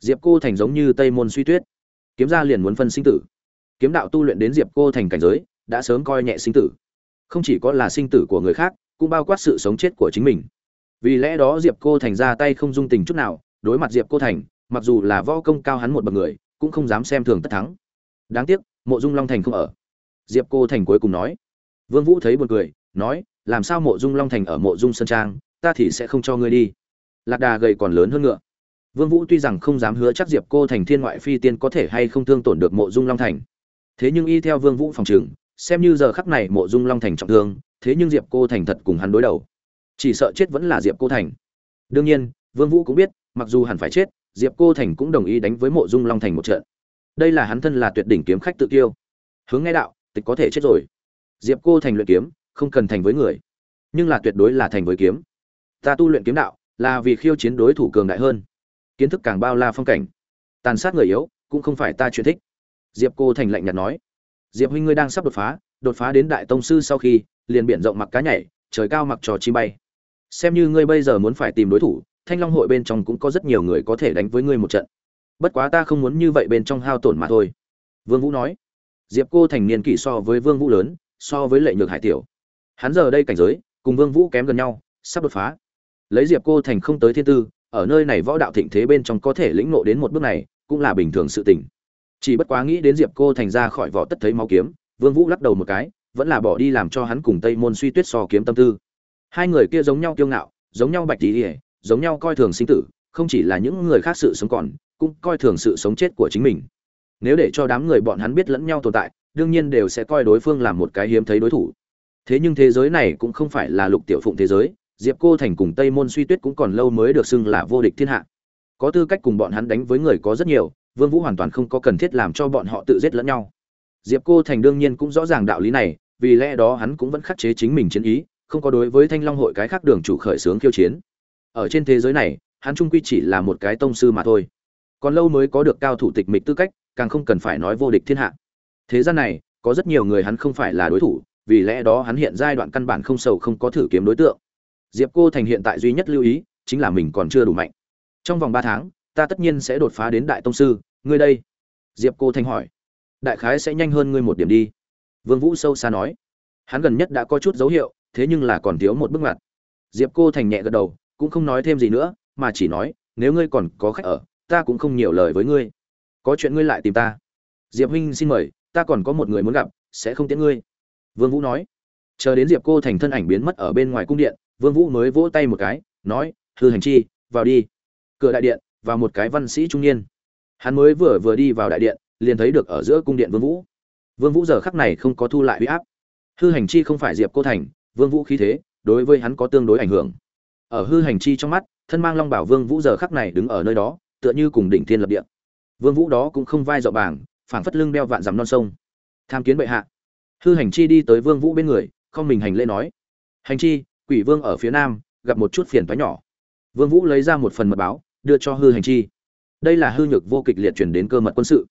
Diệp cô thành giống như tây môn suy tuyết. Kiếm ra liền muốn phân sinh tử. Kiếm đạo tu luyện đến diệp cô thành cảnh giới, đã sớm coi nhẹ sinh tử. Không chỉ có là sinh tử của người khác, cũng bao quát sự sống chết của chính mình. Vì lẽ đó diệp cô thành ra tay không dung tình chút nào, đối mặt diệp cô thành, mặc dù là võ công cao hắn một bậc người, cũng không dám xem thường tất thắng. Đáng tiếc, mộ dung long thành không ở diệp cô thành cuối cùng nói. Vương vũ thấy buồn cười, nói, làm sao mộ dung long thành ở mộ dung sơn trang, ta thì sẽ không cho ngươi đi. Lạc đà gầy còn lớn hơn ngựa. Vương vũ tuy rằng không dám hứa chắc diệp cô thành thiên ngoại phi tiên có thể hay không thương tổn được mộ dung long thành. Thế nhưng y theo vương vũ phòng trường xem như giờ khắc này mộ dung long thành trọng thương, thế nhưng diệp cô thành thật cùng hắn đối đầu. Chỉ sợ chết vẫn là diệp cô thành. Đương nhiên, vương vũ cũng biết, mặc dù hẳn phải chết, diệp cô thành cũng đồng ý đánh với mộ dung long thành một trận. Đây là hắn thân là tuyệt đỉnh kiếm khách tự kiêu. Hướng nghe đạo tịch có thể chết rồi. Diệp cô thành luyện kiếm, không cần thành với người. Nhưng là tuyệt đối là thành với kiếm. Ta tu luyện kiếm đạo, là vì khiêu chiến đối thủ cường đại hơn. Kiến thức càng bao la phong cảnh. Tàn sát người yếu, cũng không phải ta chuyện thích. Diệp cô thành lạnh nhạt nói. Diệp huynh ngươi đang sắp đột phá đột phá đến đại tông sư sau khi, liền biển rộng mặc cá nhảy, trời cao mặc trò chi bay. Xem như ngươi bây giờ muốn phải tìm đối thủ, thanh long hội bên trong cũng có rất nhiều người có thể đánh với ngươi một trận. Bất quá ta không muốn như vậy bên trong hao tổn mà thôi. Vương vũ nói diệp cô thành niên kỷ so với vương vũ lớn, so với lệ nhược hải tiểu. Hắn giờ đây cảnh giới, cùng vương vũ kém gần nhau, sắp đột phá. Lấy diệp cô thành không tới thiên tư, ở nơi này võ đạo thịnh thế bên trong có thể lĩnh ngộ đến một bước này, cũng là bình thường sự tình. Chỉ bất quá nghĩ đến diệp cô thành ra khỏi vỏ tất thấy máu kiếm, vương vũ lắc đầu một cái, vẫn là bỏ đi làm cho hắn cùng tây môn suy tuyết so kiếm tâm tư. Hai người kia giống nhau kiêu ngạo, giống nhau bạch tí giống nhau coi thường sinh tử, không chỉ là những người khác sự sống còn, cũng coi thường sự sống chết của chính mình nếu để cho đám người bọn hắn biết lẫn nhau tồn tại, đương nhiên đều sẽ coi đối phương làm một cái hiếm thấy đối thủ. Thế nhưng thế giới này cũng không phải là lục tiểu phụng thế giới, diệp cô thành cùng tây môn suy tuyết cũng còn lâu mới được xưng là vô địch thiên hạ. Có tư cách cùng bọn hắn đánh với người có rất nhiều, vương vũ hoàn toàn không có cần thiết làm cho bọn họ tự giết lẫn nhau. Diệp cô thành đương nhiên cũng rõ ràng đạo lý này, vì lẽ đó hắn cũng vẫn khắc chế chính mình chiến ý, không có đối với thanh long hội cái khác đường chủ khởi sướng khiêu chiến. Ở trên thế giới này, hắn trung quy chỉ là một cái tông sư mà thôi. Còn lâu mới có được cao thủ tịch mịch tư cách càng không cần phải nói vô địch thiên hạ. Thế gian này, có rất nhiều người hắn không phải là đối thủ, vì lẽ đó hắn hiện giai đoạn căn bản không sầu không có thử kiếm đối tượng. Diệp cô thành hiện tại duy nhất lưu ý, chính là mình còn chưa đủ mạnh. Trong vòng ba tháng, ta tất nhiên sẽ đột phá đến đại tông sư, ngươi đây. Diệp cô thành hỏi. Đại khái sẽ nhanh hơn ngươi một điểm đi. Vương vũ sâu xa nói. Hắn gần nhất đã có chút dấu hiệu, thế nhưng là còn thiếu một bước ngoặt. Diệp cô thành nhẹ gật đầu, cũng không nói thêm gì nữa, mà chỉ nói, nếu ngươi còn có khách ở, ta cũng không nhiều lời với ngươi có chuyện ngươi lại tìm ta. Diệp huynh xin mời, ta còn có một người muốn gặp, sẽ không tiễn ngươi. Vương vũ nói. Chờ đến diệp cô thành thân ảnh biến mất ở bên ngoài cung điện, vương vũ mới vỗ tay một cái, nói, hư hành chi, vào đi. Cửa đại điện, vào một cái văn sĩ trung niên. Hắn mới vừa vừa đi vào đại điện, liền thấy được ở giữa cung điện vương vũ. Vương vũ giờ khắc này không có thu lại uy áp. Hư hành chi không phải diệp cô thành, vương vũ khí thế, đối với hắn có tương đối ảnh hưởng. Ở hư hành chi trong mắt, thân mang long bảo vương vũ giờ khắc này đứng ở nơi đó, tựa như cùng đỉnh thiên lập địa vương vũ đó cũng không vai dọ bảng, phảng phất lưng đeo vạn dặm non sông. Tham kiến bệ hạ. Hư hành chi đi tới vương vũ bên người, không mình hành lễ nói. Hành chi, quỷ vương ở phía nam, gặp một chút phiền toái nhỏ. Vương vũ lấy ra một phần mật báo, đưa cho hư hành chi. Đây là hư nhược vô kịch liệt truyền đến cơ mật quân sự.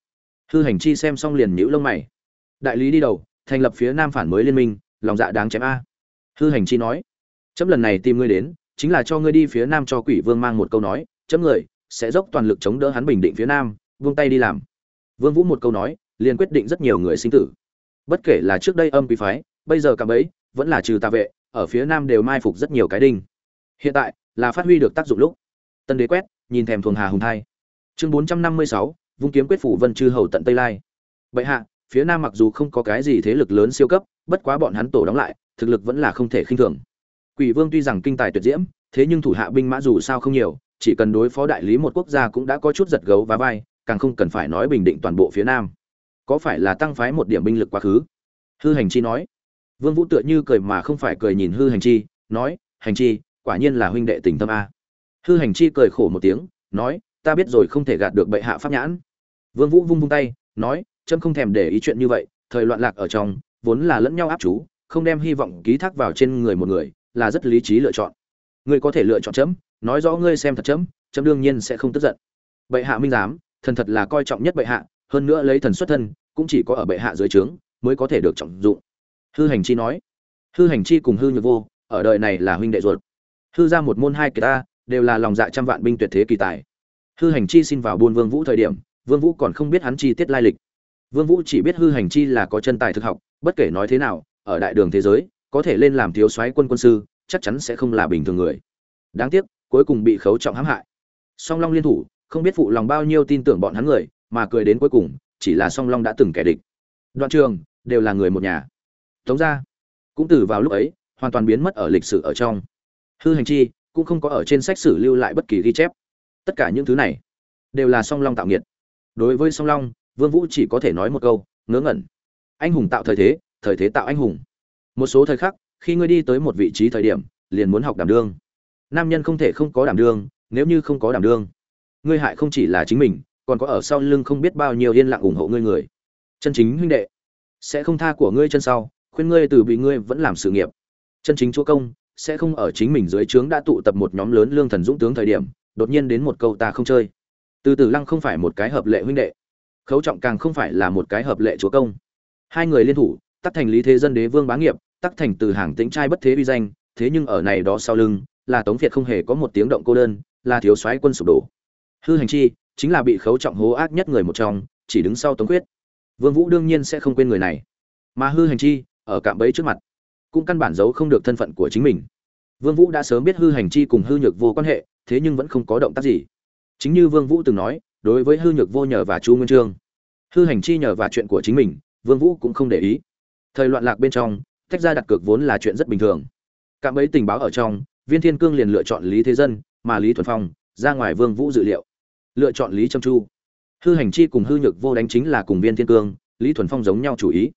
Hư hành chi xem xong liền nhíu lông mày. Đại lý đi đầu, thành lập phía nam phản mới liên minh, lòng dạ đáng chém a. Hư hành chi nói. Chấm lần này tìm ngươi đến, chính là cho ngươi đi phía nam cho quỷ vương mang một câu nói, chấm người, sẽ dốc toàn lực chống đỡ hắn bình định phía nam vung tay đi làm. Vương vũ một câu nói, liền quyết định rất nhiều người sinh tử. Bất kể là trước đây âm quý phái, bây giờ cả bấy vẫn là trừ tà vệ, ở phía nam đều mai phục rất nhiều cái đinh. Hiện tại, là phát huy được tác dụng lúc. Tân đế quét, nhìn thèm thuồng hà hùng thai. Chương bốn trăm năm mươi sáu, vung kiếm quyết phủ vân chư hầu tận tây lai. Bệ hạ, phía nam mặc dù không có cái gì thế lực lớn siêu cấp, bất quá bọn hắn tổ đóng lại, thực lực vẫn là không thể khinh thường. Quỷ vương tuy rằng kinh tài tuyệt diễm, thế nhưng thủ hạ binh mã dù sao không nhiều, chỉ cần đối phó đại lý một quốc gia cũng đã có chút giật gấu và vai càng không cần phải nói bình định toàn bộ phía nam. Có phải là tăng phái một điểm binh lực quá khứ? Hư hành chi nói. Vương vũ tựa như cười mà không phải cười nhìn hư hành chi, nói, hành chi, quả nhiên là huynh đệ tình tâm a. Hư hành chi cười khổ một tiếng, nói, ta biết rồi không thể gạt được bệ hạ pháp nhãn. Vương vũ vung vung tay, nói trâm không thèm để ý chuyện như vậy, thời loạn lạc ở trong, vốn là lẫn nhau áp chú, không đem hy vọng ký thác vào trên người một người, là rất lý trí lựa chọn. Ngươi có thể lựa chọn chấm, nói rõ ngươi xem thật chấm chấm đương nhiên sẽ không tức giận. Bệ hạ minh giám thần thật là coi trọng nhất bệ hạ, hơn nữa lấy thần xuất thân, cũng chỉ có ở bệ hạ dưới trướng mới có thể được trọng dụng. Hư hành chi nói, hư hành chi cùng hư nhược vô, ở đời này là huynh đệ ruột. Hư ra một môn hai kỳ ta, đều là lòng dạ trăm vạn binh tuyệt thế kỳ tài. Hư hành chi xin vào buôn vương vũ thời điểm, vương vũ còn không biết hắn chi tiết lai lịch. Vương vũ chỉ biết hư hành chi là có chân tài thực học, bất kể nói thế nào, ở đại đường thế giới, có thể lên làm thiếu soái quân quân sư, chắc chắn sẽ không là bình thường người. Đáng tiếc, cuối cùng bị khấu trọng hãm hại. Song long liên thủ không biết phụ lòng bao nhiêu tin tưởng bọn hắn người, mà cười đến cuối cùng, chỉ là song long đã từng kẻ địch. Đoạn trường, đều là người một nhà. Tống gia, cũng từ vào lúc ấy, hoàn toàn biến mất ở lịch sử ở trong. Hư hành chi, cũng không có ở trên sách sử lưu lại bất kỳ ghi chép. Tất cả những thứ này, đều là song long tạo nghiệt. Đối với song long, vương vũ chỉ có thể nói một câu, ngớ ngẩn. Anh hùng tạo thời thế thời thế tạo anh hùng. Một số thời khắc, khi ngươi đi tới một vị trí thời điểm, liền muốn học đảm đương. Nam nhân không thể không có đảm đương, nếu như không có đảm đương ngươi hại không chỉ là chính mình, còn có ở sau lưng không biết bao nhiêu yên lặng ủng hộ ngươi người. Chân chính huynh đệ, sẽ không tha của ngươi chân sau, khuyên ngươi từ bị ngươi vẫn làm sự nghiệp. Chân chính chúa công, sẽ không ở chính mình dưới trướng đã tụ tập một nhóm lớn lương thần dũng tướng thời điểm, đột nhiên đến một câu ta không chơi. Từ từ lăng không phải một cái hợp lệ huynh đệ. Khấu trọng càng không phải là một cái hợp lệ chúa công. Hai người liên thủ, tắc thành lý thế dân đế vương bá nghiệp, tắc thành từ hàng tĩnh trai bất thế uy danh, thế nhưng ở này đó sau lưng, là tống việt không hề có một tiếng động cô đơn, là thiếu soái quân sụp đổ hư hành chi, chính là bị khấu trọng hố ác nhất người một trong, chỉ đứng sau tống quyết vương vũ đương nhiên sẽ không quên người này. Mà hư hành chi, ở cạm bẫy trước mặt, cũng căn bản giấu không được thân phận của chính mình. Vương vũ đã sớm biết hư hành chi cùng hư nhược vô quan hệ, thế nhưng vẫn không có động tác gì. Chính như vương vũ từng nói, đối với hư nhược vô nhờ và chu nguyên trương. Hư hành chi nhờ và chuyện của chính mình, vương vũ cũng không để ý. Thời loạn lạc bên trong tách ra đặt cược vốn là chuyện rất bình thường. Cạm bẫy tình báo ở trong, viên thiên cương liền lựa chọn lý thế dân, mà lý thuần phong ra ngoài vương vũ dự liệu. Lựa chọn lý trâm chu. Hư hành chi cùng hư nhược vô đánh chính là cùng viên thiên cương, lý thuần phong giống nhau chủ ý.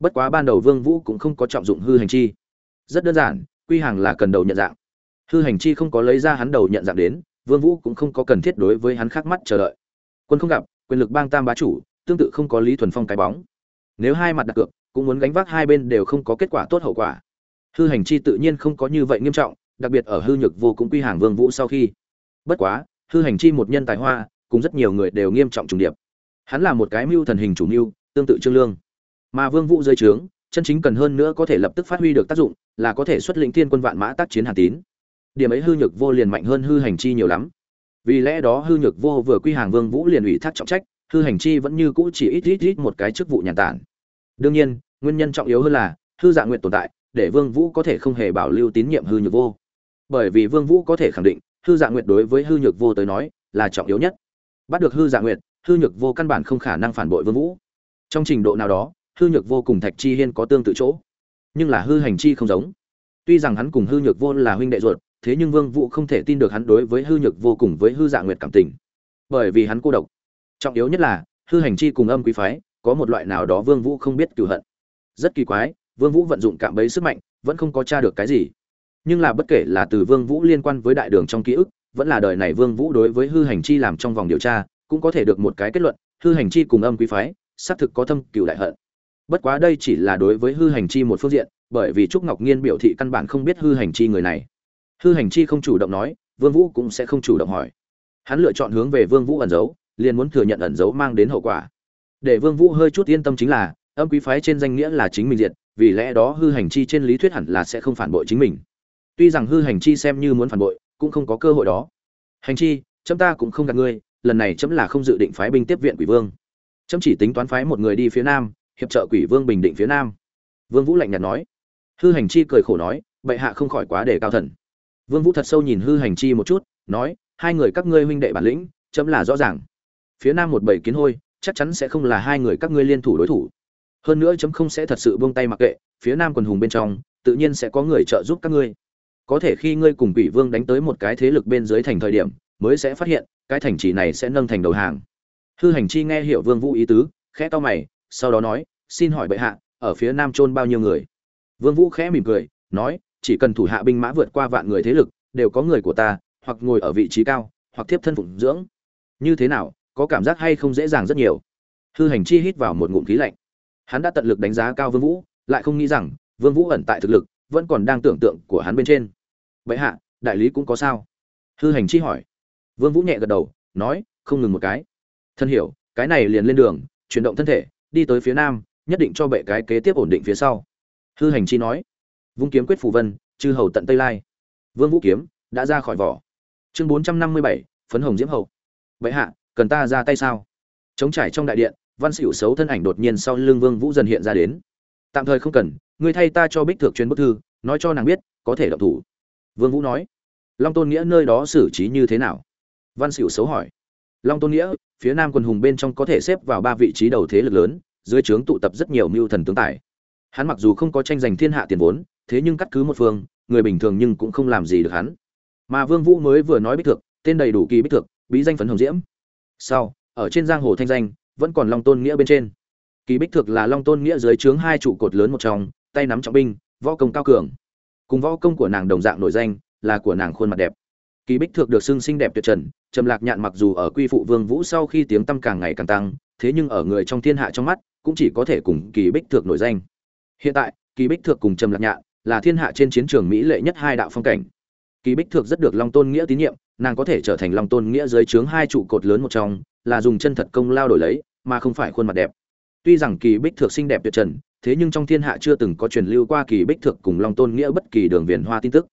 Bất quá ban đầu vương vũ cũng không có trọng dụng hư hành chi. Rất đơn giản, quy hàng là cần đầu nhận dạng. Hư hành chi không có lấy ra hắn đầu nhận dạng đến, vương vũ cũng không có cần thiết đối với hắn khác mắt chờ đợi. Quân không gặp, quyền lực bang tam bá chủ, tương tự không có lý thuần phong cái bóng. Nếu hai mặt đặt cược, cũng muốn gánh vác hai bên đều không có kết quả tốt hậu quả. Hư hành chi tự nhiên không có như vậy nghiêm trọng, đặc biệt ở hư nhược vô cũng quy hàng vương vũ sau khi bất quá, hư hành chi một nhân tài hoa, cùng rất nhiều người đều nghiêm trọng trùng điệp. Hắn là một cái mưu thần hình chủ mưu, tương tự trương lương. Mà vương vũ dưới trướng, chân chính cần hơn nữa có thể lập tức phát huy được tác dụng, là có thể xuất lĩnh thiên quân vạn mã tác chiến hàn tín. Điểm ấy hư nhược vô liền mạnh hơn hư hành chi nhiều lắm. Vì lẽ đó hư nhược vô vừa quy hàng vương vũ liền ủy thác trọng trách, hư hành chi vẫn như cũ chỉ ít ít ít một cái chức vụ nhàn tản. Đương nhiên, nguyên nhân trọng yếu hơn là, hư dạng nguyện tồn tại, để vương vũ có thể không hề bảo lưu tín nhiệm hư nhược vô. Bởi vì vương vũ có thể khẳng định hư dạng Nguyệt đối với hư nhược vô tới nói là trọng yếu nhất. Bắt được hư dạng Nguyệt, hư nhược vô căn bản không khả năng phản bội vương vũ. Trong trình độ nào đó hư nhược vô cùng thạch chi hiên có tương tự chỗ. Nhưng là hư hành chi không giống. Tuy rằng hắn cùng hư nhược vô là huynh đệ ruột thế nhưng vương vũ không thể tin được hắn đối với hư nhược vô cùng với hư dạng nguyệt cảm tình. Bởi vì hắn cô độc. Trọng yếu nhất là hư hành chi cùng âm quý phái có một loại nào đó vương vũ không biết cửu hận. Rất kỳ quái vương vũ vận dụng cạm bẫy sức mạnh vẫn không có tra được cái gì nhưng là bất kể là từ vương vũ liên quan với đại đường trong ký ức, vẫn là đời này vương vũ đối với hư hành chi làm trong vòng điều tra, cũng có thể được một cái kết luận, hư hành chi cùng âm quý phái, xác thực có thâm cửu đại hận. Bất quá đây chỉ là đối với hư hành chi một phương diện, bởi vì trúc ngọc nghiên biểu thị căn bản không biết hư hành chi người này. Hư hành chi không chủ động nói, vương vũ cũng sẽ không chủ động hỏi. Hắn lựa chọn hướng về vương vũ ẩn giấu, liền muốn thừa nhận ẩn giấu mang đến hậu quả. Để vương vũ hơi chút yên tâm chính là, âm quý phái trên danh nghĩa là chính mình diệt, vì lẽ đó hư hành chi trên lý thuyết hẳn là sẽ không phản bội chính mình tuy rằng hư hành chi xem như muốn phản bội, cũng không có cơ hội đó. Hành chi, chấm ta cũng không gạt ngươi, lần này chấm là không dự định phái binh tiếp viện quỷ vương. Chấm chỉ tính toán phái một người đi phía nam, hiệp trợ quỷ vương bình định phía nam. Vương vũ lạnh nhạt nói. Hư hành chi cười khổ nói, bệ hạ không khỏi quá để cao thần. Vương vũ thật sâu nhìn hư hành chi một chút, nói, hai người các ngươi huynh đệ bản lĩnh, chấm là rõ ràng. Phía nam một bầy kiến hôi, chắc chắn sẽ không là hai người các ngươi liên thủ đối thủ. Hơn nữa chấm không sẽ thật sự buông tay mặc kệ, phía nam quần hùng bên trong, tự nhiên sẽ có người trợ giúp các ngươi có thể khi ngươi cùng quỷ vương đánh tới một cái thế lực bên dưới thành thời điểm, mới sẽ phát hiện, cái thành trì này sẽ nâng thành đầu hàng. Hư hành chi nghe hiểu vương vũ ý tứ, khẽ to mày, sau đó nói, xin hỏi bệ hạ, ở phía nam trôn bao nhiêu người? Vương vũ khẽ mỉm cười, nói, chỉ cần thủ hạ binh mã vượt qua vạn người thế lực, đều có người của ta, hoặc ngồi ở vị trí cao, hoặc tiếp thân phụng dưỡng. Như thế nào, có cảm giác hay không dễ dàng rất nhiều. Hư hành chi hít vào một ngụm khí lạnh. Hắn đã tận lực đánh giá cao vương vũ, lại không nghĩ rằng, vương vũ ẩn tại thực lực vẫn còn đang tưởng tượng của hắn bên trên. Vậy hạ, đại lý cũng có sao? Hư hành chi hỏi. Vương vũ nhẹ gật đầu, nói, không ngừng một cái. Thân hiểu, cái này liền lên đường, chuyển động thân thể, đi tới phía nam, nhất định cho bệ cái kế tiếp ổn định phía sau. Hư hành chi nói. Vung kiếm quyết phù vân, chư hầu tận tây lai. Vương vũ kiếm đã ra khỏi vỏ. Chương bốn trăm năm mươi bảy, phấn hồng diễm hậu bệ hạ, cần ta ra tay sao? Chống trải trong đại điện, văn xỉu xấu thân ảnh đột nhiên sau lưng vương vũ dần hiện ra đến. Tạm thời không cần ngươi thay ta cho bích thượng truyền bức thư, nói cho nàng biết, có thể động thủ. Vương vũ nói. Long tôn nghĩa nơi đó xử trí như thế nào? Văn xỉu xấu hỏi. Long tôn nghĩa, phía nam quân hùng bên trong có thể xếp vào ba vị trí đầu thế lực lớn, dưới trướng tụ tập rất nhiều mưu thần tướng tài. Hắn mặc dù không có tranh giành thiên hạ tiền vốn, thế nhưng cắt cứ một phương, người bình thường nhưng cũng không làm gì được hắn. Mà vương vũ mới vừa nói bích thượng tên đầy đủ kỳ bích thượng bí danh phấn hồng diễm. Sau, ở trên giang hồ thanh danh, vẫn còn long tôn nghĩa bên trên. Kỳ bích thực là long tôn nghĩa dưới trướng hai trụ cột lớn một trong tay nắm trọng binh, võ công cao cường. Cùng võ công của nàng đồng dạng nổi danh, là của nàng khuôn mặt đẹp. Kỳ bích Thược được xưng xinh đẹp tuyệt trần, trầm lạc nhạn mặc dù ở quy phụ vương vũ sau khi tiếng tăm càng ngày càng tăng, thế nhưng ở người trong thiên hạ trong mắt, cũng chỉ có thể cùng kỳ bích Thược nổi danh. Hiện tại, kỳ bích Thược cùng trầm lạc nhạn là thiên hạ trên chiến trường mỹ lệ nhất hai đạo phong cảnh. Kỳ bích Thược rất được long tôn nghĩa tín nhiệm, nàng có thể trở thành long tôn nghĩa dưới trướng hai trụ cột lớn một trong, là dùng chân thật công lao đổi lấy, mà không phải khuôn mặt đẹp. Tuy rằng kỳ bích Thược xinh đẹp tuyệt trần thế nhưng trong thiên hạ chưa từng có truyền lưu qua kỳ bích thực cùng long tôn nghĩa bất kỳ đường viền hoa tin tức.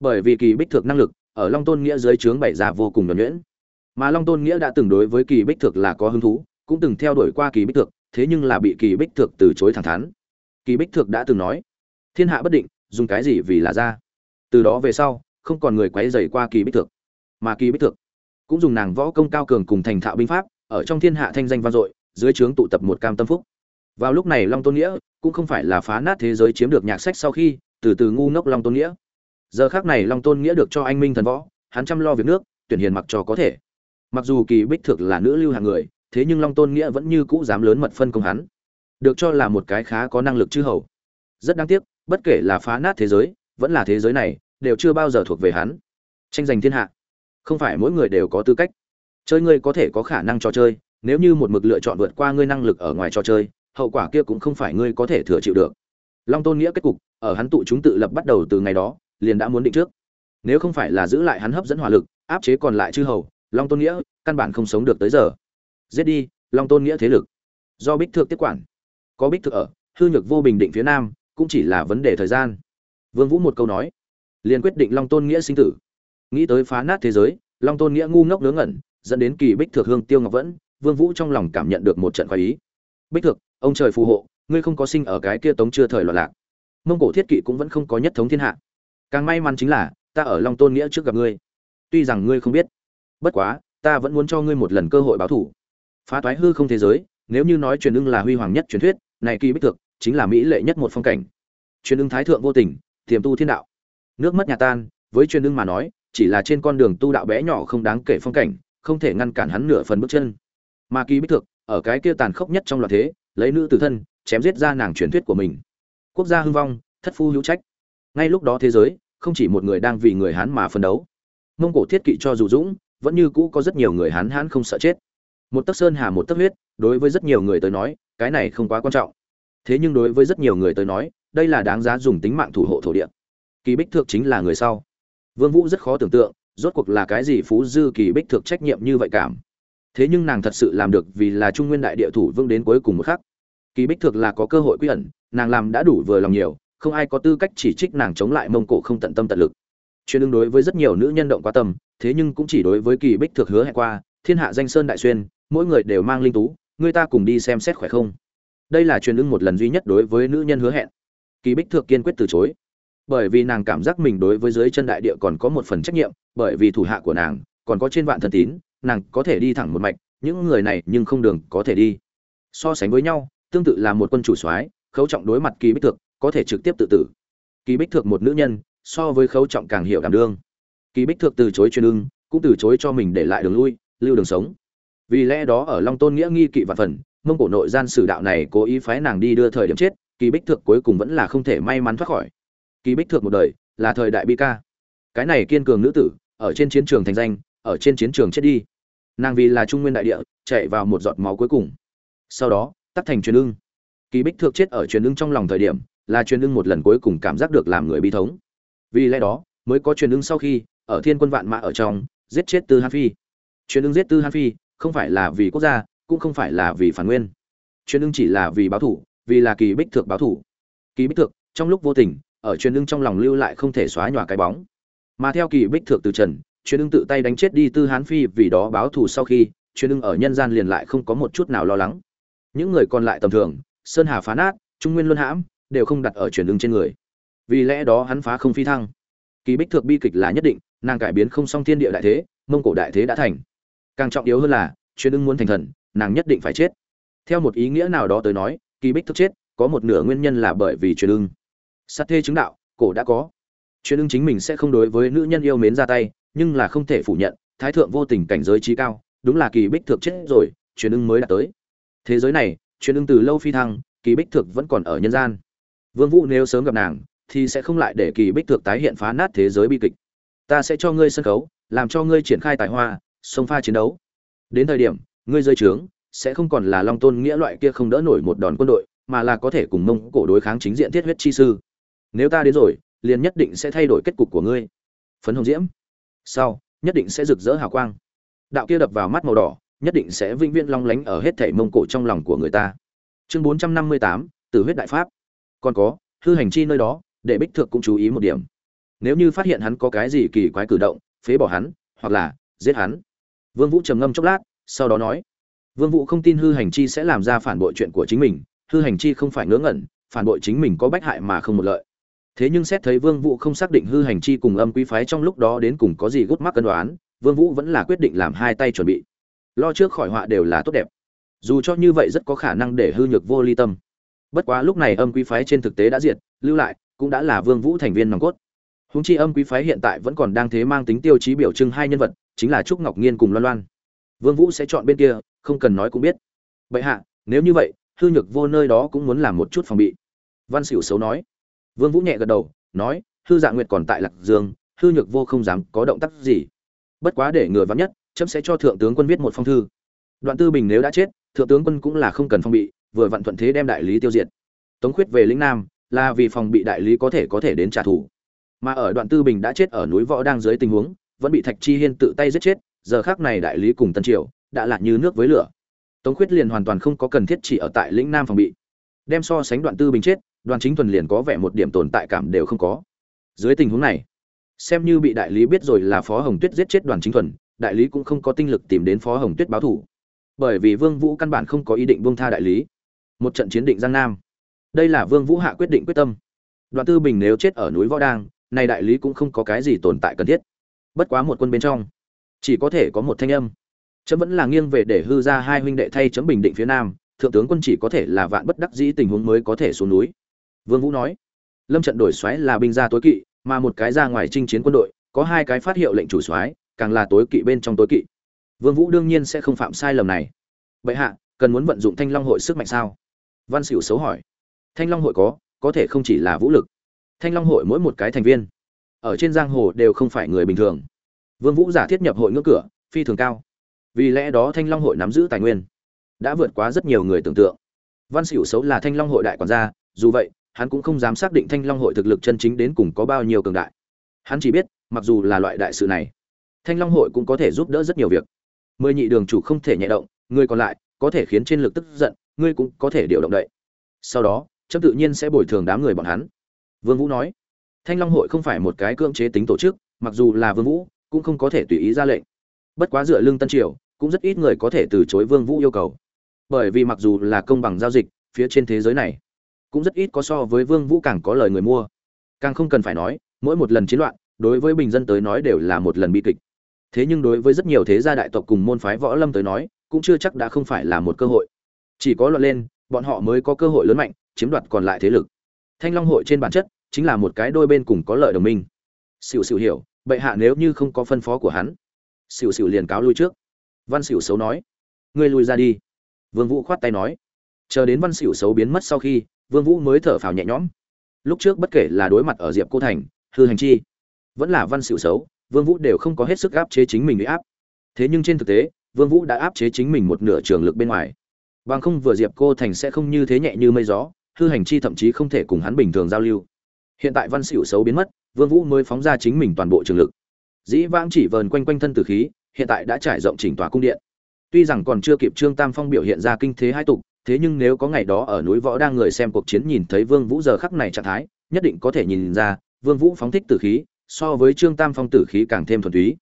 Bởi vì kỳ bích thực năng lực, ở long tôn nghĩa dưới trướng bày ra vô cùng nhuẩn nhuyễn. Mà long tôn nghĩa đã từng đối với kỳ bích thực là có hứng thú, cũng từng theo đuổi qua kỳ bích thực thế nhưng là bị kỳ bích thực từ chối thẳng thắn. Kỳ bích thực đã từng nói, thiên hạ bất định, dùng cái gì vì là ra? Từ đó về sau, không còn người quấy rầy qua kỳ bích thực mà kỳ bích thực cũng dùng nàng võ công cao cường cùng thành thạo binh pháp, ở trong thiên hạ thanh danh vang dội, dưới trướng tụ tập một cam tâm phúc vào lúc này long tôn nghĩa cũng không phải là phá nát thế giới chiếm được nhạc sách sau khi từ từ ngu ngốc long tôn nghĩa. Giờ khác này long tôn nghĩa được cho anh minh thần võ, hắn chăm lo việc nước, tuyển hiền mặc cho có thể. Mặc dù kỳ bích thực là nữ lưu hàng người, thế nhưng long tôn nghĩa vẫn như cũ dám lớn mật phân công hắn, được cho là một cái khá có năng lực chư hầu. Rất đáng tiếc, bất kể là phá nát thế giới, vẫn là thế giới này, đều chưa bao giờ thuộc về hắn. Tranh giành thiên hạ, không phải mỗi người đều có tư cách. Chơi ngươi có thể có khả năng trò chơi, nếu như một mực lựa chọn vượt qua ngươi năng lực ở ngoài trò chơi hậu quả kia cũng không phải ngươi có thể thừa chịu được. Long tôn nghĩa kết cục, ở hắn tụ chúng tự lập bắt đầu từ ngày đó, liền đã muốn định trước. Nếu không phải là giữ lại hắn hấp dẫn hỏa lực, áp chế còn lại chư hầu, long tôn nghĩa căn bản không sống được tới giờ. Giết đi, long tôn nghĩa thế lực. Do bích thượng tiếp quản. Có bích thượng ở, hư nhược vô bình định phía nam, cũng chỉ là vấn đề thời gian. Vương vũ một câu nói, liền quyết định long tôn nghĩa sinh tử. Nghĩ tới phá nát thế giới, long tôn nghĩa ngu ngốc ngớ ngẩn, dẫn đến kỳ bích thượng hương tiêu ngọc vẫn, vương vũ trong lòng cảm nhận được một trận khoái ý. Bích thượng ông trời phù hộ, ngươi không có sinh ở cái kia tống chưa thời loạn lạc. Mông cổ thiết kỵ cũng vẫn không có nhất thống thiên hạ. Càng may mắn chính là, ta ở long tôn nghĩa trước gặp ngươi. Tuy rằng ngươi không biết, bất quá, ta vẫn muốn cho ngươi một lần cơ hội báo thủ. Phá toái hư không thế giới, nếu như nói truyền ưng là huy hoàng nhất truyền thuyết, này kỳ bích thực chính là mỹ lệ nhất một phong cảnh. Truyền ưng thái thượng vô tình, tiềm tu thiên đạo. Nước mất nhà tan, với truyền ưng mà nói, chỉ là trên con đường tu đạo bé nhỏ không đáng kể phong cảnh, không thể ngăn cản hắn nửa phần bước chân. Mà kỳ bích thực ở cái kia tàn khốc nhất trong loạt thế lấy nữ tử thân, chém giết ra nàng truyền thuyết của mình. Quốc gia hưng vong, thất phu hữu trách. Ngay lúc đó thế giới, không chỉ một người đang vì người hán mà phân đấu. Mông cổ thiết kỵ cho dù dũng, vẫn như cũ có rất nhiều người hán hán không sợ chết. Một tấc sơn hà, một tấc huyết, đối với rất nhiều người tới nói, cái này không quá quan trọng. Thế nhưng đối với rất nhiều người tới nói, đây là đáng giá dùng tính mạng thủ hộ thổ địa. Kỳ bích thượng chính là người sau. Vương vũ rất khó tưởng tượng, rốt cuộc là cái gì phú dư kỳ bích thượng trách nhiệm như vậy cảm thế nhưng nàng thật sự làm được vì là trung nguyên đại địa thủ vương đến cuối cùng một khắc. Kỳ bích thực là có cơ hội quy ẩn, nàng làm đã đủ vừa lòng nhiều, không ai có tư cách chỉ trích nàng chống lại mông cổ không tận tâm tận lực. Chuyện ứng đối với rất nhiều nữ nhân động quá tâm, thế nhưng cũng chỉ đối với kỳ bích thực hứa hẹn qua, thiên hạ danh sơn đại xuyên, mỗi người đều mang linh tú, người ta cùng đi xem xét khỏe không? Đây là truyền ưng một lần duy nhất đối với nữ nhân hứa hẹn. Kỳ bích thượng kiên quyết từ chối. Bởi vì nàng cảm giác mình đối với dưới chân đại địa còn có một phần trách nhiệm, bởi vì thủ hạ của nàng còn có trên vạn thần tín nàng có thể đi thẳng một mạch, những người này nhưng không đường có thể đi. So sánh với nhau, tương tự là một quân chủ soái, khấu trọng đối mặt kỳ bích thượng có thể trực tiếp tự tử. Kỳ bích thượng một nữ nhân, so với khấu trọng càng hiểu đảm đương. Kỳ bích thượng từ chối truyền ưng, cũng từ chối cho mình để lại đường lui, lưu đường sống. Vì lẽ đó ở long tôn nghĩa nghi kỵ và phần, mông cổ nội gian sử đạo này cố ý phái nàng đi đưa thời điểm chết, kỳ bích thượng cuối cùng vẫn là không thể may mắn thoát khỏi. Kỳ bích thượng một đời, là thời đại bi ca. Cái này kiên cường nữ tử, ở trên chiến trường thành danh, ở trên chiến trường chết đi nàng vì là trung nguyên đại địa, chạy vào một giọt máu cuối cùng. Sau đó, tắt thành truyền ưng. Kỳ bích thượng chết ở truyền ưng trong lòng thời điểm, là truyền ưng một lần cuối cùng cảm giác được làm người bi thống. Vì lẽ đó, mới có truyền ưng sau khi, ở thiên quân vạn mã ở trong, giết chết tư han phi. Truyền ưng giết tư han phi, không phải là vì quốc gia, cũng không phải là vì phản nguyên. Truyền ưng chỉ là vì báo thủ, vì là kỳ bích thượng báo thủ. Kỳ bích thượng, trong lúc vô tình, ở truyền ưng trong lòng lưu lại không thể xóa nhòa cái bóng. Mà theo kỳ bích thượng từ trần truyền ưng tự tay đánh chết đi tư hán phi vì đó báo thù sau khi truyền ưng ở nhân gian liền lại không có một chút nào lo lắng. Những người còn lại tầm thường, sơn hà phá nát, trung nguyên luân hãm, đều không đặt ở Chuyển ưng trên người. Vì lẽ đó hắn phá không phi thăng. Kỳ bích thượng bi kịch là nhất định, nàng cải biến không song thiên địa đại thế, mông cổ đại thế đã thành. Càng trọng yếu hơn là truyền ưng muốn thành thần, nàng nhất định phải chết. Theo một ý nghĩa nào đó tới nói, kỳ bích thức chết, có một nửa nguyên nhân là bởi vì truyền ưng. Sát thê chứng đạo, cổ đã có. Truyền ưng chính mình sẽ không đối với nữ nhân yêu mến ra tay nhưng là không thể phủ nhận, thái thượng vô tình cảnh giới trí cao, đúng là kỳ bích thượng chết rồi, truyền ưng mới đã tới. Thế giới này, truyền ưng từ lâu phi thăng, kỳ bích thượng vẫn còn ở nhân gian. Vương vũ nếu sớm gặp nàng, thì sẽ không lại để kỳ bích thượng tái hiện phá nát thế giới bi kịch. Ta sẽ cho ngươi sân khấu, làm cho ngươi triển khai tài hoa, sông pha chiến đấu. Đến thời điểm, ngươi rơi trướng, sẽ không còn là long tôn nghĩa loại kia không đỡ nổi một đòn quân đội, mà là có thể cùng mông cổ đối kháng chính diện thiết huyết chi sư. Nếu ta đến rồi, liền nhất định sẽ thay đổi kết cục của ngươi. Phấn hồng diễm sau, nhất định sẽ rực rỡ hào quang. Đạo kia đập vào mắt màu đỏ, nhất định sẽ vĩnh viễn long lánh ở hết thảy mông cổ trong lòng của người ta. Chương bốn trăm năm mươi tám từ huyết đại pháp. Còn có, hư hành chi nơi đó, để bích thượng cũng chú ý một điểm. Nếu như phát hiện hắn có cái gì kỳ quái cử động, phế bỏ hắn, hoặc là giết hắn. Vương vũ trầm ngâm chốc lát, sau đó nói, vương vũ không tin hư hành chi sẽ làm ra phản bội chuyện của chính mình, hư hành chi không phải ngớ ngẩn, phản bội chính mình có bách hại mà không một lợi thế nhưng xét thấy vương vũ không xác định hư hành chi cùng âm quý phái trong lúc đó đến cùng có gì gút mắc cân đoán, vương vũ vẫn là quyết định làm hai tay chuẩn bị. Lo trước khỏi họa đều là tốt đẹp. Dù cho như vậy rất có khả năng để hư nhược vô ly tâm. Bất quá lúc này âm quý phái trên thực tế đã diệt, lưu lại, cũng đã là vương vũ thành viên nòng cốt. Huống chi âm quý phái hiện tại vẫn còn đang thế mang tính tiêu chí biểu trưng hai nhân vật, chính là trúc ngọc nhiên cùng loan loan. Vương vũ sẽ chọn bên kia, không cần nói cũng biết. Bệ hạ, nếu như vậy, hư nhược vô nơi đó cũng muốn làm một chút phòng bị. Văn xỉu xấu nói vương vũ nhẹ gật đầu, nói, hư dạ nguyệt còn tại lạc dương, hư nhược vô không dám có động tác gì. Bất quá để ngừa vắng nhất, chấm sẽ cho thượng tướng quân viết một phong thư. Đoạn tư bình nếu đã chết, thượng tướng quân cũng là không cần phong bị, vừa vận thuận thế đem đại lý tiêu diệt. Tống khuyết về lĩnh nam, là vì phòng bị đại lý có thể có thể đến trả thù. Mà ở đoạn tư bình đã chết ở núi võ đang dưới tình huống, vẫn bị thạch chi hiên tự tay giết chết, giờ khắc này đại lý cùng tân triều, đã là như nước với lửa. Tống khuyết liền hoàn toàn không có cần thiết chỉ ở tại lĩnh nam phòng bị. Đem so sánh đoạn tư bình chết đoàn chính thuần liền có vẻ một điểm tồn tại cảm đều không có. Dưới tình huống này, xem như bị đại lý biết rồi là phó hồng tuyết giết chết đoàn chính thuần, đại lý cũng không có tinh lực tìm đến phó hồng tuyết báo thủ bởi vì vương vũ căn bản không có ý định buông tha đại lý. Một trận chiến định giang nam. Đây là vương vũ hạ quyết định quyết tâm. Đoàn tư bình nếu chết ở núi võ đang, này đại lý cũng không có cái gì tồn tại cần thiết. Bất quá một quân bên trong, chỉ có thể có một thanh âm. Chấm vẫn là nghiêng về để hư ra hai huynh đệ thay chấm bình định phía nam, thượng tướng quân chỉ có thể là vạn bất đắc dĩ tình huống mới có thể xuống núi vương vũ nói, lâm trận đổi xoáy là binh gia tối kỵ, mà một cái ra ngoài chinh chiến quân đội, có hai cái phát hiệu lệnh chủ soái, càng là tối kỵ bên trong tối kỵ. Vương vũ đương nhiên sẽ không phạm sai lầm này. Bệ hạ, cần muốn vận dụng thanh long hội sức mạnh sao? Văn Sửu xấu hỏi. Thanh long hội có có thể không chỉ là vũ lực. Thanh long hội mỗi một cái thành viên, ở trên giang hồ đều không phải người bình thường. Vương vũ giả thiết nhập hội ngưỡng cửa, phi thường cao. Vì lẽ đó thanh long hội nắm giữ tài nguyên, đã vượt quá rất nhiều người tưởng tượng. Văn Sửu xấu là thanh long hội đại quản gia, dù vậy hắn cũng không dám xác định thanh long hội thực lực chân chính đến cùng có bao nhiêu cường đại. Hắn chỉ biết, mặc dù là loại đại sự này, thanh long hội cũng có thể giúp đỡ rất nhiều việc. Mười nhị đường chủ không thể nhẹ động, người còn lại có thể khiến trên lực tức giận, ngươi cũng có thể điều động đậy. Sau đó chấm tự nhiên sẽ bồi thường đám người bọn hắn. Vương vũ nói, thanh long hội không phải một cái cưỡng chế tính tổ chức, mặc dù là vương vũ, cũng không có thể tùy ý ra lệnh. Bất quá dựa lưng tân triều, cũng rất ít người có thể từ chối vương vũ yêu cầu. Bởi vì mặc dù là công bằng giao dịch, phía trên thế giới này cũng rất ít có so với vương vũ càng có lời người mua. Càng không cần phải nói, mỗi một lần chiến loạn, đối với bình dân tới nói đều là một lần bi kịch. Thế nhưng đối với rất nhiều thế gia đại tộc cùng môn phái võ lâm tới nói, cũng chưa chắc đã không phải là một cơ hội. Chỉ có loạn lên, bọn họ mới có cơ hội lớn mạnh, chiếm đoạt còn lại thế lực. Thanh long hội trên bản chất, chính là một cái đôi bên cùng có lợi đồng minh. Xỉu xỉu hiểu, bệ hạ nếu như không có phân phó của hắn, xỉu xỉu liền cáo lui trước. Văn xỉu xấu nói, ngươi lui ra đi. Vương vũ khoát tay nói. Chờ đến văn xỉu xấu biến mất sau khi vương vũ mới thở phào nhẹ nhõm. Lúc trước bất kể là đối mặt ở diệp cô thành, hư hành chi, vẫn là văn xỉu xấu vương vũ đều không có hết sức áp chế chính mình uy áp. Thế nhưng trên thực tế, vương vũ đã áp chế chính mình một nửa trường lực bên ngoài. Bằng không vừa diệp cô thành sẽ không như thế nhẹ như mây gió, hư hành chi thậm chí không thể cùng hắn bình thường giao lưu. Hiện tại văn xỉu xấu biến mất, vương vũ mới phóng ra chính mình toàn bộ trường lực. Dĩ vãng chỉ vờn quanh quanh thân tử khí, hiện tại đã trải rộng chỉnh tòa cung điện. Tuy rằng còn chưa kịp trương tam phong biểu hiện ra kinh thế hai tục thế nhưng nếu có ngày đó ở núi võ đang người xem cuộc chiến nhìn thấy vương vũ giờ khắc này trạng thái, nhất định có thể nhìn ra, vương vũ phóng thích tử khí, so với trương tam phong tử khí càng thêm thuần túy.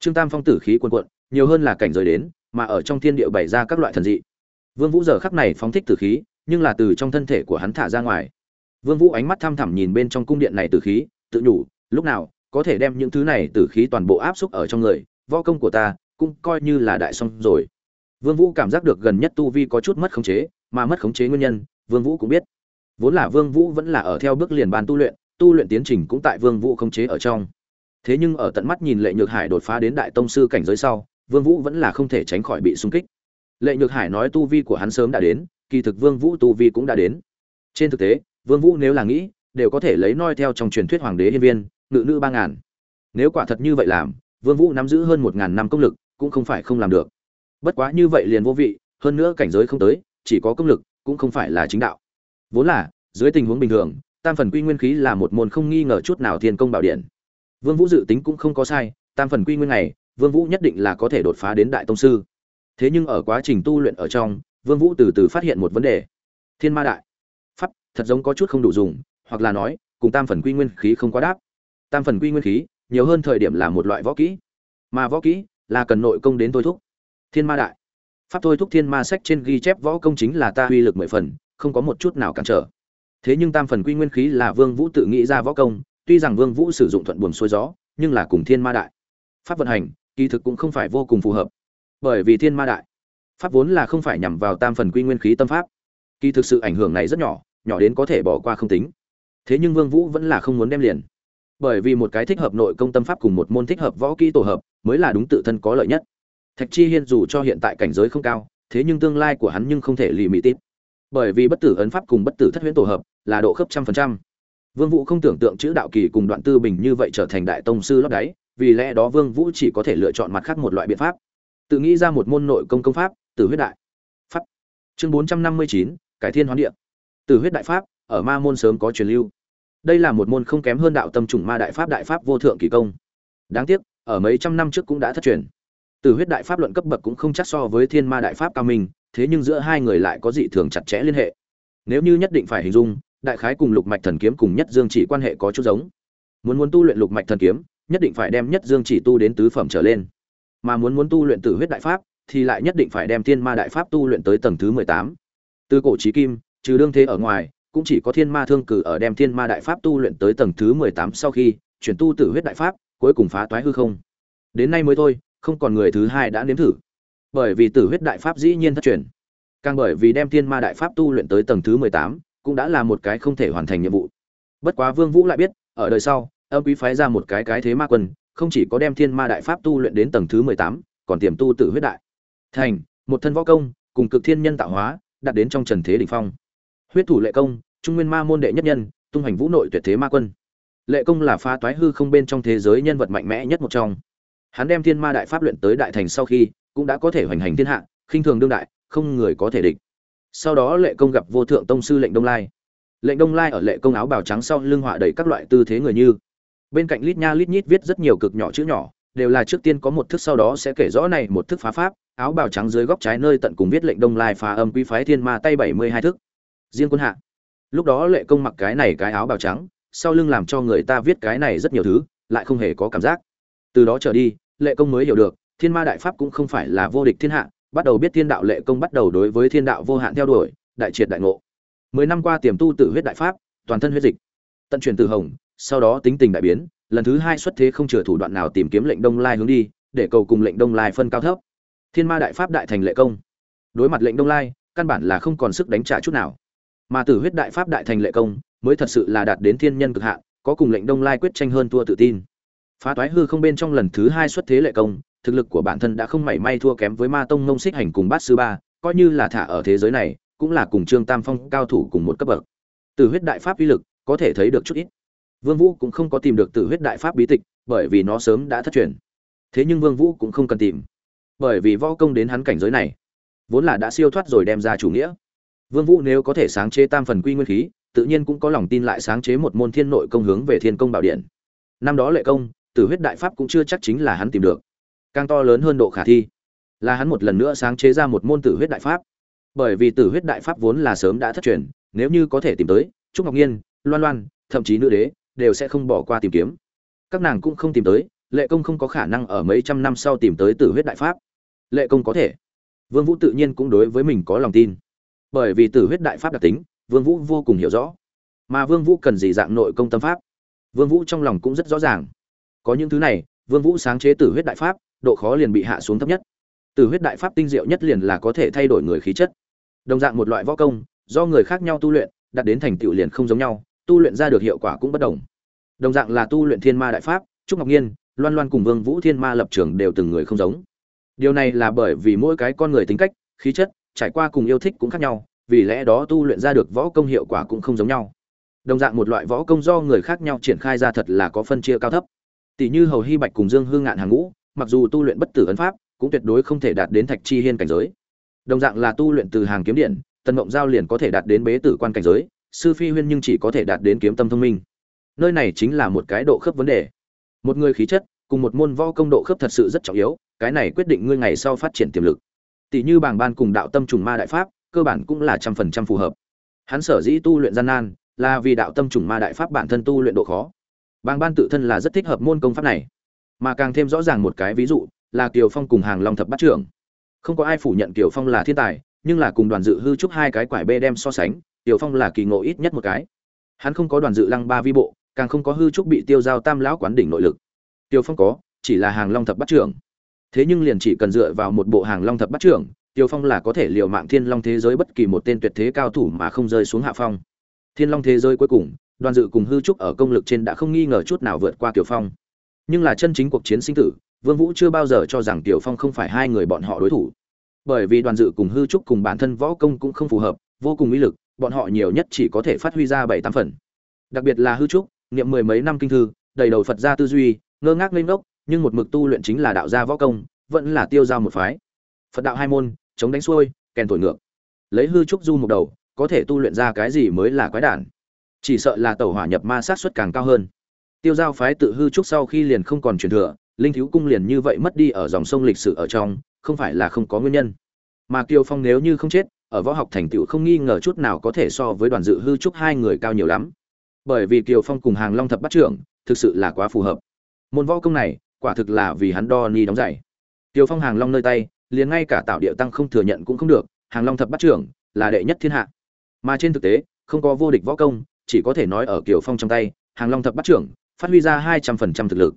Trương tam phong tử khí cuồn cuộn, nhiều hơn là cảnh giới đến, mà ở trong thiên địa bày ra các loại thần dị. Vương vũ giờ khắc này phóng thích tử khí, nhưng là từ trong thân thể của hắn thả ra ngoài. Vương vũ ánh mắt thăm thẳm nhìn bên trong cung điện này tử khí, tự nhủ, lúc nào, có thể đem những thứ này tử khí toàn bộ áp xúc ở trong người, võ công của ta cũng coi như là đại xong rồi vương vũ cảm giác được gần nhất tu vi có chút mất khống chế, mà mất khống chế nguyên nhân, vương vũ cũng biết. Vốn là vương vũ vẫn là ở theo bước liền bàn tu luyện tu luyện tiến trình cũng tại vương vũ khống chế ở trong. Thế nhưng ở tận mắt nhìn lệ nhược hải đột phá đến đại tông sư cảnh giới sau, vương vũ vẫn là không thể tránh khỏi bị xung kích. Lệ nhược hải nói tu vi của hắn sớm đã đến, kỳ thực vương vũ tu vi cũng đã đến. Trên thực tế, vương vũ nếu là nghĩ, đều có thể lấy noi theo trong truyền thuyết hoàng đế hiên viên, ngự nữ ba ngàn. Nếu quả thật như vậy làm, vương vũ nắm giữ hơn một ngàn năm công lực, cũng không phải không làm được bất quá như vậy liền vô vị, hơn nữa cảnh giới không tới, chỉ có công lực, cũng không phải là chính đạo. Vốn là, dưới tình huống bình thường, tam phần quy nguyên khí là một môn không nghi ngờ chút nào thiên công bảo điện. Vương vũ dự tính cũng không có sai, tam phần quy nguyên này, vương vũ nhất định là có thể đột phá đến đại tông sư. Thế nhưng ở quá trình tu luyện ở trong, vương vũ từ từ phát hiện một vấn đề. Thiên ma đại. Pháp, thật giống có chút không đủ dùng, hoặc là nói, cùng tam phần quy nguyên khí không quá đáp. Tam phần quy nguyên khí, nhiều hơn thời điểm là một loại võ kỹ. Mà võ kỹ là cần nội công đến thôi thúc thiên ma đại. Pháp thôi thúc thiên ma sách trên ghi chép võ công chính là ta uy lực mười phần, không có một chút nào cản trở. Thế nhưng tam phần quy nguyên khí là vương vũ tự nghĩ ra võ công, tuy rằng vương vũ sử dụng thuận buồm xuôi gió, nhưng là cùng thiên ma đại. Pháp vận hành, kỳ thực cũng không phải vô cùng phù hợp. Bởi vì thiên ma đại, pháp vốn là không phải nhằm vào tam phần quy nguyên khí tâm pháp. Kỳ thực sự ảnh hưởng này rất nhỏ nhỏ đến có thể bỏ qua không tính. Thế nhưng vương vũ vẫn là không muốn đem liền. Bởi vì một cái thích hợp nội công tâm pháp cùng một môn thích hợp võ kỹ tổ hợp, mới là đúng tự thân có lợi nhất thạch chi hiên dù cho hiện tại cảnh giới không cao thế nhưng tương lai của hắn nhưng không thể lì mị tít. Bởi vì bất tử ấn pháp cùng bất tử thất huyễn tổ hợp là độ khớp trăm phần trăm. Vương vũ không tưởng tượng chữ đạo kỳ cùng đoạn tư bình như vậy trở thành đại tông sư lót đáy vì lẽ đó vương vũ chỉ có thể lựa chọn mặt khác một loại biện pháp. Tự nghĩ ra một môn nội công công pháp tử huyết đại pháp. Chương 459, cải thiên hoán địa. Tử huyết đại pháp ở ma môn sớm có truyền lưu. Đây là một môn không kém hơn đạo tâm trùng ma đại pháp đại pháp vô thượng kỳ công. Đáng tiếc ở mấy trăm năm trước cũng đã thất truyền tử huyết đại pháp luận cấp bậc cũng không chắc so với thiên ma đại pháp cao minh, thế nhưng giữa hai người lại có dị thường chặt chẽ liên hệ. Nếu như nhất định phải hình dung, đại khái cùng lục mạch thần kiếm cùng nhất dương chỉ quan hệ có chút giống. Muốn muốn tu luyện lục mạch thần kiếm, nhất định phải đem nhất dương chỉ tu đến tứ phẩm trở lên. Mà muốn muốn tu luyện tử huyết đại pháp, thì lại nhất định phải đem thiên ma đại pháp tu luyện tới tầng thứ mười tám. Từ cổ chí kim, trừ đương thế ở ngoài, cũng chỉ có thiên ma thương cử ở đem thiên ma đại pháp tu luyện tới tầng thứ mười tám sau khi chuyển tu tử huyết đại pháp, cuối cùng phá toái hư không. Đến nay mới thôi không còn người thứ hai đã nếm thử. Bởi vì tử huyết đại pháp dĩ nhiên thất truyền, càng bởi vì đem thiên ma đại pháp tu luyện tới tầng thứ mười tám, cũng đã là một cái không thể hoàn thành nhiệm vụ. Bất quá vương vũ lại biết, ở đời sau, âm quý phái ra một cái cái thế ma quân, không chỉ có đem thiên ma đại pháp tu luyện đến tầng thứ mười tám, còn tiềm tu tử huyết đại. Thành, một thân võ công, cùng cực thiên nhân tạo hóa, đạt đến trong trần thế đỉnh phong. Huyết thủ lệ công, trung nguyên ma môn đệ nhất nhân, tung hành vũ nội tuyệt thế ma quân. Lệ công là phá toái hư không bên trong thế giới nhân vật mạnh mẽ nhất một trong hắn đem thiên ma đại pháp luyện tới đại thành sau khi, cũng đã có thể hoành hành thiên hạ, khinh thường đương đại, không người có thể địch. Sau đó lệ công gặp vô thượng tông sư lệnh đông lai. Lệnh đông lai ở lệ công áo bào trắng sau lưng họa đầy các loại tư thế người như. Bên cạnh lít nha lít nhít viết rất nhiều cực nhỏ chữ nhỏ, đều là trước tiên có một thức sau đó sẽ kể rõ này một thức phá pháp, áo bào trắng dưới góc trái nơi tận cùng viết lệnh đông lai phá âm quy phái thiên ma tay bảy mươi hai thức. Riêng quân hạ. Lúc đó lệ công mặc cái này cái áo bào trắng, sau lưng làm cho người ta viết cái này rất nhiều thứ, lại không hề có cảm giác từ đó trở đi, lệ công mới hiểu được, thiên ma đại pháp cũng không phải là vô địch thiên hạ, bắt đầu biết thiên đạo lệ công bắt đầu đối với thiên đạo vô hạn theo đuổi, đại triệt đại ngộ. Mười năm qua tiềm tu tự huyết đại pháp, toàn thân huyết dịch, tận truyền từ hồng, sau đó tính tình đại biến, lần thứ hai xuất thế không chừa thủ đoạn nào tìm kiếm lệnh đông lai hướng đi, để cầu cùng lệnh đông lai phân cao thấp. Thiên ma đại pháp đại thành lệ công. Đối mặt lệnh đông lai, căn bản là không còn sức đánh trả chút nào. Mà tử huyết đại pháp đại thành lệ công, mới thật sự là đạt đến thiên nhân cực hạn, có cùng lệnh đông lai quyết tranh hơn thua tự tin phá toái hư không bên trong lần thứ hai xuất thế lệ công, thực lực của bản thân đã không mảy may thua kém với ma tông ngông xích hành cùng bát sư ba, coi như là thả ở thế giới này, cũng là cùng trương tam phong cao thủ cùng một cấp bậc. Tử huyết đại pháp uy lực, có thể thấy được chút ít. Vương vũ cũng không có tìm được tử huyết đại pháp bí tịch, bởi vì nó sớm đã thất truyền. Thế nhưng vương vũ cũng không cần tìm, bởi vì võ công đến hắn cảnh giới này, vốn là đã siêu thoát rồi đem ra chủ nghĩa. Vương vũ nếu có thể sáng chế tam phần quy nguyên khí, tự nhiên cũng có lòng tin lại sáng chế một môn thiên nội công hướng về thiên công bảo điện. Năm đó lệ công tử huyết đại pháp cũng chưa chắc chính là hắn tìm được. Càng to lớn hơn độ khả thi, là hắn một lần nữa sáng chế ra một môn tử huyết đại pháp. Bởi vì tử huyết đại pháp vốn là sớm đã thất truyền, nếu như có thể tìm tới, trúc ngọc nhiên, loan loan, thậm chí nữ đế, đều sẽ không bỏ qua tìm kiếm. Các nàng cũng không tìm tới, lệ công không có khả năng ở mấy trăm năm sau tìm tới tử huyết đại pháp. Lệ công có thể. Vương vũ tự nhiên cũng đối với mình có lòng tin. Bởi vì tử huyết đại pháp đặc tính, vương vũ vô cùng hiểu rõ. Mà vương vũ cần gì dạng nội công tâm pháp? Vương vũ trong lòng cũng rất rõ ràng có những thứ này, vương vũ sáng chế tử huyết đại pháp, độ khó liền bị hạ xuống thấp nhất. Tử huyết đại pháp tinh diệu nhất liền là có thể thay đổi người khí chất. Đồng dạng một loại võ công, do người khác nhau tu luyện, đạt đến thành tựu liền không giống nhau, tu luyện ra được hiệu quả cũng bất đồng. Đồng dạng là tu luyện thiên ma đại pháp, trúc ngọc nhiên, loan loan cùng vương vũ thiên ma lập trường đều từng người không giống. Điều này là bởi vì mỗi cái con người tính cách, khí chất, trải qua cùng yêu thích cũng khác nhau, vì lẽ đó tu luyện ra được võ công hiệu quả cũng không giống nhau. Đồng dạng một loại võ công do người khác nhau triển khai ra thật là có phân chia cao thấp tỷ như hầu hy bạch cùng dương hương ngạn hàng ngũ, mặc dù tu luyện bất tử ấn pháp, cũng tuyệt đối không thể đạt đến thạch chi hiên cảnh giới. Đồng dạng là tu luyện từ hàng kiếm điện, tần mộng giao liền có thể đạt đến bế tử quan cảnh giới, sư phi huyên nhưng chỉ có thể đạt đến kiếm tâm thông minh. Nơi này chính là một cái độ khớp vấn đề. Một người khí chất, cùng một môn võ công độ khớp thật sự rất trọng yếu, cái này quyết định ngươi ngày sau phát triển tiềm lực. Tỷ như bảng ban cùng đạo tâm trùng ma đại pháp, cơ bản cũng là trăm phần trăm phù hợp. Hắn sở dĩ tu luyện gian nan, là vì đạo tâm trùng ma đại pháp bản thân tu luyện độ khó. Bàng ban tự thân là rất thích hợp môn công pháp này. Mà càng thêm rõ ràng một cái ví dụ là kiều phong cùng hàng long thập bát trưởng. Không có ai phủ nhận kiều phong là thiên tài, nhưng là cùng đoàn dự hư trúc hai cái quải bê đem so sánh, kiều phong là kỳ ngộ ít nhất một cái. Hắn không có đoàn dự lăng ba vi bộ, càng không có hư trúc bị tiêu giao tam lão quán đỉnh nội lực. Tiêu phong có, chỉ là hàng long thập bát trưởng. Thế nhưng liền chỉ cần dựa vào một bộ hàng long thập bát trưởng tiêu phong là có thể liều mạng thiên long thế giới bất kỳ một tên tuyệt thế cao thủ mà không rơi xuống hạ phong. Thiên long thế giới cuối cùng đoàn dự cùng hư trúc ở công lực trên đã không nghi ngờ chút nào vượt qua tiểu phong. Nhưng là chân chính cuộc chiến sinh tử, vương vũ chưa bao giờ cho rằng tiểu phong không phải hai người bọn họ đối thủ. Bởi vì đoàn dự cùng hư trúc cùng bản thân võ công cũng không phù hợp, vô cùng uy lực, bọn họ nhiều nhất chỉ có thể phát huy ra bảy tám phần. Đặc biệt là hư trúc, niệm mười mấy năm kinh thư, đầy đầu phật gia tư duy, ngơ ngác lên ngốc, nhưng một mực tu luyện chính là đạo gia võ công, vẫn là tiêu giao một phái. Phật đạo hai môn, chống đánh xuôi, kèn thổi ngược. Lấy hư trúc du một đầu, có thể tu luyện ra cái gì mới là quái đản? Chỉ sợ là tẩu hỏa nhập ma sát suất càng cao hơn. Tiêu giao phái tự hư trúc sau khi liền không còn truyền thừa, linh thiếu cung liền như vậy mất đi ở dòng sông lịch sử ở trong, không phải là không có nguyên nhân. Mà kiều phong nếu như không chết, ở võ học thành tựu không nghi ngờ chút nào có thể so với đoàn dự hư trúc hai người cao nhiều lắm. Bởi vì kiều phong cùng hàng long thập bắt trưởng, thực sự là quá phù hợp. Môn võ công này, quả thực là vì hắn đo ni đóng giày. Kiều phong hàng long nơi tay, liền ngay cả tạo địa tăng không thừa nhận cũng không được, hàng long thập bắt trưởng, là đệ nhất thiên hạ. Mà trên thực tế, không có vô địch võ công chỉ có thể nói ở kiều phong trong tay, hàng long thập bắt trưởng, phát huy ra hai trăm phần trăm thực lực.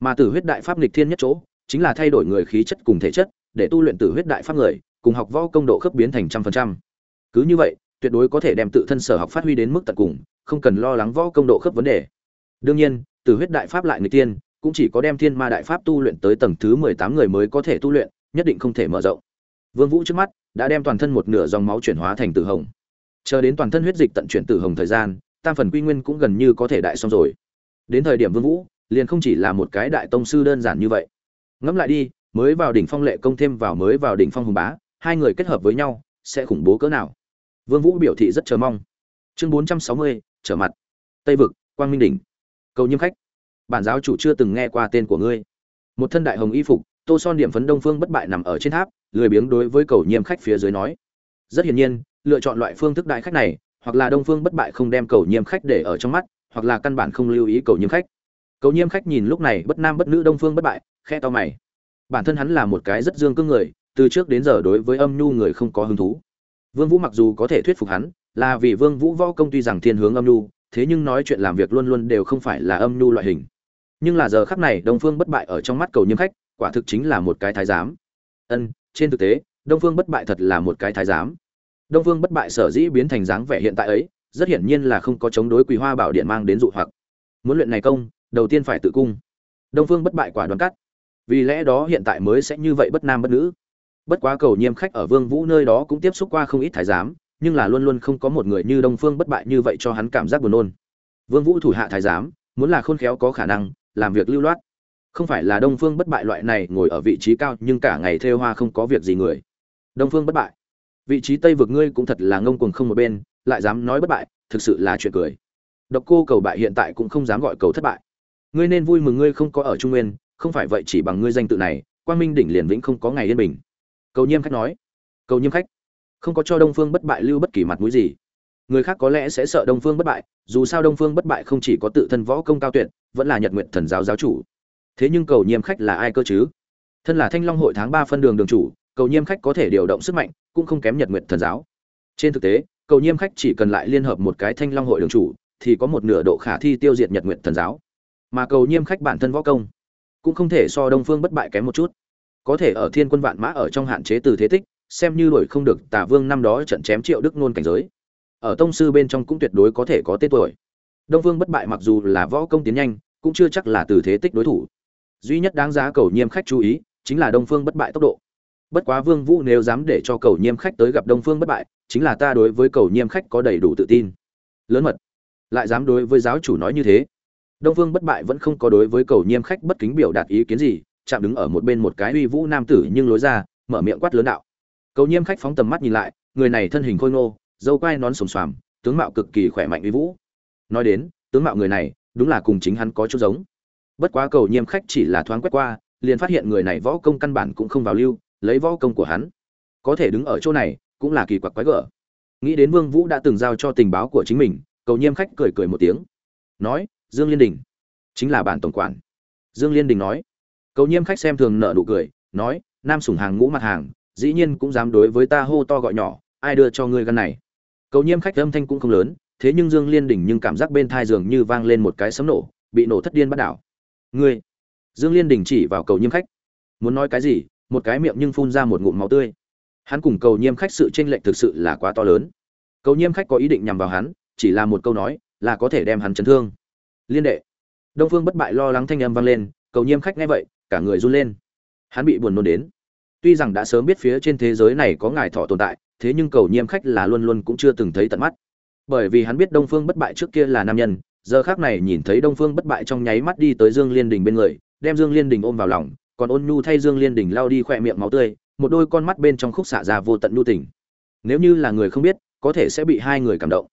Mà tử huyết đại pháp nghịch thiên nhất chỗ, chính là thay đổi người khí chất cùng thể chất, để tu luyện tử huyết đại pháp người, cùng học võ công độ khớp biến thành trăm phần trăm. Cứ như vậy, tuyệt đối có thể đem tự thân sở học phát huy đến mức tận cùng, không cần lo lắng võ công độ khớp vấn đề. Đương nhiên, tử huyết đại pháp lại người tiên cũng chỉ có đem thiên ma đại pháp tu luyện tới tầng thứ mười tám người mới có thể tu luyện, nhất định không thể mở rộng. Vương vũ trước mắt đã đem toàn thân một nửa dòng máu chuyển hóa thành tử hồng. Chờ đến toàn thân huyết dịch tận chuyển tử hồng thời gian tam phần quy nguyên cũng gần như có thể đại xong rồi. Đến thời điểm vương vũ liền không chỉ là một cái đại tông sư đơn giản như vậy. Ngẫm lại đi mới vào đỉnh phong lệ công thêm vào mới vào đỉnh phong hùng bá hai người kết hợp với nhau sẽ khủng bố cỡ nào? Vương vũ biểu thị rất chờ mong. Chương 460, trở mặt. Tây vực quang minh đỉnh. Cầu nhiêm khách. Bản giáo chủ chưa từng nghe qua tên của ngươi. Một thân đại hồng y phục tô son điểm phấn đông phương bất bại nằm ở trên tháp lười biếng đối với cầu nhiêm khách phía dưới nói. Rất hiển nhiên lựa chọn loại phương thức đại khách này hoặc là đông phương bất bại không đem cầu nhiêm khách để ở trong mắt, hoặc là căn bản không lưu ý cầu nhiêm khách. Cầu nhiêm khách nhìn lúc này bất nam bất nữ đông phương bất bại, khẽ to mày. Bản thân hắn là một cái rất dương cương người, từ trước đến giờ đối với âm nhu người không có hứng thú. Vương vũ mặc dù có thể thuyết phục hắn, là vì vương vũ võ công tuy rằng thiên hướng âm nhu, thế nhưng nói chuyện làm việc luôn luôn đều không phải là âm nhu loại hình. Nhưng là giờ khắc này đông phương bất bại ở trong mắt cầu nhiêm khách, quả thực chính là một cái thái giám. Ân, trên thực tế, đông phương bất bại thật là một cái thái giám đông phương bất bại sở dĩ biến thành dáng vẻ hiện tại ấy, rất hiển nhiên là không có chống đối quỳ hoa bảo điện mang đến dụ hoặc. Muốn luyện này công, đầu tiên phải tự cung. Đông phương bất bại quả đoán cắt. Vì lẽ đó hiện tại mới sẽ như vậy bất nam bất nữ. Bất quá cầu nhiêm khách ở vương vũ nơi đó cũng tiếp xúc qua không ít thái giám, nhưng là luôn luôn không có một người như đông phương bất bại như vậy cho hắn cảm giác buồn nôn. Vương vũ thủ hạ thái giám, muốn là khôn khéo có khả năng, làm việc lưu loát. Không phải là đông phương bất bại loại này ngồi ở vị trí cao nhưng cả ngày thêu hoa không có việc gì người. Đông phương bất bại vị trí tây vực ngươi cũng thật là ngông cuồng không một bên, lại dám nói bất bại, thực sự là chuyện cười. Độc cô cầu bại hiện tại cũng không dám gọi cầu thất bại. Ngươi nên vui mừng ngươi không có ở trung nguyên, không phải vậy chỉ bằng ngươi danh tự này, quang minh đỉnh liền vĩnh không có ngày yên bình. Cầu nhiêm khách nói. Cầu nhiêm khách. Không có cho đông phương bất bại lưu bất kỳ mặt mũi gì. Người khác có lẽ sẽ sợ đông phương bất bại, dù sao đông phương bất bại không chỉ có tự thân võ công cao tuyệt, vẫn là nhật nguyện thần giáo giáo chủ. Thế nhưng cầu nhiêm khách là ai cơ chứ? Thân là thanh long hội tháng ba phân đường đường chủ cầu nhiêm khách có thể điều động sức mạnh, cũng không kém nhật nguyện thần giáo. Trên thực tế, cầu nhiêm khách chỉ cần lại liên hợp một cái thanh long hội đường chủ, thì có một nửa độ khả thi tiêu diệt nhật nguyện thần giáo. Mà cầu nhiêm khách bản thân võ công, cũng không thể so đông phương bất bại kém một chút. Có thể ở thiên quân vạn mã ở trong hạn chế từ thế tích, xem như đổi không được tả vương năm đó trận chém triệu đức nôn cảnh giới. Ở tông sư bên trong cũng tuyệt đối có thể có tên tuổi. Đông vương bất bại mặc dù là võ công tiến nhanh, cũng chưa chắc là từ thế tích đối thủ. Duy nhất đáng giá cầu nhiêm khách chú ý, chính là đông phương bất bại tốc độ bất quá vương vũ nếu dám để cho cầu nhiêm khách tới gặp đông phương bất bại, chính là ta đối với cầu nhiêm khách có đầy đủ tự tin. Lớn mật, lại dám đối với giáo chủ nói như thế? Đông phương bất bại vẫn không có đối với cầu nhiêm khách bất kính biểu đạt ý kiến gì, chạm đứng ở một bên một cái uy vũ nam tử nhưng lối ra, mở miệng quát lớn đạo. Cầu nhiêm khách phóng tầm mắt nhìn lại, người này thân hình khôi ngô, dâu quai nón sồm xoàm, tướng mạo cực kỳ khỏe mạnh uy vũ. Nói đến, tướng mạo người này, đúng là cùng chính hắn có chút giống. Bất quá cầu nhiêm khách chỉ là thoáng quét qua, liền phát hiện người này võ công căn bản cũng không vào lưu lấy võ công của hắn. Có thể đứng ở chỗ này cũng là kỳ quặc quái gở. Nghĩ đến vương vũ đã từng giao cho tình báo của chính mình, cầu nhiêm khách cười cười một tiếng. Nói, dương liên đình. Chính là bản tổng quản. Dương liên đình nói. Cầu nhiêm khách xem thường nợ nụ cười, nói, nam sủng hàng ngũ mặt hàng, dĩ nhiên cũng dám đối với ta hô to gọi nhỏ, ai đưa cho ngươi gân này? Cầu nhiêm khách âm thanh cũng không lớn, thế nhưng dương liên đình nhưng cảm giác bên thai giường như vang lên một cái sấm nổ, bị nổ thất điên bắt đảo. Ngươi? Dương liên đình chỉ vào cầu nhiêm khách. Muốn nói cái gì một cái miệng nhưng phun ra một ngụm máu tươi. Hắn cùng cầu nhiêm khách sự tranh lệch thực sự là quá to lớn. Cầu nhiêm khách có ý định nhằm vào hắn, chỉ là một câu nói là có thể đem hắn chấn thương. Liên đệ. Đông phương bất bại lo lắng thanh âm vang lên, cầu nhiêm khách nghe vậy, cả người run lên. Hắn bị buồn nôn đến. Tuy rằng đã sớm biết phía trên thế giới này có ngài thọ tồn tại, thế nhưng cầu nhiêm khách là luôn luôn cũng chưa từng thấy tận mắt. Bởi vì hắn biết đông phương bất bại trước kia là nam nhân, giờ khác này nhìn thấy đông phương bất bại trong nháy mắt đi tới dương liên đình bên người, đem dương liên đình ôm vào lòng còn ôn nhu thay dương liên đình lao đi khỏe miệng máu tươi, một đôi con mắt bên trong khúc xạ ra vô tận nhu tình. Nếu như là người không biết, có thể sẽ bị hai người cảm động.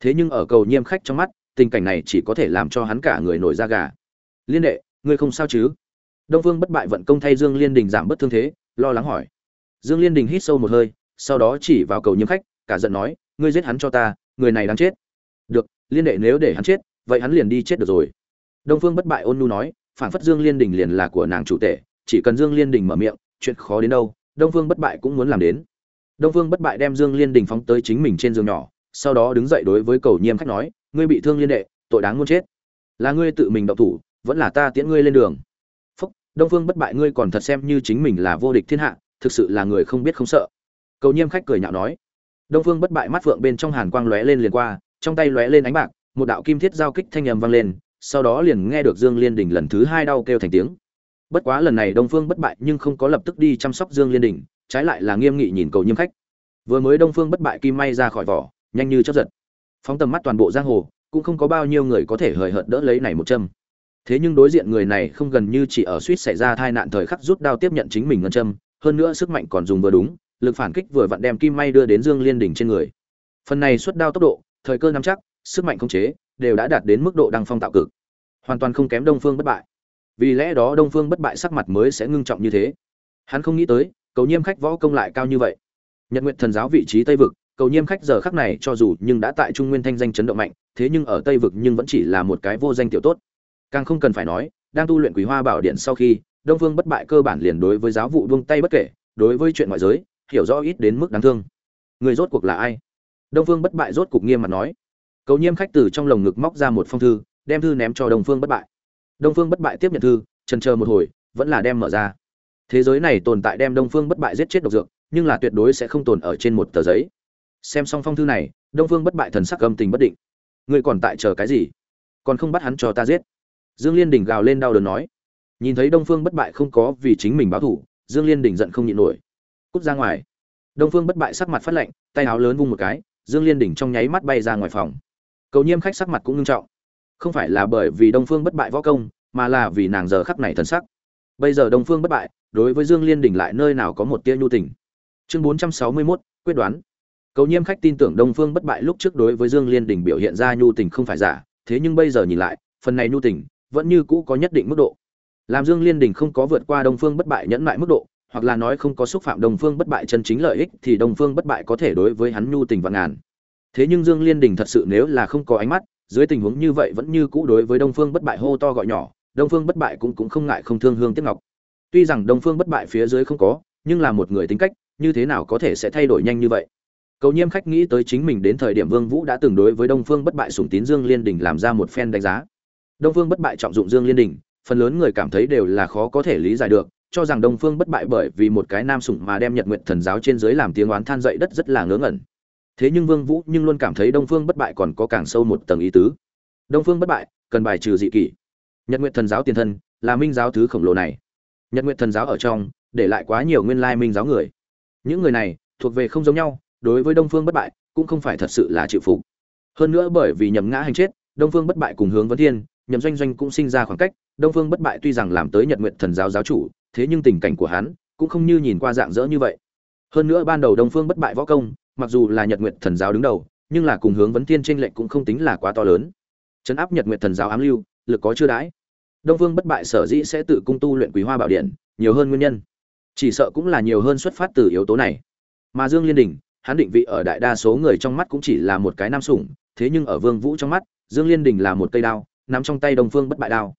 Thế nhưng ở cầu nhiêm khách trong mắt, tình cảnh này chỉ có thể làm cho hắn cả người nổi da gà. Liên đệ, ngươi không sao chứ? Đông phương bất bại vận công thay dương liên đình giảm bớt thương thế, lo lắng hỏi. Dương liên đình hít sâu một hơi, sau đó chỉ vào cầu nhiêm khách, cả giận nói, ngươi giết hắn cho ta, người này đáng chết. Được, liên đệ nếu để hắn chết, vậy hắn liền đi chết được rồi. Đông phương bất bại ôn nu nói phản phất dương liên đình liền là của nàng chủ tể, chỉ cần dương liên đình mở miệng, chuyện khó đến đâu, đông phương bất bại cũng muốn làm đến. Đông phương bất bại đem dương liên đình phóng tới chính mình trên giường nhỏ, sau đó đứng dậy đối với cầu nhiêm khách nói, ngươi bị thương liên đệ, tội đáng muốn chết. Là ngươi tự mình động thủ, vẫn là ta tiễn ngươi lên đường. Phúc, đông phương bất bại ngươi còn thật xem như chính mình là vô địch thiên hạ, thực sự là người không biết không sợ. Cầu nhiêm khách cười nhạo nói. Đông phương bất bại mắt phượng bên trong hàn quang lóe lên liền qua, trong tay lóe lên ánh bạc, một đạo kim thiết giao kích thanh âm vang lên sau đó liền nghe được dương liên đình lần thứ hai đau kêu thành tiếng. Bất quá lần này đông phương bất bại nhưng không có lập tức đi chăm sóc dương liên đình, trái lại là nghiêm nghị nhìn cầu nhiêm khách. Vừa mới đông phương bất bại kim may ra khỏi vỏ, nhanh như chớp giật. Phóng tầm mắt toàn bộ giang hồ, cũng không có bao nhiêu người có thể hời hợt đỡ lấy này một châm. Thế nhưng đối diện người này không gần như chỉ ở suýt xảy ra tai nạn thời khắc rút đao tiếp nhận chính mình ngân châm, hơn nữa sức mạnh còn dùng vừa đúng, lực phản kích vừa vặn đem kim may đưa đến dương liên Đình trên người. Phần này xuất đao tốc độ, thời cơ nắm chắc, sức mạnh khống chế đều đã đạt đến mức độ đăng phong tạo cực. Hoàn toàn không kém đông phương bất bại. Vì lẽ đó đông phương bất bại sắc mặt mới sẽ ngưng trọng như thế. Hắn không nghĩ tới, cầu nhiêm khách võ công lại cao như vậy. Nhật nguyện thần giáo vị trí tây vực, cầu nhiêm khách giờ khắc này cho dù nhưng đã tại trung nguyên thanh danh chấn động mạnh, thế nhưng ở tây vực nhưng vẫn chỉ là một cái vô danh tiểu tốt. Càng không cần phải nói, đang tu luyện quý hoa bảo điện sau khi, đông phương bất bại cơ bản liền đối với giáo vụ buông tay bất kể, đối với chuyện ngoại giới, hiểu rõ ít đến mức đáng thương. Người rốt cuộc là ai? Đông phương bất bại rốt cục nghiêm mặt nói cầu nhiêm khách từ trong lồng ngực móc ra một phong thư, đem thư ném cho đông phương bất bại. Đông phương bất bại tiếp nhận thư trần chờ một hồi, vẫn là đem mở ra. Thế giới này tồn tại đem đông phương bất bại giết chết độc dược, nhưng là tuyệt đối sẽ không tồn ở trên một tờ giấy. Xem xong phong thư này, đông phương bất bại thần sắc âm tình bất định. Ngươi còn tại chờ cái gì? Còn không bắt hắn cho ta giết. Dương liên đình gào lên đau đớn nói. Nhìn thấy đông phương bất bại không có vì chính mình báo thủ dương liên đình giận không nhịn nổi. Cút ra ngoài. Đông phương bất bại sắc mặt phát lạnh, tay áo lớn vung một cái, dương liên đình trong nháy mắt bay ra ngoài phòng cầu nhiêm khách sắc mặt cũng nghiêm trọng. Không phải là bởi vì đông phương bất bại võ công mà là vì nàng giờ khắc này thần sắc. Bây giờ đông phương bất bại đối với dương liên đình lại nơi nào có một tia nhu tình. Chương bốn trăm sáu mươi 461, quyết đoán. Cầu nhiêm khách tin tưởng đông phương bất bại lúc trước đối với dương liên đình biểu hiện ra nhu tình không phải giả thế nhưng bây giờ nhìn lại phần này nhu tình vẫn như cũ có nhất định mức độ. Làm dương liên đình không có vượt qua đông phương bất bại nhẫn mại mức độ hoặc là nói không có xúc phạm đông phương bất bại chân chính lợi ích thì đông phương bất bại có thể đối với hắn nhu tình và ngàn thế nhưng dương liên đình thật sự nếu là không có ánh mắt, dưới tình huống như vậy vẫn như cũ đối với đông phương bất bại hô to gọi nhỏ, đông phương bất bại cũng cũng không ngại không thương hương tiếc ngọc. Tuy rằng đông phương bất bại phía dưới không có, nhưng là một người tính cách, như thế nào có thể sẽ thay đổi nhanh như vậy? Cầu nhiêm khách nghĩ tới chính mình đến thời điểm vương vũ đã từng đối với đông phương bất bại sủng tín dương liên đình làm ra một phen đánh giá. Đông phương bất bại trọng dụng dương liên đình, phần lớn người cảm thấy đều là khó có thể lý giải được, cho rằng đông phương bất bại bởi vì một cái nam sủng mà đem nhật nguyện thần giáo trên dưới làm tiếng oán than dậy đất rất là ngớ ngẩn thế nhưng vương vũ nhưng luôn cảm thấy đông phương bất bại còn có càng sâu một tầng ý tứ. Đông phương bất bại, cần bài trừ dị kỷ. Nhật nguyện thần giáo tiền thân, là minh giáo thứ khổng lồ này. Nhật nguyện thần giáo ở trong, để lại quá nhiều nguyên lai minh giáo người. Những người này, thuộc về không giống nhau, đối với đông phương bất bại, cũng không phải thật sự là chịu phục. Hơn nữa bởi vì nhầm ngã hành chết, đông phương bất bại cùng hướng vấn thiên nhầm doanh doanh cũng sinh ra khoảng cách. Đông phương bất bại tuy rằng làm tới nhật nguyện thần giáo giáo chủ, thế nhưng tình cảnh của hắn cũng không như nhìn qua dạng dỡ như vậy. Hơn nữa ban đầu đông phương bất bại võ công mặc dù là nhật nguyện thần giáo đứng đầu, nhưng là cùng hướng vấn thiên trên lệnh cũng không tính là quá to lớn. Chấn áp nhật nguyện thần giáo ám lưu, lực có chưa đãi. Đông vương bất bại sở dĩ sẽ tự cung tu luyện quý hoa bảo điện, nhiều hơn nguyên nhân. Chỉ sợ cũng là nhiều hơn xuất phát từ yếu tố này. Mà dương liên đình, hắn định vị ở đại đa số người trong mắt cũng chỉ là một cái nam sủng, thế nhưng ở vương vũ trong mắt, dương liên đình là một cây đao, nắm trong tay đông phương bất bại đao.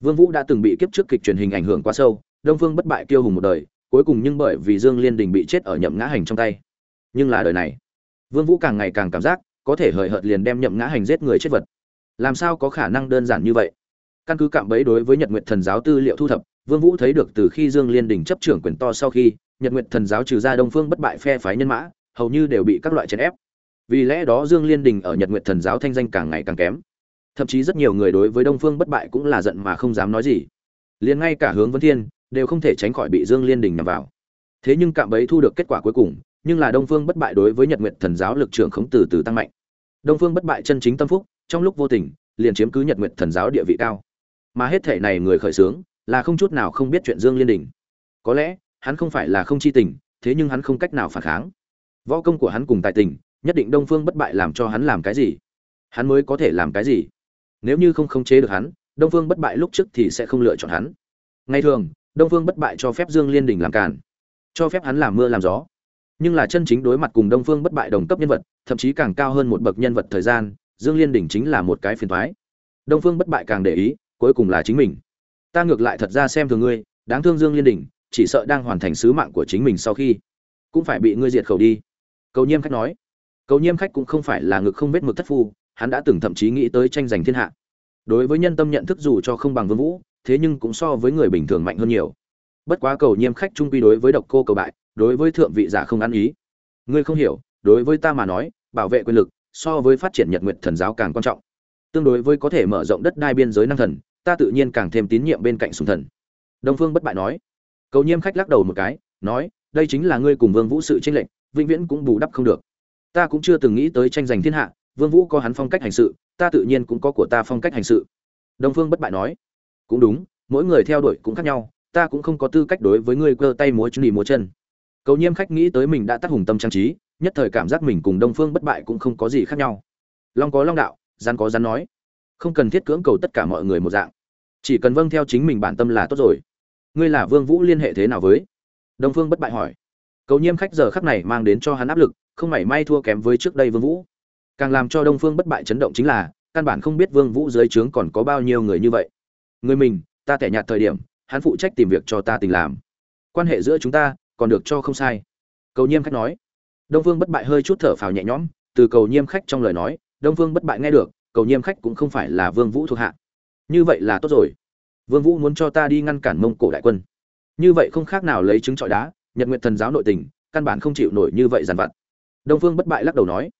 Vương vũ đã từng bị kiếp trước kịch truyền hình ảnh hưởng quá sâu, đông phương bất bại kiêu hùng một đời, cuối cùng nhưng bởi vì dương liên đình bị chết ở nhậm ngã hành trong tay nhưng là đời này. Vương vũ càng ngày càng cảm giác, có thể hời hợt liền đem nhậm ngã hành giết người chết vật. Làm sao có khả năng đơn giản như vậy? Căn cứ cạm bẫy đối với nhật nguyệt thần giáo tư liệu thu thập, vương vũ thấy được từ khi dương liên đình chấp trưởng quyền to sau khi, nhật nguyệt thần giáo trừ ra đông phương bất bại phe phái nhân mã, hầu như đều bị các loại chèn ép. Vì lẽ đó dương liên đình ở nhật nguyệt thần giáo thanh danh càng ngày càng kém. Thậm chí rất nhiều người đối với đông phương bất bại cũng là giận mà không dám nói gì. Liền ngay cả hướng vấn thiên, đều không thể tránh khỏi bị dương liên đình nhằm vào thế nhưng cạm bẫy thu được kết quả cuối cùng, nhưng là đông phương bất bại đối với nhật nguyệt thần giáo lực trưởng khống từ từ tăng mạnh. Đông phương bất bại chân chính tâm phúc, trong lúc vô tình, liền chiếm cứ nhật nguyệt thần giáo địa vị cao. Mà hết thể này người khởi xướng, là không chút nào không biết chuyện dương liên đình. Có lẽ, hắn không phải là không chi tình, thế nhưng hắn không cách nào phản kháng. Võ công của hắn cùng tài tình, nhất định đông phương bất bại làm cho hắn làm cái gì? Hắn mới có thể làm cái gì? Nếu như không khống chế được hắn, đông phương bất bại lúc trước thì sẽ không lựa chọn hắn. Ngày thường, đông phương bất bại cho phép dương liên đình làm cản cho phép hắn làm mưa làm gió. Nhưng là chân chính đối mặt cùng đông phương bất bại đồng cấp nhân vật, thậm chí càng cao hơn một bậc nhân vật thời gian, dương liên đỉnh chính là một cái phiền thoái đông phương bất bại càng để ý, cuối cùng là chính mình. Ta ngược lại thật ra xem thường ngươi, đáng thương dương liên đỉnh, chỉ sợ đang hoàn thành sứ mạng của chính mình sau khi cũng phải bị ngươi diệt khẩu đi. Cầu nhiêm khách nói. Cầu nhiêm khách cũng không phải là ngực không vết mực thất phu, hắn đã từng thậm chí nghĩ tới tranh giành thiên hạ. Đối với nhân tâm nhận thức dù cho không bằng vương vũ, thế nhưng cũng so với người bình thường mạnh hơn nhiều bất quá cầu nhiêm khách trung quy đối với độc cô cầu bại, đối với thượng vị giả không ăn ý. Ngươi không hiểu, đối với ta mà nói, bảo vệ quyền lực so với phát triển nhật nguyện thần giáo càng quan trọng. Tương đối với có thể mở rộng đất đai biên giới năng thần, ta tự nhiên càng thêm tín nhiệm bên cạnh sùng thần. Đông phương bất bại nói. Cầu nhiêm khách lắc đầu một cái, nói, đây chính là ngươi cùng vương vũ sự tranh lệnh vĩnh viễn cũng bù đắp không được. Ta cũng chưa từng nghĩ tới tranh giành thiên hạ, vương vũ có hắn phong cách hành sự, ta tự nhiên cũng có của ta phong cách hành sự. Đông phương bất bại nói. Cũng đúng, mỗi người theo đuổi cũng khác nhau ta cũng không có tư cách đối với ngươi cơ tay múa chân múa chân. Cầu nhiêm khách nghĩ tới mình đã tác hùng tâm trang trí, nhất thời cảm giác mình cùng đông phương bất bại cũng không có gì khác nhau. Long có long đạo gian có gian nói. Không cần thiết cưỡng cầu tất cả mọi người một dạng. Chỉ cần vâng theo chính mình bản tâm là tốt rồi. Ngươi là vương vũ liên hệ thế nào với? Đông phương bất bại hỏi. Cầu nhiêm khách giờ khắc này mang đến cho hắn áp lực, không mảy may thua kém với trước đây vương vũ. Càng làm cho đông phương bất bại chấn động chính là, căn bản không biết vương vũ dưới trướng còn có bao nhiêu người như vậy. Người mình, ta tẻ nhạt thời điểm hắn phụ trách tìm việc cho ta tình làm. Quan hệ giữa chúng ta còn được cho không sai. Cầu nhiêm khách nói. Đông Vương bất bại hơi chút thở phào nhẹ nhõm, từ cầu nhiêm khách trong lời nói, đông Vương bất bại nghe được, cầu nhiêm khách cũng không phải là vương vũ thuộc hạ. Như vậy là tốt rồi. Vương vũ muốn cho ta đi ngăn cản mông cổ đại quân. Như vậy không khác nào lấy trứng trọi đá, nhật nguyện thần giáo nội tình, căn bản không chịu nổi như vậy dàn vặt. Đông phương bất bại lắc đầu nói.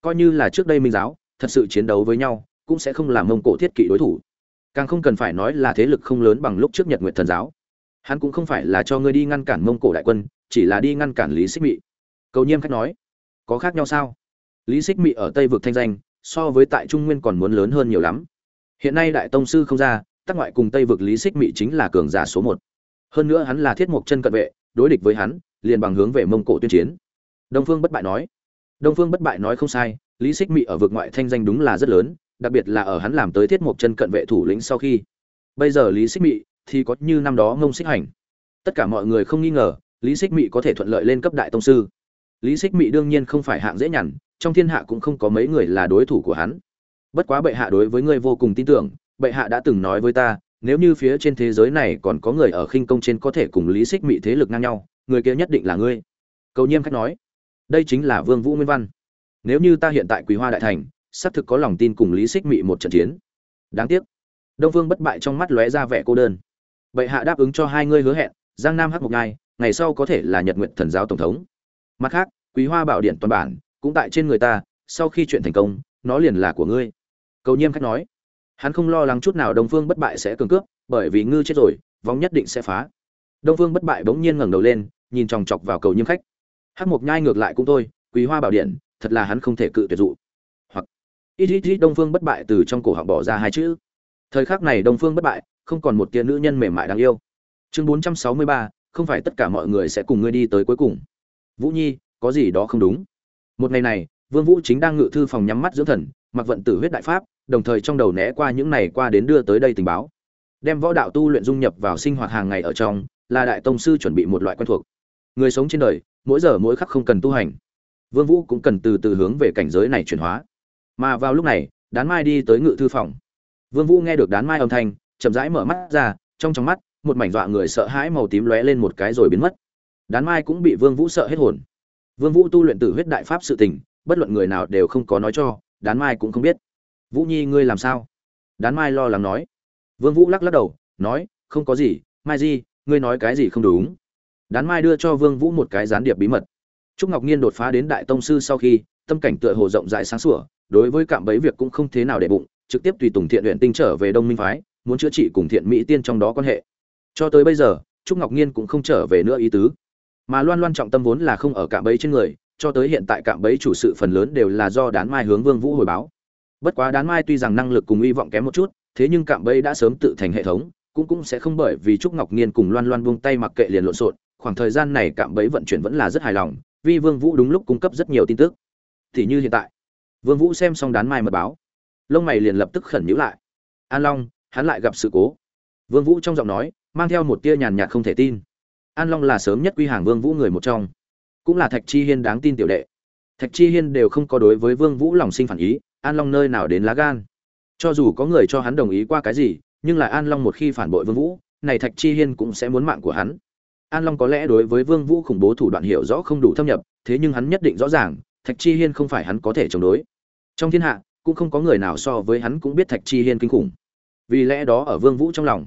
Coi như là trước đây minh giáo, thật sự chiến đấu với nhau, cũng sẽ không làm mông cổ thiết kỵ đối thủ càng không cần phải nói là thế lực không lớn bằng lúc trước nhật nguyện thần giáo. Hắn cũng không phải là cho ngươi đi ngăn cản mông cổ đại quân, chỉ là đi ngăn cản lý xích mị. Cầu nhiêm khách nói, có khác nhau sao? Lý xích mị ở tây vực thanh danh, so với tại trung nguyên còn muốn lớn hơn nhiều lắm. Hiện nay đại tông sư không ra, tác ngoại cùng tây vực lý xích mị chính là cường giả số một. Hơn nữa hắn là thiết mục chân cận vệ, đối địch với hắn, liền bằng hướng về mông cổ tuyên chiến. Đông phương bất bại nói, đông phương bất bại nói không sai, lý xích mị ở vực ngoại thanh danh đúng là rất lớn đặc biệt là ở hắn làm tới thiết mục chân cận vệ thủ lĩnh sau khi. Bây giờ lý xích mị thì có như năm đó ngông xích hành. Tất cả mọi người không nghi ngờ, lý xích mị có thể thuận lợi lên cấp đại tông sư. Lý xích mị đương nhiên không phải hạng dễ nhằn, trong thiên hạ cũng không có mấy người là đối thủ của hắn. Bất quá bệ hạ đối với ngươi vô cùng tin tưởng, bệ hạ đã từng nói với ta, nếu như phía trên thế giới này còn có người ở khinh công trên có thể cùng lý xích mị thế lực ngang nhau, người kia nhất định là ngươi. Cầu nhiêm khách nói, đây chính là vương vũ nguyên văn. Nếu như ta hiện tại quý hoa đại thành xác thực có lòng tin cùng lý xích mị một trận chiến. Đáng tiếc, đông phương bất bại trong mắt lóe ra vẻ cô đơn. Bệ hạ đáp ứng cho hai ngươi hứa hẹn, giang nam hắc một ngai ngày sau có thể là nhật nguyện thần giáo tổng thống. Mặt khác, quý hoa bảo điện toàn bản, cũng tại trên người ta, sau khi chuyện thành công, nó liền là của ngươi. Cầu nhiêm khách nói. Hắn không lo lắng chút nào đông phương bất bại sẽ cường cướp bởi vì ngư chết rồi, vong nhất định sẽ phá. Đông phương bất bại bỗng nhiên ngẩng đầu lên, nhìn chòng chọc vào cầu nhiêm khách. Hắc mộc nhai ngược lại cũng thôi quý hoa bảo điện, thật là hắn không thể cự tuyệt dụ ít ít ít đông phương bất bại từ trong cổ họng bỏ ra hai chữ. Thời khắc này đông phương bất bại không còn một tia nữ nhân mềm mại đáng yêu. Chương bốn trăm sáu mươi ba, không phải tất cả mọi người sẽ cùng ngươi đi tới cuối cùng. Vũ nhi, có gì đó không đúng? Một ngày này, vương vũ chính đang ngự thư phòng nhắm mắt dưỡng thần, mặc vận tử huyết đại pháp, đồng thời trong đầu né qua những này qua đến đưa tới đây tình báo. Đem võ đạo tu luyện dung nhập vào sinh hoạt hàng ngày ở trong, là đại tông sư chuẩn bị một loại quen thuộc. Người sống trên đời, mỗi giờ mỗi khắc không cần tu hành. Vương vũ cũng cần từ từ hướng về cảnh giới này chuyển hóa mà vào lúc này, đán mai đi tới ngự thư phòng. Vương vũ nghe được đán mai âm thanh, chậm rãi mở mắt ra, trong trong mắt, một mảnh dọa người sợ hãi màu tím lóe lên một cái rồi biến mất. Đán mai cũng bị vương vũ sợ hết hồn. Vương vũ tu luyện tử huyết đại pháp sự tình, bất luận người nào đều không có nói cho, đán mai cũng không biết. Vũ nhi, ngươi làm sao? Đán mai lo lắng nói. Vương vũ lắc lắc đầu, nói, không có gì, mai di, ngươi nói cái gì không đúng. Đán mai đưa cho vương vũ một cái gián điệp bí mật. Trúc ngọc nhiên đột phá đến đại tông sư sau khi, tâm cảnh tựa hồ rộng rãi sáng sủa đối với cạm bẫy việc cũng không thế nào để bụng, trực tiếp tùy tùng thiện luyện tinh trở về đông minh phái, muốn chữa trị cùng thiện mỹ tiên trong đó quan hệ. Cho tới bây giờ, trúc ngọc nhiên cũng không trở về nữa ý tứ. Mà loan loan trọng tâm vốn là không ở cạm bẫy trên người, cho tới hiện tại cạm bẫy chủ sự phần lớn đều là do đán mai hướng vương vũ hồi báo. Bất quá đán mai tuy rằng năng lực cùng hy vọng kém một chút, thế nhưng cạm bẫy đã sớm tự thành hệ thống, cũng cũng sẽ không bởi vì trúc ngọc nhiên cùng loan loan buông tay mặc kệ liền lộn xộn, khoảng thời gian này cạm bẫy vận chuyển vẫn là rất hài lòng, vì vương vũ đúng lúc cung cấp rất nhiều tin tức. Thì như hiện tại vương vũ xem xong đán mai mật báo, lông mày liền lập tức khẩn nhíu lại. An long, hắn lại gặp sự cố. Vương vũ trong giọng nói mang theo một tia nhàn nhạt không thể tin. An long là sớm nhất quy hàng vương vũ người một trong, cũng là thạch chi hiên đáng tin tiểu đệ. Thạch chi hiên đều không có đối với vương vũ lòng sinh phản ý, an long nơi nào đến lá gan. Cho dù có người cho hắn đồng ý qua cái gì, nhưng lại an long một khi phản bội vương vũ, này thạch chi hiên cũng sẽ muốn mạng của hắn. An long có lẽ đối với vương vũ khủng bố thủ đoạn hiểu rõ không đủ thâm nhập, thế nhưng hắn nhất định rõ ràng thạch chi hiên không phải hắn có thể chống đối. Trong thiên hạ, cũng không có người nào so với hắn cũng biết thạch chi hiên kinh khủng. Vì lẽ đó ở vương vũ trong lòng,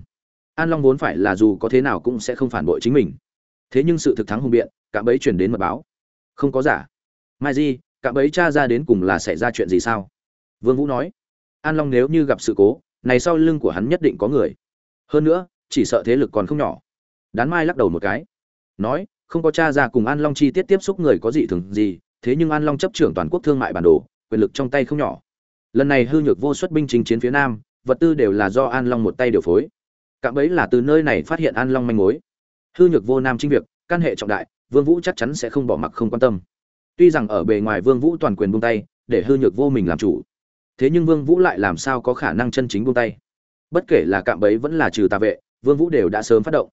an long vốn phải là dù có thế nào cũng sẽ không phản bội chính mình. Thế nhưng sự thực thắng hùng biện cả bấy chuyển đến mật báo. Không có giả. Mai di cả bấy cha ra đến cùng là xảy ra chuyện gì sao? Vương vũ nói. An long nếu như gặp sự cố, này sau lưng của hắn nhất định có người. Hơn nữa, chỉ sợ thế lực còn không nhỏ. Đán mai lắc đầu một cái. Nói, không có cha ra cùng an long chi tiết tiếp xúc người có gì thường gì thế nhưng an long chấp trưởng toàn quốc thương mại bản đồ, quyền lực trong tay không nhỏ. Lần này hư nhược vô xuất binh chính chiến phía nam, vật tư đều là do an long một tay điều phối. Cạm bẫy là từ nơi này phát hiện an long manh mối. Hư nhược vô nam chính việc, căn hệ trọng đại, vương vũ chắc chắn sẽ không bỏ mặc không quan tâm. Tuy rằng ở bề ngoài vương vũ toàn quyền buông tay, để hư nhược vô mình làm chủ. Thế nhưng vương vũ lại làm sao có khả năng chân chính buông tay? Bất kể là cạm bấy vẫn là trừ tà vệ, vương vũ đều đã sớm phát động.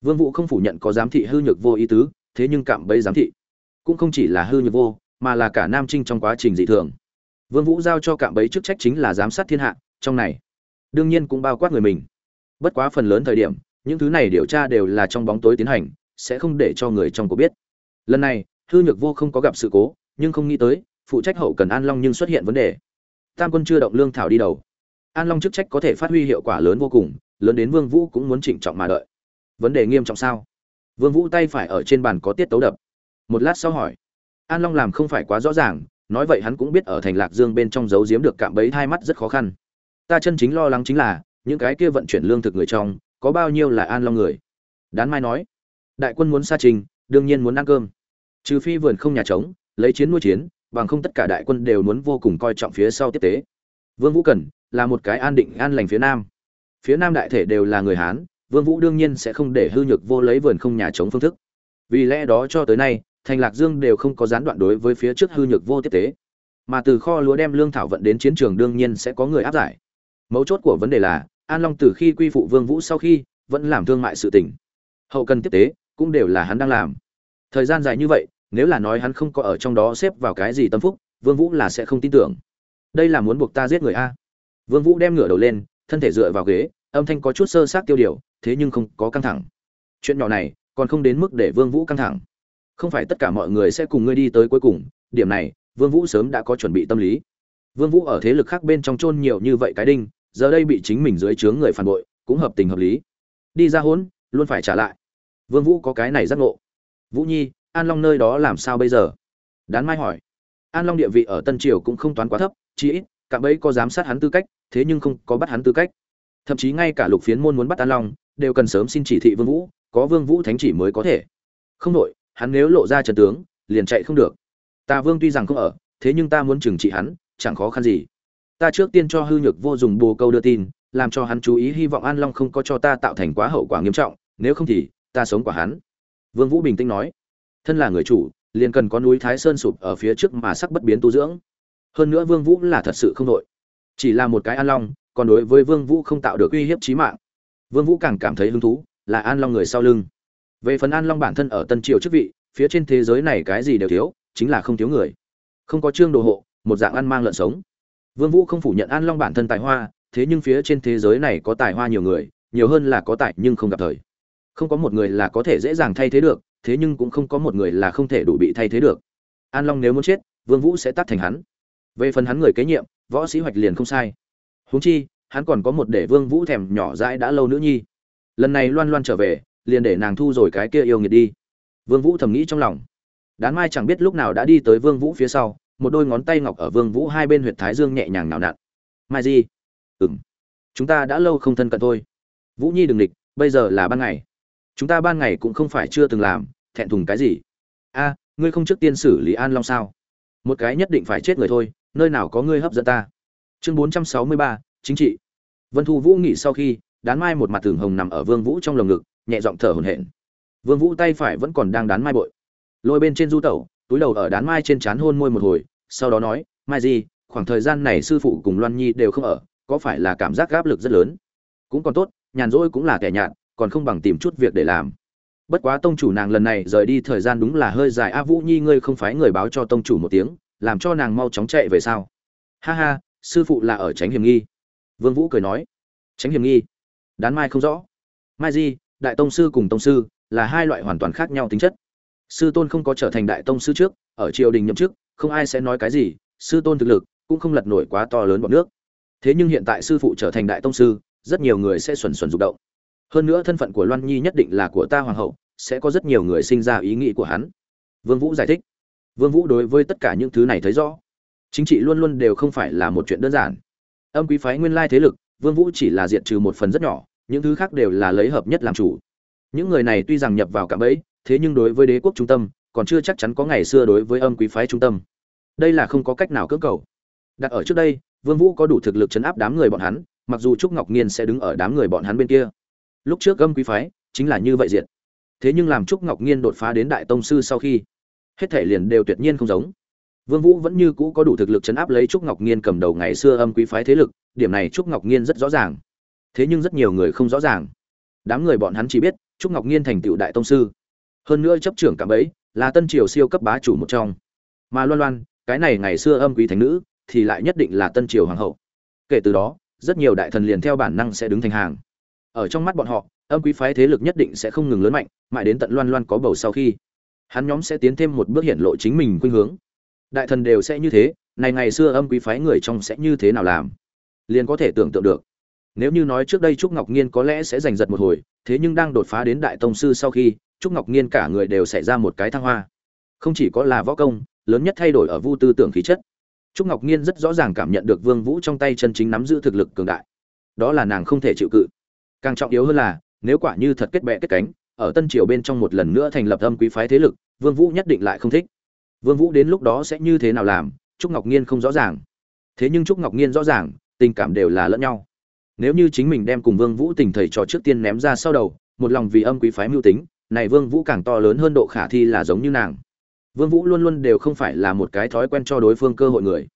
Vương vũ không phủ nhận có giám thị hư nhược vô ý tứ, thế nhưng cạm bấy giám thị cũng không chỉ là hư nhược vô, mà là cả nam trinh trong quá trình dị thường. Vương vũ giao cho cạm bấy chức trách chính là giám sát thiên hạ, trong này, đương nhiên cũng bao quát người mình. Bất quá phần lớn thời điểm, những thứ này điều tra đều là trong bóng tối tiến hành, sẽ không để cho người trong cuộc biết. Lần này, hư nhược vô không có gặp sự cố, nhưng không nghĩ tới, phụ trách hậu cần an long nhưng xuất hiện vấn đề. Tam quân chưa động lương thảo đi đầu. An long chức trách có thể phát huy hiệu quả lớn vô cùng, lớn đến vương vũ cũng muốn trịnh trọng mà đợi. Vấn đề nghiêm trọng sao? Vương vũ tay phải ở trên bàn có tiết tấu đập một lát sau hỏi. An long làm không phải quá rõ ràng, nói vậy hắn cũng biết ở thành lạc dương bên trong giấu giếm được cạm bẫy hai mắt rất khó khăn. Ta chân chính lo lắng chính là, những cái kia vận chuyển lương thực người trong, có bao nhiêu là an long người? Đán mai nói. Đại quân muốn xa trình, đương nhiên muốn ăn cơm. Trừ phi vườn không nhà trống, lấy chiến nuôi chiến, bằng không tất cả đại quân đều muốn vô cùng coi trọng phía sau tiếp tế. Vương vũ cần, là một cái an định, an lành phía nam. Phía nam đại thể đều là người hán, vương vũ đương nhiên sẽ không để hư nhược vô lấy vườn không nhà trống phương thức. Vì lẽ đó cho tới nay thành lạc dương đều không có gián đoạn đối với phía trước hư nhược vô tiếp tế. Mà từ kho lúa đem lương thảo vận đến chiến trường đương nhiên sẽ có người áp giải. Mấu chốt của vấn đề là, an long từ khi quy phụ vương vũ sau khi, vẫn làm thương mại sự tình. Hậu cần tiếp tế, cũng đều là hắn đang làm. Thời gian dài như vậy, nếu là nói hắn không có ở trong đó xếp vào cái gì tâm phúc, vương vũ là sẽ không tin tưởng. Đây là muốn buộc ta giết người a. Vương vũ đem ngửa đầu lên, thân thể dựa vào ghế, âm thanh có chút sơ sát tiêu điều, thế nhưng không có căng thẳng. Chuyện nhỏ này, còn không đến mức để vương vũ căng thẳng không phải tất cả mọi người sẽ cùng ngươi đi tới cuối cùng, điểm này, vương vũ sớm đã có chuẩn bị tâm lý. Vương vũ ở thế lực khác bên trong chôn nhiều như vậy cái đinh, giờ đây bị chính mình dưới trướng người phản bội, cũng hợp tình hợp lý. Đi ra hỗn luôn phải trả lại. Vương vũ có cái này giác ngộ. Vũ nhi, an long nơi đó làm sao bây giờ? Đán mai hỏi. An long địa vị ở tân triều cũng không toán quá thấp chỉ ít cạm bấy có giám sát hắn tư cách, thế nhưng không có bắt hắn tư cách. Thậm chí ngay cả lục phiến môn muốn bắt an long, đều cần sớm xin chỉ thị vương vũ, có vương vũ thánh chỉ mới có thể. Không đổi hắn nếu lộ ra trận tướng, liền chạy không được. Ta vương tuy rằng không ở, thế nhưng ta muốn trừng trị hắn, chẳng khó khăn gì. Ta trước tiên cho hư nhược vô dùng bồ câu đưa tin, làm cho hắn chú ý hy vọng an long không có cho ta tạo thành quá hậu quả nghiêm trọng, nếu không thì, ta sống quả hắn. Vương vũ bình tĩnh nói. Thân là người chủ, liền cần có núi thái sơn sụp ở phía trước mà sắc bất biến tu dưỡng. Hơn nữa vương vũ là thật sự không đội. Chỉ là một cái an long, còn đối với vương vũ không tạo được uy hiếp chí mạng. Vương vũ càng cảm thấy hứng thú, là an long người sau lưng về phần an long bản thân ở tân triều chức vị, phía trên thế giới này cái gì đều thiếu, chính là không thiếu người. Không có trương đồ hộ, một dạng ăn mang lợn sống. Vương vũ không phủ nhận an long bản thân tài hoa, thế nhưng phía trên thế giới này có tài hoa nhiều người, nhiều hơn là có tài nhưng không gặp thời. Không có một người là có thể dễ dàng thay thế được, thế nhưng cũng không có một người là không thể đủ bị thay thế được. An long nếu muốn chết, vương vũ sẽ tắt thành hắn. Về phần hắn người kế nhiệm, võ sĩ hoạch liền không sai. Huống chi, hắn còn có một để vương vũ thèm nhỏ dãi đã lâu nữa nhi. Lần này loan loan trở về liền để nàng thu rồi cái kia yêu nghiệt đi. Vương vũ thầm nghĩ trong lòng. Đán mai chẳng biết lúc nào đã đi tới vương vũ phía sau, một đôi ngón tay ngọc ở vương vũ hai bên huyệt thái dương nhẹ nhàng nào nặn. Mai di. Ừm. Chúng ta đã lâu không thân cận thôi. Vũ nhi đừng địch, bây giờ là ban ngày. Chúng ta ban ngày cũng không phải chưa từng làm, thẹn thùng cái gì? A, ngươi không trước tiên xử lý an long sao? Một cái nhất định phải chết người thôi, nơi nào có ngươi hấp dẫn ta? Chương bốn trăm sáu mươi ba, chính trị. Vân thu vũ nghỉ sau khi, đán mai một mặt tường hồng nằm ở vương vũ trong lồng ngực nhẹ giọng thở hổn hển. Vương vũ tay phải vẫn còn đang đán mai bội. Lôi bên trên du tẩu, túi đầu ở đán mai trên chán hôn môi một hồi, sau đó nói, mai gì khoảng thời gian này sư phụ cùng loan nhi đều không ở, có phải là cảm giác áp lực rất lớn? Cũng còn tốt, nhàn rỗi cũng là kẻ nhạt, còn không bằng tìm chút việc để làm. Bất quá tông chủ nàng lần này rời đi thời gian đúng là hơi dài. A vũ nhi, ngươi không phải người báo cho tông chủ một tiếng, làm cho nàng mau chóng chạy về sao? Ha ha, sư phụ là ở tránh hiểm nghi. Vương vũ cười nói. Tránh hiểm nghi? Đán mai không rõ. Mai di đại tông sư cùng tông sư là hai loại hoàn toàn khác nhau tính chất. Sư tôn không có trở thành đại tông sư trước, ở triều đình nhậm chức, không ai sẽ nói cái gì, sư tôn thực lực cũng không lật nổi quá to lớn bọn nước. Thế nhưng hiện tại sư phụ trở thành đại tông sư, rất nhiều người sẽ xuẩn xuẩn rụng động. Hơn nữa thân phận của loan nhi nhất định là của ta hoàng hậu, sẽ có rất nhiều người sinh ra ý nghĩ của hắn. Vương vũ giải thích. Vương vũ đối với tất cả những thứ này thấy rõ. Chính trị luôn luôn đều không phải là một chuyện đơn giản. Âm quý phái nguyên lai thế lực, vương vũ chỉ là diện trừ một phần rất nhỏ những thứ khác đều là lấy hợp nhất làm chủ. Những người này tuy rằng nhập vào cả bẫy, thế nhưng đối với đế quốc trung tâm, còn chưa chắc chắn có ngày xưa đối với âm quý phái trung tâm. Đây là không có cách nào cưỡng cầu. Đặt ở trước đây, vương vũ có đủ thực lực chấn áp đám người bọn hắn, mặc dù trúc ngọc nghiên sẽ đứng ở đám người bọn hắn bên kia. Lúc trước âm quý phái chính là như vậy diện thế nhưng làm trúc ngọc nghiên đột phá đến đại tông sư sau khi, hết thể liền đều tuyệt nhiên không giống. Vương vũ vẫn như cũ có đủ thực lực chấn áp lấy trúc ngọc nghiên cầm đầu ngày xưa âm quý phái thế lực, điểm này trúc ngọc nghiên rất rõ ràng thế nhưng rất nhiều người không rõ ràng. Đám người bọn hắn chỉ biết, trúc ngọc nhiên thành tựu đại tông sư. Hơn nữa chấp trưởng cả bấy, là tân triều siêu cấp bá chủ một trong. Mà loan loan, cái này ngày xưa âm quý thánh nữ, thì lại nhất định là tân triều hoàng hậu. Kể từ đó, rất nhiều đại thần liền theo bản năng sẽ đứng thành hàng. Ở trong mắt bọn họ, âm quý phái thế lực nhất định sẽ không ngừng lớn mạnh, mãi đến tận loan loan có bầu sau khi, hắn nhóm sẽ tiến thêm một bước hiện lộ chính mình khuynh hướng. Đại thần đều sẽ như thế, này ngày xưa âm quý phái người trong sẽ như thế nào làm? Liền có thể tưởng tượng được nếu như nói trước đây trúc ngọc nhiên có lẽ sẽ giành giật một hồi, thế nhưng đang đột phá đến đại tông sư sau khi, trúc ngọc nhiên cả người đều xảy ra một cái thăng hoa. Không chỉ có là võ công, lớn nhất thay đổi ở vu tư tưởng khí chất. Trúc ngọc nhiên rất rõ ràng cảm nhận được vương vũ trong tay chân chính nắm giữ thực lực cường đại. Đó là nàng không thể chịu cự. Càng trọng yếu hơn là, nếu quả như thật kết bè kết cánh, ở tân triều bên trong một lần nữa thành lập âm quý phái thế lực, vương vũ nhất định lại không thích. Vương vũ đến lúc đó sẽ như thế nào làm, trúc ngọc nhiên không rõ ràng. Thế nhưng trúc ngọc nhiên rõ ràng, tình cảm đều là lẫn nhau nếu như chính mình đem cùng vương vũ tình thầy trò trước tiên ném ra sau đầu, một lòng vì âm quý phái mưu tính, này vương vũ càng to lớn hơn độ khả thi là giống như nàng. Vương vũ luôn luôn đều không phải là một cái thói quen cho đối phương cơ hội người.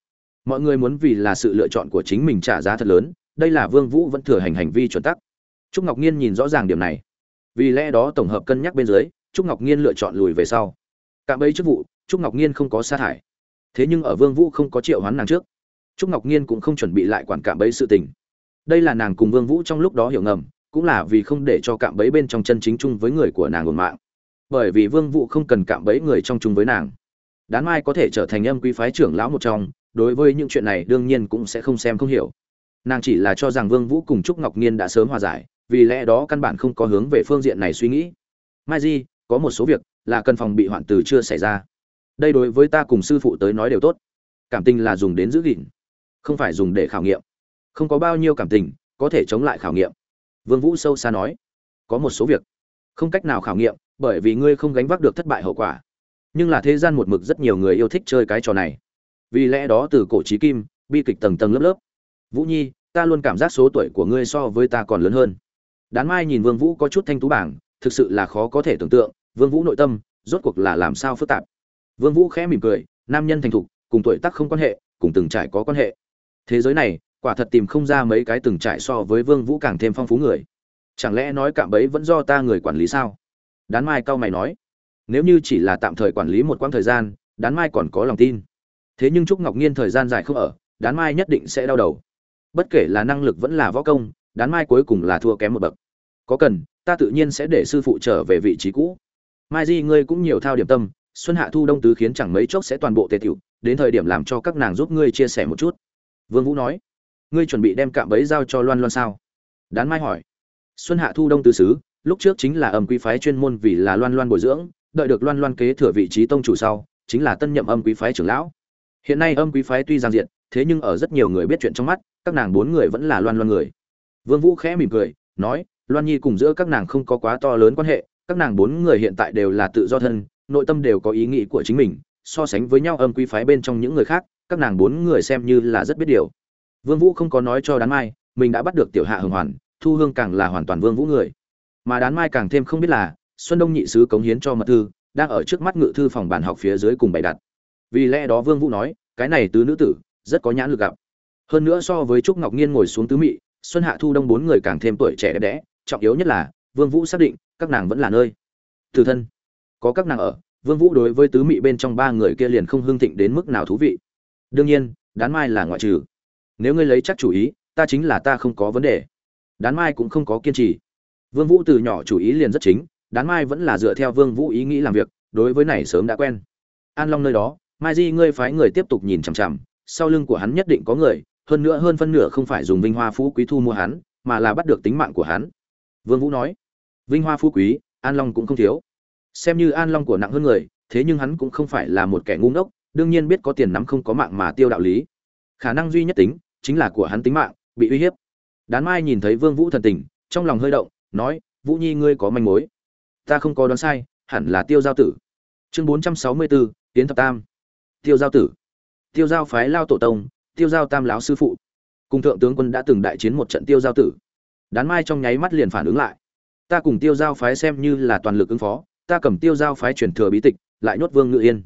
Mọi người muốn vì là sự lựa chọn của chính mình trả giá thật lớn, đây là vương vũ vẫn thừa hành hành vi chuẩn tắc. Trúc ngọc nhiên nhìn rõ ràng điểm này. Vì lẽ đó tổng hợp cân nhắc bên dưới, trúc ngọc nhiên lựa chọn lùi về sau. Cạm bấy chức vụ, trúc ngọc nhiên không có sa thải. Thế nhưng ở vương vũ không có triệu hoán nàng trước. Trúc ngọc nhiên cũng không chuẩn bị lại quản cạm bấy sự tình đây là nàng cùng vương vũ trong lúc đó hiểu ngầm, cũng là vì không để cho cạm bẫy bên trong chân chính chung với người của nàng ổn mạng. Bởi vì vương vũ không cần cạm bẫy người trong chung với nàng. Đán mai có thể trở thành âm quý phái trưởng lão một trong, đối với những chuyện này đương nhiên cũng sẽ không xem không hiểu. Nàng chỉ là cho rằng vương vũ cùng trúc ngọc nhiên đã sớm hòa giải, vì lẽ đó căn bản không có hướng về phương diện này suy nghĩ. Mai di, có một số việc là cần phòng bị hoạn từ chưa xảy ra. Đây đối với ta cùng sư phụ tới nói đều tốt. Cảm tình là dùng đến giữ gìn, không phải dùng để khảo nghiệm không có bao nhiêu cảm tình, có thể chống lại khảo nghiệm. Vương vũ sâu xa nói, có một số việc không cách nào khảo nghiệm, bởi vì ngươi không gánh vác được thất bại hậu quả. Nhưng là thế gian một mực rất nhiều người yêu thích chơi cái trò này. Vì lẽ đó từ cổ trí kim, bi kịch tầng tầng lớp lớp. Vũ nhi, ta luôn cảm giác số tuổi của ngươi so với ta còn lớn hơn. Đán mai nhìn vương vũ có chút thanh tú bảng, thực sự là khó có thể tưởng tượng. Vương vũ nội tâm, rốt cuộc là làm sao phức tạp. Vương vũ khẽ mỉm cười, nam nhân thành thục, cùng tuổi tác không quan hệ, cùng từng trải có quan hệ. Thế giới này quả thật tìm không ra mấy cái từng trải so với vương vũ càng thêm phong phú người. Chẳng lẽ nói cạm bẫy vẫn do ta người quản lý sao? Đán mai cao mày nói. Nếu như chỉ là tạm thời quản lý một quãng thời gian, đán mai còn có lòng tin. Thế nhưng trúc ngọc nhiên thời gian dài không ở, đán mai nhất định sẽ đau đầu. Bất kể là năng lực vẫn là võ công, đán mai cuối cùng là thua kém một bậc. Có cần, ta tự nhiên sẽ để sư phụ trở về vị trí cũ. Mai di ngươi cũng nhiều thao điểm tâm, xuân hạ thu đông tứ khiến chẳng mấy chốc sẽ toàn bộ tề tiểu, đến thời điểm làm cho các nàng giúp ngươi chia sẻ một chút. Vương vũ nói ngươi chuẩn bị đem cạm bẫy giao cho loan loan sao? Đán mai hỏi. Xuân hạ thu đông tứ sứ, lúc trước chính là âm quý phái chuyên môn vì là loan loan bồi dưỡng, đợi được loan loan kế thừa vị trí tông chủ sau, chính là tân nhậm âm quý phái trưởng lão. Hiện nay âm quý phái tuy giang diện thế nhưng ở rất nhiều người biết chuyện trong mắt, các nàng bốn người vẫn là loan loan người. Vương vũ khẽ mỉm cười, nói, loan nhi cùng giữa các nàng không có quá to lớn quan hệ, các nàng bốn người hiện tại đều là tự do thân, nội tâm đều có ý nghĩ của chính mình, so sánh với nhau âm quý phái bên trong những người khác, các nàng bốn người xem như là rất biết điều vương vũ không có nói cho đán mai, mình đã bắt được tiểu hạ hồng hoàn, thu hương càng là hoàn toàn vương vũ người. Mà đán mai càng thêm không biết là, xuân đông nhị sứ cống hiến cho mật thư, đang ở trước mắt ngự thư phòng bản học phía dưới cùng bày đặt. Vì lẽ đó vương vũ nói, cái này tứ nữ tử, rất có nhãn lực gặp. Hơn nữa so với trúc ngọc nhiên ngồi xuống tứ mị, xuân hạ thu đông bốn người càng thêm tuổi trẻ đẹp đẽ, trọng yếu nhất là, vương vũ xác định, các nàng vẫn là nơi. Từ thân, có các nàng ở, vương vũ đối với tứ mị bên trong ba người kia liền không hưng thịnh đến mức nào thú vị. Đương nhiên, đán mai là ngoại trừ nếu ngươi lấy chắc chủ ý, ta chính là ta không có vấn đề. Đán mai cũng không có kiên trì. Vương vũ từ nhỏ chủ ý liền rất chính, đán mai vẫn là dựa theo vương vũ ý nghĩ làm việc, đối với này sớm đã quen. An long nơi đó, mai di ngươi phái người tiếp tục nhìn chằm chằm, sau lưng của hắn nhất định có người, hơn nữa hơn phân nửa không phải dùng vinh hoa phú quý thu mua hắn, mà là bắt được tính mạng của hắn. Vương vũ nói, vinh hoa phú quý, an long cũng không thiếu. Xem như an long của nặng hơn người, thế nhưng hắn cũng không phải là một kẻ ngu ngốc, đương nhiên biết có tiền nắm không có mạng mà tiêu đạo lý. Khả năng duy nhất tính chính là của hắn tính mạng bị uy hiếp. Đán mai nhìn thấy vương vũ thần tình trong lòng hơi động nói vũ nhi ngươi có manh mối. Ta không có đoán sai hẳn là tiêu giao tử. Chương 464, tiến thập tam. Tiêu giao tử. Tiêu giao phái lao tổ tông tiêu giao tam lão sư phụ. Cùng thượng tướng quân đã từng đại chiến một trận tiêu giao tử. Đán mai trong nháy mắt liền phản ứng lại. Ta cùng tiêu giao phái xem như là toàn lực ứng phó ta cầm tiêu giao phái truyền thừa bí tịch lại nhốt vương ngự yên.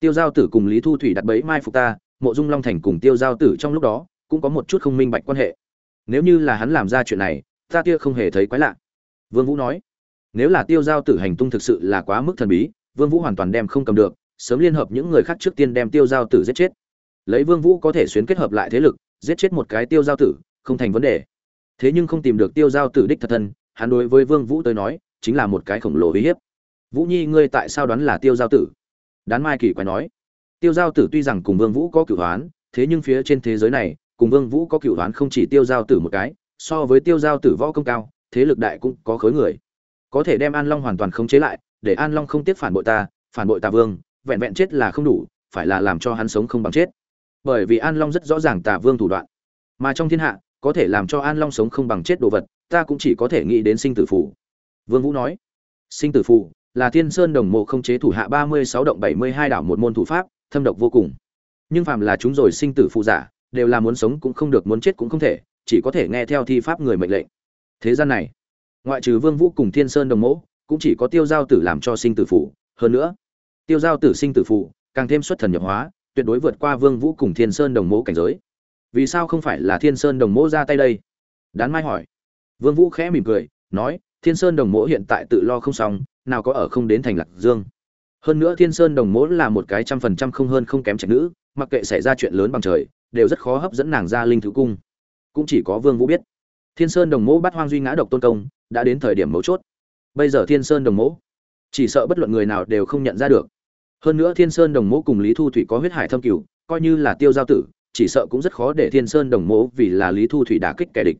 Tiêu giao tử cùng lý thu thủy đặt bẫy mai phục ta mộ dung long thành cùng tiêu giao tử trong lúc đó cũng có một chút không minh bạch quan hệ. Nếu như là hắn làm ra chuyện này, ta tia không hề thấy quái lạ. Vương vũ nói, nếu là tiêu giao tử hành tung thực sự là quá mức thần bí, vương vũ hoàn toàn đem không cầm được, sớm liên hợp những người khác trước tiên đem tiêu giao tử giết chết. Lấy vương vũ có thể xuyến kết hợp lại thế lực, giết chết một cái tiêu giao tử, không thành vấn đề. Thế nhưng không tìm được tiêu giao tử đích thật thân, hắn đối với vương vũ tới nói, chính là một cái khổng lồ uy hiếp. Vũ nhi, ngươi tại sao đoán là tiêu giao tử? Đán mai kỳ quái nói, tiêu giao tử tuy rằng cùng vương vũ có cửu hoán, thế nhưng phía trên thế giới này cùng vương vũ có cửu đoán không chỉ tiêu giao tử một cái, so với tiêu giao tử võ công cao, thế lực đại cũng có khối người. Có thể đem an long hoàn toàn khống chế lại, để an long không tiếc phản bội ta, phản bội tà vương, vẹn vẹn chết là không đủ, phải là làm cho hắn sống không bằng chết. Bởi vì an long rất rõ ràng tà vương thủ đoạn. Mà trong thiên hạ, có thể làm cho an long sống không bằng chết đồ vật, ta cũng chỉ có thể nghĩ đến sinh tử phù. Vương vũ nói, sinh tử phù là thiên sơn đồng mộ không chế thủ hạ ba mươi sáu động bảy mươi hai đảo một môn thủ pháp, thâm độc vô cùng. Nhưng phàm là chúng rồi sinh tử phù giả đều là muốn sống cũng không được, muốn chết cũng không thể, chỉ có thể nghe theo thi pháp người mệnh lệnh. Thế gian này, ngoại trừ vương vũ cùng thiên sơn đồng mẫu cũng chỉ có tiêu giao tử làm cho sinh tử phụ hơn nữa, tiêu giao tử sinh tử phụ càng thêm xuất thần nhập hóa, tuyệt đối vượt qua vương vũ cùng thiên sơn đồng mẫu cảnh giới. Vì sao không phải là thiên sơn đồng mẫu ra tay đây? Đán mai hỏi. Vương vũ khẽ mỉm cười, nói, thiên sơn đồng mẫu hiện tại tự lo không xong, nào có ở không đến thành lạc dương. Hơn nữa thiên sơn đồng mẫu là một cái trăm phần trăm không hơn không kém trạch nữ, mặc kệ xảy ra chuyện lớn bằng trời đều rất khó hấp dẫn nàng ra linh thứ cung. Cũng chỉ có vương vũ biết. Thiên sơn đồng mộ bắt hoang duy ngã độc tôn công, đã đến thời điểm mấu chốt. Bây giờ thiên sơn đồng mộ chỉ sợ bất luận người nào đều không nhận ra được. Hơn nữa thiên sơn đồng mộ cùng lý thu thủy có huyết hải thâm cửu, coi như là tiêu giao tử, chỉ sợ cũng rất khó để thiên sơn đồng mộ vì là lý thu thủy đả kích kẻ địch.